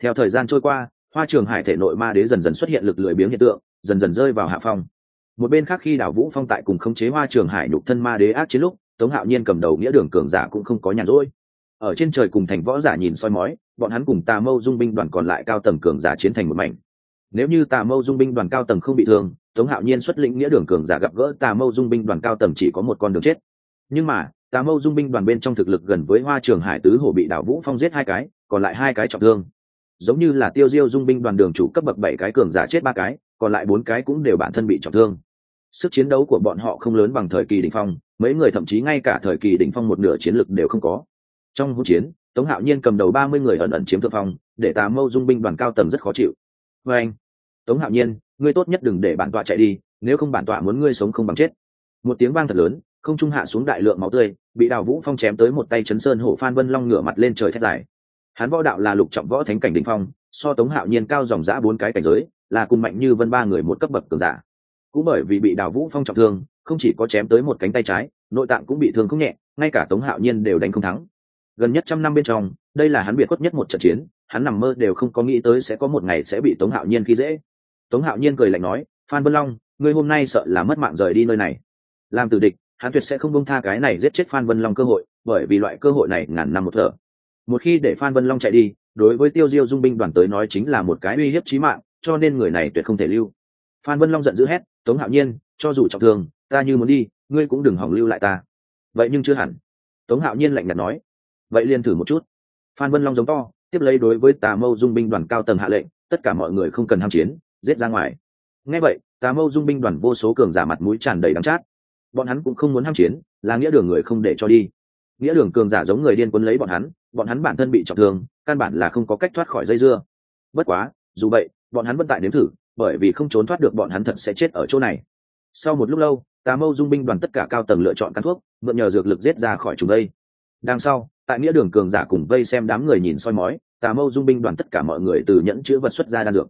Theo thời gian trôi qua, hoa trường hải thể nội ma đế dần dần xuất hiện lực lười biếng hiện tượng, dần dần rơi vào hạ phong. Một bên khác khi đào vũ phong tại cùng khống chế hoa trường hải nhục thân ma đế ác chiến lúc tống hạo nhiên cầm đầu nghĩa đường cường giả cũng không có nhàn rỗi. Ở trên trời cùng thành võ giả nhìn soi mói, bọn hắn cùng tà mâu dung binh đoàn còn lại cao tầng cường giả chiến thành một mảnh. Nếu như tà mâu dung binh đoàn cao tầng không bị thương, tống hạo nhiên xuất lĩnh nghĩa đường cường giả gặp gỡ tà mâu dung binh đoàn cao tầng chỉ có một con đường chết. Nhưng mà, tà mâu dung binh đoàn bên trong thực lực gần với hoa trường hải tứ hổ bị đảo vũ phong giết hai cái, còn lại hai cái trọng thương. Giống như là tiêu diêu dung binh đoàn đường chủ cấp bậc bảy cái cường giả chết ba cái, còn lại bốn cái cũng đều bản thân bị trọng thương. Sức chiến đấu của bọn họ không lớn bằng thời kỳ đỉnh phong mấy người thậm chí ngay cả thời kỳ đỉnh phong một nửa chiến lực đều không có. Trong hỗn chiến, tống hạo nhiên cầm đầu ba mươi người ẩn ẩn chiếm thượng phong, để tà mâu dung binh đoàn cao tầng rất khó chịu. Vê anh, tống hạo nhiên, ngươi tốt nhất đừng để bản tọa chạy đi, nếu không bản tọa muốn ngươi sống không bằng chết. Một tiếng vang thật lớn, không trung hạ xuống đại lượng máu tươi, bị đào vũ phong chém tới một tay chấn sơn hổ phan vân long ngửa mặt lên trời thét dài. Hắn võ đạo là lục trọng võ thánh cảnh đ ỉ n h phong, so tống hạo nhiên cao dòng giã bốn cái cảnh giới, là cùng mạnh như vân ba người một cấp bậc cường giả. Cũng bởi vì bị đào vũ phong trọng thương không chỉ có chém tới một cánh tay trái, nội tạng cũng bị thương không nhẹ, ngay cả tống hạo nhiên đều đánh không thắng. Gần nhất trăm năm bên trong, đây là hắn biệt khuất nhất một trận chiến, hắn nằm mơ đều không có nghĩ tới sẽ có một ngày sẽ bị tống hạo nhiên khi dễ. Tống hạo nhiên cười lạnh nói, phan vân long, ngươi hôm nay sợ là mất mạng rời đi nơi này. Làm tử địch, hắn tuyệt sẽ không bông tha cái này giết chết phan vân long cơ hội, bởi vì loại cơ hội này ngàn năm một thở. Một khi để phan vân long chạy đi, đối với tiêu diêu dung binh đoàn tới nói chính là một cái uy hiếp chí mạng, cho nên người này tuyệt không thể lưu. Phan vân long giận dữ hét, tống hạo nhiên, cho dù trọng thương ta như muốn đi, ngươi cũng đừng hỏng lưu lại ta. Vậy nhưng chưa hẳn. Tống hạo nhiên lạnh nhạt nói. Vậy liền thử một chút. Phan vân long giống to, tiếp lấy đối với tà mâu dung binh đoàn cao tầng hạ lệnh, tất cả mọi người không cần ham chiến, giết ra ngoài. Ngay vậy, tà mâu dung binh đoàn vô số cường giả mặt mũi tràn đầy đắng chát. Bọn hắn cũng không muốn ham chiến, là nghĩa đường người không để cho đi. Nghĩa đường cường giả giống người điên quân lấy bọn hắn bọn hắn bản thân bị trọng thương, căn bản là không có cách thoát khỏi dây dưa. Bất quá, dù vậy, bọn hắn vẫn tại nếm thử, bởi vì không trốn thoát được bọn hắn thật sẽ chết ở chỗ này. Sau một lúc lâu tà mâu dung binh đoàn tất cả cao tầng lựa chọn căn thuốc, mượn nhờ dược lực giết ra khỏi chúng đây. Đằng sau, tại nghĩa đường cường giả cùng vây xem đám người nhìn soi mói, tà mâu dung binh đoàn tất cả mọi người từ nhẫn chữ vật xuất ra đan dược.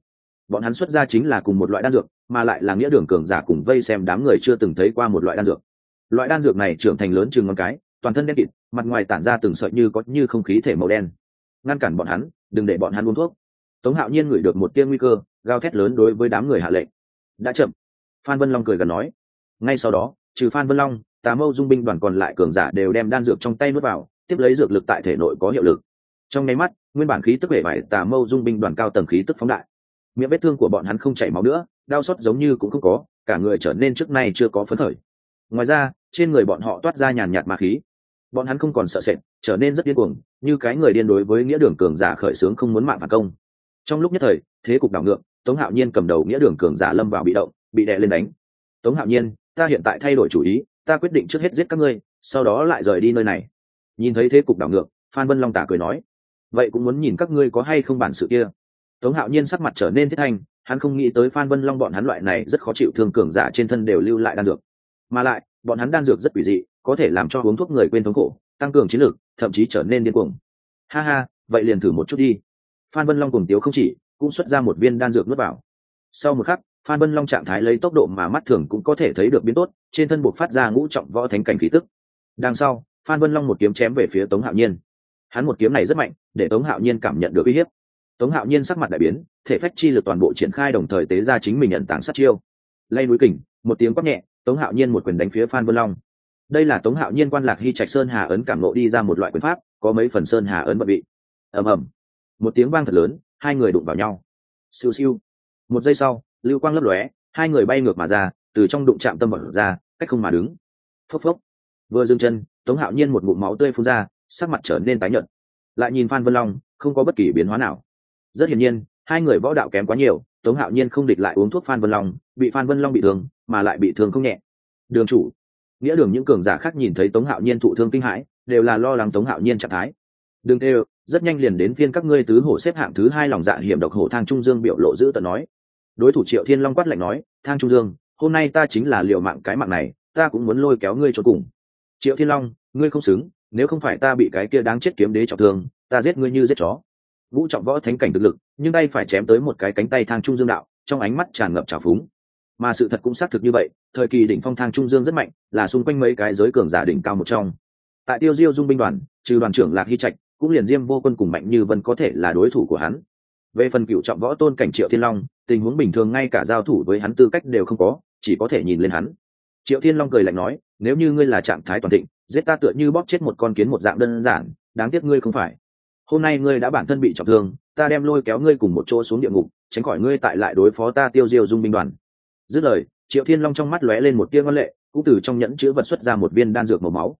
Bọn hắn xuất ra chính là cùng một loại đan dược, mà lại là nghĩa đường cường giả cùng vây xem đám người chưa từng thấy qua một loại đan dược. Loại đan dược này trưởng thành lớn chừng ngón cái, toàn thân đen kịt, mặt ngoài tản ra từng sợi như có như không khí thể màu đen. Ngăn cản bọn hắn, đừng để bọn hắn uống thuốc. Tống hạo nhiên ngửi được một tia nguy cơ gao thét lớn đối với đám người hạ lệnh. Đã chậm. Phan vân long cười gần nói ngay sau đó, trừ phan vân long, tà mâu dung binh đoàn còn lại cường giả đều đem đan dược trong tay nuốt vào, tiếp lấy dược lực tại thể nội có hiệu lực. Trong nháy mắt, nguyên bản khí tức vẻ vải tà mâu dung binh đoàn cao tầng khí tức phóng đại. Miệng vết thương của bọn hắn không chảy máu nữa, đau xót giống như cũng không có, cả người trở nên trước nay chưa có phấn khởi. Ngoài ra, trên người bọn họ toát ra nhàn nhạt ma khí. Bọn hắn không còn sợ sệt, trở nên rất điên cuồng, như cái người điên đối với nghĩa đường cường giả khởi xướng không muốn mạng phản công. Trong lúc nhất thời, thế cục đảo ngược, tống hạo nhiên cầm đầu nghĩa đường cường giả lâm vào bị động, bị đè lên đánh. Tống hạo nhiên ta hiện tại thay đổi chủ ý, ta quyết định trước hết giết các ngươi, sau đó lại rời đi nơi này. Nhìn thấy thế cục đảo ngược, phan vân long tả cười nói, vậy cũng muốn nhìn các ngươi có hay không bản sự kia. Tống hạo nhiên sắc mặt trở nên thiết thanh, hắn không nghĩ tới phan vân long bọn hắn loại này rất khó chịu thương cường giả trên thân đều lưu lại đan dược. Mà lại, bọn hắn đan dược rất quỷ dị, có thể làm cho uống thuốc người quên thống khổ, tăng cường chiến lược thậm chí trở nên điên cuồng. Ha ha, vậy liền thử một chút đi. Phan vân long cùng tiếu không chỉ cũng xuất ra một viên đan dược nuốt vào. Sau một khắc phan vân long trạng thái lấy tốc độ mà mắt thường cũng có thể thấy được biến tốt, trên thân buộc phát ra ngũ trọng võ thánh cảnh khí tức. Đằng sau, phan vân long một kiếm chém về phía tống hạo nhiên. Hắn một kiếm này rất mạnh, để tống hạo nhiên cảm nhận được uy hiếp. Tống hạo nhiên sắc mặt đại biến, thể phách chi lực toàn bộ triển khai đồng thời tế ra chính mình nhận tảng sát chiêu. Lay núi kình, một tiếng quát nhẹ, tống hạo nhiên một quyền đánh phía phan vân long. Đây là tống hạo nhiên quan lạc hy trạch sơn hà ấn cảm nộ đi ra một loại quyền pháp, có mấy phần sơn hà ấn bận bị ầm ầm. Một tiếng vang thật lớn, hai người đụng vào nhau. Siêu siêu. Một giây sau lưu quang lấp lóe, hai người bay ngược mà ra, từ trong đụng chạm tâm vật ra, cách không mà đứng. Phốc phốc. Vừa dừng chân, tống hạo nhiên một ngụm máu tươi phun ra, sắc mặt trở nên tái nhợt. Lại nhìn phan vân long, không có bất kỳ biến hóa nào. Rất hiển nhiên, hai người võ đạo kém quá nhiều, tống hạo nhiên không địch lại uống thuốc phan vân long, bị phan vân long bị thương, mà lại bị thương không nhẹ. Đường chủ. Nghĩa đường những cường giả khác nhìn thấy tống hạo nhiên thụ thương kinh hãi, đều là lo lắng tống hạo nhiên trạng thái. Đừng tê rất nhanh liền đến phiên các ngươi tứ hổ xếp hạng thứ hai lòng dạ hiểm độc hổ thang trung dương biểu lộ giữ tận nói đối thủ triệu thiên long quát lạnh nói, thang trung dương, hôm nay ta chính là liệu mạng cái mạng này, ta cũng muốn lôi kéo ngươi cho cùng. Triệu thiên long, ngươi không xứng, nếu không phải ta bị cái kia đáng chết kiếm đế trọng thương, ta giết ngươi như giết chó. Vũ trọng võ thánh cảnh thực lực, nhưng tay phải chém tới một cái cánh tay thang trung dương đạo, trong ánh mắt tràn ngập trào phúng. Mà sự thật cũng xác thực như vậy, thời kỳ đỉnh phong thang trung dương rất mạnh, là xung quanh mấy cái giới cường giả đỉnh cao một trong. Tại tiêu diêu dung binh đoàn, trừ đoàn trưởng lạc hy trạch, cũng liền diêm vô quân cùng mạnh như vân có thể là đối thủ của hắn. Về phần cựu trọng võ tôn cảnh triệu thiên long tình huống bình thường ngay cả giao thủ với hắn tư cách đều không có, chỉ có thể nhìn lên hắn. Triệu thiên long cười lạnh nói, nếu như ngươi là trạng thái toàn thịnh, giết ta tựa như bóp chết một con kiến một dạng đơn giản, đáng tiếc ngươi không phải. Hôm nay ngươi đã bản thân bị trọng thương, ta đem lôi kéo ngươi cùng một chỗ xuống địa ngục, tránh khỏi ngươi tại lại đối phó ta tiêu diêu dung binh đoàn. Dứt lời, triệu thiên long trong mắt lóe lên một tia ngân lệ, cũng từ trong nhẫn chứa vật xuất ra một viên đan dược màu máu.